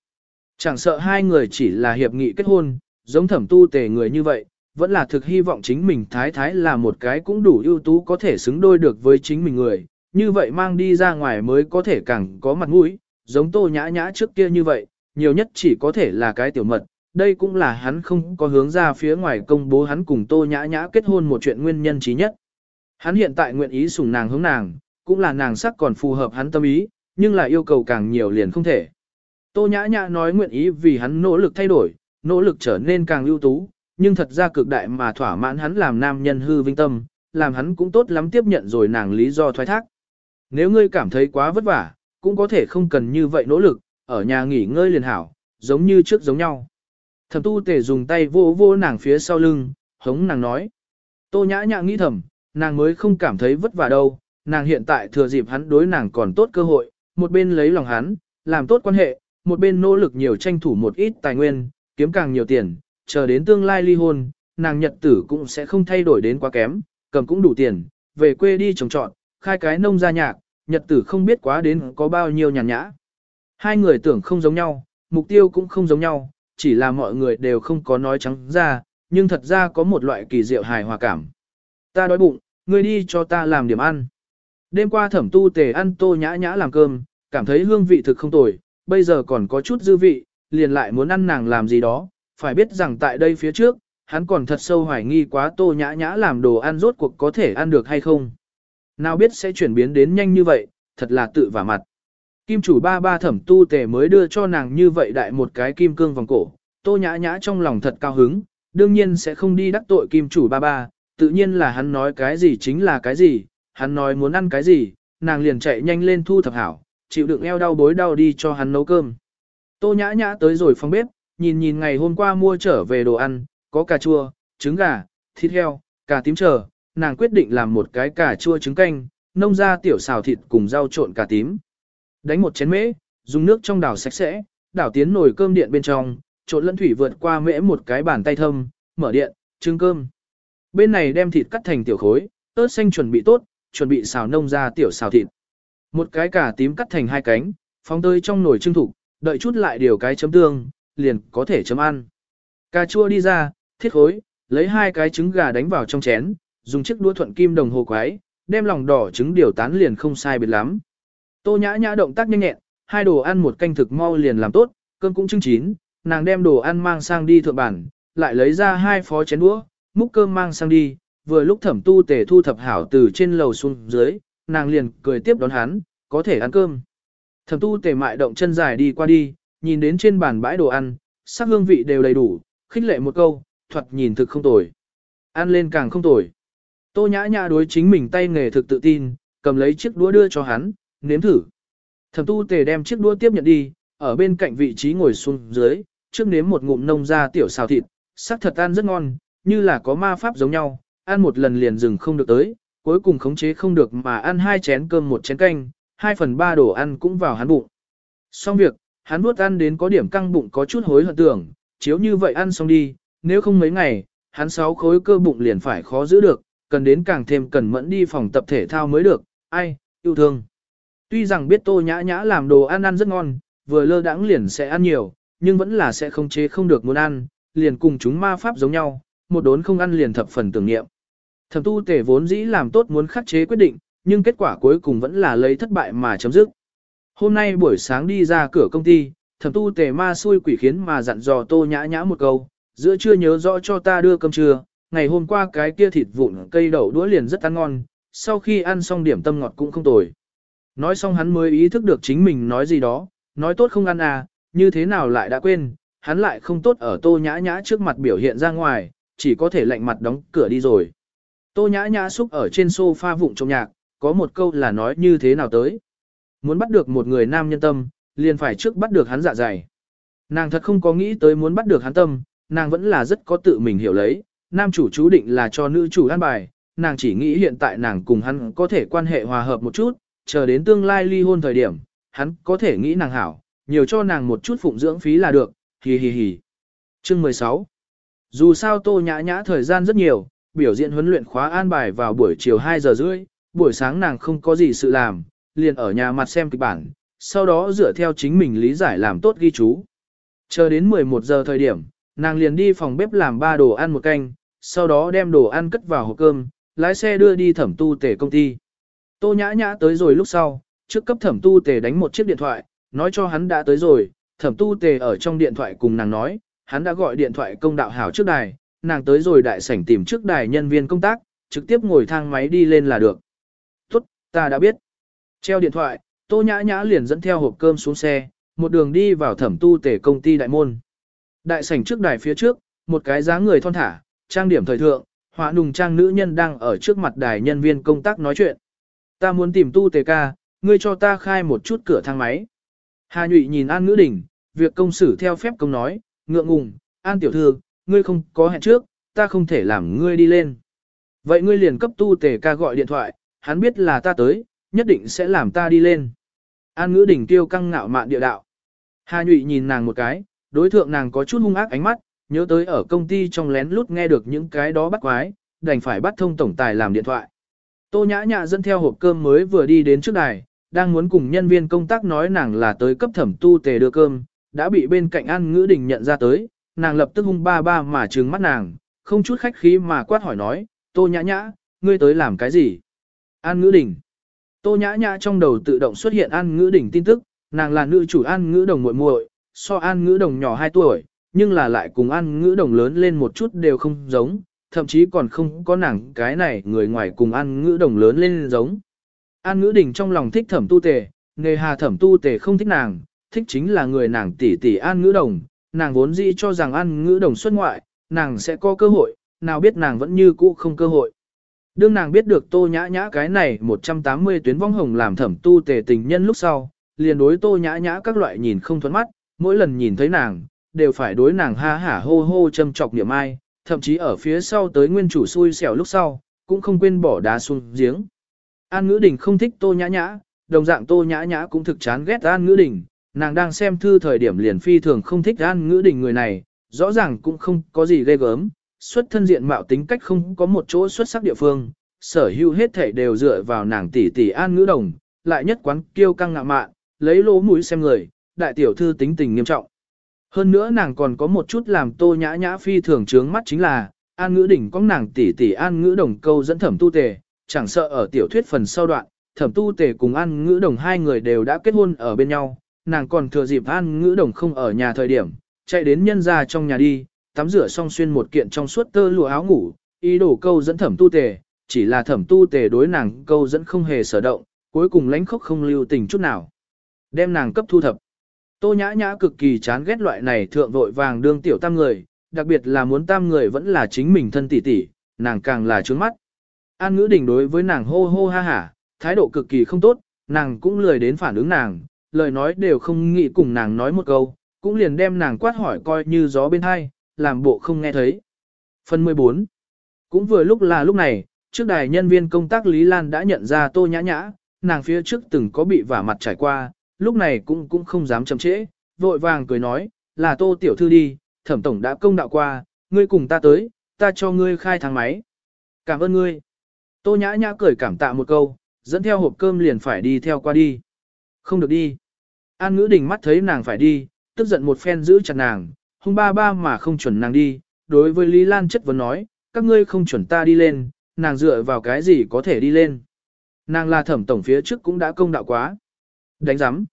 Chẳng sợ hai người chỉ là hiệp nghị kết hôn, giống thẩm tu tề người như vậy, vẫn là thực hy vọng chính mình thái thái là một cái cũng đủ ưu tú có thể xứng đôi được với chính mình người, như vậy mang đi ra ngoài mới có thể càng có mặt mũi, giống tô nhã nhã trước kia như vậy, nhiều nhất chỉ có thể là cái tiểu mật, đây cũng là hắn không có hướng ra phía ngoài công bố hắn cùng tô nhã nhã kết hôn một chuyện nguyên nhân trí nhất. Hắn hiện tại nguyện ý sủng nàng hướng nàng, cũng là nàng sắc còn phù hợp hắn tâm ý, nhưng là yêu cầu càng nhiều liền không thể. Tô nhã nhã nói nguyện ý vì hắn nỗ lực thay đổi, nỗ lực trở nên càng ưu tú, nhưng thật ra cực đại mà thỏa mãn hắn làm nam nhân hư vinh tâm, làm hắn cũng tốt lắm tiếp nhận rồi nàng lý do thoái thác. Nếu ngươi cảm thấy quá vất vả, cũng có thể không cần như vậy nỗ lực, ở nhà nghỉ ngơi liền hảo, giống như trước giống nhau. Thẩm tu tề dùng tay vô vô nàng phía sau lưng, hống nàng nói. Tô nhã nhã nghĩ thầm, nàng mới không cảm thấy vất vả đâu, nàng hiện tại thừa dịp hắn đối nàng còn tốt cơ hội, một bên lấy lòng hắn, làm tốt quan hệ, một bên nỗ lực nhiều tranh thủ một ít tài nguyên, kiếm càng nhiều tiền, chờ đến tương lai ly hôn, nàng nhật tử cũng sẽ không thay đổi đến quá kém, cầm cũng đủ tiền, về quê đi trồng trọt, khai cái nông gia nhạc, nhật tử không biết quá đến có bao nhiêu nhàn nhã. Hai người tưởng không giống nhau, mục tiêu cũng không giống nhau, chỉ là mọi người đều không có nói trắng ra, nhưng thật ra có một loại kỳ diệu hài hòa cảm. Ta đói bụng, ngươi đi cho ta làm điểm ăn. Đêm qua thẩm tu tề ăn tô nhã nhã làm cơm, cảm thấy hương vị thực không tồi, bây giờ còn có chút dư vị, liền lại muốn ăn nàng làm gì đó, phải biết rằng tại đây phía trước, hắn còn thật sâu hoài nghi quá tô nhã nhã làm đồ ăn rốt cuộc có thể ăn được hay không. Nào biết sẽ chuyển biến đến nhanh như vậy, thật là tự vả mặt. Kim chủ ba ba thẩm tu tề mới đưa cho nàng như vậy đại một cái kim cương vòng cổ, tô nhã nhã trong lòng thật cao hứng, đương nhiên sẽ không đi đắc tội kim chủ ba ba, tự nhiên là hắn nói cái gì chính là cái gì, hắn nói muốn ăn cái gì, nàng liền chạy nhanh lên thu thập hảo, chịu đựng eo đau bối đau đi cho hắn nấu cơm. Tô nhã nhã tới rồi phòng bếp, nhìn nhìn ngày hôm qua mua trở về đồ ăn, có cà chua, trứng gà, thịt heo, cà tím chờ, nàng quyết định làm một cái cà chua trứng canh, nông ra tiểu xào thịt cùng rau trộn cà tím. Đánh một chén mễ, dùng nước trong đảo sạch sẽ, đảo tiến nồi cơm điện bên trong, trộn lẫn thủy vượt qua mễ một cái bàn tay thâm, mở điện, trứng cơm. Bên này đem thịt cắt thành tiểu khối, ớt xanh chuẩn bị tốt, chuẩn bị xào nông ra tiểu xào thịt. Một cái cà tím cắt thành hai cánh, phóng tơi trong nồi trưng thủ, đợi chút lại điều cái chấm tương, liền có thể chấm ăn. Cà chua đi ra, thiết khối, lấy hai cái trứng gà đánh vào trong chén, dùng chiếc đũa thuận kim đồng hồ quái, đem lòng đỏ trứng điều tán liền không sai biệt lắm. Tô nhã nhã động tác nhanh nhẹn, hai đồ ăn một canh thực mau liền làm tốt, cơm cũng trưng chín, nàng đem đồ ăn mang sang đi thượng bản, lại lấy ra hai phó chén đũa, múc cơm mang sang đi, vừa lúc thẩm tu tề thu thập hảo từ trên lầu xuống dưới, nàng liền cười tiếp đón hắn, có thể ăn cơm. Thẩm tu tề mại động chân dài đi qua đi, nhìn đến trên bàn bãi đồ ăn, sắc hương vị đều đầy đủ, khích lệ một câu, thuật nhìn thực không tồi. Ăn lên càng không tồi. Tô nhã nhã đối chính mình tay nghề thực tự tin, cầm lấy chiếc đũa đưa cho hắn, nếm thử. Thẩm tu tề đem chiếc đũa tiếp nhận đi, ở bên cạnh vị trí ngồi xuống dưới, trước nếm một ngụm nông ra tiểu xào thịt, sắc thật ăn rất ngon, như là có ma pháp giống nhau, ăn một lần liền dừng không được tới, cuối cùng khống chế không được mà ăn hai chén cơm một chén canh, hai phần ba đồ ăn cũng vào hắn bụng. Xong việc, hắn nuốt ăn đến có điểm căng bụng có chút hối hận tưởng, chiếu như vậy ăn xong đi, nếu không mấy ngày, hắn sáu khối cơ bụng liền phải khó giữ được, cần đến càng thêm cần mẫn đi phòng tập thể thao mới được, ai, yêu thương. Tuy rằng biết tô nhã nhã làm đồ ăn ăn rất ngon, vừa lơ đãng liền sẽ ăn nhiều, nhưng vẫn là sẽ không chế không được muốn ăn, liền cùng chúng ma pháp giống nhau, một đốn không ăn liền thập phần tưởng niệm. Thẩm tu tể vốn dĩ làm tốt muốn khắc chế quyết định, nhưng kết quả cuối cùng vẫn là lấy thất bại mà chấm dứt. Hôm nay buổi sáng đi ra cửa công ty, thẩm tu tề ma xui quỷ khiến mà dặn dò tô nhã nhã một câu, giữa trưa nhớ rõ cho ta đưa cơm trưa, ngày hôm qua cái kia thịt vụn cây đậu đũa liền rất ăn ngon, sau khi ăn xong điểm tâm ngọt cũng không tồi. Nói xong hắn mới ý thức được chính mình nói gì đó, nói tốt không ăn à, như thế nào lại đã quên, hắn lại không tốt ở tô nhã nhã trước mặt biểu hiện ra ngoài, chỉ có thể lạnh mặt đóng cửa đi rồi. Tô nhã nhã xúc ở trên sofa vụng trong nhạc, có một câu là nói như thế nào tới. Muốn bắt được một người nam nhân tâm, liền phải trước bắt được hắn dạ dày. Nàng thật không có nghĩ tới muốn bắt được hắn tâm, nàng vẫn là rất có tự mình hiểu lấy, nam chủ chú định là cho nữ chủ an bài, nàng chỉ nghĩ hiện tại nàng cùng hắn có thể quan hệ hòa hợp một chút, chờ đến tương lai ly hôn thời điểm, hắn có thể nghĩ nàng hảo, nhiều cho nàng một chút phụng dưỡng phí là được, hì hì hì. Chương 16 Dù sao tô nhã nhã thời gian rất nhiều, biểu diễn huấn luyện khóa an bài vào buổi chiều 2 giờ rưỡi, buổi sáng nàng không có gì sự làm, liền ở nhà mặt xem kịch bản, sau đó dựa theo chính mình lý giải làm tốt ghi chú. Chờ đến 11 giờ thời điểm, nàng liền đi phòng bếp làm ba đồ ăn một canh, sau đó đem đồ ăn cất vào hộp cơm, lái xe đưa đi thẩm tu tể công ty. Tô nhã nhã tới rồi lúc sau, trước cấp thẩm tu tề đánh một chiếc điện thoại, nói cho hắn đã tới rồi, thẩm tu tề ở trong điện thoại cùng nàng nói, hắn đã gọi điện thoại công đạo hảo trước đài, nàng tới rồi đại sảnh tìm trước đài nhân viên công tác, trực tiếp ngồi thang máy đi lên là được. Ta đã biết. Treo điện thoại, tô nhã nhã liền dẫn theo hộp cơm xuống xe, một đường đi vào thẩm tu tể công ty đại môn. Đại sảnh trước đài phía trước, một cái dáng người thon thả, trang điểm thời thượng, họa nùng trang nữ nhân đang ở trước mặt đài nhân viên công tác nói chuyện. Ta muốn tìm tu tề ca, ngươi cho ta khai một chút cửa thang máy. Hà nhụy nhìn An ngữ đỉnh, việc công xử theo phép công nói, ngượng ngùng, An tiểu thư, ngươi không có hẹn trước, ta không thể làm ngươi đi lên. Vậy ngươi liền cấp tu tề ca gọi điện thoại, hắn biết là ta tới, nhất định sẽ làm ta đi lên. An ngữ đỉnh tiêu căng ngạo mạn địa đạo. Hà nhụy nhìn nàng một cái, đối thượng nàng có chút hung ác ánh mắt, nhớ tới ở công ty trong lén lút nghe được những cái đó bắt quái, đành phải bắt thông tổng tài làm điện thoại. Tô nhã nhã dẫn theo hộp cơm mới vừa đi đến trước đài, đang muốn cùng nhân viên công tác nói nàng là tới cấp thẩm tu tề đưa cơm, đã bị bên cạnh An Ngữ Đình nhận ra tới, nàng lập tức hung ba ba mà trừng mắt nàng, không chút khách khí mà quát hỏi nói, Tô nhã nhã, ngươi tới làm cái gì? An Ngữ Đình. Tô nhã nhã trong đầu tự động xuất hiện An Ngữ Đình tin tức, nàng là nữ chủ An Ngữ Đồng muội muội, so An Ngữ Đồng nhỏ 2 tuổi, nhưng là lại cùng An Ngữ Đồng lớn lên một chút đều không giống, thậm chí còn không có nàng cái này người ngoài cùng An Ngữ Đồng lớn lên giống. An Ngữ Đình trong lòng thích thẩm tu tề, nghề hà thẩm tu tề không thích nàng, thích chính là người nàng tỷ tỷ An Ngữ Đồng, nàng vốn dĩ cho rằng An Ngữ Đồng xuất ngoại, nàng sẽ có cơ hội, nào biết nàng vẫn như cũ không cơ hội. Đương nàng biết được tô nhã nhã cái này 180 tuyến vong hồng làm thẩm tu tề tình nhân lúc sau, liền đối tô nhã nhã các loại nhìn không thuẫn mắt, mỗi lần nhìn thấy nàng, đều phải đối nàng ha hả hô hô châm chọc niệm ai, thậm chí ở phía sau tới nguyên chủ xui xẻo lúc sau, cũng không quên bỏ đá xuống giếng. An ngữ đình không thích tô nhã nhã, đồng dạng tô nhã nhã cũng thực chán ghét an ngữ đình, nàng đang xem thư thời điểm liền phi thường không thích an ngữ đình người này, rõ ràng cũng không có gì ghê gớm, xuất thân diện mạo tính cách không có một chỗ xuất sắc địa phương, sở hữu hết thể đều dựa vào nàng tỷ tỷ an ngữ đồng, lại nhất quán kiêu căng ngạo mạn, lấy lỗ mũi xem người, đại tiểu thư tính tình nghiêm trọng. Hơn nữa nàng còn có một chút làm tô nhã nhã phi thường trướng mắt chính là, an ngữ đỉnh có nàng tỷ tỷ an ngữ đồng câu dẫn thẩm tu tề, chẳng sợ ở tiểu thuyết phần sau đoạn, thẩm tu tề cùng an ngữ đồng hai người đều đã kết hôn ở bên nhau, nàng còn thừa dịp an ngữ đồng không ở nhà thời điểm, chạy đến nhân ra trong nhà đi, tắm rửa xong xuyên một kiện trong suốt tơ lụa áo ngủ, ý đồ câu dẫn thẩm tu tề, chỉ là thẩm tu tề đối nàng câu dẫn không hề sở động, cuối cùng lãnh khốc không lưu tình chút nào. Đem nàng cấp thu thập. Tô nhã nhã cực kỳ chán ghét loại này thượng vội vàng đương tiểu tam người, đặc biệt là muốn tam người vẫn là chính mình thân tỷ tỷ, nàng càng là trướng mắt. An ngữ đình đối với nàng hô hô ha hả, thái độ cực kỳ không tốt, nàng cũng lười đến phản ứng nàng, lời nói đều không nghĩ cùng nàng nói một câu, cũng liền đem nàng quát hỏi coi như gió bên hai, làm bộ không nghe thấy. Phần 14 Cũng vừa lúc là lúc này, trước đài nhân viên công tác Lý Lan đã nhận ra tô nhã nhã, nàng phía trước từng có bị vả mặt trải qua, lúc này cũng cũng không dám chậm trễ, vội vàng cười nói, là tô tiểu thư đi, thẩm tổng đã công đạo qua, ngươi cùng ta tới, ta cho ngươi khai thang máy. Cảm ơn ngươi. Tô nhã nhã cười cảm tạ một câu, dẫn theo hộp cơm liền phải đi theo qua đi. Không được đi. An ngữ đình mắt thấy nàng phải đi, tức giận một phen giữ chặt nàng, hung ba ba mà không chuẩn nàng đi. Đối với Lý Lan chất vấn nói, các ngươi không chuẩn ta đi lên, nàng dựa vào cái gì có thể đi lên. Nàng là thẩm tổng phía trước cũng đã công đạo quá. Đánh giám.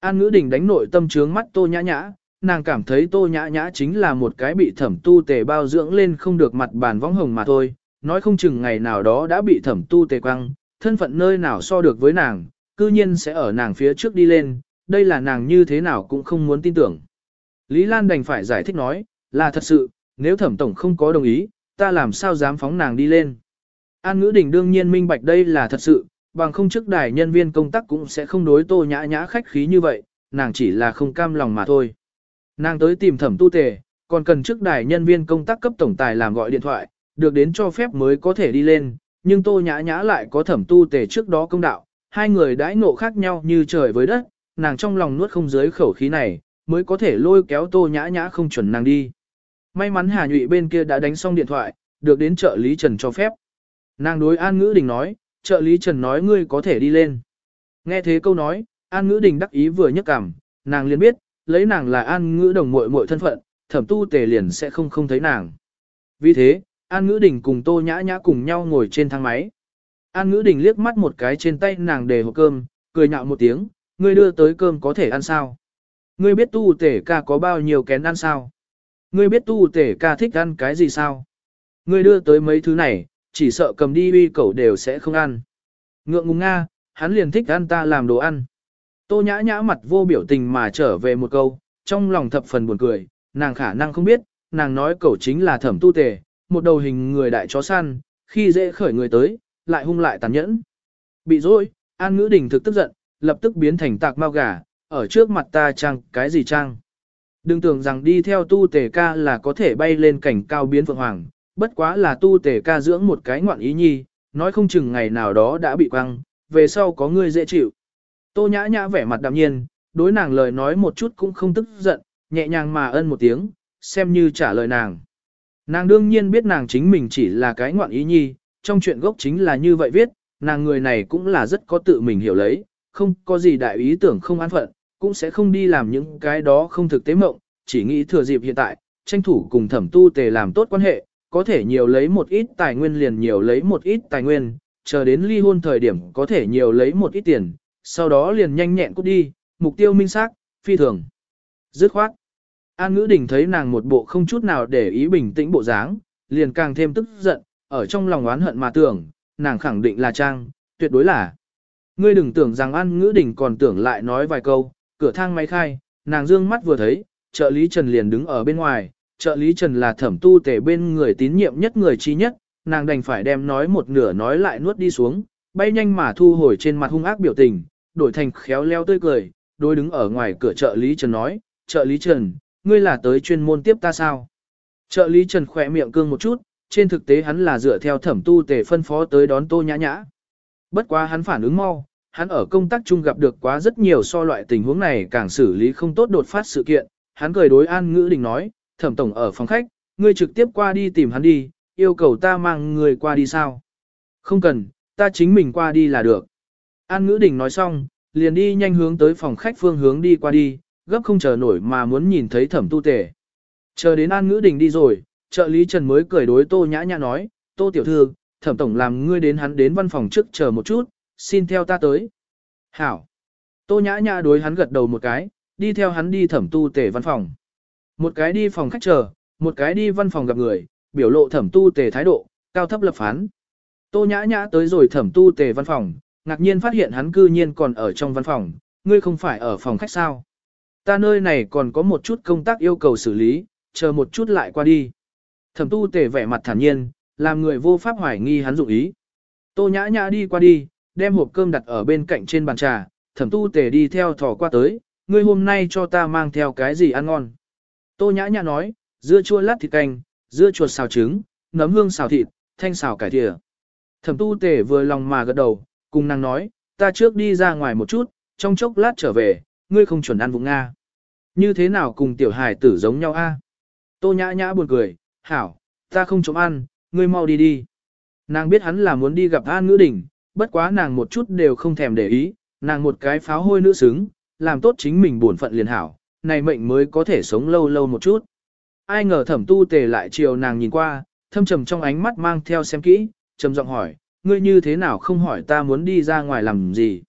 An ngữ đình đánh nội tâm trướng mắt tô nhã nhã, nàng cảm thấy tô nhã nhã chính là một cái bị thẩm tu tề bao dưỡng lên không được mặt bàn võng hồng mà thôi, nói không chừng ngày nào đó đã bị thẩm tu tề quăng, thân phận nơi nào so được với nàng, cư nhiên sẽ ở nàng phía trước đi lên, đây là nàng như thế nào cũng không muốn tin tưởng. Lý Lan đành phải giải thích nói, là thật sự, nếu thẩm tổng không có đồng ý, ta làm sao dám phóng nàng đi lên. An ngữ đình đương nhiên minh bạch đây là thật sự, bằng không trước đài nhân viên công tác cũng sẽ không đối tô nhã nhã khách khí như vậy, nàng chỉ là không cam lòng mà thôi. Nàng tới tìm thẩm tu tề, còn cần trước đài nhân viên công tác cấp tổng tài làm gọi điện thoại, được đến cho phép mới có thể đi lên, nhưng tô nhã nhã lại có thẩm tu tề trước đó công đạo, hai người đãi ngộ khác nhau như trời với đất, nàng trong lòng nuốt không dưới khẩu khí này, mới có thể lôi kéo tô nhã nhã không chuẩn nàng đi. May mắn Hà Nhụy bên kia đã đánh xong điện thoại, được đến trợ lý Trần cho phép. Nàng đối An Ngữ Đình nói, trợ lý Trần nói ngươi có thể đi lên. Nghe thế câu nói, An Ngữ Đình đắc ý vừa nhấc cảm, nàng liền biết, lấy nàng là An Ngữ đồng muội muội thân phận, thẩm tu tề liền sẽ không không thấy nàng. Vì thế, An Ngữ Đình cùng Tô Nhã Nhã cùng nhau ngồi trên thang máy. An Ngữ Đình liếc mắt một cái trên tay nàng để hộp cơm, cười nhạo một tiếng, ngươi đưa tới cơm có thể ăn sao? Ngươi biết tu tể ca có bao nhiêu kén ăn sao? Ngươi biết tu tể ca thích ăn cái gì sao? Ngươi đưa tới mấy thứ này, chỉ sợ cầm đi uy cẩu đều sẽ không ăn. Ngượng ngùng Nga, hắn liền thích ăn ta làm đồ ăn. Tô nhã nhã mặt vô biểu tình mà trở về một câu, trong lòng thập phần buồn cười, nàng khả năng không biết, nàng nói cẩu chính là thẩm tu tề, một đầu hình người đại chó săn, khi dễ khởi người tới, lại hung lại tàn nhẫn. Bị dối, an ngữ đình thực tức giận, lập tức biến thành tạc mau gà, ở trước mặt ta trang cái gì trang. Đừng tưởng rằng đi theo tu tề ca là có thể bay lên cảnh cao biến phượng hoàng, bất quá là tu tề ca dưỡng một cái ngoạn ý nhi, nói không chừng ngày nào đó đã bị quăng, về sau có người dễ chịu. Tô nhã nhã vẻ mặt đạm nhiên, đối nàng lời nói một chút cũng không tức giận, nhẹ nhàng mà ân một tiếng, xem như trả lời nàng. Nàng đương nhiên biết nàng chính mình chỉ là cái ngoạn ý nhi, trong chuyện gốc chính là như vậy viết, nàng người này cũng là rất có tự mình hiểu lấy, không có gì đại ý tưởng không an phận, cũng sẽ không đi làm những cái đó không thực tế mộng, chỉ nghĩ thừa dịp hiện tại, tranh thủ cùng thẩm tu tề làm tốt quan hệ, có thể nhiều lấy một ít tài nguyên liền nhiều lấy một ít tài nguyên, chờ đến ly hôn thời điểm có thể nhiều lấy một ít tiền, sau đó liền nhanh nhẹn cút đi, mục tiêu minh xác, phi thường. Dứt khoát. An ngữ đình thấy nàng một bộ không chút nào để ý bình tĩnh bộ dáng, liền càng thêm tức giận, ở trong lòng oán hận mà tưởng, nàng khẳng định là trang, tuyệt đối là. Ngươi đừng tưởng rằng An ngữ đình còn tưởng lại nói vài câu, cửa thang máy khai, nàng dương mắt vừa thấy, trợ lý Trần liền đứng ở bên ngoài, trợ lý Trần là thẩm tu tể bên người tín nhiệm nhất người trí nhất, nàng đành phải đem nói một nửa nói lại nuốt đi xuống, bay nhanh mà thu hồi trên mặt hung ác biểu tình, đổi thành khéo leo tươi cười, đôi đứng ở ngoài cửa trợ lý Trần nói, trợ lý Trần, ngươi là tới chuyên môn tiếp ta sao? Trợ lý Trần khỏe miệng cương một chút, trên thực tế hắn là dựa theo thẩm tu tể phân phó tới đón tô nhã nhã. Bất quá hắn phản ứng mau, hắn ở công tác chung gặp được quá rất nhiều so loại tình huống này càng xử lý không tốt đột phát sự kiện, hắn cười đối an ngữ đình nói, thẩm tổng ở phòng khách, ngươi trực tiếp qua đi tìm hắn đi, yêu cầu ta mang người qua đi sao? Không cần, ta chính mình qua đi là được. An ngữ đình nói xong, liền đi nhanh hướng tới phòng khách phương hướng đi qua đi, gấp không chờ nổi mà muốn nhìn thấy thẩm tu tể. Chờ đến an ngữ đình đi rồi, trợ lý Trần mới cười đối tô nhã nhã nói, tô tiểu thư, thẩm tổng làm ngươi đến hắn đến văn phòng trước chờ một chút, xin theo ta tới. Hảo. Tô nhã nhã đối hắn gật đầu một cái, đi theo hắn đi thẩm tu tề văn phòng. Một cái đi phòng khách chờ, một cái đi văn phòng gặp người, biểu lộ thẩm tu tề thái độ, cao thấp lập phán. Tô nhã nhã tới rồi thẩm tu tề văn phòng, ngạc nhiên phát hiện hắn cư nhiên còn ở trong văn phòng, ngươi không phải ở phòng khách sao. Ta nơi này còn có một chút công tác yêu cầu xử lý, chờ một chút lại qua đi. Thẩm tu tề vẻ mặt thản nhiên, làm người vô pháp hoài nghi hắn dụng ý. Tô nhã nhã đi qua đi, đem hộp cơm đặt ở bên cạnh trên bàn trà, thẩm tu tề đi theo thò qua tới, ngươi hôm nay cho ta mang theo cái gì ăn ngon. Tô nhã nhã nói, dưa chua lát thịt canh, dưa chuột xào trứng, nấm hương xào thịt, thanh xào cải thìa. Thẩm tu Tề vừa lòng mà gật đầu, cùng nàng nói, ta trước đi ra ngoài một chút, trong chốc lát trở về, ngươi không chuẩn ăn vùng Nga. Như thế nào cùng tiểu hải tử giống nhau a? Tô nhã nhã buồn cười, hảo, ta không chống ăn, ngươi mau đi đi. Nàng biết hắn là muốn đi gặp An Ngữ Đình, bất quá nàng một chút đều không thèm để ý, nàng một cái pháo hôi nữ xứng, làm tốt chính mình buồn phận liền hảo, này mệnh mới có thể sống lâu lâu một chút. Ai ngờ thẩm tu tề lại chiều nàng nhìn qua, thâm trầm trong ánh mắt mang theo xem kỹ, trầm giọng hỏi, ngươi như thế nào không hỏi ta muốn đi ra ngoài làm gì.